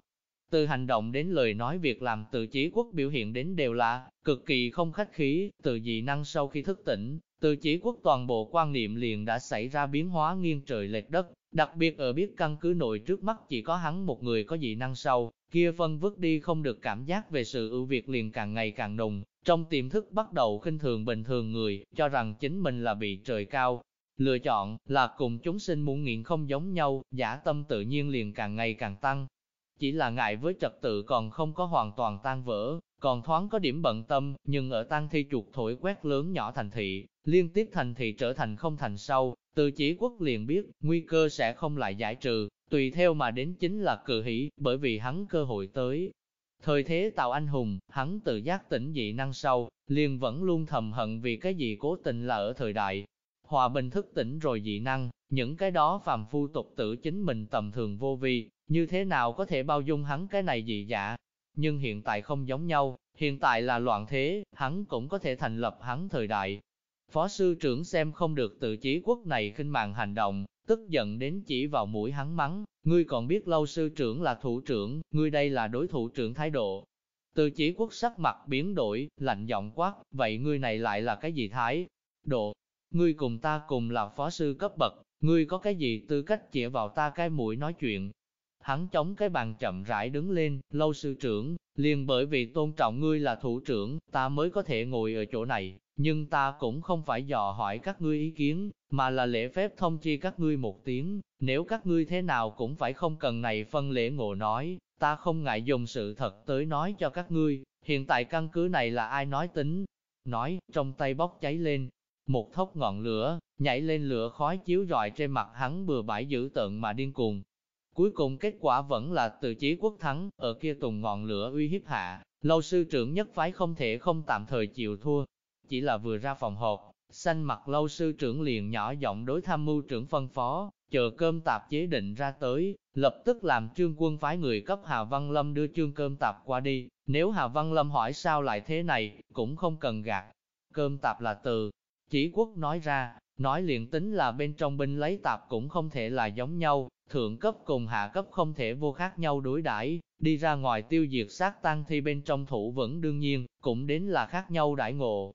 Từ hành động đến lời nói việc làm từ chí quốc biểu hiện đến đều là cực kỳ không khách khí, từ dị năng sau khi thức tỉnh, từ chí quốc toàn bộ quan niệm liền đã xảy ra biến hóa nghiêng trời lệch đất, đặc biệt ở biết căn cứ nội trước mắt chỉ có hắn một người có dị năng sâu, kia phân vứt đi không được cảm giác về sự ưu việt liền càng ngày càng nồng. trong tiềm thức bắt đầu khinh thường bình thường người, cho rằng chính mình là bị trời cao, Lựa chọn là cùng chúng sinh muốn nghiện không giống nhau, giả tâm tự nhiên liền càng ngày càng tăng. Chỉ là ngại với trật tự còn không có hoàn toàn tan vỡ, còn thoáng có điểm bận tâm, nhưng ở tăng thi chuột thổi quét lớn nhỏ thành thị, liên tiếp thành thị trở thành không thành sâu, từ chỉ quốc liền biết, nguy cơ sẽ không lại giải trừ, tùy theo mà đến chính là cự hỷ, bởi vì hắn cơ hội tới. Thời thế tạo anh hùng, hắn tự giác tỉnh dị năng sâu, liền vẫn luôn thầm hận vì cái gì cố tình là ở thời đại. Hòa bình thức tỉnh rồi dị năng, những cái đó phàm phu tục tử chính mình tầm thường vô vi, như thế nào có thể bao dung hắn cái này dị dạ. Nhưng hiện tại không giống nhau, hiện tại là loạn thế, hắn cũng có thể thành lập hắn thời đại. Phó sư trưởng xem không được tự chí quốc này khinh mạng hành động, tức giận đến chỉ vào mũi hắn mắng, ngươi còn biết lâu sư trưởng là thủ trưởng, ngươi đây là đối thủ trưởng thái độ. Từ chỉ quốc sắc mặt biến đổi, lạnh giọng quát, vậy ngươi này lại là cái gì thái? Độ, ngươi cùng ta cùng là phó sư cấp bậc, ngươi có cái gì tư cách chỉ vào ta cái mũi nói chuyện? Hắn chống cái bàn chậm rãi đứng lên, lâu sư trưởng, liền bởi vì tôn trọng ngươi là thủ trưởng, ta mới có thể ngồi ở chỗ này, nhưng ta cũng không phải dò hỏi các ngươi ý kiến, mà là lễ phép thông chi các ngươi một tiếng, nếu các ngươi thế nào cũng phải không cần này phân lễ ngộ nói, ta không ngại dùng sự thật tới nói cho các ngươi, hiện tại căn cứ này là ai nói tính. Nói, trong tay bốc cháy lên, một thốc ngọn lửa, nhảy lên lửa khói chiếu rọi trên mặt hắn bừa bãi dữ tợn mà điên cuồng. Cuối cùng kết quả vẫn là từ chí quốc thắng, ở kia tùng ngọn lửa uy hiếp hạ, lâu sư trưởng nhất phái không thể không tạm thời chịu thua, chỉ là vừa ra phòng họp, xanh mặt lâu sư trưởng liền nhỏ giọng đối tham mưu trưởng phân phó, chờ cơm tạp chế định ra tới, lập tức làm trương quân phái người cấp Hà Văn Lâm đưa trương cơm tạp qua đi, nếu Hà Văn Lâm hỏi sao lại thế này, cũng không cần gạt. Cơm tạp là từ, chỉ quốc nói ra, nói liền tính là bên trong binh lấy tạp cũng không thể là giống nhau, thượng cấp cùng hạ cấp không thể vô khác nhau đối đãi đi ra ngoài tiêu diệt sát tăng thi bên trong thủ vẫn đương nhiên, cũng đến là khác nhau đãi ngộ,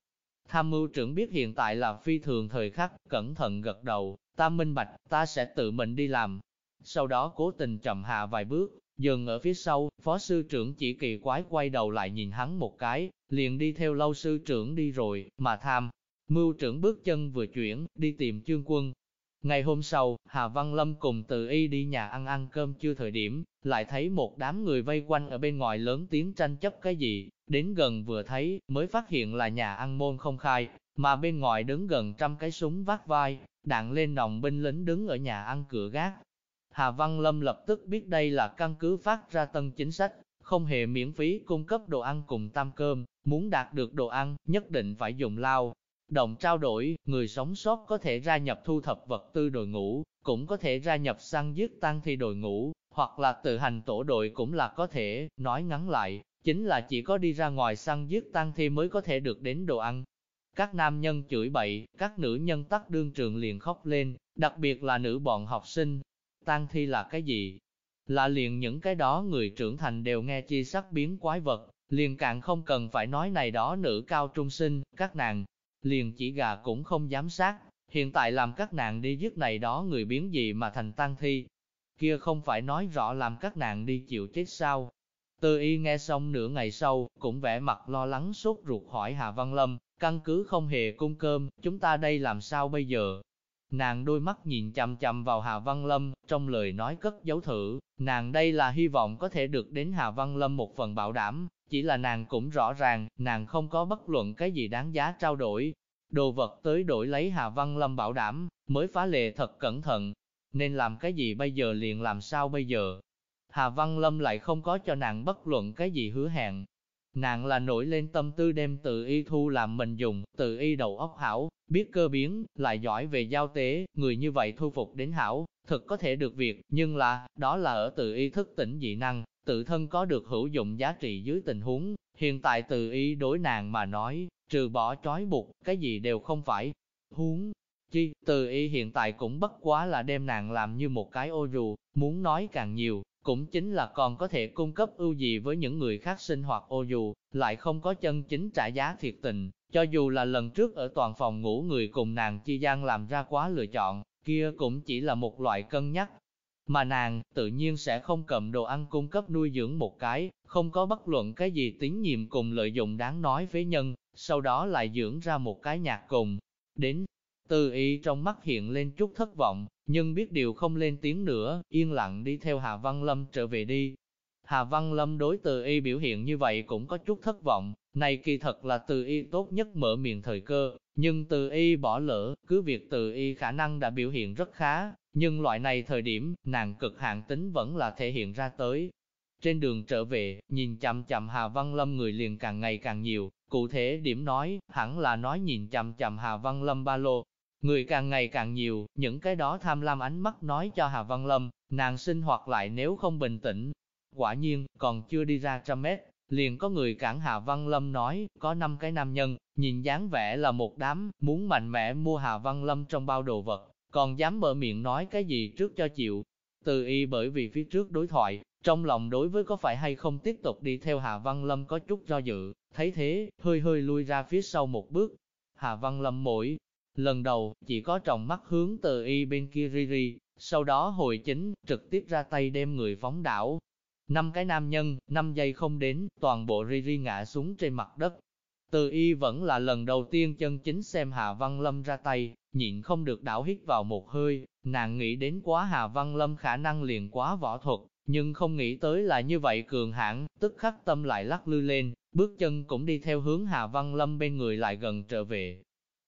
Tham mưu trưởng biết hiện tại là phi thường thời khắc, cẩn thận gật đầu, ta minh bạch, ta sẽ tự mình đi làm. Sau đó cố tình chậm hạ vài bước, dừng ở phía sau, phó sư trưởng chỉ kỳ quái quay đầu lại nhìn hắn một cái, liền đi theo lâu sư trưởng đi rồi, mà tham. Mưu trưởng bước chân vừa chuyển, đi tìm trương quân. Ngày hôm sau, Hà Văn Lâm cùng từ y đi nhà ăn ăn cơm chưa thời điểm, lại thấy một đám người vây quanh ở bên ngoài lớn tiếng tranh chấp cái gì, Đến gần vừa thấy, mới phát hiện là nhà ăn môn không khai, mà bên ngoài đứng gần trăm cái súng vác vai, đạn lên nòng binh lính đứng ở nhà ăn cửa gác. Hà Văn Lâm lập tức biết đây là căn cứ phát ra tân chính sách, không hề miễn phí cung cấp đồ ăn cùng tam cơm, muốn đạt được đồ ăn, nhất định phải dùng lao. Động trao đổi, người sống sót có thể gia nhập thu thập vật tư đội ngũ, cũng có thể gia nhập săn giết tăng thi đội ngũ, hoặc là tự hành tổ đội cũng là có thể, nói ngắn lại, chính là chỉ có đi ra ngoài săn giết tăng thi mới có thể được đến đồ ăn. Các nam nhân chửi bậy, các nữ nhân tắt đương trường liền khóc lên, đặc biệt là nữ bọn học sinh. Tăng thi là cái gì? Là liền những cái đó người trưởng thành đều nghe chi sắc biến quái vật, liền càng không cần phải nói này đó nữ cao trung sinh, các nàng, liền chỉ gà cũng không dám sát, hiện tại làm các nàng đi giết này đó người biến gì mà thành tăng thi. Kia không phải nói rõ làm các nàng đi chịu chết sao, Tư y nghe xong nửa ngày sau, cũng vẻ mặt lo lắng sốt ruột hỏi Hà Văn Lâm, căn cứ không hề cung cơm, chúng ta đây làm sao bây giờ? Nàng đôi mắt nhìn chằm chằm vào Hà Văn Lâm, trong lời nói cất dấu thử, nàng đây là hy vọng có thể được đến Hà Văn Lâm một phần bảo đảm, chỉ là nàng cũng rõ ràng, nàng không có bất luận cái gì đáng giá trao đổi. Đồ vật tới đổi lấy Hà Văn Lâm bảo đảm, mới phá lệ thật cẩn thận, nên làm cái gì bây giờ liền làm sao bây giờ, Hà Văn Lâm lại không có cho nàng bất luận cái gì hứa hẹn. Nàng là nổi lên tâm tư đem tự y thu làm mình dùng, tự y đầu óc hảo, biết cơ biến, lại giỏi về giao tế, người như vậy thu phục đến hảo, thực có thể được việc, nhưng là, đó là ở tự y thức tỉnh dị năng, tự thân có được hữu dụng giá trị dưới tình huống, hiện tại tự y đối nàng mà nói, trừ bỏ trói buộc, cái gì đều không phải. Huống, chi, từ y hiện tại cũng bất quá là đem nàng làm như một cái ô dù, muốn nói càng nhiều, cũng chính là còn có thể cung cấp ưu gì với những người khác sinh hoạt ô dù, lại không có chân chính trả giá thiệt tình, cho dù là lần trước ở toàn phòng ngủ người cùng nàng chi gian làm ra quá lựa chọn, kia cũng chỉ là một loại cân nhắc. Mà nàng, tự nhiên sẽ không cầm đồ ăn cung cấp nuôi dưỡng một cái, không có bất luận cái gì tín nhiệm cùng lợi dụng đáng nói với nhân, sau đó lại dưỡng ra một cái nhạc cùng. Đến, từ y trong mắt hiện lên chút thất vọng, nhưng biết điều không lên tiếng nữa, yên lặng đi theo Hà Văn Lâm trở về đi. Hà Văn Lâm đối từ y biểu hiện như vậy cũng có chút thất vọng, này kỳ thật là từ y tốt nhất mở miệng thời cơ, nhưng từ y bỏ lỡ, cứ việc từ y khả năng đã biểu hiện rất khá, nhưng loại này thời điểm, nàng cực hạn tính vẫn là thể hiện ra tới. Trên đường trở về, nhìn chằm chằm Hà Văn Lâm người liền càng ngày càng nhiều, cụ thể điểm nói, hẳn là nói nhìn chằm chằm Hà Văn Lâm ba lô. Người càng ngày càng nhiều, những cái đó tham lam ánh mắt nói cho Hà Văn Lâm, nàng sinh hoạt lại nếu không bình tĩnh. Quả nhiên, còn chưa đi ra trăm mét, liền có người cản Hà Văn Lâm nói, có năm cái nam nhân, nhìn dáng vẻ là một đám, muốn mạnh mẽ mua Hà Văn Lâm trong bao đồ vật, còn dám mở miệng nói cái gì trước cho chịu. Từ y bởi vì phía trước đối thoại, trong lòng đối với có phải hay không tiếp tục đi theo Hà Văn Lâm có chút do dự, thấy thế, hơi hơi lui ra phía sau một bước. Hà Văn Lâm mỗi lần đầu, chỉ có trọng mắt hướng từ y bên kia ri ri, sau đó hồi chính, trực tiếp ra tay đem người phóng đảo. Năm cái nam nhân, năm giây không đến, toàn bộ ri ri ngã xuống trên mặt đất. Từ y vẫn là lần đầu tiên chân chính xem Hà Văn Lâm ra tay, nhịn không được đảo hít vào một hơi, nàng nghĩ đến quá Hà Văn Lâm khả năng liền quá võ thuật, nhưng không nghĩ tới là như vậy cường hãn, tức khắc tâm lại lắc lư lên, bước chân cũng đi theo hướng Hà Văn Lâm bên người lại gần trở về.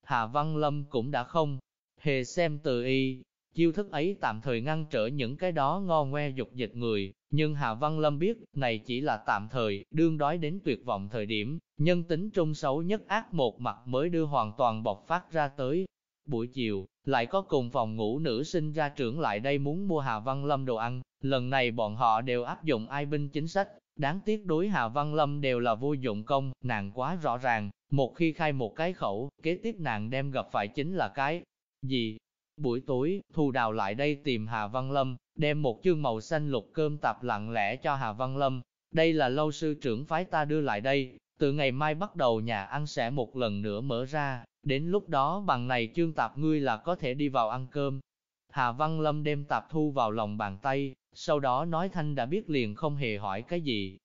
Hà Văn Lâm cũng đã không hề xem từ y, chiêu thức ấy tạm thời ngăn trở những cái đó ngo ngoe dục dịch người, nhưng Hà Văn Lâm biết, này chỉ là tạm thời, đương đói đến tuyệt vọng thời điểm, nhân tính trung xấu nhất ác một mặt mới đưa hoàn toàn bộc phát ra tới. Buổi chiều, lại có cùng phòng ngủ nữ sinh ra trưởng lại đây muốn mua Hà Văn Lâm đồ ăn, lần này bọn họ đều áp dụng ai binh chính sách, đáng tiếc đối Hà Văn Lâm đều là vô dụng công, nàng quá rõ ràng, một khi khai một cái khẩu, kế tiếp nàng đem gặp phải chính là cái gì? Buổi tối, Thù Đào lại đây tìm Hà Văn Lâm, đem một chương màu xanh lục cơm tạp lặng lẽ cho Hà Văn Lâm. Đây là lâu sư trưởng phái ta đưa lại đây, từ ngày mai bắt đầu nhà ăn sẽ một lần nữa mở ra, đến lúc đó bằng này chương tạp ngươi là có thể đi vào ăn cơm. Hà Văn Lâm đem tạp thu vào lòng bàn tay, sau đó nói thanh đã biết liền không hề hỏi cái gì.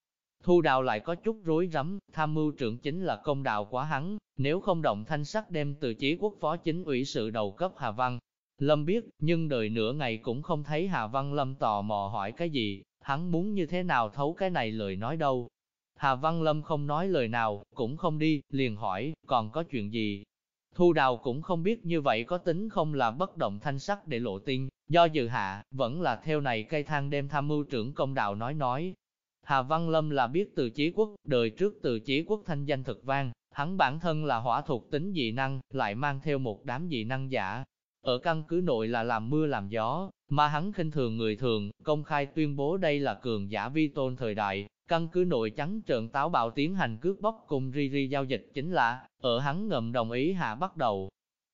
Thu đào lại có chút rối rắm, tham mưu trưởng chính là công đạo quá hắn, nếu không động thanh sắc đem từ chí quốc phó chính ủy sự đầu cấp Hà Văn. Lâm biết, nhưng đợi nửa ngày cũng không thấy Hà Văn Lâm tò mò hỏi cái gì, hắn muốn như thế nào thấu cái này lời nói đâu. Hà Văn Lâm không nói lời nào, cũng không đi, liền hỏi, còn có chuyện gì? Thu đào cũng không biết như vậy có tính không là bất động thanh sắc để lộ tin, do dự hạ, vẫn là theo này cây thang đem tham mưu trưởng công đạo nói nói. Hà Văn Lâm là biết từ chí quốc, đời trước từ chí quốc thanh danh thực vang, hắn bản thân là hỏa thuộc tính dị năng, lại mang theo một đám dị năng giả. Ở căn cứ nội là làm mưa làm gió, mà hắn khinh thường người thường, công khai tuyên bố đây là cường giả vi tôn thời đại, căn cứ nội trắng trợn táo bạo tiến hành cướp bóc cùng ri ri giao dịch chính là, ở hắn ngầm đồng ý hạ bắt đầu.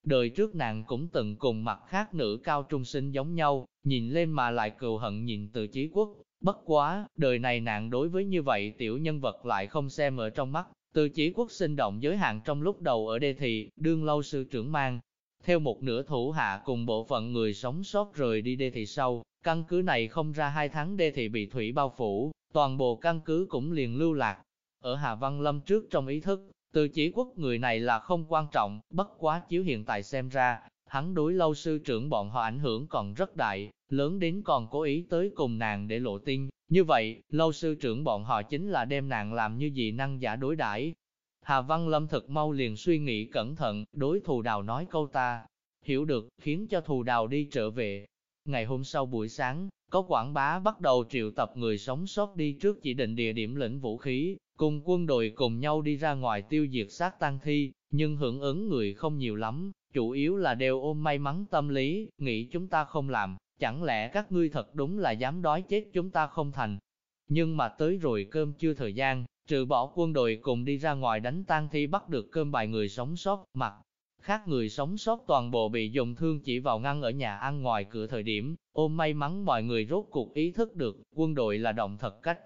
Đời trước nàng cũng từng cùng mặt khác nữ cao trung sinh giống nhau, nhìn lên mà lại cừu hận nhìn từ chí quốc. Bất quá, đời này nàng đối với như vậy tiểu nhân vật lại không xem ở trong mắt. Từ chí quốc sinh động giới hạn trong lúc đầu ở đê thị, đương lâu sư trưởng mang. Theo một nửa thủ hạ cùng bộ phận người sống sót rời đi đê thị sau, căn cứ này không ra hai tháng đê thị bị thủy bao phủ, toàn bộ căn cứ cũng liền lưu lạc. Ở Hà Văn Lâm trước trong ý thức, từ chỉ quốc người này là không quan trọng, bất quá chiếu hiện tại xem ra, hắn đối lâu sư trưởng bọn họ ảnh hưởng còn rất đại, lớn đến còn cố ý tới cùng nàng để lộ tin. Như vậy, lâu sư trưởng bọn họ chính là đem nàng làm như dị năng giả đối đãi. Hà Văn Lâm thật mau liền suy nghĩ cẩn thận, đối thù đào nói câu ta, hiểu được, khiến cho thù đào đi trở về. Ngày hôm sau buổi sáng, có quảng bá bắt đầu triệu tập người sống sót đi trước chỉ định địa điểm lĩnh vũ khí, cùng quân đội cùng nhau đi ra ngoài tiêu diệt sát tăng thi, nhưng hưởng ứng người không nhiều lắm, chủ yếu là đều ôm may mắn tâm lý, nghĩ chúng ta không làm, chẳng lẽ các ngươi thật đúng là dám đói chết chúng ta không thành. Nhưng mà tới rồi cơm chưa thời gian, trừ bỏ quân đội cùng đi ra ngoài đánh tang thi bắt được cơm bài người sống sót, mặt khác người sống sót toàn bộ bị dùng thương chỉ vào ngăn ở nhà ăn ngoài cửa thời điểm, ôm may mắn mọi người rốt cuộc ý thức được, quân đội là động thật cách.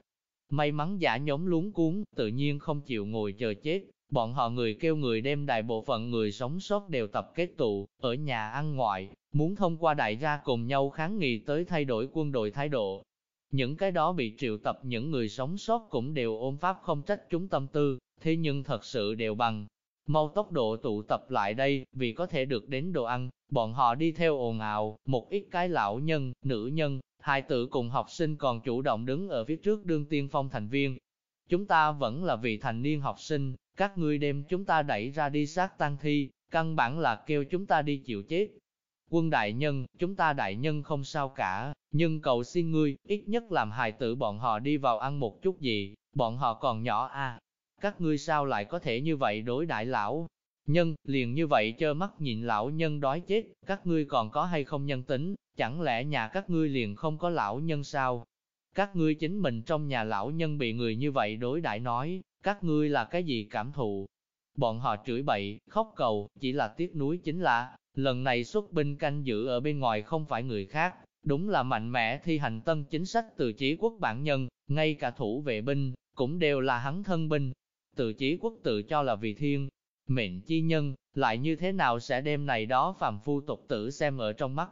May mắn giả nhóm luống cuốn, tự nhiên không chịu ngồi chờ chết, bọn họ người kêu người đem đại bộ phận người sống sót đều tập kết tụ, ở nhà ăn ngoại, muốn thông qua đại gia cùng nhau kháng nghị tới thay đổi quân đội thái độ. Những cái đó bị triệu tập những người sống sót cũng đều ôm pháp không trách chúng tâm tư, thế nhưng thật sự đều bằng, mau tốc độ tụ tập lại đây, vì có thể được đến đồ ăn, bọn họ đi theo ồn ào, một ít cái lão nhân, nữ nhân, hai tử cùng học sinh còn chủ động đứng ở phía trước đương tiên phong thành viên. Chúng ta vẫn là vị thành niên học sinh, các ngươi đem chúng ta đẩy ra đi sát tăng thi, căn bản là kêu chúng ta đi chịu chết. Quân đại nhân, chúng ta đại nhân không sao cả, Nhưng cầu xin ngươi, ít nhất làm hài tử bọn họ đi vào ăn một chút gì, bọn họ còn nhỏ à. Các ngươi sao lại có thể như vậy đối đại lão? Nhân, liền như vậy chơ mắt nhìn lão nhân đói chết, các ngươi còn có hay không nhân tính, chẳng lẽ nhà các ngươi liền không có lão nhân sao? Các ngươi chính mình trong nhà lão nhân bị người như vậy đối đại nói, các ngươi là cái gì cảm thụ? Bọn họ chửi bậy, khóc cầu, chỉ là tiếc núi chính là, lần này xuất binh canh giữ ở bên ngoài không phải người khác, đúng là mạnh mẽ thi hành tân chính sách từ chí quốc bản nhân, ngay cả thủ vệ binh, cũng đều là hắn thân binh. Tự chí quốc tự cho là vì thiên, mệnh chi nhân, lại như thế nào sẽ đem này đó phàm phu tục tử xem ở trong mắt.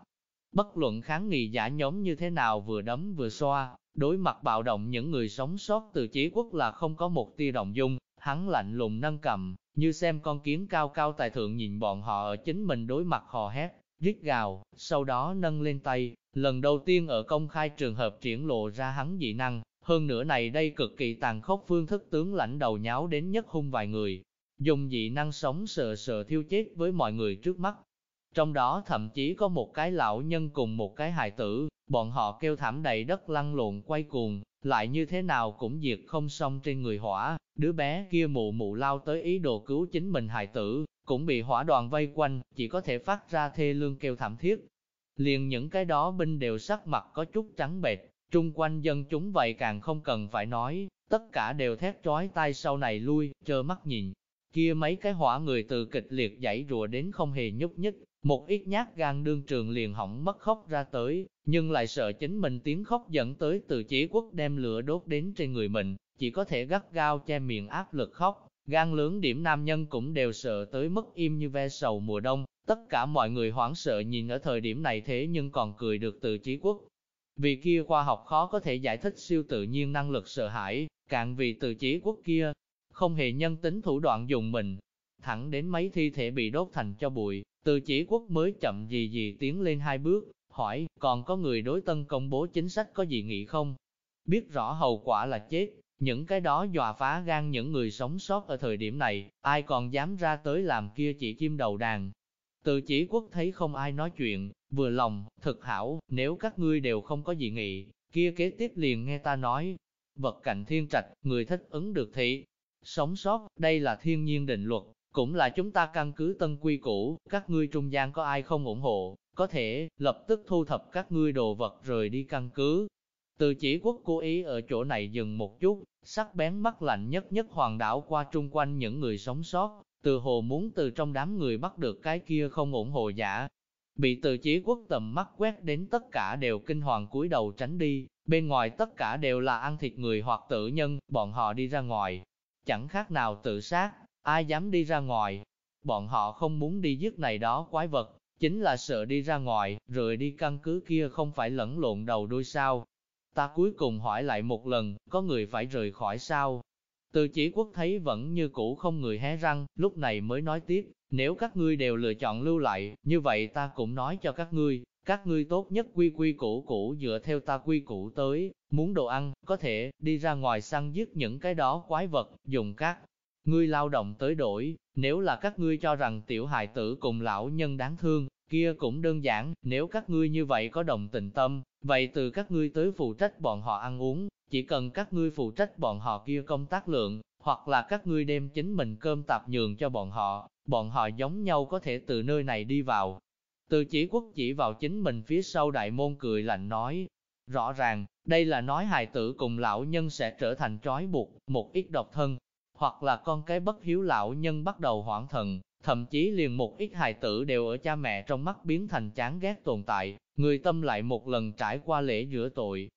Bất luận kháng nghị giả nhóm như thế nào vừa đấm vừa xoa, đối mặt bạo động những người sống sót từ chí quốc là không có một tia động dung, hắn lạnh lùng nâng cầm, như xem con kiến cao cao tài thượng nhìn bọn họ ở chính mình đối mặt hò hét, rít gào, sau đó nâng lên tay, lần đầu tiên ở công khai trường hợp triển lộ ra hắn dị năng, hơn nữa này đây cực kỳ tàn khốc phương thức tướng lãnh đầu nháo đến nhất hung vài người, dùng dị năng sống sờ sờ thiêu chết với mọi người trước mắt. Trong đó thậm chí có một cái lão nhân cùng một cái hài tử, bọn họ kêu thảm đầy đất lăn lộn quay cuồng, lại như thế nào cũng diệt không xong trên người hỏa, đứa bé kia mụ mụ lao tới ý đồ cứu chính mình hài tử, cũng bị hỏa đoàn vây quanh, chỉ có thể phát ra thê lương kêu thảm thiết. Liền những cái đó binh đều sắc mặt có chút trắng bệch, trung quanh dân chúng vậy càng không cần phải nói, tất cả đều thét trói tay sau này lui, trơ mắt nhìn. Kia mấy cái hỏa người từ kịch liệt dãy rùa đến không hề nhúc nhích, một ít nhát gan đương trường liền hỏng mất khóc ra tới, nhưng lại sợ chính mình tiếng khóc dẫn tới từ chỉ quốc đem lửa đốt đến trên người mình, chỉ có thể gắt gao che miệng áp lực khóc. Gan lớn điểm nam nhân cũng đều sợ tới mức im như ve sầu mùa đông, tất cả mọi người hoảng sợ nhìn ở thời điểm này thế nhưng còn cười được từ chí quốc. Vì kia khoa học khó có thể giải thích siêu tự nhiên năng lực sợ hãi, càng vì từ chí quốc kia, không hề nhân tính thủ đoạn dùng mình, thẳng đến mấy thi thể bị đốt thành cho bụi, từ chỉ quốc mới chậm gì gì tiến lên hai bước, hỏi, còn có người đối tân công bố chính sách có gì nghĩ không? Biết rõ hậu quả là chết, những cái đó dọa phá gan những người sống sót ở thời điểm này, ai còn dám ra tới làm kia chỉ chim đầu đàn. Từ chỉ quốc thấy không ai nói chuyện, vừa lòng, thực hảo, nếu các ngươi đều không có gì nghị, kia kế tiếp liền nghe ta nói. Vật cạnh thiên trạch, người thích ứng được thị. Sống sót, đây là thiên nhiên định luật, cũng là chúng ta căn cứ tân quy cũ, các ngươi trung gian có ai không ủng hộ, có thể lập tức thu thập các ngươi đồ vật rời đi căn cứ. Từ chỉ quốc cố ý ở chỗ này dừng một chút, sắc bén mắt lạnh nhất nhất hoàng đảo qua trung quanh những người sống sót, từ hồ muốn từ trong đám người bắt được cái kia không ủng hộ giả. Bị từ chí quốc tầm mắt quét đến tất cả đều kinh hoàng cúi đầu tránh đi, bên ngoài tất cả đều là ăn thịt người hoặc tự nhân, bọn họ đi ra ngoài. Chẳng khác nào tự sát, ai dám đi ra ngoài. Bọn họ không muốn đi giết này đó quái vật, chính là sợ đi ra ngoài, rồi đi căn cứ kia không phải lẫn lộn đầu đuôi sao. Ta cuối cùng hỏi lại một lần, có người phải rời khỏi sao? Từ chỉ quốc thấy vẫn như cũ không người hé răng, lúc này mới nói tiếp, nếu các ngươi đều lựa chọn lưu lại, như vậy ta cũng nói cho các ngươi, các ngươi tốt nhất quy quy củ củ dựa theo ta quy củ tới, muốn đồ ăn, có thể, đi ra ngoài săn giết những cái đó quái vật, dùng các ngươi lao động tới đổi, nếu là các ngươi cho rằng tiểu hài tử cùng lão nhân đáng thương, kia cũng đơn giản, nếu các ngươi như vậy có đồng tình tâm, vậy từ các ngươi tới phụ trách bọn họ ăn uống, chỉ cần các ngươi phụ trách bọn họ kia công tác lượng, hoặc là các ngươi đem chính mình cơm tạp nhường cho bọn họ, bọn họ giống nhau có thể từ nơi này đi vào. Từ chỉ quốc chỉ vào chính mình phía sau đại môn cười lạnh nói, rõ ràng, đây là nói hài tử cùng lão nhân sẽ trở thành trói buộc, một ít độc thân, hoặc là con cái bất hiếu lão nhân bắt đầu hoảng thần, thậm chí liền một ít hài tử đều ở cha mẹ trong mắt biến thành chán ghét tồn tại, người tâm lại một lần trải qua lễ rửa tội.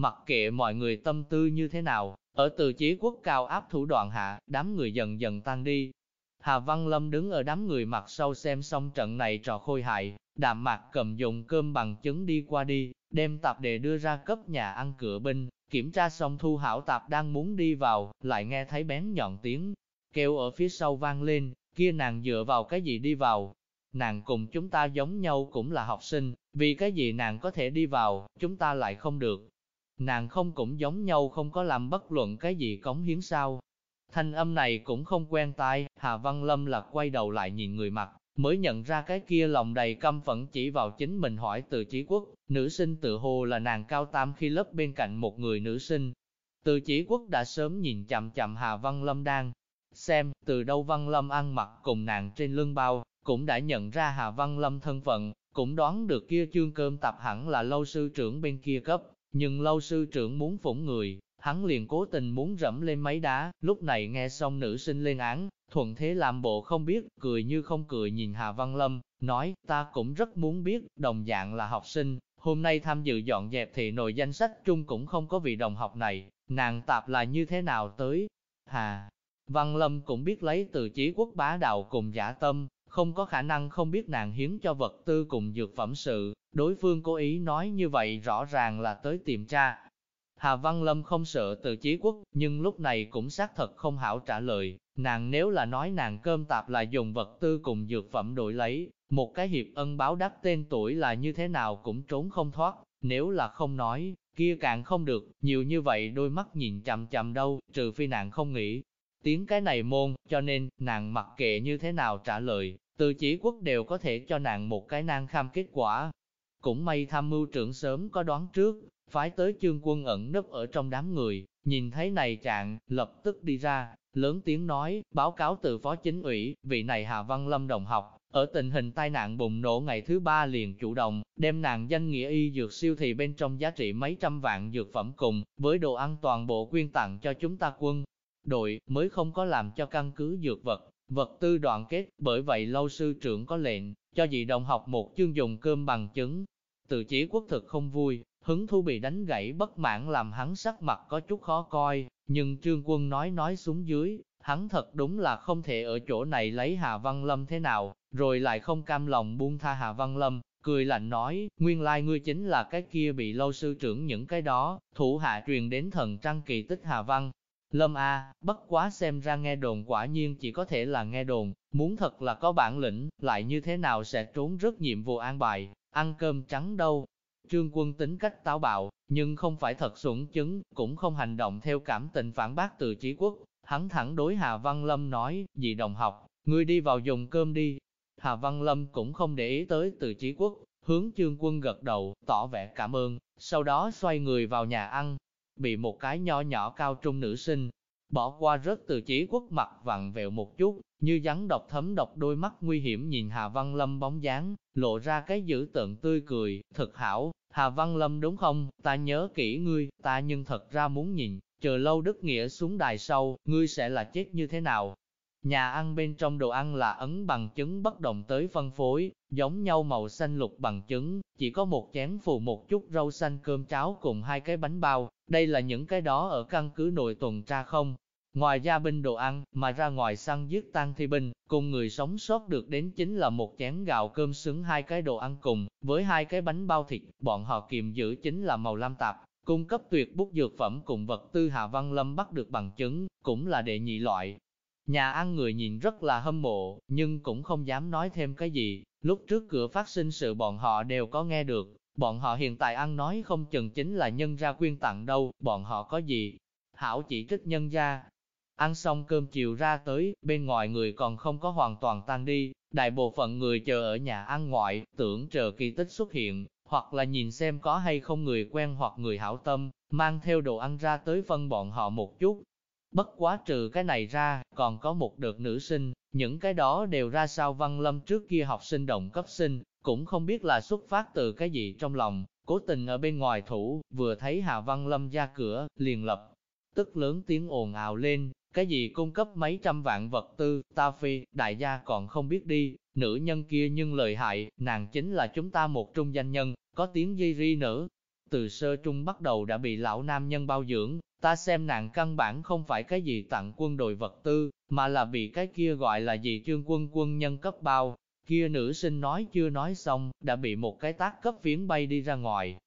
Mặc kệ mọi người tâm tư như thế nào, ở từ chí quốc cao áp thủ đoạn hạ, đám người dần dần tan đi. Hà Văn Lâm đứng ở đám người mặt sau xem xong trận này trò khôi hại, đạm mạc cầm dùng cơm bằng chứng đi qua đi, đem tạp đề đưa ra cấp nhà ăn cửa binh, Kiểm tra xong thu hảo tạp đang muốn đi vào, lại nghe thấy bén nhọn tiếng, kêu ở phía sau vang lên, kia nàng dựa vào cái gì đi vào. Nàng cùng chúng ta giống nhau cũng là học sinh, vì cái gì nàng có thể đi vào, chúng ta lại không được. Nàng không cũng giống nhau không có làm bất luận cái gì cống hiến sao. Thanh âm này cũng không quen tai, Hà Văn Lâm là quay đầu lại nhìn người mặt, mới nhận ra cái kia lòng đầy căm phẫn chỉ vào chính mình hỏi từ chí quốc, nữ sinh tự hồ là nàng cao tam khi lớp bên cạnh một người nữ sinh. Từ Chỉ quốc đã sớm nhìn chậm chậm Hà Văn Lâm đang xem, từ đâu Văn Lâm ăn mặc cùng nàng trên lưng bao, cũng đã nhận ra Hà Văn Lâm thân phận, cũng đoán được kia chương cơm tập hẳn là lâu sư trưởng bên kia cấp, nhưng lâu sư trưởng muốn phủng người, hắn liền cố tình muốn rẫm lên mấy đá, lúc này nghe xong nữ sinh lên án, thuận thế làm bộ không biết, cười như không cười nhìn Hà Văn Lâm, nói, ta cũng rất muốn biết, đồng dạng là học sinh, hôm nay tham dự dọn dẹp thì nội danh sách chung cũng không có vị đồng học này, nàng tạp là như thế nào tới. Hà Văn Lâm cũng biết lấy từ chí quốc bá đạo cùng giả tâm, không có khả năng không biết nàng hiến cho vật tư cùng dược phẩm sự, đối phương cố ý nói như vậy rõ ràng là tới tìm tra. Hà Văn Lâm không sợ từ chí quốc, nhưng lúc này cũng xác thật không hảo trả lời, nàng nếu là nói nàng cơm tạp là dùng vật tư cùng dược phẩm đổi lấy, một cái hiệp ân báo đắc tên tuổi là như thế nào cũng trốn không thoát, nếu là không nói, kia càng không được, nhiều như vậy đôi mắt nhìn chậm chậm đâu, trừ phi nàng không nghĩ, tiếng cái này môn, cho nên, nàng mặc kệ như thế nào trả lời, từ chỉ quốc đều có thể cho nàng một cái nan kham kết quả. Cũng may tham mưu trưởng sớm có đoán trước, phái tới chương quân ẩn nấp ở trong đám người, nhìn thấy này trạng, lập tức đi ra, lớn tiếng nói, báo cáo từ phó chính ủy, vị này Hà Văn Lâm đồng học, ở tình hình tai nạn bùng nổ ngày thứ ba liền chủ động, đem nàng danh nghĩa y dược siêu thị bên trong giá trị mấy trăm vạn dược phẩm cùng, với đồ ăn toàn bộ quyên tặng cho chúng ta quân, đội mới không có làm cho căn cứ dược vật, vật tư đoạn kết, bởi vậy lâu sư trưởng có lệnh, cho dị đồng học một chương dùng cơm bằng chứng. Từ chỉ quốc thực không vui, hứng thu bị đánh gãy bất mãn làm hắn sắc mặt có chút khó coi, nhưng trương quân nói nói xuống dưới, hắn thật đúng là không thể ở chỗ này lấy Hà Văn Lâm thế nào, rồi lại không cam lòng buông tha Hà Văn Lâm, cười lạnh nói, nguyên lai ngươi chính là cái kia bị lâu sư trưởng những cái đó, thủ hạ truyền đến thần trăng kỳ tích Hà Văn, Lâm A, bất quá xem ra nghe đồn quả nhiên chỉ có thể là nghe đồn, muốn thật là có bản lĩnh, lại như thế nào sẽ trốn rất nhiệm vụ an bài, ăn cơm trắng đâu. Trương quân tính cách táo bạo, nhưng không phải thật sủng chứng, cũng không hành động theo cảm tình phản bác từ trí quốc. Hắn thẳng đối Hà Văn Lâm nói, dị đồng học, ngươi đi vào dùng cơm đi. Hà Văn Lâm cũng không để ý tới từ trí quốc, hướng trương quân gật đầu, tỏ vẻ cảm ơn, sau đó xoay người vào nhà ăn, bị một cái nho nhỏ cao trung nữ sinh, bỏ qua rất từ chí quốc mặt vặn vẹo một chút, như rắn độc thấm độc đôi mắt nguy hiểm nhìn Hà Văn Lâm bóng dáng, lộ ra cái dữ tợn tươi cười, thật hảo, Hà Văn Lâm đúng không, ta nhớ kỹ ngươi, ta nhưng thật ra muốn nhìn, chờ lâu Đức Nghĩa xuống đài sau, ngươi sẽ là chết như thế nào, Nhà ăn bên trong đồ ăn là ấn bằng chứng bất đồng tới phân phối, giống nhau màu xanh lục bằng chứng, chỉ có một chén phù một chút rau xanh cơm cháo cùng hai cái bánh bao, đây là những cái đó ở căn cứ nội tuần tra không. Ngoài ra binh đồ ăn, mà ra ngoài săn giết tăng thi binh, cùng người sống sót được đến chính là một chén gạo cơm xứng hai cái đồ ăn cùng, với hai cái bánh bao thịt, bọn họ kiềm giữ chính là màu lam tạp, cung cấp tuyệt bút dược phẩm cùng vật tư Hạ Văn Lâm bắt được bằng chứng, cũng là đệ nhị loại, Nhà ăn người nhìn rất là hâm mộ, nhưng cũng không dám nói thêm cái gì, lúc trước cửa phát sinh sự bọn họ đều có nghe được, bọn họ hiện tại ăn nói không chừng chính là nhân ra quyên tặng đâu, bọn họ có gì. Hảo chỉ trích nhân ra, ăn xong cơm chiều ra tới, bên ngoài người còn không có hoàn toàn tan đi, đại bộ phận người chờ ở nhà ăn ngoại, tưởng chờ kỳ tích xuất hiện, hoặc là nhìn xem có hay không người quen hoặc người hảo tâm, mang theo đồ ăn ra tới phân bọn họ một chút, Bất quá trừ cái này ra, còn có một đợt nữ sinh, những cái đó đều ra sao văn lâm trước kia học sinh đồng cấp sinh, cũng không biết là xuất phát từ cái gì trong lòng, cố tình ở bên ngoài thủ, vừa thấy Hà Văn Lâm ra cửa, liền lập, tức lớn tiếng ồn ào lên, cái gì cung cấp mấy trăm vạn vật tư, ta phi, đại gia còn không biết đi, nữ nhân kia nhưng lợi hại, nàng chính là chúng ta một trung danh nhân, có tiếng dây ri nữa. Từ sơ trung bắt đầu đã bị lão nam nhân bao dưỡng, Ta xem nàng căn bản không phải cái gì tặng quân đội vật tư, mà là bị cái kia gọi là gì trương quân quân nhân cấp bao. Kia nữ sinh nói chưa nói xong, đã bị một cái tác cấp phiến bay đi ra ngoài.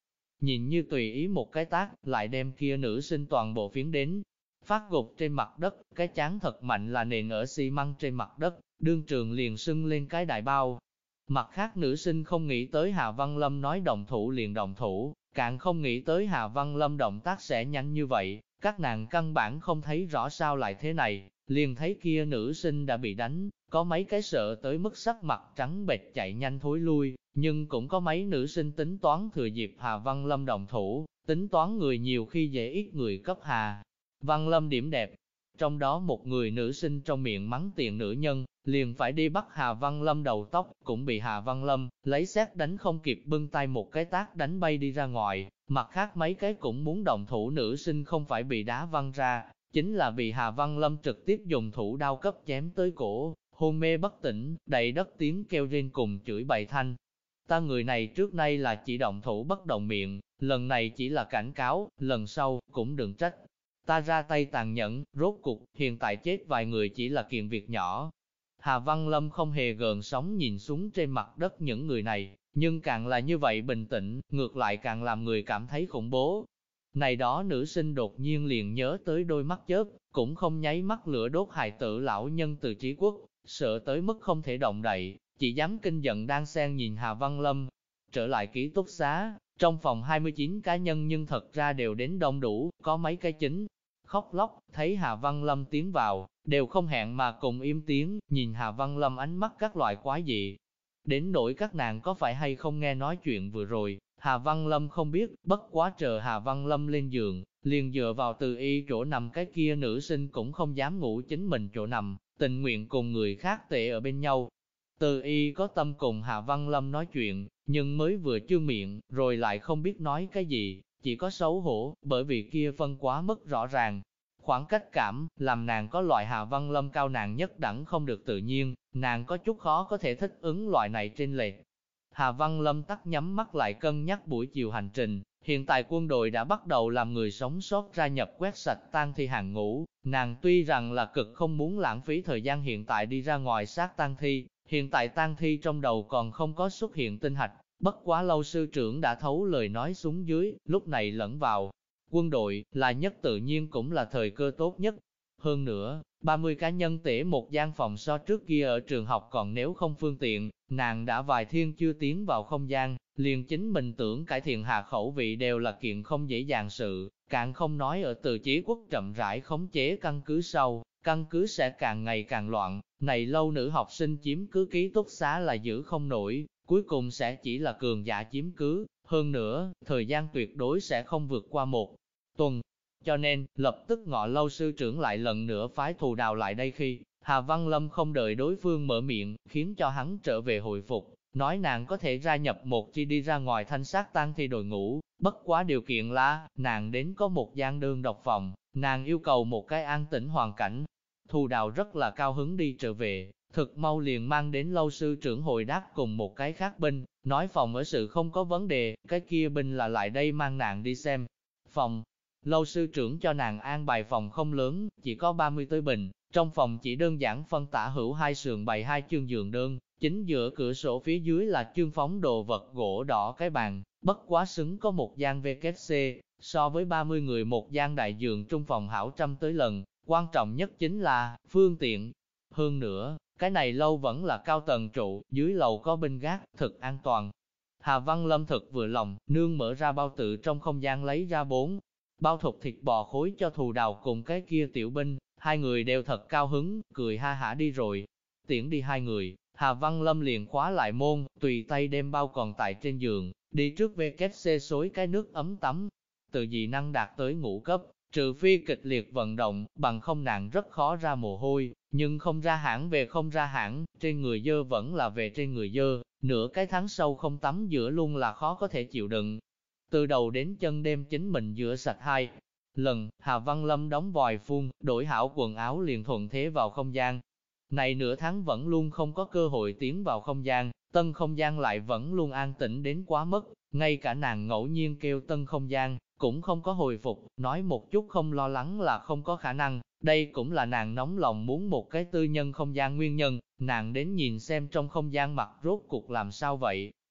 Nhìn như tùy ý một cái tác, lại đem kia nữ sinh toàn bộ phiến đến. Phát gục trên mặt đất, cái chán thật mạnh là nền ở xi măng trên mặt đất, đương trường liền sưng lên cái đại bao. Mặt khác nữ sinh không nghĩ tới Hà Văn Lâm nói đồng thủ liền đồng thủ, Càng không nghĩ tới Hà Văn Lâm động tác sẽ nhanh như vậy, các nàng căn bản không thấy rõ sao lại thế này, liền thấy kia nữ sinh đã bị đánh, có mấy cái sợ tới mức sắc mặt trắng bệch chạy nhanh thối lui, nhưng cũng có mấy nữ sinh tính toán thừa dịp Hà Văn Lâm đồng thủ, tính toán người nhiều khi dễ ít người cấp Hà. Văn Lâm điểm đẹp, trong đó một người nữ sinh trong miệng mắng tiền nữ nhân, liền phải đi bắt Hà Văn Lâm đầu tóc, cũng bị Hà Văn Lâm lấy xét đánh không kịp bưng tay một cái tác đánh bay đi ra ngoài, mặt khác mấy cái cũng muốn đồng thủ nữ sinh không phải bị đá văng ra, chính là bị Hà Văn Lâm trực tiếp dùng thủ đao cấp chém tới cổ, hôn mê bất tỉnh, đầy đất tiếng kêu rên cùng chửi bậy thanh. Ta người này trước nay là chỉ động thủ bất động miệng, lần này chỉ là cảnh cáo, lần sau, cũng đừng trách. Ta ra tay tàn nhẫn, rốt cục, hiện tại chết vài người chỉ là kiện việc nhỏ. Hà Văn Lâm không hề gờn sóng nhìn xuống trên mặt đất những người này, nhưng càng là như vậy bình tĩnh, ngược lại càng làm người cảm thấy khủng bố. Này đó nữ sinh đột nhiên liền nhớ tới đôi mắt chớp, cũng không nháy mắt lửa đốt hài tử lão nhân từ trí quốc, sợ tới mức không thể động đậy, chỉ dám kinh giận đang xen nhìn Hà Văn Lâm. Trở lại ký túc xá, trong phòng 29 cá nhân nhưng thật ra đều đến đông đủ, có mấy cái chính. Khóc lóc, thấy Hà Văn Lâm tiến vào, đều không hẹn mà cùng im tiếng, nhìn Hà Văn Lâm ánh mắt các loại quái dị. Đến nỗi các nàng có phải hay không nghe nói chuyện vừa rồi, Hà Văn Lâm không biết, bất quá chờ Hà Văn Lâm lên giường, liền dựa vào từ y chỗ nằm cái kia nữ sinh cũng không dám ngủ chính mình chỗ nằm, tình nguyện cùng người khác tệ ở bên nhau. Từ y có tâm cùng Hà Văn Lâm nói chuyện, nhưng mới vừa chưa miệng, rồi lại không biết nói cái gì, chỉ có xấu hổ, bởi vì kia phân quá mức rõ ràng. Khoảng cách cảm, làm nàng có loại Hà Văn Lâm cao nàng nhất đẳng không được tự nhiên, nàng có chút khó có thể thích ứng loại này trên lệch. Hà Văn Lâm tắt nhắm mắt lại cân nhắc buổi chiều hành trình, hiện tại quân đội đã bắt đầu làm người sống sót ra nhập quét sạch tang thi hàng ngũ, nàng tuy rằng là cực không muốn lãng phí thời gian hiện tại đi ra ngoài sát tang thi, hiện tại tang thi trong đầu còn không có xuất hiện tinh hạch, bất quá lâu sư trưởng đã thấu lời nói xuống dưới, lúc này lẫn vào. Quân đội là nhất tự nhiên cũng là thời cơ tốt nhất. Hơn nữa, 30 cá nhân tể một gian phòng so trước kia ở trường học còn nếu không phương tiện, nàng đã vài thiên chưa tiến vào không gian, liền chính mình tưởng cải thiện hạ khẩu vị đều là kiện không dễ dàng sự, càng không nói ở từ chí quốc chậm rãi khống chế căn cứ sau, căn cứ sẽ càng ngày càng loạn, này lâu nữ học sinh chiếm cứ ký túc xá là giữ không nổi, cuối cùng sẽ chỉ là cường giả chiếm cứ, hơn nữa, thời gian tuyệt đối sẽ không vượt qua một tuần. Cho nên, lập tức ngọ lâu sư trưởng lại lần nữa phái thù đào lại đây khi, Hà Văn Lâm không đợi đối phương mở miệng, khiến cho hắn trở về hồi phục, nói nàng có thể gia nhập một chi đi ra ngoài thanh sát tăng thi đội ngũ, bất quá điều kiện là, nàng đến có một gian đơn độc phòng, nàng yêu cầu một cái an tĩnh hoàn cảnh. Thù đào rất là cao hứng đi trở về, thực mau liền mang đến lâu sư trưởng hội đáp cùng một cái khác binh, nói phòng ở sự không có vấn đề, cái kia binh là lại đây mang nàng đi xem. Phòng, lâu sư trưởng cho nàng an bài phòng không lớn, chỉ có 30 tới bình, trong phòng chỉ đơn giản phân tả hữu hai sườn bày hai chương giường đơn, chính giữa cửa sổ phía dưới là chương phóng đồ vật gỗ đỏ cái bàn, bất quá xứng có một gian VKC, so với 30 người một gian đại giường trung phòng hảo trăm tới lần, quan trọng nhất chính là, phương tiện. Hơn nữa, cái này lâu vẫn là cao tầng trụ, dưới lầu có binh gác, thực an toàn. Hà Văn Lâm thực vừa lòng, nương mở ra bao tự trong không gian lấy ra bốn bao thục thịt bò khối cho thù đào cùng cái kia tiểu binh, hai người đều thật cao hứng, cười ha hả đi rồi. Tiễn đi hai người, Hà Văn Lâm liền khóa lại môn, tùy tay đem bao còn tại trên giường, đi trước WC xối cái nước ấm tắm. Từ dị năng đạt tới ngũ cấp, trừ phi kịch liệt vận động, bằng không nặng rất khó ra mồ hôi, nhưng không ra hãng về không ra hãng, trên người dơ vẫn là về trên người dơ, nửa cái tháng sau không tắm giữa luôn là khó có thể chịu đựng. Từ đầu đến chân đêm chính mình rửa sạch hai lần, Hà Văn Lâm đóng vòi phun, đổi hảo quần áo liền thuận thế vào không gian. Này nửa tháng vẫn luôn không có cơ hội tiến vào không gian, tân không gian lại vẫn luôn an tĩnh đến quá mức, ngay cả nàng ngẫu nhiên kêu tân không gian, cũng không có hồi phục, nói một chút không lo lắng là không có khả năng, đây cũng là nàng nóng lòng muốn một cái tư nhân không gian nguyên nhân, nàng đến nhìn xem trong không gian mặt rốt cuộc làm sao vậy.